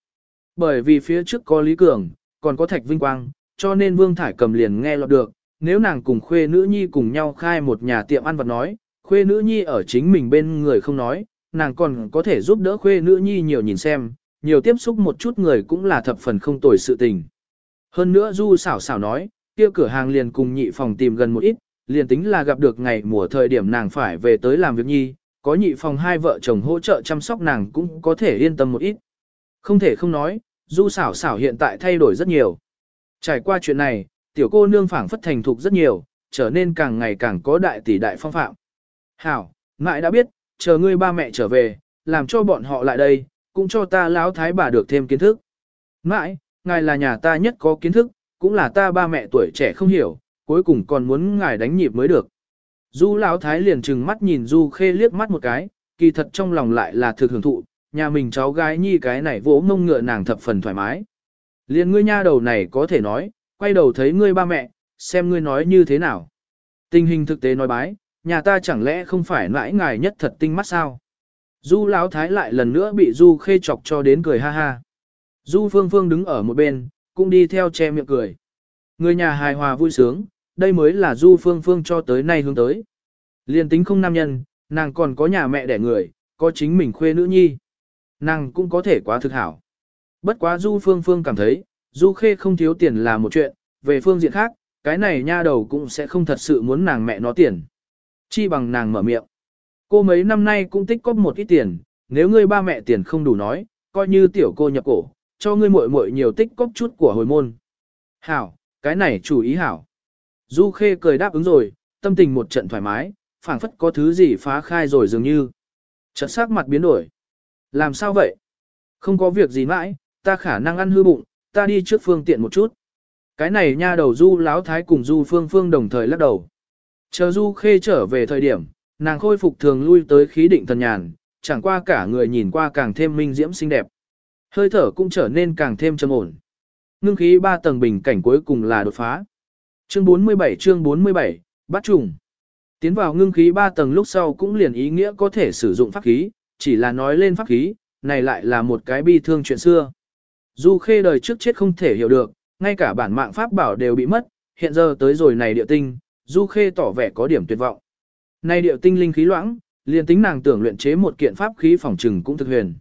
Bởi vì phía trước có Lý Cường, còn có Thạch Vinh Quang, cho nên Vương Thải cầm liền nghe lọt được, nếu nàng cùng khuê nữ nhi cùng nhau khai một nhà tiệm ăn vật nói, khuê nữ nhi ở chính mình bên người không nói, nàng còn có thể giúp đỡ khuê nữ nhi nhiều nhìn xem, nhiều tiếp xúc một chút người cũng là thập phần không tồi sự tình. Hơn nữa Du xảo xảo nói, kia cửa hàng liền cùng nhị phòng tìm gần một ít, liền tính là gặp được ngày mùa thời điểm nàng phải về tới làm việc nhi, có nhị phòng hai vợ chồng hỗ trợ chăm sóc nàng cũng có thể yên tâm một ít. Không thể không nói, Du xảo xảo hiện tại thay đổi rất nhiều. Trải qua chuyện này, tiểu cô nương phảng phất thành thục rất nhiều, trở nên càng ngày càng có đại tỷ đại phong phạm. Hảo, ngại đã biết, chờ ngươi ba mẹ trở về, làm cho bọn họ lại đây, cũng cho ta lão thái bà được thêm kiến thức. Ngại, ngài là nhà ta nhất có kiến thức, cũng là ta ba mẹ tuổi trẻ không hiểu, cuối cùng còn muốn ngài đánh nhịp mới được. Du lão thái liền trừng mắt nhìn Du Khê liếc mắt một cái, kỳ thật trong lòng lại là thực hưởng thụ, nhà mình cháu gái nhi cái này vỗ mông ngựa nàng thập phần thoải mái. Liền ngươi nha đầu này có thể nói, quay đầu thấy ngươi ba mẹ, xem ngươi nói như thế nào. Tình hình thực tế nói bái, nhà ta chẳng lẽ không phải nãi ngài nhất thật tinh mắt sao? Du lão thái lại lần nữa bị Du Khê chọc cho đến cười ha ha. Du Phương Phương đứng ở một bên, cũng đi theo che miệng cười. Người nhà hài hòa vui sướng, đây mới là Du Phương Phương cho tới nay hướng tới. Liên tính không nam nhân, nàng còn có nhà mẹ đẻ người, có chính mình khuê nữ nhi. Nàng cũng có thể quá thực hảo. Bất quá Du Phương Phương cảm thấy, Du Khê không thiếu tiền là một chuyện, về phương diện khác, cái này nha đầu cũng sẽ không thật sự muốn nàng mẹ nó tiền. Chi bằng nàng mở miệng. Cô mấy năm nay cũng tích cóp một ít tiền, nếu ngươi ba mẹ tiền không đủ nói, coi như tiểu cô nhập cổ, cho ngươi muội muội nhiều tích cóp chút của hồi môn. Hảo, cái này chủ ý hảo. Du Khê cười đáp ứng rồi, tâm tình một trận thoải mái, phảng phất có thứ gì phá khai rồi dường như. Chợt sắc mặt biến đổi. Làm sao vậy? Không có việc gì mãi, ta khả năng ăn hư bụng, ta đi trước phương tiện một chút. Cái này nha đầu Du Láo Thái cùng Du Phương Phương đồng thời lắc đầu. Chờ Du Khê trở về thời điểm, nàng khôi phục thường lui tới khí định thần nhàn, chẳng qua cả người nhìn qua càng thêm minh diễm xinh đẹp. Hơi thở cũng trở nên càng thêm trầm ổn. Ngưng khí ba tầng bình cảnh cuối cùng là đột phá. Chương 47 chương 47, bắt trùng. Tiến vào ngưng khí ba tầng lúc sau cũng liền ý nghĩa có thể sử dụng pháp khí, chỉ là nói lên pháp khí, này lại là một cái bi thương chuyện xưa. Du khê đời trước chết không thể hiểu được, ngay cả bản mạng pháp bảo đều bị mất, hiện giờ tới rồi này địa tinh, Du khê tỏ vẻ có điểm tuyệt vọng. Này địa tinh linh khí loãng, liền tính nàng tưởng luyện chế một kiện pháp khí phòng trừng cũng thực huyền.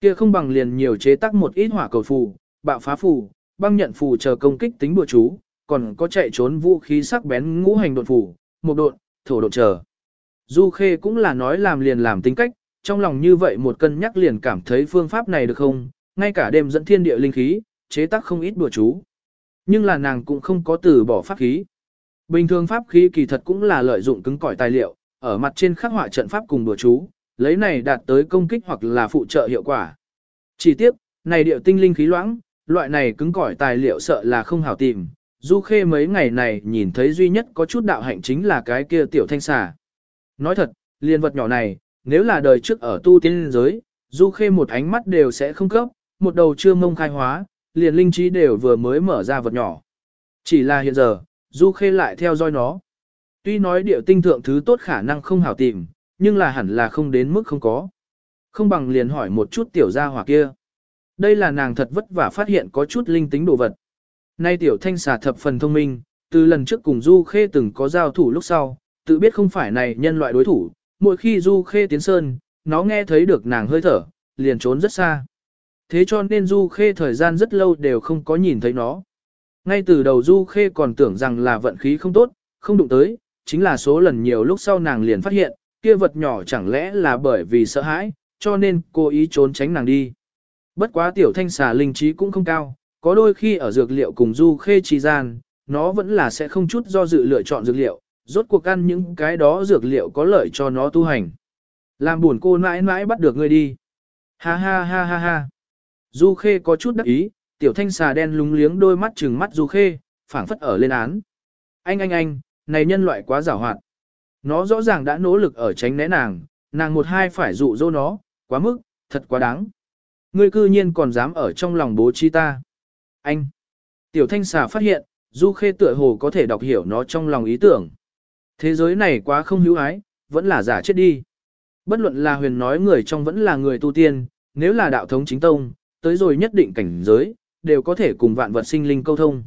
Kia không bằng liền nhiều chế tác một ít hỏa cầu phù, bạo phá phù, băng nhận phù chờ công kích tính bùa chú, còn có chạy trốn vũ khí sắc bén ngũ hành đột phù, một độn, thổ độn chờ. Du Khê cũng là nói làm liền làm tính cách, trong lòng như vậy một cân nhắc liền cảm thấy phương pháp này được không, ngay cả đêm dẫn thiên địa linh khí, chế tác không ít bùa chú. Nhưng là nàng cũng không có từ bỏ pháp khí. Bình thường pháp khí kỳ thật cũng là lợi dụng cứng cỏi tài liệu, ở mặt trên khắc họa trận pháp cùng bùa chú, lấy này đạt tới công kích hoặc là phụ trợ hiệu quả. Chỉ tiếp, này điệu tinh linh khí loãng, loại này cứng cỏi tài liệu sợ là không hảo tìm. Du Khê mấy ngày này nhìn thấy duy nhất có chút đạo hạnh chính là cái kia tiểu thanh xà. Nói thật, liên vật nhỏ này, nếu là đời trước ở tu tiên giới, Du Khê một ánh mắt đều sẽ không cấp, một đầu chưa mông khai hóa, liền linh trí đều vừa mới mở ra vật nhỏ. Chỉ là hiện giờ, Du Khê lại theo dõi nó. Tuy nói điệu tinh thượng thứ tốt khả năng không hảo tìm, nhưng là hẳn là không đến mức không có. Không bằng liền hỏi một chút tiểu gia hỏa kia. Đây là nàng thật vất vả phát hiện có chút linh tính đồ vật. Nay tiểu thanh xà thập phần thông minh, từ lần trước cùng Du Khê từng có giao thủ lúc sau, tự biết không phải này nhân loại đối thủ, mỗi khi Du Khê tiến sơn, nó nghe thấy được nàng hơi thở, liền trốn rất xa. Thế cho nên Du Khê thời gian rất lâu đều không có nhìn thấy nó. Ngay từ đầu Du Khê còn tưởng rằng là vận khí không tốt, không đụng tới, chính là số lần nhiều lúc sau nàng liền phát hiện, kia vật nhỏ chẳng lẽ là bởi vì sợ hãi, cho nên cô ý trốn tránh nàng đi. Bất quá tiểu thanh xà linh trí cũng không cao, có đôi khi ở dược liệu cùng du khê trì gian, nó vẫn là sẽ không chút do dự lựa chọn dược liệu, rốt cuộc ăn những cái đó dược liệu có lợi cho nó tu hành. Làm buồn cô mãi mãi bắt được ngươi đi. Ha ha ha ha ha. Du khê có chút đắc ý, tiểu thanh xà đen lúng liếng đôi mắt trừng mắt du khê, phảng phất ở lên án. Anh anh anh, này nhân loại quá giảo hoạt. Nó rõ ràng đã nỗ lực ở tránh né nàng, nàng một hai phải dụ dỗ nó, quá mức, thật quá đáng. Ngươi cư nhiên còn dám ở trong lòng bố trí ta. Anh. Tiểu thanh xà phát hiện, du khê tựa hồ có thể đọc hiểu nó trong lòng ý tưởng. Thế giới này quá không hữu ái, vẫn là giả chết đi. Bất luận là huyền nói người trong vẫn là người tu tiên, nếu là đạo thống chính tông, tới rồi nhất định cảnh giới, đều có thể cùng vạn vật sinh linh câu thông.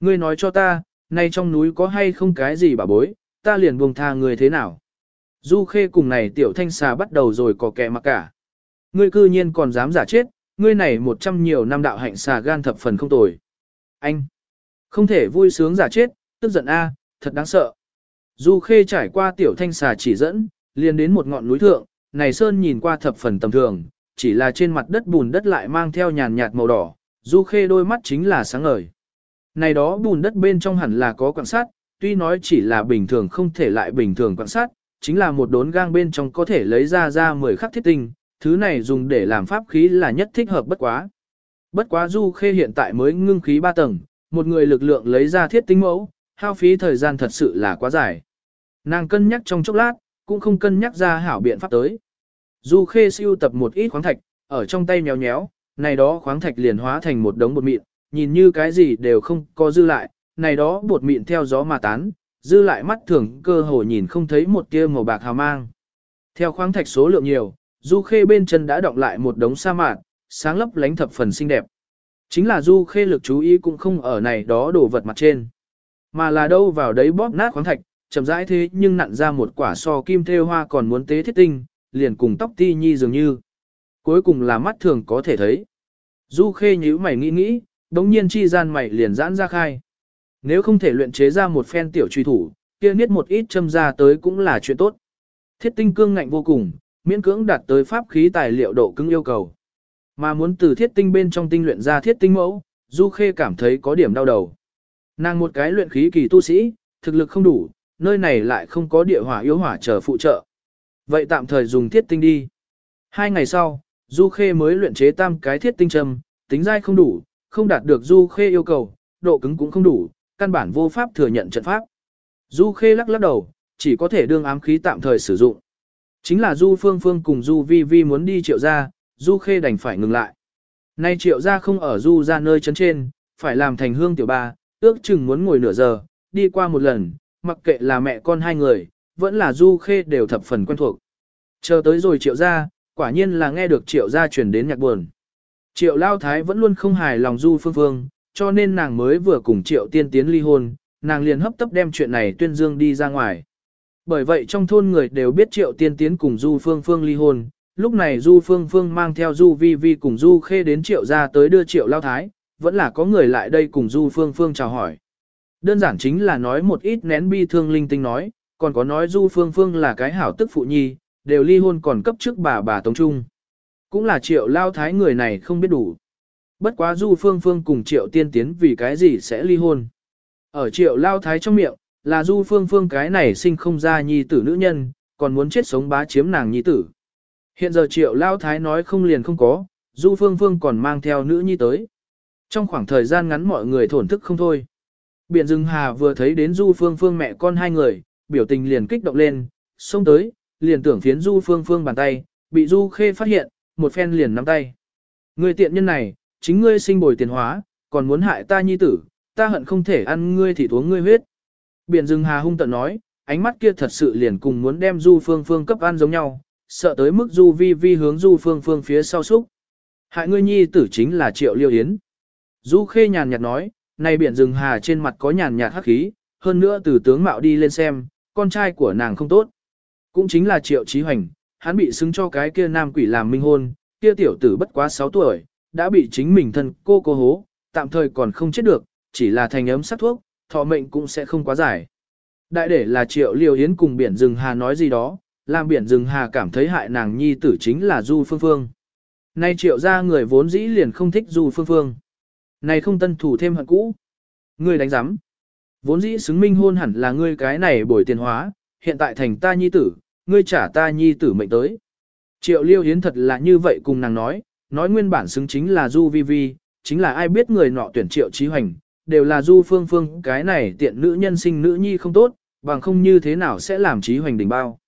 Ngươi nói cho ta, nay trong núi có hay không cái gì bà bối, ta liền buông tha người thế nào. Du khê cùng này tiểu thanh xà bắt đầu rồi có kẻ mặc cả. Ngươi cư nhiên còn dám giả chết, ngươi này một trăm nhiều năm đạo hạnh xà gan thập phần không tồi. Anh, không thể vui sướng giả chết, tức giận a, thật đáng sợ. Du khê trải qua tiểu thanh xà chỉ dẫn, liền đến một ngọn núi thượng, này sơn nhìn qua thập phần tầm thường, chỉ là trên mặt đất bùn đất lại mang theo nhàn nhạt màu đỏ, du khê đôi mắt chính là sáng ngời. Này đó bùn đất bên trong hẳn là có quan sát, tuy nói chỉ là bình thường không thể lại bình thường quan sát, chính là một đốn gang bên trong có thể lấy ra ra 10 khắc thiết tinh, thứ này dùng để làm pháp khí là nhất thích hợp bất quá. Bất quá du khê hiện tại mới ngưng khí 3 tầng, một người lực lượng lấy ra thiết tinh mẫu, hao phí thời gian thật sự là quá dài. Nàng cân nhắc trong chốc lát, cũng không cân nhắc ra hảo biện pháp tới. Du khê siêu tập một ít khoáng thạch, ở trong tay nhéo nhéo, này đó khoáng thạch liền hóa thành một đống bột mịn, nhìn như cái gì đều không có dư lại, này đó bột mịn theo gió mà tán, dư lại mắt thường cơ hồ nhìn không thấy một tia màu bạc hào mang. Theo khoáng thạch số lượng nhiều, du khê bên chân đã động lại một đống sa mạc, sáng lấp lánh thập phần xinh đẹp. Chính là du khê lực chú ý cũng không ở này đó đồ vật mặt trên, mà là đâu vào đấy bóp nát khoáng thạch, chậm rãi thế nhưng nặn ra một quả so kim thêu hoa còn muốn tế thiết tinh, liền cùng tóc ti nhi dường như. Cuối cùng là mắt thường có thể thấy. Du khê nhíu mày nghĩ nghĩ, đống nhiên chi gian mày liền giãn ra khai. Nếu không thể luyện chế ra một phen tiểu truy thủ, kia niết một ít châm ra tới cũng là chuyện tốt. Thiết tinh cương ngạnh vô cùng, miễn cưỡng đạt tới pháp khí tài liệu độ cứng yêu cầu. Mà muốn từ thiết tinh bên trong tinh luyện ra thiết tinh mẫu, Du Khê cảm thấy có điểm đau đầu. Nàng một cái luyện khí kỳ tu sĩ, thực lực không đủ, nơi này lại không có địa hỏa yếu hỏa chờ phụ trợ. Vậy tạm thời dùng thiết tinh đi. Hai ngày sau, Du Khê mới luyện chế tam cái thiết tinh châm, tính dai không đủ, không đạt được Du Khê yêu cầu, độ cứng cũng không đủ, căn bản vô pháp thừa nhận trận pháp. Du Khê lắc lắc đầu, chỉ có thể đương ám khí tạm thời sử dụng. Chính là Du Phương Phương cùng Du Vi Vi muốn đi triệu ra, Du Khê đành phải ngừng lại. Nay triệu ra không ở Du ra nơi chấn trên, phải làm thành hương tiểu ba, ước chừng muốn ngồi nửa giờ, đi qua một lần, mặc kệ là mẹ con hai người, vẫn là Du Khê đều thập phần quen thuộc. Chờ tới rồi triệu gia quả nhiên là nghe được triệu gia truyền đến nhạc buồn. Triệu Lao Thái vẫn luôn không hài lòng Du Phương Phương, cho nên nàng mới vừa cùng triệu tiên tiến ly hôn, nàng liền hấp tấp đem chuyện này tuyên dương đi ra ngoài. Bởi vậy trong thôn người đều biết triệu tiên tiến cùng Du Phương Phương ly hôn, lúc này Du Phương Phương mang theo Du Vi Vi cùng Du Khê đến triệu gia tới đưa triệu lao thái, vẫn là có người lại đây cùng Du Phương Phương chào hỏi. Đơn giản chính là nói một ít nén bi thương linh tinh nói, còn có nói Du Phương Phương là cái hảo tức phụ nhi, đều ly hôn còn cấp trước bà bà Tống Trung. Cũng là triệu lao thái người này không biết đủ. Bất quá Du Phương Phương cùng triệu tiên tiến vì cái gì sẽ ly hôn. Ở triệu lao thái trong miệng, là Du Phương Phương cái này sinh không ra nhi tử nữ nhân, còn muốn chết sống bá chiếm nàng nhi tử. Hiện giờ triệu lao thái nói không liền không có, Du Phương Phương còn mang theo nữ nhi tới. Trong khoảng thời gian ngắn mọi người thổn thức không thôi. Biển rừng hà vừa thấy đến Du Phương Phương mẹ con hai người, biểu tình liền kích động lên, xông tới, liền tưởng phiến Du Phương Phương bàn tay, bị Du Khê phát hiện, một phen liền nắm tay. Người tiện nhân này, chính ngươi sinh bồi tiền hóa, còn muốn hại ta nhi tử, ta hận không thể ăn ngươi thì uống ngươi huyết. Biển rừng hà hung tận nói, ánh mắt kia thật sự liền cùng muốn đem Du Phương Phương cấp ăn giống nhau, sợ tới mức Du Vi Vi hướng Du Phương Phương phía sau xúc. Hại ngươi nhi tử chính là Triệu Liêu Yến. Du Khê nhàn nhạt nói, này biển rừng hà trên mặt có nhàn nhạt hắc khí, hơn nữa từ tướng mạo đi lên xem, con trai của nàng không tốt. Cũng chính là Triệu Chí Hoành, hắn bị xứng cho cái kia nam quỷ làm minh hôn, kia tiểu tử bất quá 6 tuổi, đã bị chính mình thân cô cô hố, tạm thời còn không chết được, chỉ là thành ấm sát thuốc, thọ mệnh cũng sẽ không quá dài. Đại để là triệu liều yến cùng biển rừng hà nói gì đó, làm biển rừng hà cảm thấy hại nàng nhi tử chính là Du Phương Phương. Nay triệu ra người vốn dĩ liền không thích Du Phương Phương. Này không tân thủ thêm hận cũ. Ngươi đánh giám. Vốn dĩ xứng minh hôn hẳn là ngươi cái này bồi tiền hóa, hiện tại thành ta nhi tử, ngươi trả ta nhi tử mệnh tới. Triệu liêu hiến thật là như vậy cùng nàng nói, nói nguyên bản xứng chính là du vi vi, chính là ai biết người nọ tuyển triệu trí hoành, đều là du phương phương cái này tiện nữ nhân sinh nữ nhi không tốt, bằng không như thế nào sẽ làm trí hoành đỉnh bao.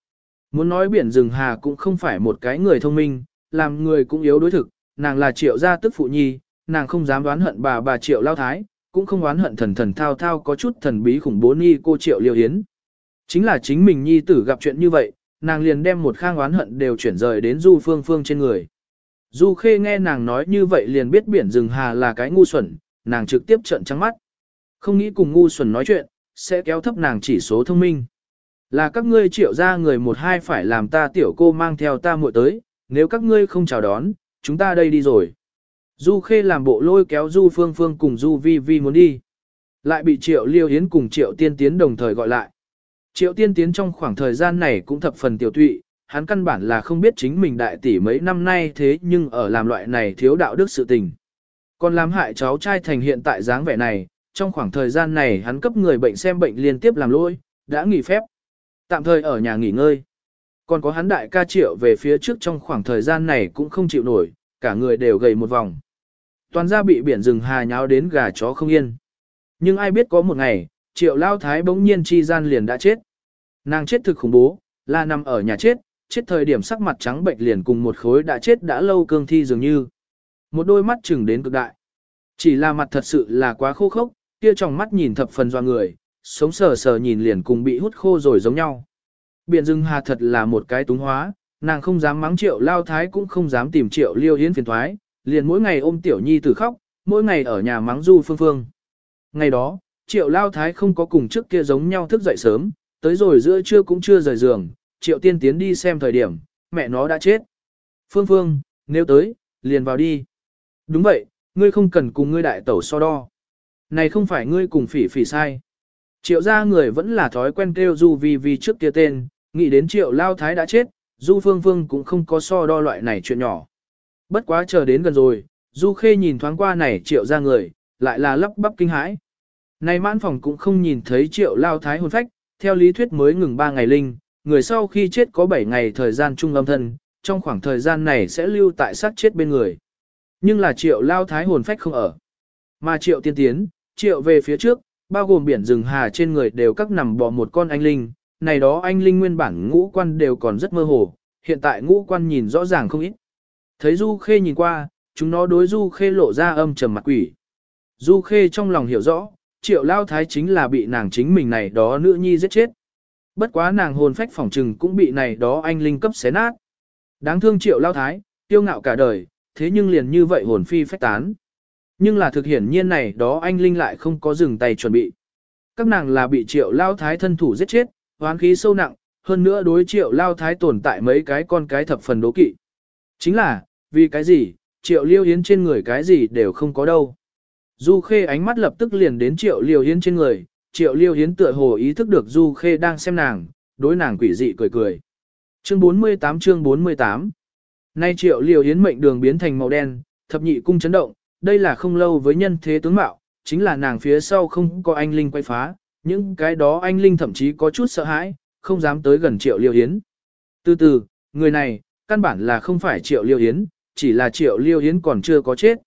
Muốn nói biển rừng hà cũng không phải một cái người thông minh, làm người cũng yếu đối thực, nàng là triệu gia tức phụ nhi, nàng không dám đoán hận bà bà triệu lao thái, cũng không đoán hận thần thần thao thao có chút thần bí khủng bố ni cô triệu liêu hiến. Chính là chính mình nhi tử gặp chuyện như vậy, nàng liền đem một khang oán hận đều chuyển rời đến du phương phương trên người. Du khê nghe nàng nói như vậy liền biết biển rừng hà là cái ngu xuẩn, nàng trực tiếp trợn trắng mắt. Không nghĩ cùng ngu xuẩn nói chuyện, sẽ kéo thấp nàng chỉ số thông minh. Là các ngươi triệu ra người một hai phải làm ta tiểu cô mang theo ta muội tới, nếu các ngươi không chào đón, chúng ta đây đi rồi. Du Khê làm bộ lôi kéo Du Phương Phương cùng Du Vi Vi muốn đi. Lại bị Triệu Liêu Hiến cùng Triệu Tiên Tiến đồng thời gọi lại. Triệu Tiên Tiến trong khoảng thời gian này cũng thập phần tiểu tụy, hắn căn bản là không biết chính mình đại tỷ mấy năm nay thế nhưng ở làm loại này thiếu đạo đức sự tình. Còn làm hại cháu trai thành hiện tại dáng vẻ này, trong khoảng thời gian này hắn cấp người bệnh xem bệnh liên tiếp làm lỗi, đã nghỉ phép. Tạm thời ở nhà nghỉ ngơi. Còn có hắn đại ca triệu về phía trước trong khoảng thời gian này cũng không chịu nổi, cả người đều gầy một vòng. Toàn ra bị biển rừng hà nháo đến gà chó không yên. Nhưng ai biết có một ngày, triệu lao thái bỗng nhiên chi gian liền đã chết. Nàng chết thực khủng bố, là nằm ở nhà chết, chết thời điểm sắc mặt trắng bệnh liền cùng một khối đã chết đã lâu cương thi dường như. Một đôi mắt chừng đến cực đại. Chỉ là mặt thật sự là quá khô khốc, kia trong mắt nhìn thập phần doa người, sống sờ sờ nhìn liền cùng bị hút khô rồi giống nhau. Biển rừng hà thật là một cái túng hóa, nàng không dám mắng triệu lao thái cũng không dám tìm triệu liêu hiến phiền thoái, liền mỗi ngày ôm tiểu nhi tử khóc, mỗi ngày ở nhà mắng du phương phương. Ngày đó, triệu lao thái không có cùng trước kia giống nhau thức dậy sớm, tới rồi giữa trưa cũng chưa rời giường, triệu tiên tiến đi xem thời điểm, mẹ nó đã chết. Phương phương, nếu tới, liền vào đi. Đúng vậy, ngươi không cần cùng ngươi đại tẩu so đo. Này không phải ngươi cùng phỉ phỉ sai. Triệu gia người vẫn là thói quen kêu du vì vì trước kia tên, nghĩ đến triệu lao thái đã chết, du phương phương cũng không có so đo loại này chuyện nhỏ. Bất quá chờ đến gần rồi, du khê nhìn thoáng qua này triệu ra người, lại là lắp bắp kinh hãi. Này mãn phòng cũng không nhìn thấy triệu lao thái hồn phách, theo lý thuyết mới ngừng 3 ngày linh, người sau khi chết có 7 ngày thời gian trung âm thân, trong khoảng thời gian này sẽ lưu tại sát chết bên người. Nhưng là triệu lao thái hồn phách không ở. Mà triệu tiên tiến, triệu về phía trước, bao gồm biển rừng hà trên người đều các nằm bò một con anh linh, này đó anh linh nguyên bản ngũ quan đều còn rất mơ hồ, hiện tại ngũ quan nhìn rõ ràng không ít. Thấy Du Khê nhìn qua, chúng nó đối Du Khê lộ ra âm trầm mặt quỷ. Du Khê trong lòng hiểu rõ, triệu lao thái chính là bị nàng chính mình này đó nữ nhi giết chết. Bất quá nàng hồn phách phỏng trừng cũng bị này đó anh linh cấp xé nát. Đáng thương triệu lao thái, tiêu ngạo cả đời, thế nhưng liền như vậy hồn phi phách tán. Nhưng là thực hiển nhiên này đó anh Linh lại không có dừng tay chuẩn bị. Các nàng là bị triệu lao thái thân thủ giết chết, hoán khí sâu nặng, hơn nữa đối triệu lao thái tồn tại mấy cái con cái thập phần đố kỵ. Chính là, vì cái gì, triệu liêu hiến trên người cái gì đều không có đâu. Du Khê ánh mắt lập tức liền đến triệu liêu hiến trên người, triệu liêu hiến tựa hồ ý thức được Du Khê đang xem nàng, đối nàng quỷ dị cười cười. Chương 48 chương 48 Nay triệu liêu hiến mệnh đường biến thành màu đen, thập nhị cung chấn động, đây là không lâu với nhân thế tướng mạo, chính là nàng phía sau không có anh Linh quay phá, những cái đó anh Linh thậm chí có chút sợ hãi, không dám tới gần triệu liêu hiến. Từ từ, người này, căn bản là không phải triệu liêu hiến, chỉ là triệu liêu hiến còn chưa có chết.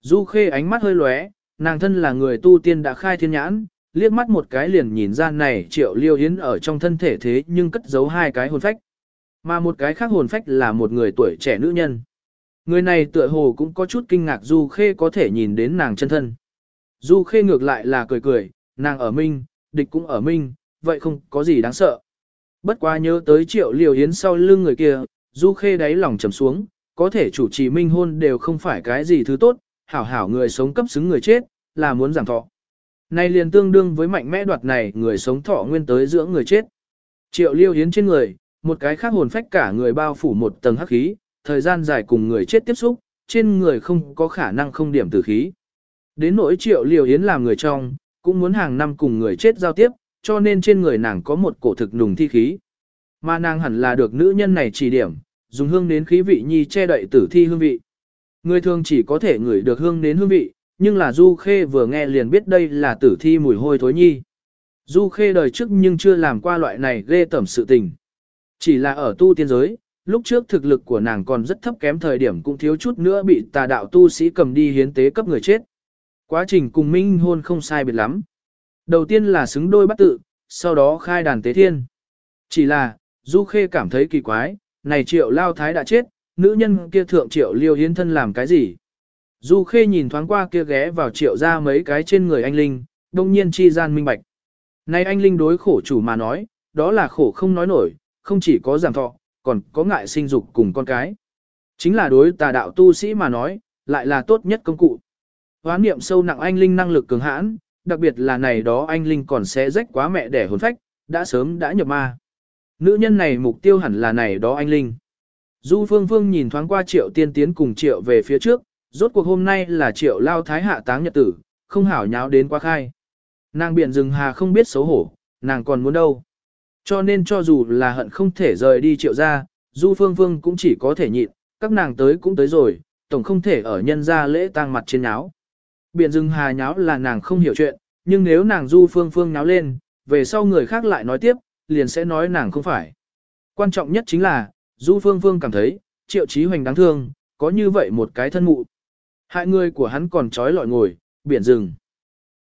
Du khê ánh mắt hơi lóe, nàng thân là người tu tiên đã khai thiên nhãn, liếc mắt một cái liền nhìn ra này triệu liêu hiến ở trong thân thể thế nhưng cất giấu hai cái hồn phách. Mà một cái khác hồn phách là một người tuổi trẻ nữ nhân. Người này tựa hồ cũng có chút kinh ngạc Du Khê có thể nhìn đến nàng chân thân. Du Khê ngược lại là cười cười, nàng ở minh, địch cũng ở minh, vậy không có gì đáng sợ. Bất quá nhớ tới triệu liều yến sau lưng người kia, Du Khê đáy lòng trầm xuống, có thể chủ trì minh hôn đều không phải cái gì thứ tốt, hảo hảo người sống cấp xứng người chết, là muốn giảm thọ. nay liền tương đương với mạnh mẽ đoạt này người sống thọ nguyên tới dưỡng người chết. Triệu liêu hiến trên người, một cái khác hồn phách cả người bao phủ một tầng hắc khí, thời gian dài cùng người chết tiếp xúc, trên người không có khả năng không điểm tử khí. Đến nỗi triệu liêu yến làm người trong, cũng muốn hàng năm cùng người chết giao tiếp, cho nên trên người nàng có một cổ thực nùng thi khí. Mà nàng hẳn là được nữ nhân này chỉ điểm, dùng hương đến khí vị nhi che đậy tử thi hương vị. Người thường chỉ có thể ngửi được hương đến hương vị, nhưng là Du Khê vừa nghe liền biết đây là tử thi mùi hôi thối nhi. Du Khê đời trước nhưng chưa làm qua loại này ghê tẩm sự tình. Chỉ là ở tu tiên giới, lúc trước thực lực của nàng còn rất thấp kém thời điểm cũng thiếu chút nữa bị tà đạo tu sĩ cầm đi hiến tế cấp người chết. Quá trình cùng minh hôn không sai biệt lắm. Đầu tiên là xứng đôi bắt tự, sau đó khai đàn tế thiên. Chỉ là, Du Khê cảm thấy kỳ quái, này triệu lao thái đã chết, nữ nhân kia thượng triệu liêu hiến thân làm cái gì? Du Khê nhìn thoáng qua kia ghé vào triệu ra mấy cái trên người anh Linh, đông nhiên chi gian minh bạch. Này anh Linh đối khổ chủ mà nói, đó là khổ không nói nổi, không chỉ có giảm thọ, còn có ngại sinh dục cùng con cái. Chính là đối tà đạo tu sĩ mà nói, lại là tốt nhất công cụ. Hoán niệm sâu nặng anh Linh năng lực cường hãn, đặc biệt là này đó anh Linh còn sẽ rách quá mẹ đẻ hồn phách, đã sớm đã nhập ma. Nữ nhân này mục tiêu hẳn là này đó anh Linh. Du Phương Phương nhìn thoáng qua triệu tiên tiến cùng triệu về phía trước, rốt cuộc hôm nay là triệu lao thái hạ táng nhật tử, không hảo nháo đến quá khai. Nàng biển rừng hà không biết xấu hổ, nàng còn muốn đâu. Cho nên cho dù là hận không thể rời đi triệu ra, Du Phương Phương cũng chỉ có thể nhịn, các nàng tới cũng tới rồi, tổng không thể ở nhân gia lễ tang mặt trên nháo. Biển rừng hà nháo là nàng không hiểu chuyện, nhưng nếu nàng Du Phương Phương nháo lên, về sau người khác lại nói tiếp, liền sẽ nói nàng không phải. Quan trọng nhất chính là, Du Phương Phương cảm thấy, triệu Chí hoành đáng thương, có như vậy một cái thân mụ. Hại người của hắn còn trói lọi ngồi, biển rừng.